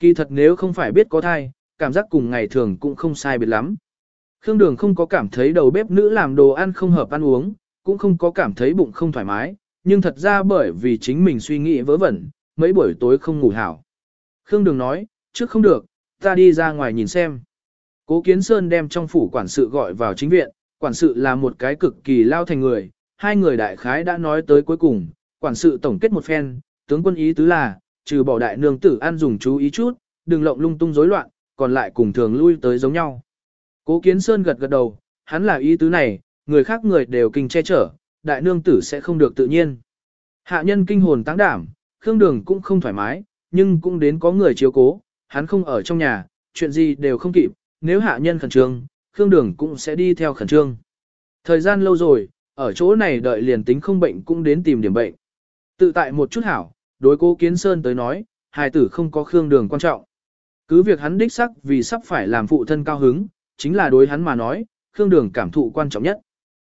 Kỳ thật nếu không phải biết có thai, cảm giác cùng ngày thường cũng không sai biệt lắm. Khương Đường không có cảm thấy đầu bếp nữ làm đồ ăn không hợp ăn uống, cũng không có cảm thấy bụng không thoải mái, nhưng thật ra bởi vì chính mình suy nghĩ vớ vẩn, mấy buổi tối không ngủ hảo. Khương Đường nói, trước không được, ta đi ra ngoài nhìn xem. Cố Kiến Sơn đem trong phủ quản sự gọi vào chính viện, quản sự là một cái cực kỳ lao thành người, hai người đại khái đã nói tới cuối cùng, quản sự tổng kết một phen, tướng quân ý tứ là, trừ bỏ đại nương tử ăn dùng chú ý chút, đừng lộng lung tung rối loạn, còn lại cùng thường lui tới giống nhau. Cố Kiến Sơn gật gật đầu, hắn là ý tứ này, người khác người đều kinh che chở, đại nương tử sẽ không được tự nhiên. Hạ nhân kinh hồn táng đảm, Khương Đường cũng không thoải mái, nhưng cũng đến có người chiếu cố, hắn không ở trong nhà, chuyện gì đều không kịp, nếu hạ nhân khẩn trương, Khương Đường cũng sẽ đi theo khẩn trương. Thời gian lâu rồi, ở chỗ này đợi liền tính không bệnh cũng đến tìm điểm bệnh. Tự tại một chút hảo, đối cố Kiến Sơn tới nói, hài tử không có Khương Đường quan trọng. Cứ việc hắn đích sắc vì sắp phải làm phụ thân cao hứng, chính là đối hắn mà nói, Khương Đường cảm thụ quan trọng nhất.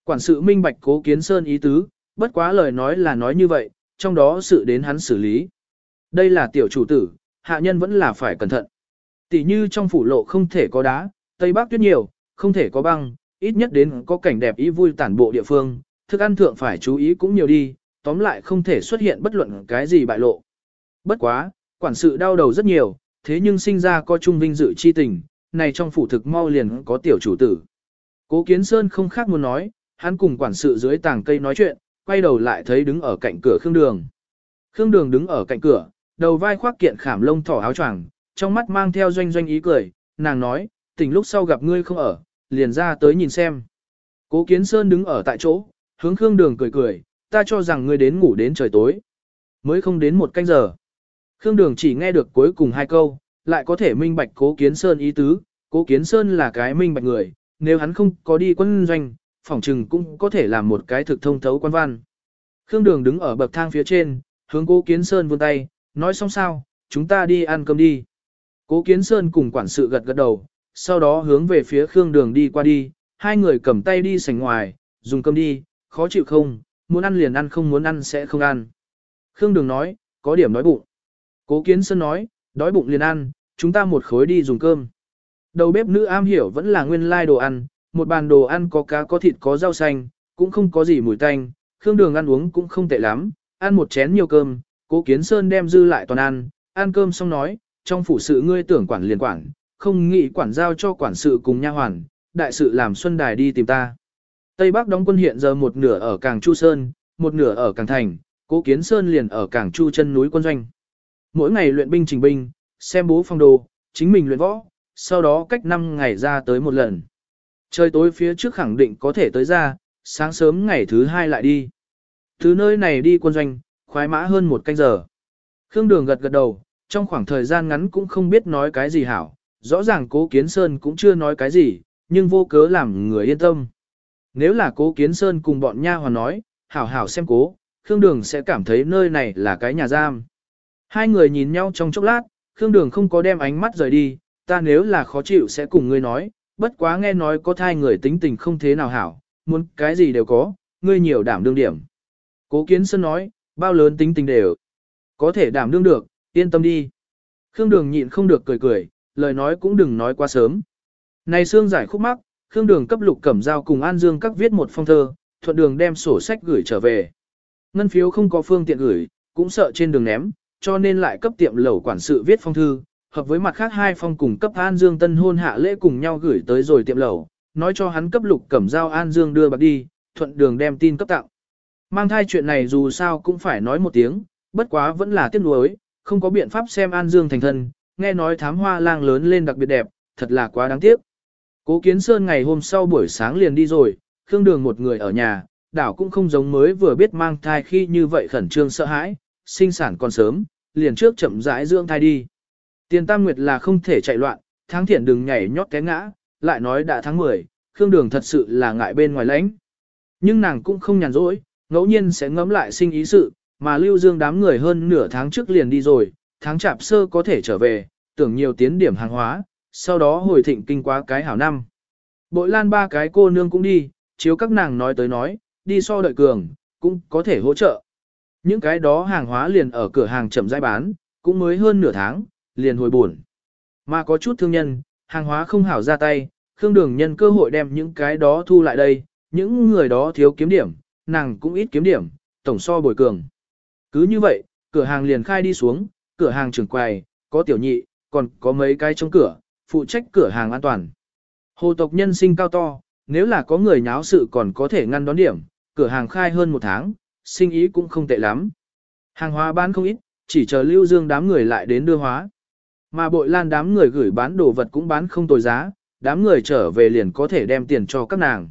Quản sự minh bạch cố kiến sơn ý tứ, bất quá lời nói là nói như vậy, trong đó sự đến hắn xử lý. Đây là tiểu chủ tử, hạ nhân vẫn là phải cẩn thận. Tỷ như trong phủ lộ không thể có đá, tây bắc tuyết nhiều, không thể có băng, ít nhất đến có cảnh đẹp ý vui tản bộ địa phương, thức ăn thượng phải chú ý cũng nhiều đi, tóm lại không thể xuất hiện bất luận cái gì bại lộ. Bất quá, quản sự đau đầu rất nhiều, thế nhưng sinh ra có trung vinh dự chi tình, này trong phủ thực mau liền có tiểu chủ tử. Cố Kiến Sơn không khác muốn nói, hắn cùng quản sự dưới tàng cây nói chuyện, quay đầu lại thấy đứng ở cạnh cửa Khương Đường. Khương Đường đứng ở cạnh cửa, đầu vai khoác kiện khảm lông thỏ áo choàng, trong mắt mang theo doanh doanh ý cười, nàng nói, tỉnh lúc sau gặp ngươi không ở, liền ra tới nhìn xem. Cố Kiến Sơn đứng ở tại chỗ, hướng Khương Đường cười cười, ta cho rằng ngươi đến ngủ đến trời tối. Mới không đến một canh giờ. Khương Đường chỉ nghe được cuối cùng hai câu, lại có thể minh bạch cố kiến sơn ý tứ, cố kiến sơn là cái minh bạch người, nếu hắn không có đi quân doanh, phỏng trừng cũng có thể làm một cái thực thông thấu quan văn. Khương Đường đứng ở bậc thang phía trên, hướng cố kiến sơn vươn tay, nói xong sao, chúng ta đi ăn cơm đi. Cố kiến sơn cùng quản sự gật gật đầu, sau đó hướng về phía Khương Đường đi qua đi, hai người cầm tay đi sảnh ngoài, dùng cơm đi, khó chịu không, muốn ăn liền ăn không muốn ăn sẽ không ăn. Khương Đường nói, có điểm đói bụng. Cố Kiến Sơn nói, đói bụng liền ăn, chúng ta một khối đi dùng cơm. Đầu bếp nữ am hiểu vẫn là nguyên lai đồ ăn, một bàn đồ ăn có cá có thịt có rau xanh, cũng không có gì mùi tanh, Khương Đường ăn uống cũng không tệ lắm, ăn một chén nhiều cơm, Cố Kiến Sơn đem dư lại toàn ăn, ăn cơm xong nói, trong phủ sự ngươi tưởng quản liền quản, không nghĩ quản giao cho quản sự cùng nha hoàn, đại sự làm Xuân Đài đi tìm ta. Tây Bắc đóng quân hiện giờ một nửa ở Cảng Chu Sơn, một nửa ở Cảng Thành, Cố Kiến Sơn liền ở Cảng Chu chân núi quân doanh. Mỗi ngày luyện binh trình binh, xem bố phong đồ, chính mình luyện võ, sau đó cách 5 ngày ra tới một lần. Trời tối phía trước khẳng định có thể tới ra, sáng sớm ngày thứ hai lại đi. Từ nơi này đi quân doanh, khoái mã hơn một canh giờ. Khương Đường gật gật đầu, trong khoảng thời gian ngắn cũng không biết nói cái gì hảo, rõ ràng cố kiến sơn cũng chưa nói cái gì, nhưng vô cớ làm người yên tâm. Nếu là cố kiến sơn cùng bọn nha hoàn nói, hảo hảo xem cố, Khương Đường sẽ cảm thấy nơi này là cái nhà giam. Hai người nhìn nhau trong chốc lát, Khương Đường không có đem ánh mắt rời đi, ta nếu là khó chịu sẽ cùng ngươi nói, bất quá nghe nói có thai người tính tình không thế nào hảo, muốn cái gì đều có, ngươi nhiều đảm đương điểm. Cố Kiến Sơn nói, bao lớn tính tình đều, có thể đảm đương được, yên tâm đi. Khương Đường nhịn không được cười cười, lời nói cũng đừng nói quá sớm. Này xương giải khúc mắc, Khương Đường cấp lục cẩm giao cùng An Dương các viết một phong thơ, thuận đường đem sổ sách gửi trở về. Ngân phiếu không có phương tiện gửi, cũng sợ trên đường ném, cho nên lại cấp tiệm lẩu quản sự viết phong thư, hợp với mặt khác hai phong cùng cấp An Dương tân hôn hạ lễ cùng nhau gửi tới rồi tiệm lẩu, nói cho hắn cấp lục cẩm giao An Dương đưa bạc đi, thuận đường đem tin cấp tặng. Mang thai chuyện này dù sao cũng phải nói một tiếng, bất quá vẫn là tiếc nuối, không có biện pháp xem An Dương thành thân, nghe nói thám hoa lang lớn lên đặc biệt đẹp, thật là quá đáng tiếc. Cố Kiến Sơn ngày hôm sau buổi sáng liền đi rồi, Khương Đường một người ở nhà, đảo cũng không giống mới vừa biết mang thai khi như vậy khẩn trương sợ hãi, sinh sản còn sớm, liền trước chậm rãi dưỡng thai đi. Tiền Tam Nguyệt là không thể chạy loạn, tháng thiện đừng nhảy nhót té ngã, lại nói đã tháng 10, Khương Đường thật sự là ngại bên ngoài lãnh. Nhưng nàng cũng không nhàn rỗi, ngẫu nhiên sẽ ngẫm lại sinh ý sự, mà Lưu Dương đám người hơn nửa tháng trước liền đi rồi, tháng chạp sơ có thể trở về, tưởng nhiều tiến điểm hàng hóa, sau đó hồi thịnh kinh quá cái hảo năm. Bội lan ba cái cô nương cũng đi, chiếu các nàng nói tới nói, đi so đợi cường, cũng có thể hỗ trợ. Những cái đó hàng hóa liền ở cửa hàng chậm rãi bán, cũng mới hơn nửa tháng, liền hồi buồn. Mà có chút thương nhân, hàng hóa không hảo ra tay, Khương Đường nhân cơ hội đem những cái đó thu lại đây, những người đó thiếu kiếm điểm, nàng cũng ít kiếm điểm, tổng so bồi cường. Cứ như vậy, cửa hàng liền khai đi xuống, cửa hàng trưởng quầy, có tiểu nhị, còn có mấy cái trong cửa, phụ trách cửa hàng an toàn. Hồ tộc nhân sinh cao to, nếu là có người nháo sự còn có thể ngăn đón điểm, cửa hàng khai hơn một tháng, sinh ý cũng không tệ lắm. Hàng hóa bán không ít, chỉ chờ lưu dương đám người lại đến đưa hóa. Mà bội lan đám người gửi bán đồ vật cũng bán không tồi giá, đám người trở về liền có thể đem tiền cho các nàng.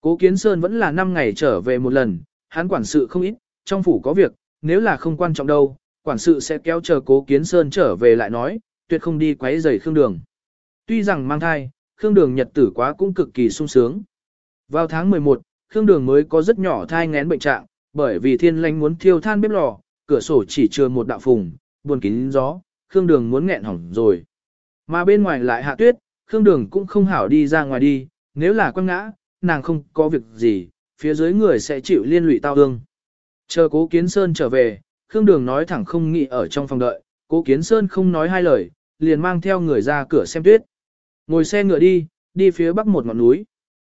Cố Kiến Sơn vẫn là 5 ngày trở về một lần, hắn quản sự không ít, trong phủ có việc, nếu là không quan trọng đâu, quản sự sẽ kéo chờ Cố Kiến Sơn trở về lại nói, tuyệt không đi quấy rầy Khương Đường. Tuy rằng mang thai, Khương Đường nhật tử quá cũng cực kỳ sung sướng. Vào tháng 11, Khương Đường mới có rất nhỏ thai ngén bệnh trạng, bởi vì thiên lanh muốn thiêu than bếp lò, cửa sổ chỉ chừa một đạo phùng, buồn kín gió, Khương Đường muốn nghẹn hỏng rồi. Mà bên ngoài lại hạ tuyết, Khương Đường cũng không hảo đi ra ngoài đi, nếu là quăng ngã, nàng không có việc gì, phía dưới người sẽ chịu liên lụy tao ương. Chờ cố kiến sơn trở về, Khương Đường nói thẳng không nghĩ ở trong phòng đợi, cố kiến sơn không nói hai lời, liền mang theo người ra cửa xem tuyết. Ngồi xe ngựa đi, đi phía bắc một ngọn núi.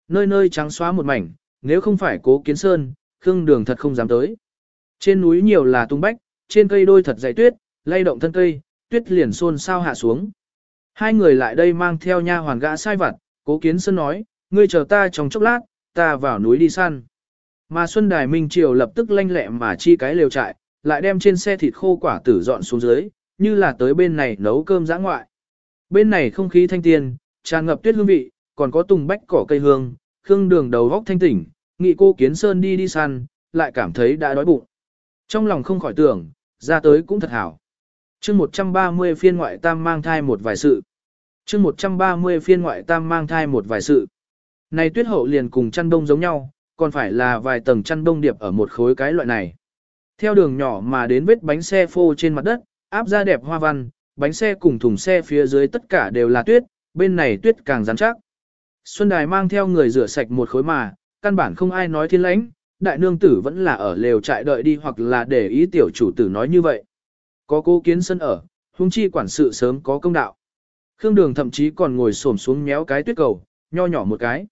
Nơi nơi trắng xóa một mảnh, nếu không phải cố kiến sơn, Khương Đường thật không dám tới. Trên núi nhiều là tung bách, trên cây đôi thật dày tuyết, lay động thân cây, tuyết liền xôn sao hạ xuống. Hai người lại đây mang theo nha hoàn gã sai vặt, cố kiến sơn nói, ngươi chờ ta trong chốc lát, ta vào núi đi săn. Mà Xuân Đài Minh Triều lập tức lanh lẹ mà chi cái lều trại, lại đem trên xe thịt khô quả tử dọn xuống dưới, như là tới bên này nấu cơm giã ngoại. Bên này không khí thanh tiên, tràn ngập tuyết hương vị, còn có tùng bách cỏ cây hương, khương đường đầu góc thanh tỉnh, nghị cô kiến sơn đi đi săn, lại cảm thấy đã đói bụng. Trong lòng không khỏi tưởng, ra tới cũng thật hảo. chương 130 phiên ngoại tam mang thai một vài sự. chương 130 phiên ngoại tam mang thai một vài sự. Này tuyết hậu liền cùng chăn đông giống nhau, còn phải là vài tầng chăn đông điệp ở một khối cái loại này. Theo đường nhỏ mà đến vết bánh xe phô trên mặt đất, áp ra đẹp hoa văn, bánh xe cùng thùng xe phía dưới tất cả đều là tuyết, bên này tuyết càng rắn chắc. Xuân Đài mang theo người rửa sạch một khối mà, căn bản không ai nói thiên lãnh, đại nương tử vẫn là ở lều trại đợi đi hoặc là để ý tiểu chủ tử nói như vậy. Có cô kiến sân ở, huống chi quản sự sớm có công đạo. Khương Đường thậm chí còn ngồi xổm xuống méo cái tuyết cầu, nho nhỏ một cái.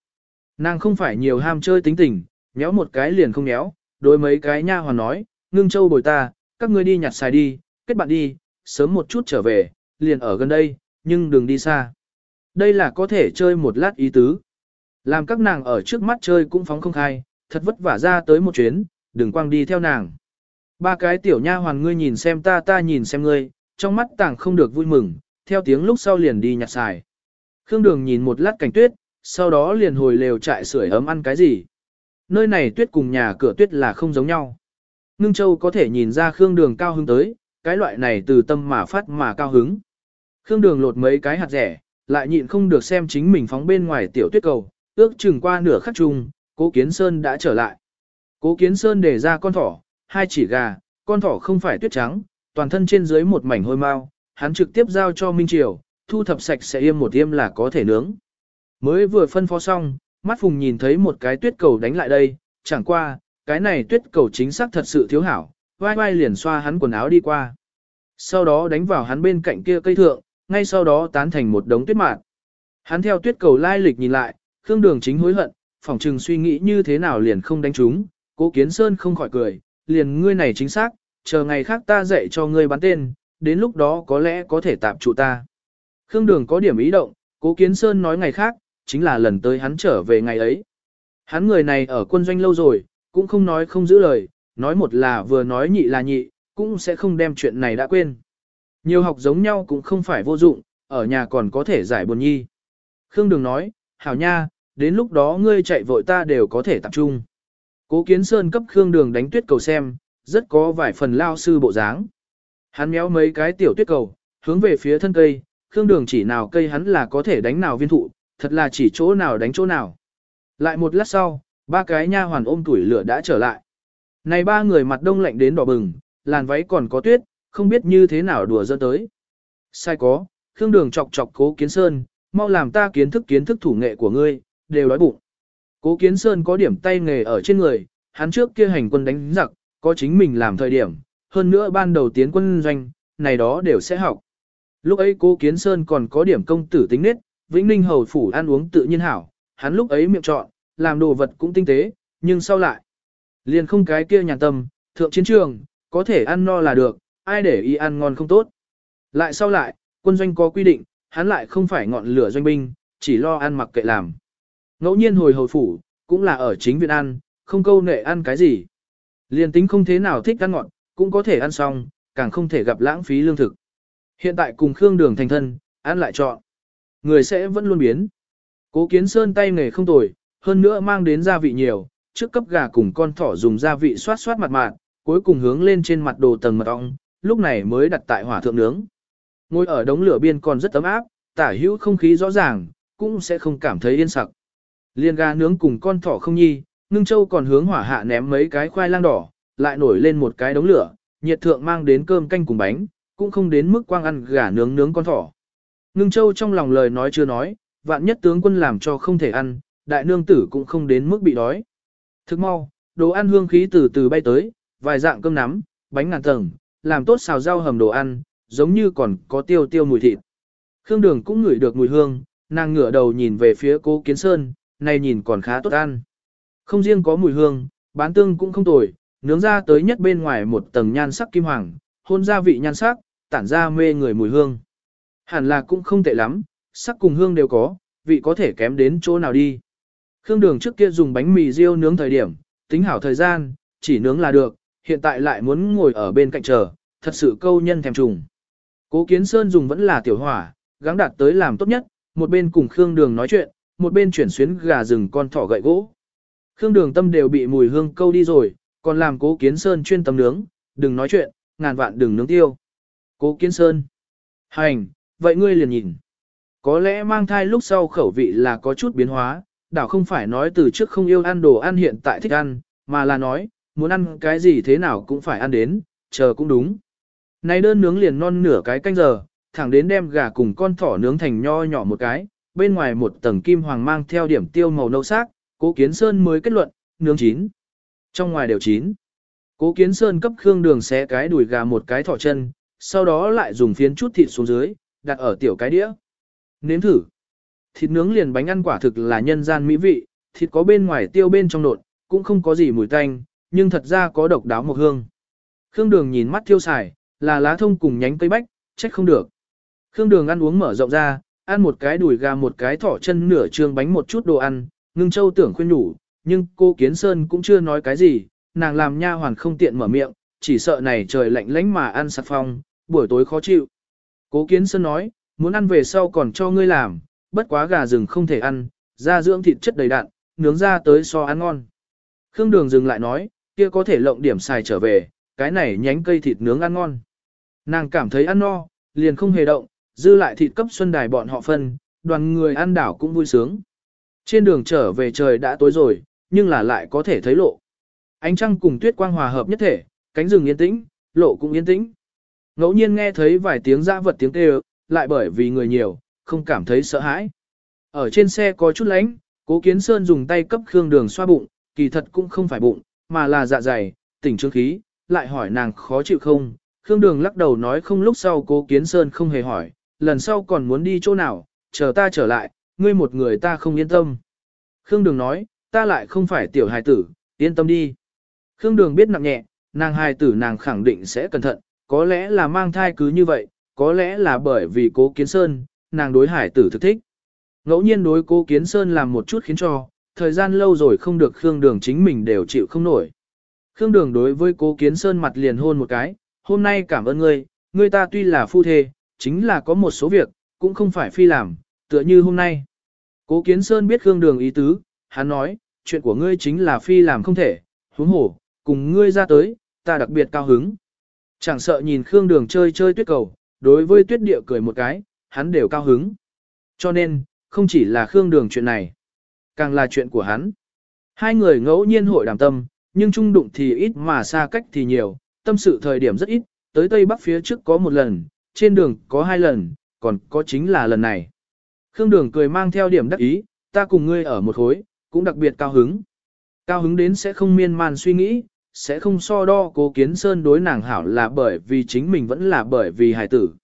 Nàng không phải nhiều ham chơi tính tình, méo một cái liền không méo, đối mấy cái nha hoàn nói, ngưng châu bồi ta, các ngươi đi nhặt xài đi, kết bạn đi, sớm một chút trở về, liền ở gần đây, nhưng đừng đi xa. Đây là có thể chơi một lát ý tứ. Làm các nàng ở trước mắt chơi cũng phóng không khai, thật vất vả ra tới một chuyến, đừng quăng đi theo nàng. Ba cái tiểu nha hoàn ngươi nhìn xem ta ta nhìn xem ngươi, trong mắt tảng không được vui mừng, theo tiếng lúc sau liền đi nhặt xài. Khương Đường nhìn một lát cảnh tuyết, sau đó liền hồi lều trại sưởi ấm ăn cái gì. Nơi này tuyết cùng nhà cửa tuyết là không giống nhau. Ngưng Châu có thể nhìn ra Khương Đường cao hứng tới, cái loại này từ tâm mà phát mà cao hứng. Khương Đường lột mấy cái hạt rẻ, lại nhịn không được xem chính mình phóng bên ngoài tiểu tuyết cầu, ước chừng qua nửa khắc chung, Cố Kiến Sơn đã trở lại. Cố Kiến Sơn để ra con thỏ, hai chỉ gà, con thỏ không phải tuyết trắng, toàn thân trên dưới một mảnh hôi mau, hắn trực tiếp giao cho Minh Triều, thu thập sạch sẽ yêm một yêm là có thể nướng. Mới vừa phân phó xong, mắt Phùng nhìn thấy một cái tuyết cầu đánh lại đây, chẳng qua, cái này tuyết cầu chính xác thật sự thiếu hảo, vai vai liền xoa hắn quần áo đi qua. Sau đó đánh vào hắn bên cạnh kia cây thượng, ngay sau đó tán thành một đống tuyết mạt. Hắn theo tuyết cầu lai lịch nhìn lại, Khương Đường chính hối hận, phỏng trừng suy nghĩ như thế nào liền không đánh chúng, cố kiến sơn không khỏi cười, liền ngươi này chính xác, chờ ngày khác ta dạy cho ngươi bắn tên, đến lúc đó có lẽ có thể tạm trụ ta. Khương Đường có điểm ý động, cố kiến sơn nói ngày khác, chính là lần tới hắn trở về ngày ấy. Hắn người này ở quân doanh lâu rồi, cũng không nói không giữ lời, nói một là vừa nói nhị là nhị, cũng sẽ không đem chuyện này đã quên. Nhiều học giống nhau cũng không phải vô dụng, ở nhà còn có thể giải buồn nhi. Khương Đường nói, hảo nha, đến lúc đó ngươi chạy vội ta đều có thể tập trung. Cố Kiến Sơn cấp Khương Đường đánh tuyết cầu xem, rất có vài phần lao sư bộ dáng. Hắn méo mấy cái tiểu tuyết cầu, hướng về phía thân cây, Khương Đường chỉ nào cây hắn là có thể đánh nào viên thụ, thật là chỉ chỗ nào đánh chỗ nào. Lại một lát sau, ba cái nha hoàn ôm tuổi lửa đã trở lại. Này ba người mặt đông lạnh đến đỏ bừng, làn váy còn có tuyết, không biết như thế nào đùa dỡ tới. Sai có, Khương Đường chọc chọc Cố Kiến Sơn, mau làm ta kiến thức kiến thức thủ nghệ của ngươi, đều đói bụng. Cố Kiến Sơn có điểm tay nghề ở trên người, hắn trước kia hành quân đánh giặc, có chính mình làm thời điểm, hơn nữa ban đầu tiến quân doanh, này đó đều sẽ học. Lúc ấy Cố Kiến Sơn còn có điểm công tử tính nết, Vĩnh Ninh hầu phủ ăn uống tự nhiên hảo, hắn lúc ấy miệng chọn, làm đồ vật cũng tinh tế, nhưng sau lại, liền không cái kia nhàn tâm, thượng chiến trường, có thể ăn no là được, ai để ý ăn ngon không tốt. Lại sau lại, quân doanh có quy định, hắn lại không phải ngọn lửa doanh binh, chỉ lo ăn mặc kệ làm. Ngẫu nhiên hồi hồi phủ, cũng là ở chính viện ăn, không câu nệ ăn cái gì. Liền tính không thế nào thích ăn ngọt, cũng có thể ăn xong, càng không thể gặp lãng phí lương thực. Hiện tại cùng Khương Đường thành thân, ăn lại chọn. Người sẽ vẫn luôn biến. Cố kiến sơn tay nghề không tồi, hơn nữa mang đến gia vị nhiều, trước cấp gà cùng con thỏ dùng gia vị xoát xoát mặt mạn, cuối cùng hướng lên trên mặt đồ tầng mật ong, lúc này mới đặt tại hỏa thượng nướng. Ngồi ở đống lửa biên còn rất ấm áp, tả hữu không khí rõ ràng, cũng sẽ không cảm thấy yên sặc. Liên gà nướng cùng con thỏ không nhi, ngưng châu còn hướng hỏa hạ ném mấy cái khoai lang đỏ, lại nổi lên một cái đống lửa, nhiệt thượng mang đến cơm canh cùng bánh, cũng không đến mức quang ăn gà nướng nướng con thỏ. Ngưng châu trong lòng lời nói chưa nói, vạn nhất tướng quân làm cho không thể ăn, đại nương tử cũng không đến mức bị đói. Thức mau, đồ ăn hương khí từ từ bay tới, vài dạng cơm nắm, bánh ngàn tầng, làm tốt xào rau hầm đồ ăn, giống như còn có tiêu tiêu mùi thịt. Khương Đường cũng ngửi được mùi hương, nàng ngửa đầu nhìn về phía cố Kiến Sơn, này nhìn còn khá tốt ăn. Không riêng có mùi hương, bán tương cũng không tồi, nướng ra tới nhất bên ngoài một tầng nhan sắc kim hoàng, hôn gia vị nhan sắc, tản ra mê người mùi hương. Hẳn là cũng không tệ lắm, sắc cùng hương đều có, vị có thể kém đến chỗ nào đi. Khương Đường trước kia dùng bánh mì riêu nướng thời điểm, tính hảo thời gian, chỉ nướng là được, hiện tại lại muốn ngồi ở bên cạnh chờ, thật sự câu nhân thèm trùng. Cố Kiến Sơn dùng vẫn là tiểu hỏa, gắng đạt tới làm tốt nhất, một bên cùng Khương Đường nói chuyện, một bên chuyển xuyến gà rừng con thỏ gậy gỗ. Khương Đường tâm đều bị mùi hương câu đi rồi, còn làm Cố Kiến Sơn chuyên tâm nướng, đừng nói chuyện, ngàn vạn đừng nướng tiêu. Cố Kiến Sơn. Hành, vậy ngươi liền nhìn. Có lẽ mang thai lúc sau khẩu vị là có chút biến hóa, đảo không phải nói từ trước không yêu ăn đồ ăn hiện tại thích ăn, mà là nói, muốn ăn cái gì thế nào cũng phải ăn đến, chờ cũng đúng. Này đơn nướng liền non nửa cái canh giờ, thẳng đến đem gà cùng con thỏ nướng thành nho nhỏ một cái, bên ngoài một tầng kim hoàng mang theo điểm tiêu màu nâu sắc, cố kiến sơn mới kết luận, nướng chín. Trong ngoài đều chín. Cố kiến sơn cấp khương đường xé cái đùi gà một cái thỏ chân, sau đó lại dùng phiến chút thịt xuống dưới, đặt ở tiểu cái đĩa. Nếm thử. Thịt nướng liền bánh ăn quả thực là nhân gian mỹ vị, thịt có bên ngoài tiêu bên trong nột, cũng không có gì mùi tanh, nhưng thật ra có độc đáo một hương. Khương đường nhìn mắt thiêu xài, là lá thông cùng nhánh cây bách, trách không được. Khương đường ăn uống mở rộng ra, ăn một cái đùi gà một cái thỏ chân nửa trương bánh một chút đồ ăn, ngưng châu tưởng khuyên nhủ, nhưng cô Kiến Sơn cũng chưa nói cái gì, nàng làm nha hoàn không tiện mở miệng, chỉ sợ này trời lạnh lánh mà ăn sạc phong, buổi tối khó chịu. Cố Kiến Sơn nói, muốn ăn về sau còn cho ngươi làm, bất quá gà rừng không thể ăn, da dưỡng thịt chất đầy đạn, nướng ra tới so ăn ngon. Khương Đường dừng lại nói, kia có thể lộng điểm xài trở về, cái này nhánh cây thịt nướng ăn ngon. Nàng cảm thấy ăn no, liền không hề động, dư lại thịt cấp xuân đài bọn họ phân, đoàn người ăn đảo cũng vui sướng. Trên đường trở về trời đã tối rồi, nhưng là lại có thể thấy lộ. Ánh trăng cùng tuyết quang hòa hợp nhất thể, cánh rừng yên tĩnh, lộ cũng yên tĩnh. Ngẫu nhiên nghe thấy vài tiếng dã vật tiếng kêu, lại bởi vì người nhiều, không cảm thấy sợ hãi. Ở trên xe có chút lánh, cố kiến sơn dùng tay cấp khương đường xoa bụng, kỳ thật cũng không phải bụng, mà là dạ dày, tỉnh trương khí, lại hỏi nàng khó chịu không. Khương đường lắc đầu nói không lúc sau cố kiến sơn không hề hỏi, lần sau còn muốn đi chỗ nào, chờ ta trở lại, ngươi một người ta không yên tâm. Khương đường nói, ta lại không phải tiểu hài tử, yên tâm đi. Khương đường biết nặng nhẹ, nàng hài tử nàng khẳng định sẽ cẩn thận, có lẽ là mang thai cứ như vậy, có lẽ là bởi vì cố kiến sơn, nàng đối hải tử thực thích. Ngẫu nhiên đối cố kiến sơn làm một chút khiến cho, thời gian lâu rồi không được Khương Đường chính mình đều chịu không nổi. Khương Đường đối với cố kiến sơn mặt liền hôn một cái, hôm nay cảm ơn ngươi, ngươi ta tuy là phu thê, chính là có một số việc, cũng không phải phi làm, tựa như hôm nay. Cố kiến sơn biết Khương Đường ý tứ, hắn nói, chuyện của ngươi chính là phi làm không thể, huống hổ, cùng ngươi ra tới, ta đặc biệt cao hứng. Chẳng sợ nhìn Khương Đường chơi chơi tuyết cầu, đối với tuyết địa cười một cái, hắn đều cao hứng. Cho nên, không chỉ là Khương Đường chuyện này, càng là chuyện của hắn. Hai người ngẫu nhiên hội đàm tâm, nhưng trung đụng thì ít mà xa cách thì nhiều, tâm sự thời điểm rất ít, tới Tây Bắc phía trước có một lần, trên đường có hai lần, còn có chính là lần này. Khương Đường cười mang theo điểm đắc ý, ta cùng ngươi ở một khối, cũng đặc biệt cao hứng. Cao hứng đến sẽ không miên man suy nghĩ, sẽ không so đo cố kiến sơn đối nàng hảo là bởi vì chính mình vẫn là bởi vì hài tử.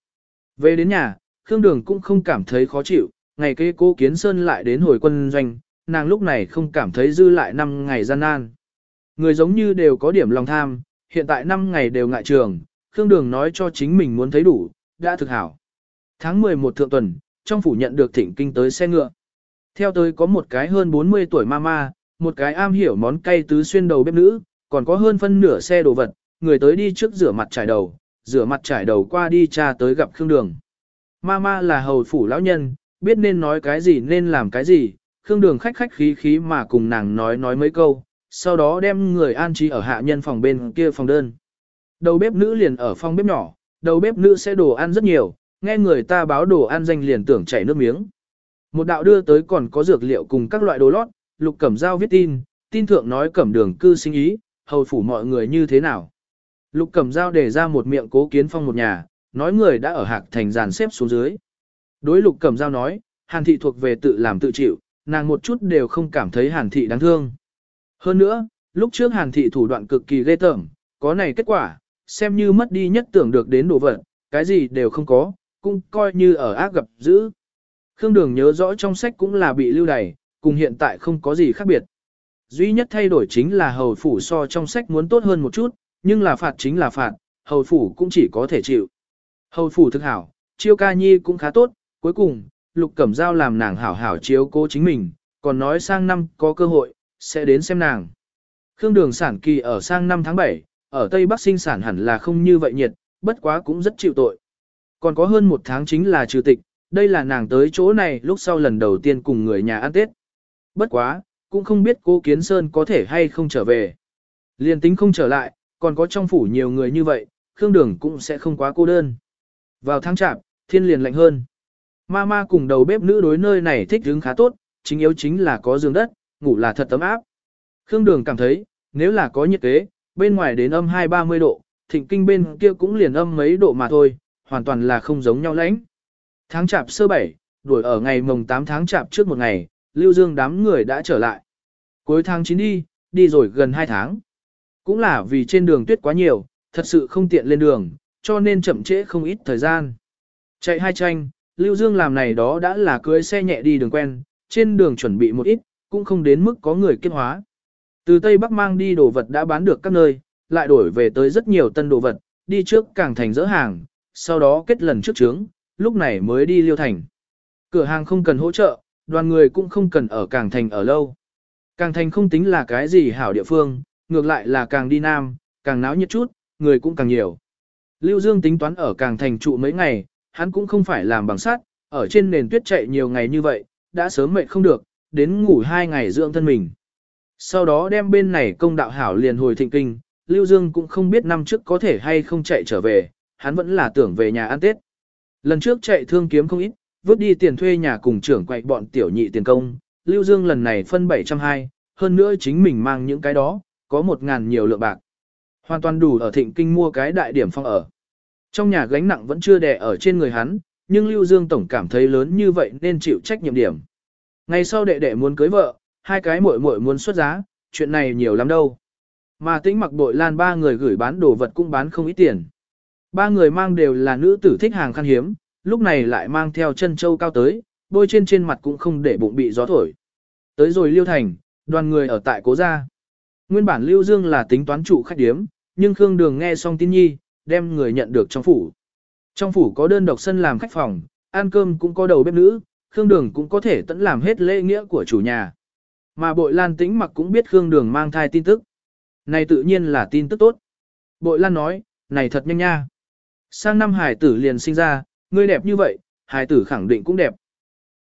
Về đến nhà, Khương Đường cũng không cảm thấy khó chịu, ngày kế cố kiến sơn lại đến hồi quân doanh, nàng lúc này không cảm thấy dư lại 5 ngày gian nan. Người giống như đều có điểm lòng tham, hiện tại 5 ngày đều ngại trường, Khương Đường nói cho chính mình muốn thấy đủ, đã thực hảo. Tháng 11 thượng tuần, trong phủ nhận được thỉnh kinh tới xe ngựa. Theo tới có một cái hơn 40 tuổi mama, một cái am hiểu món cay tứ xuyên đầu bếp nữ, còn có hơn phân nửa xe đồ vật, người tới đi trước rửa mặt trải đầu, rửa mặt trải đầu qua đi cha tới gặp Khương Đường. Mama là hầu phủ lão nhân, biết nên nói cái gì nên làm cái gì, Khương Đường khách khách khí khí mà cùng nàng nói nói mấy câu, sau đó đem người an trí ở hạ nhân phòng bên kia phòng đơn. Đầu bếp nữ liền ở phòng bếp nhỏ, đầu bếp nữ sẽ đồ ăn rất nhiều, nghe người ta báo đồ ăn danh liền tưởng chảy nước miếng. Một đạo đưa tới còn có dược liệu cùng các loại đồ lót, lục cẩm giao viết tin, tin thượng nói cẩm đường cư sinh ý, hầu phủ mọi người như thế nào. Lục cẩm giao để ra một miệng cố kiến phong một nhà, nói người đã ở hạc thành giàn xếp xuống dưới. Đối lục cẩm dao nói, hàn thị thuộc về tự làm tự chịu, nàng một chút đều không cảm thấy hàn thị đáng thương. Hơn nữa, lúc trước hàn thị thủ đoạn cực kỳ ghê tởm, có này kết quả, xem như mất đi nhất tưởng được đến đồ vật, cái gì đều không có, cũng coi như ở ác gặp dữ. Khương Đường nhớ rõ trong sách cũng là bị lưu đày, cùng hiện tại không có gì khác biệt. Duy nhất thay đổi chính là hầu phủ so trong sách muốn tốt hơn một chút, nhưng là phạt chính là phạt, hầu phủ cũng chỉ có thể chịu. Hầu phủ thực hảo, chiêu ca nhi cũng khá tốt, cuối cùng, lục cẩm giao làm nàng hảo hảo chiếu cố chính mình, còn nói sang năm có cơ hội, sẽ đến xem nàng. Khương đường sản kỳ ở sang năm tháng 7, ở Tây Bắc sinh sản hẳn là không như vậy nhiệt, bất quá cũng rất chịu tội. Còn có hơn một tháng chính là trừ tịch, đây là nàng tới chỗ này lúc sau lần đầu tiên cùng người nhà ăn Tết. Bất quá, cũng không biết cô Kiến Sơn có thể hay không trở về. Liên tính không trở lại, còn có trong phủ nhiều người như vậy, Khương Đường cũng sẽ không quá cô đơn. Vào tháng chạp, thiên liền lạnh hơn. ma ma cùng đầu bếp nữ đối nơi này thích hứng khá tốt, chính yếu chính là có giường đất, ngủ là thật tấm áp. Khương Đường cảm thấy, nếu là có nhiệt kế, bên ngoài đến âm 2-30 độ, thịnh kinh bên kia cũng liền âm mấy độ mà thôi, hoàn toàn là không giống nhau lãnh. Tháng chạp sơ bảy, đuổi ở ngày mồng 8 tháng chạp trước một ngày, Lưu Dương đám người đã trở lại. Cuối tháng 9 đi, đi rồi gần 2 tháng. Cũng là vì trên đường tuyết quá nhiều, thật sự không tiện lên đường, cho nên chậm trễ không ít thời gian. Chạy hai tranh, Lưu Dương làm này đó đã là cưới xe nhẹ đi đường quen, trên đường chuẩn bị một ít, cũng không đến mức có người kết hóa. Từ Tây Bắc mang đi đồ vật đã bán được các nơi, lại đổi về tới rất nhiều tân đồ vật, đi trước càng thành dỡ hàng, sau đó kết lần trước trướng, lúc này mới đi liêu thành. Cửa hàng không cần hỗ trợ, đoàn người cũng không cần ở càng thành ở lâu. Càng thành không tính là cái gì hảo địa phương, ngược lại là càng đi nam, càng náo nhiệt chút, người cũng càng nhiều. Lưu Dương tính toán ở càng thành trụ mấy ngày, hắn cũng không phải làm bằng sắt, ở trên nền tuyết chạy nhiều ngày như vậy, đã sớm mệt không được, đến ngủ hai ngày dưỡng thân mình. Sau đó đem bên này công đạo hảo liền hồi thịnh kinh, Lưu Dương cũng không biết năm trước có thể hay không chạy trở về, hắn vẫn là tưởng về nhà ăn Tết. Lần trước chạy thương kiếm không ít, vứt đi tiền thuê nhà cùng trưởng quậy bọn tiểu nhị tiền công, Lưu Dương lần này phân 720, hơn nữa chính mình mang những cái đó, có một ngàn nhiều lượng bạc. Hoàn toàn đủ ở thịnh kinh mua cái đại điểm phong ở. Trong nhà gánh nặng vẫn chưa đè ở trên người hắn, nhưng Lưu Dương Tổng cảm thấy lớn như vậy nên chịu trách nhiệm điểm. Ngày sau đệ đệ muốn cưới vợ, hai cái muội muội muốn xuất giá, chuyện này nhiều lắm đâu. Mà tĩnh mặc bội lan ba người gửi bán đồ vật cũng bán không ít tiền. Ba người mang đều là nữ tử thích hàng khan hiếm, lúc này lại mang theo chân châu cao tới, bôi trên trên mặt cũng không để bụng bị gió thổi. Tới rồi Liêu Thành, đoàn người ở tại cố gia. Nguyên bản Lưu Dương là tính toán trụ khách điếm, nhưng Khương Đường nghe xong tin nhi, đem người nhận được trong phủ. Trong phủ có đơn độc sân làm khách phòng, ăn cơm cũng có đầu bếp nữ, Khương Đường cũng có thể tận làm hết lễ nghĩa của chủ nhà. Mà bội Lan tĩnh mặc cũng biết Khương Đường mang thai tin tức. Này tự nhiên là tin tức tốt. Bội Lan nói, này thật nhanh nha. Sang năm hải tử liền sinh ra, ngươi đẹp như vậy, hải tử khẳng định cũng đẹp.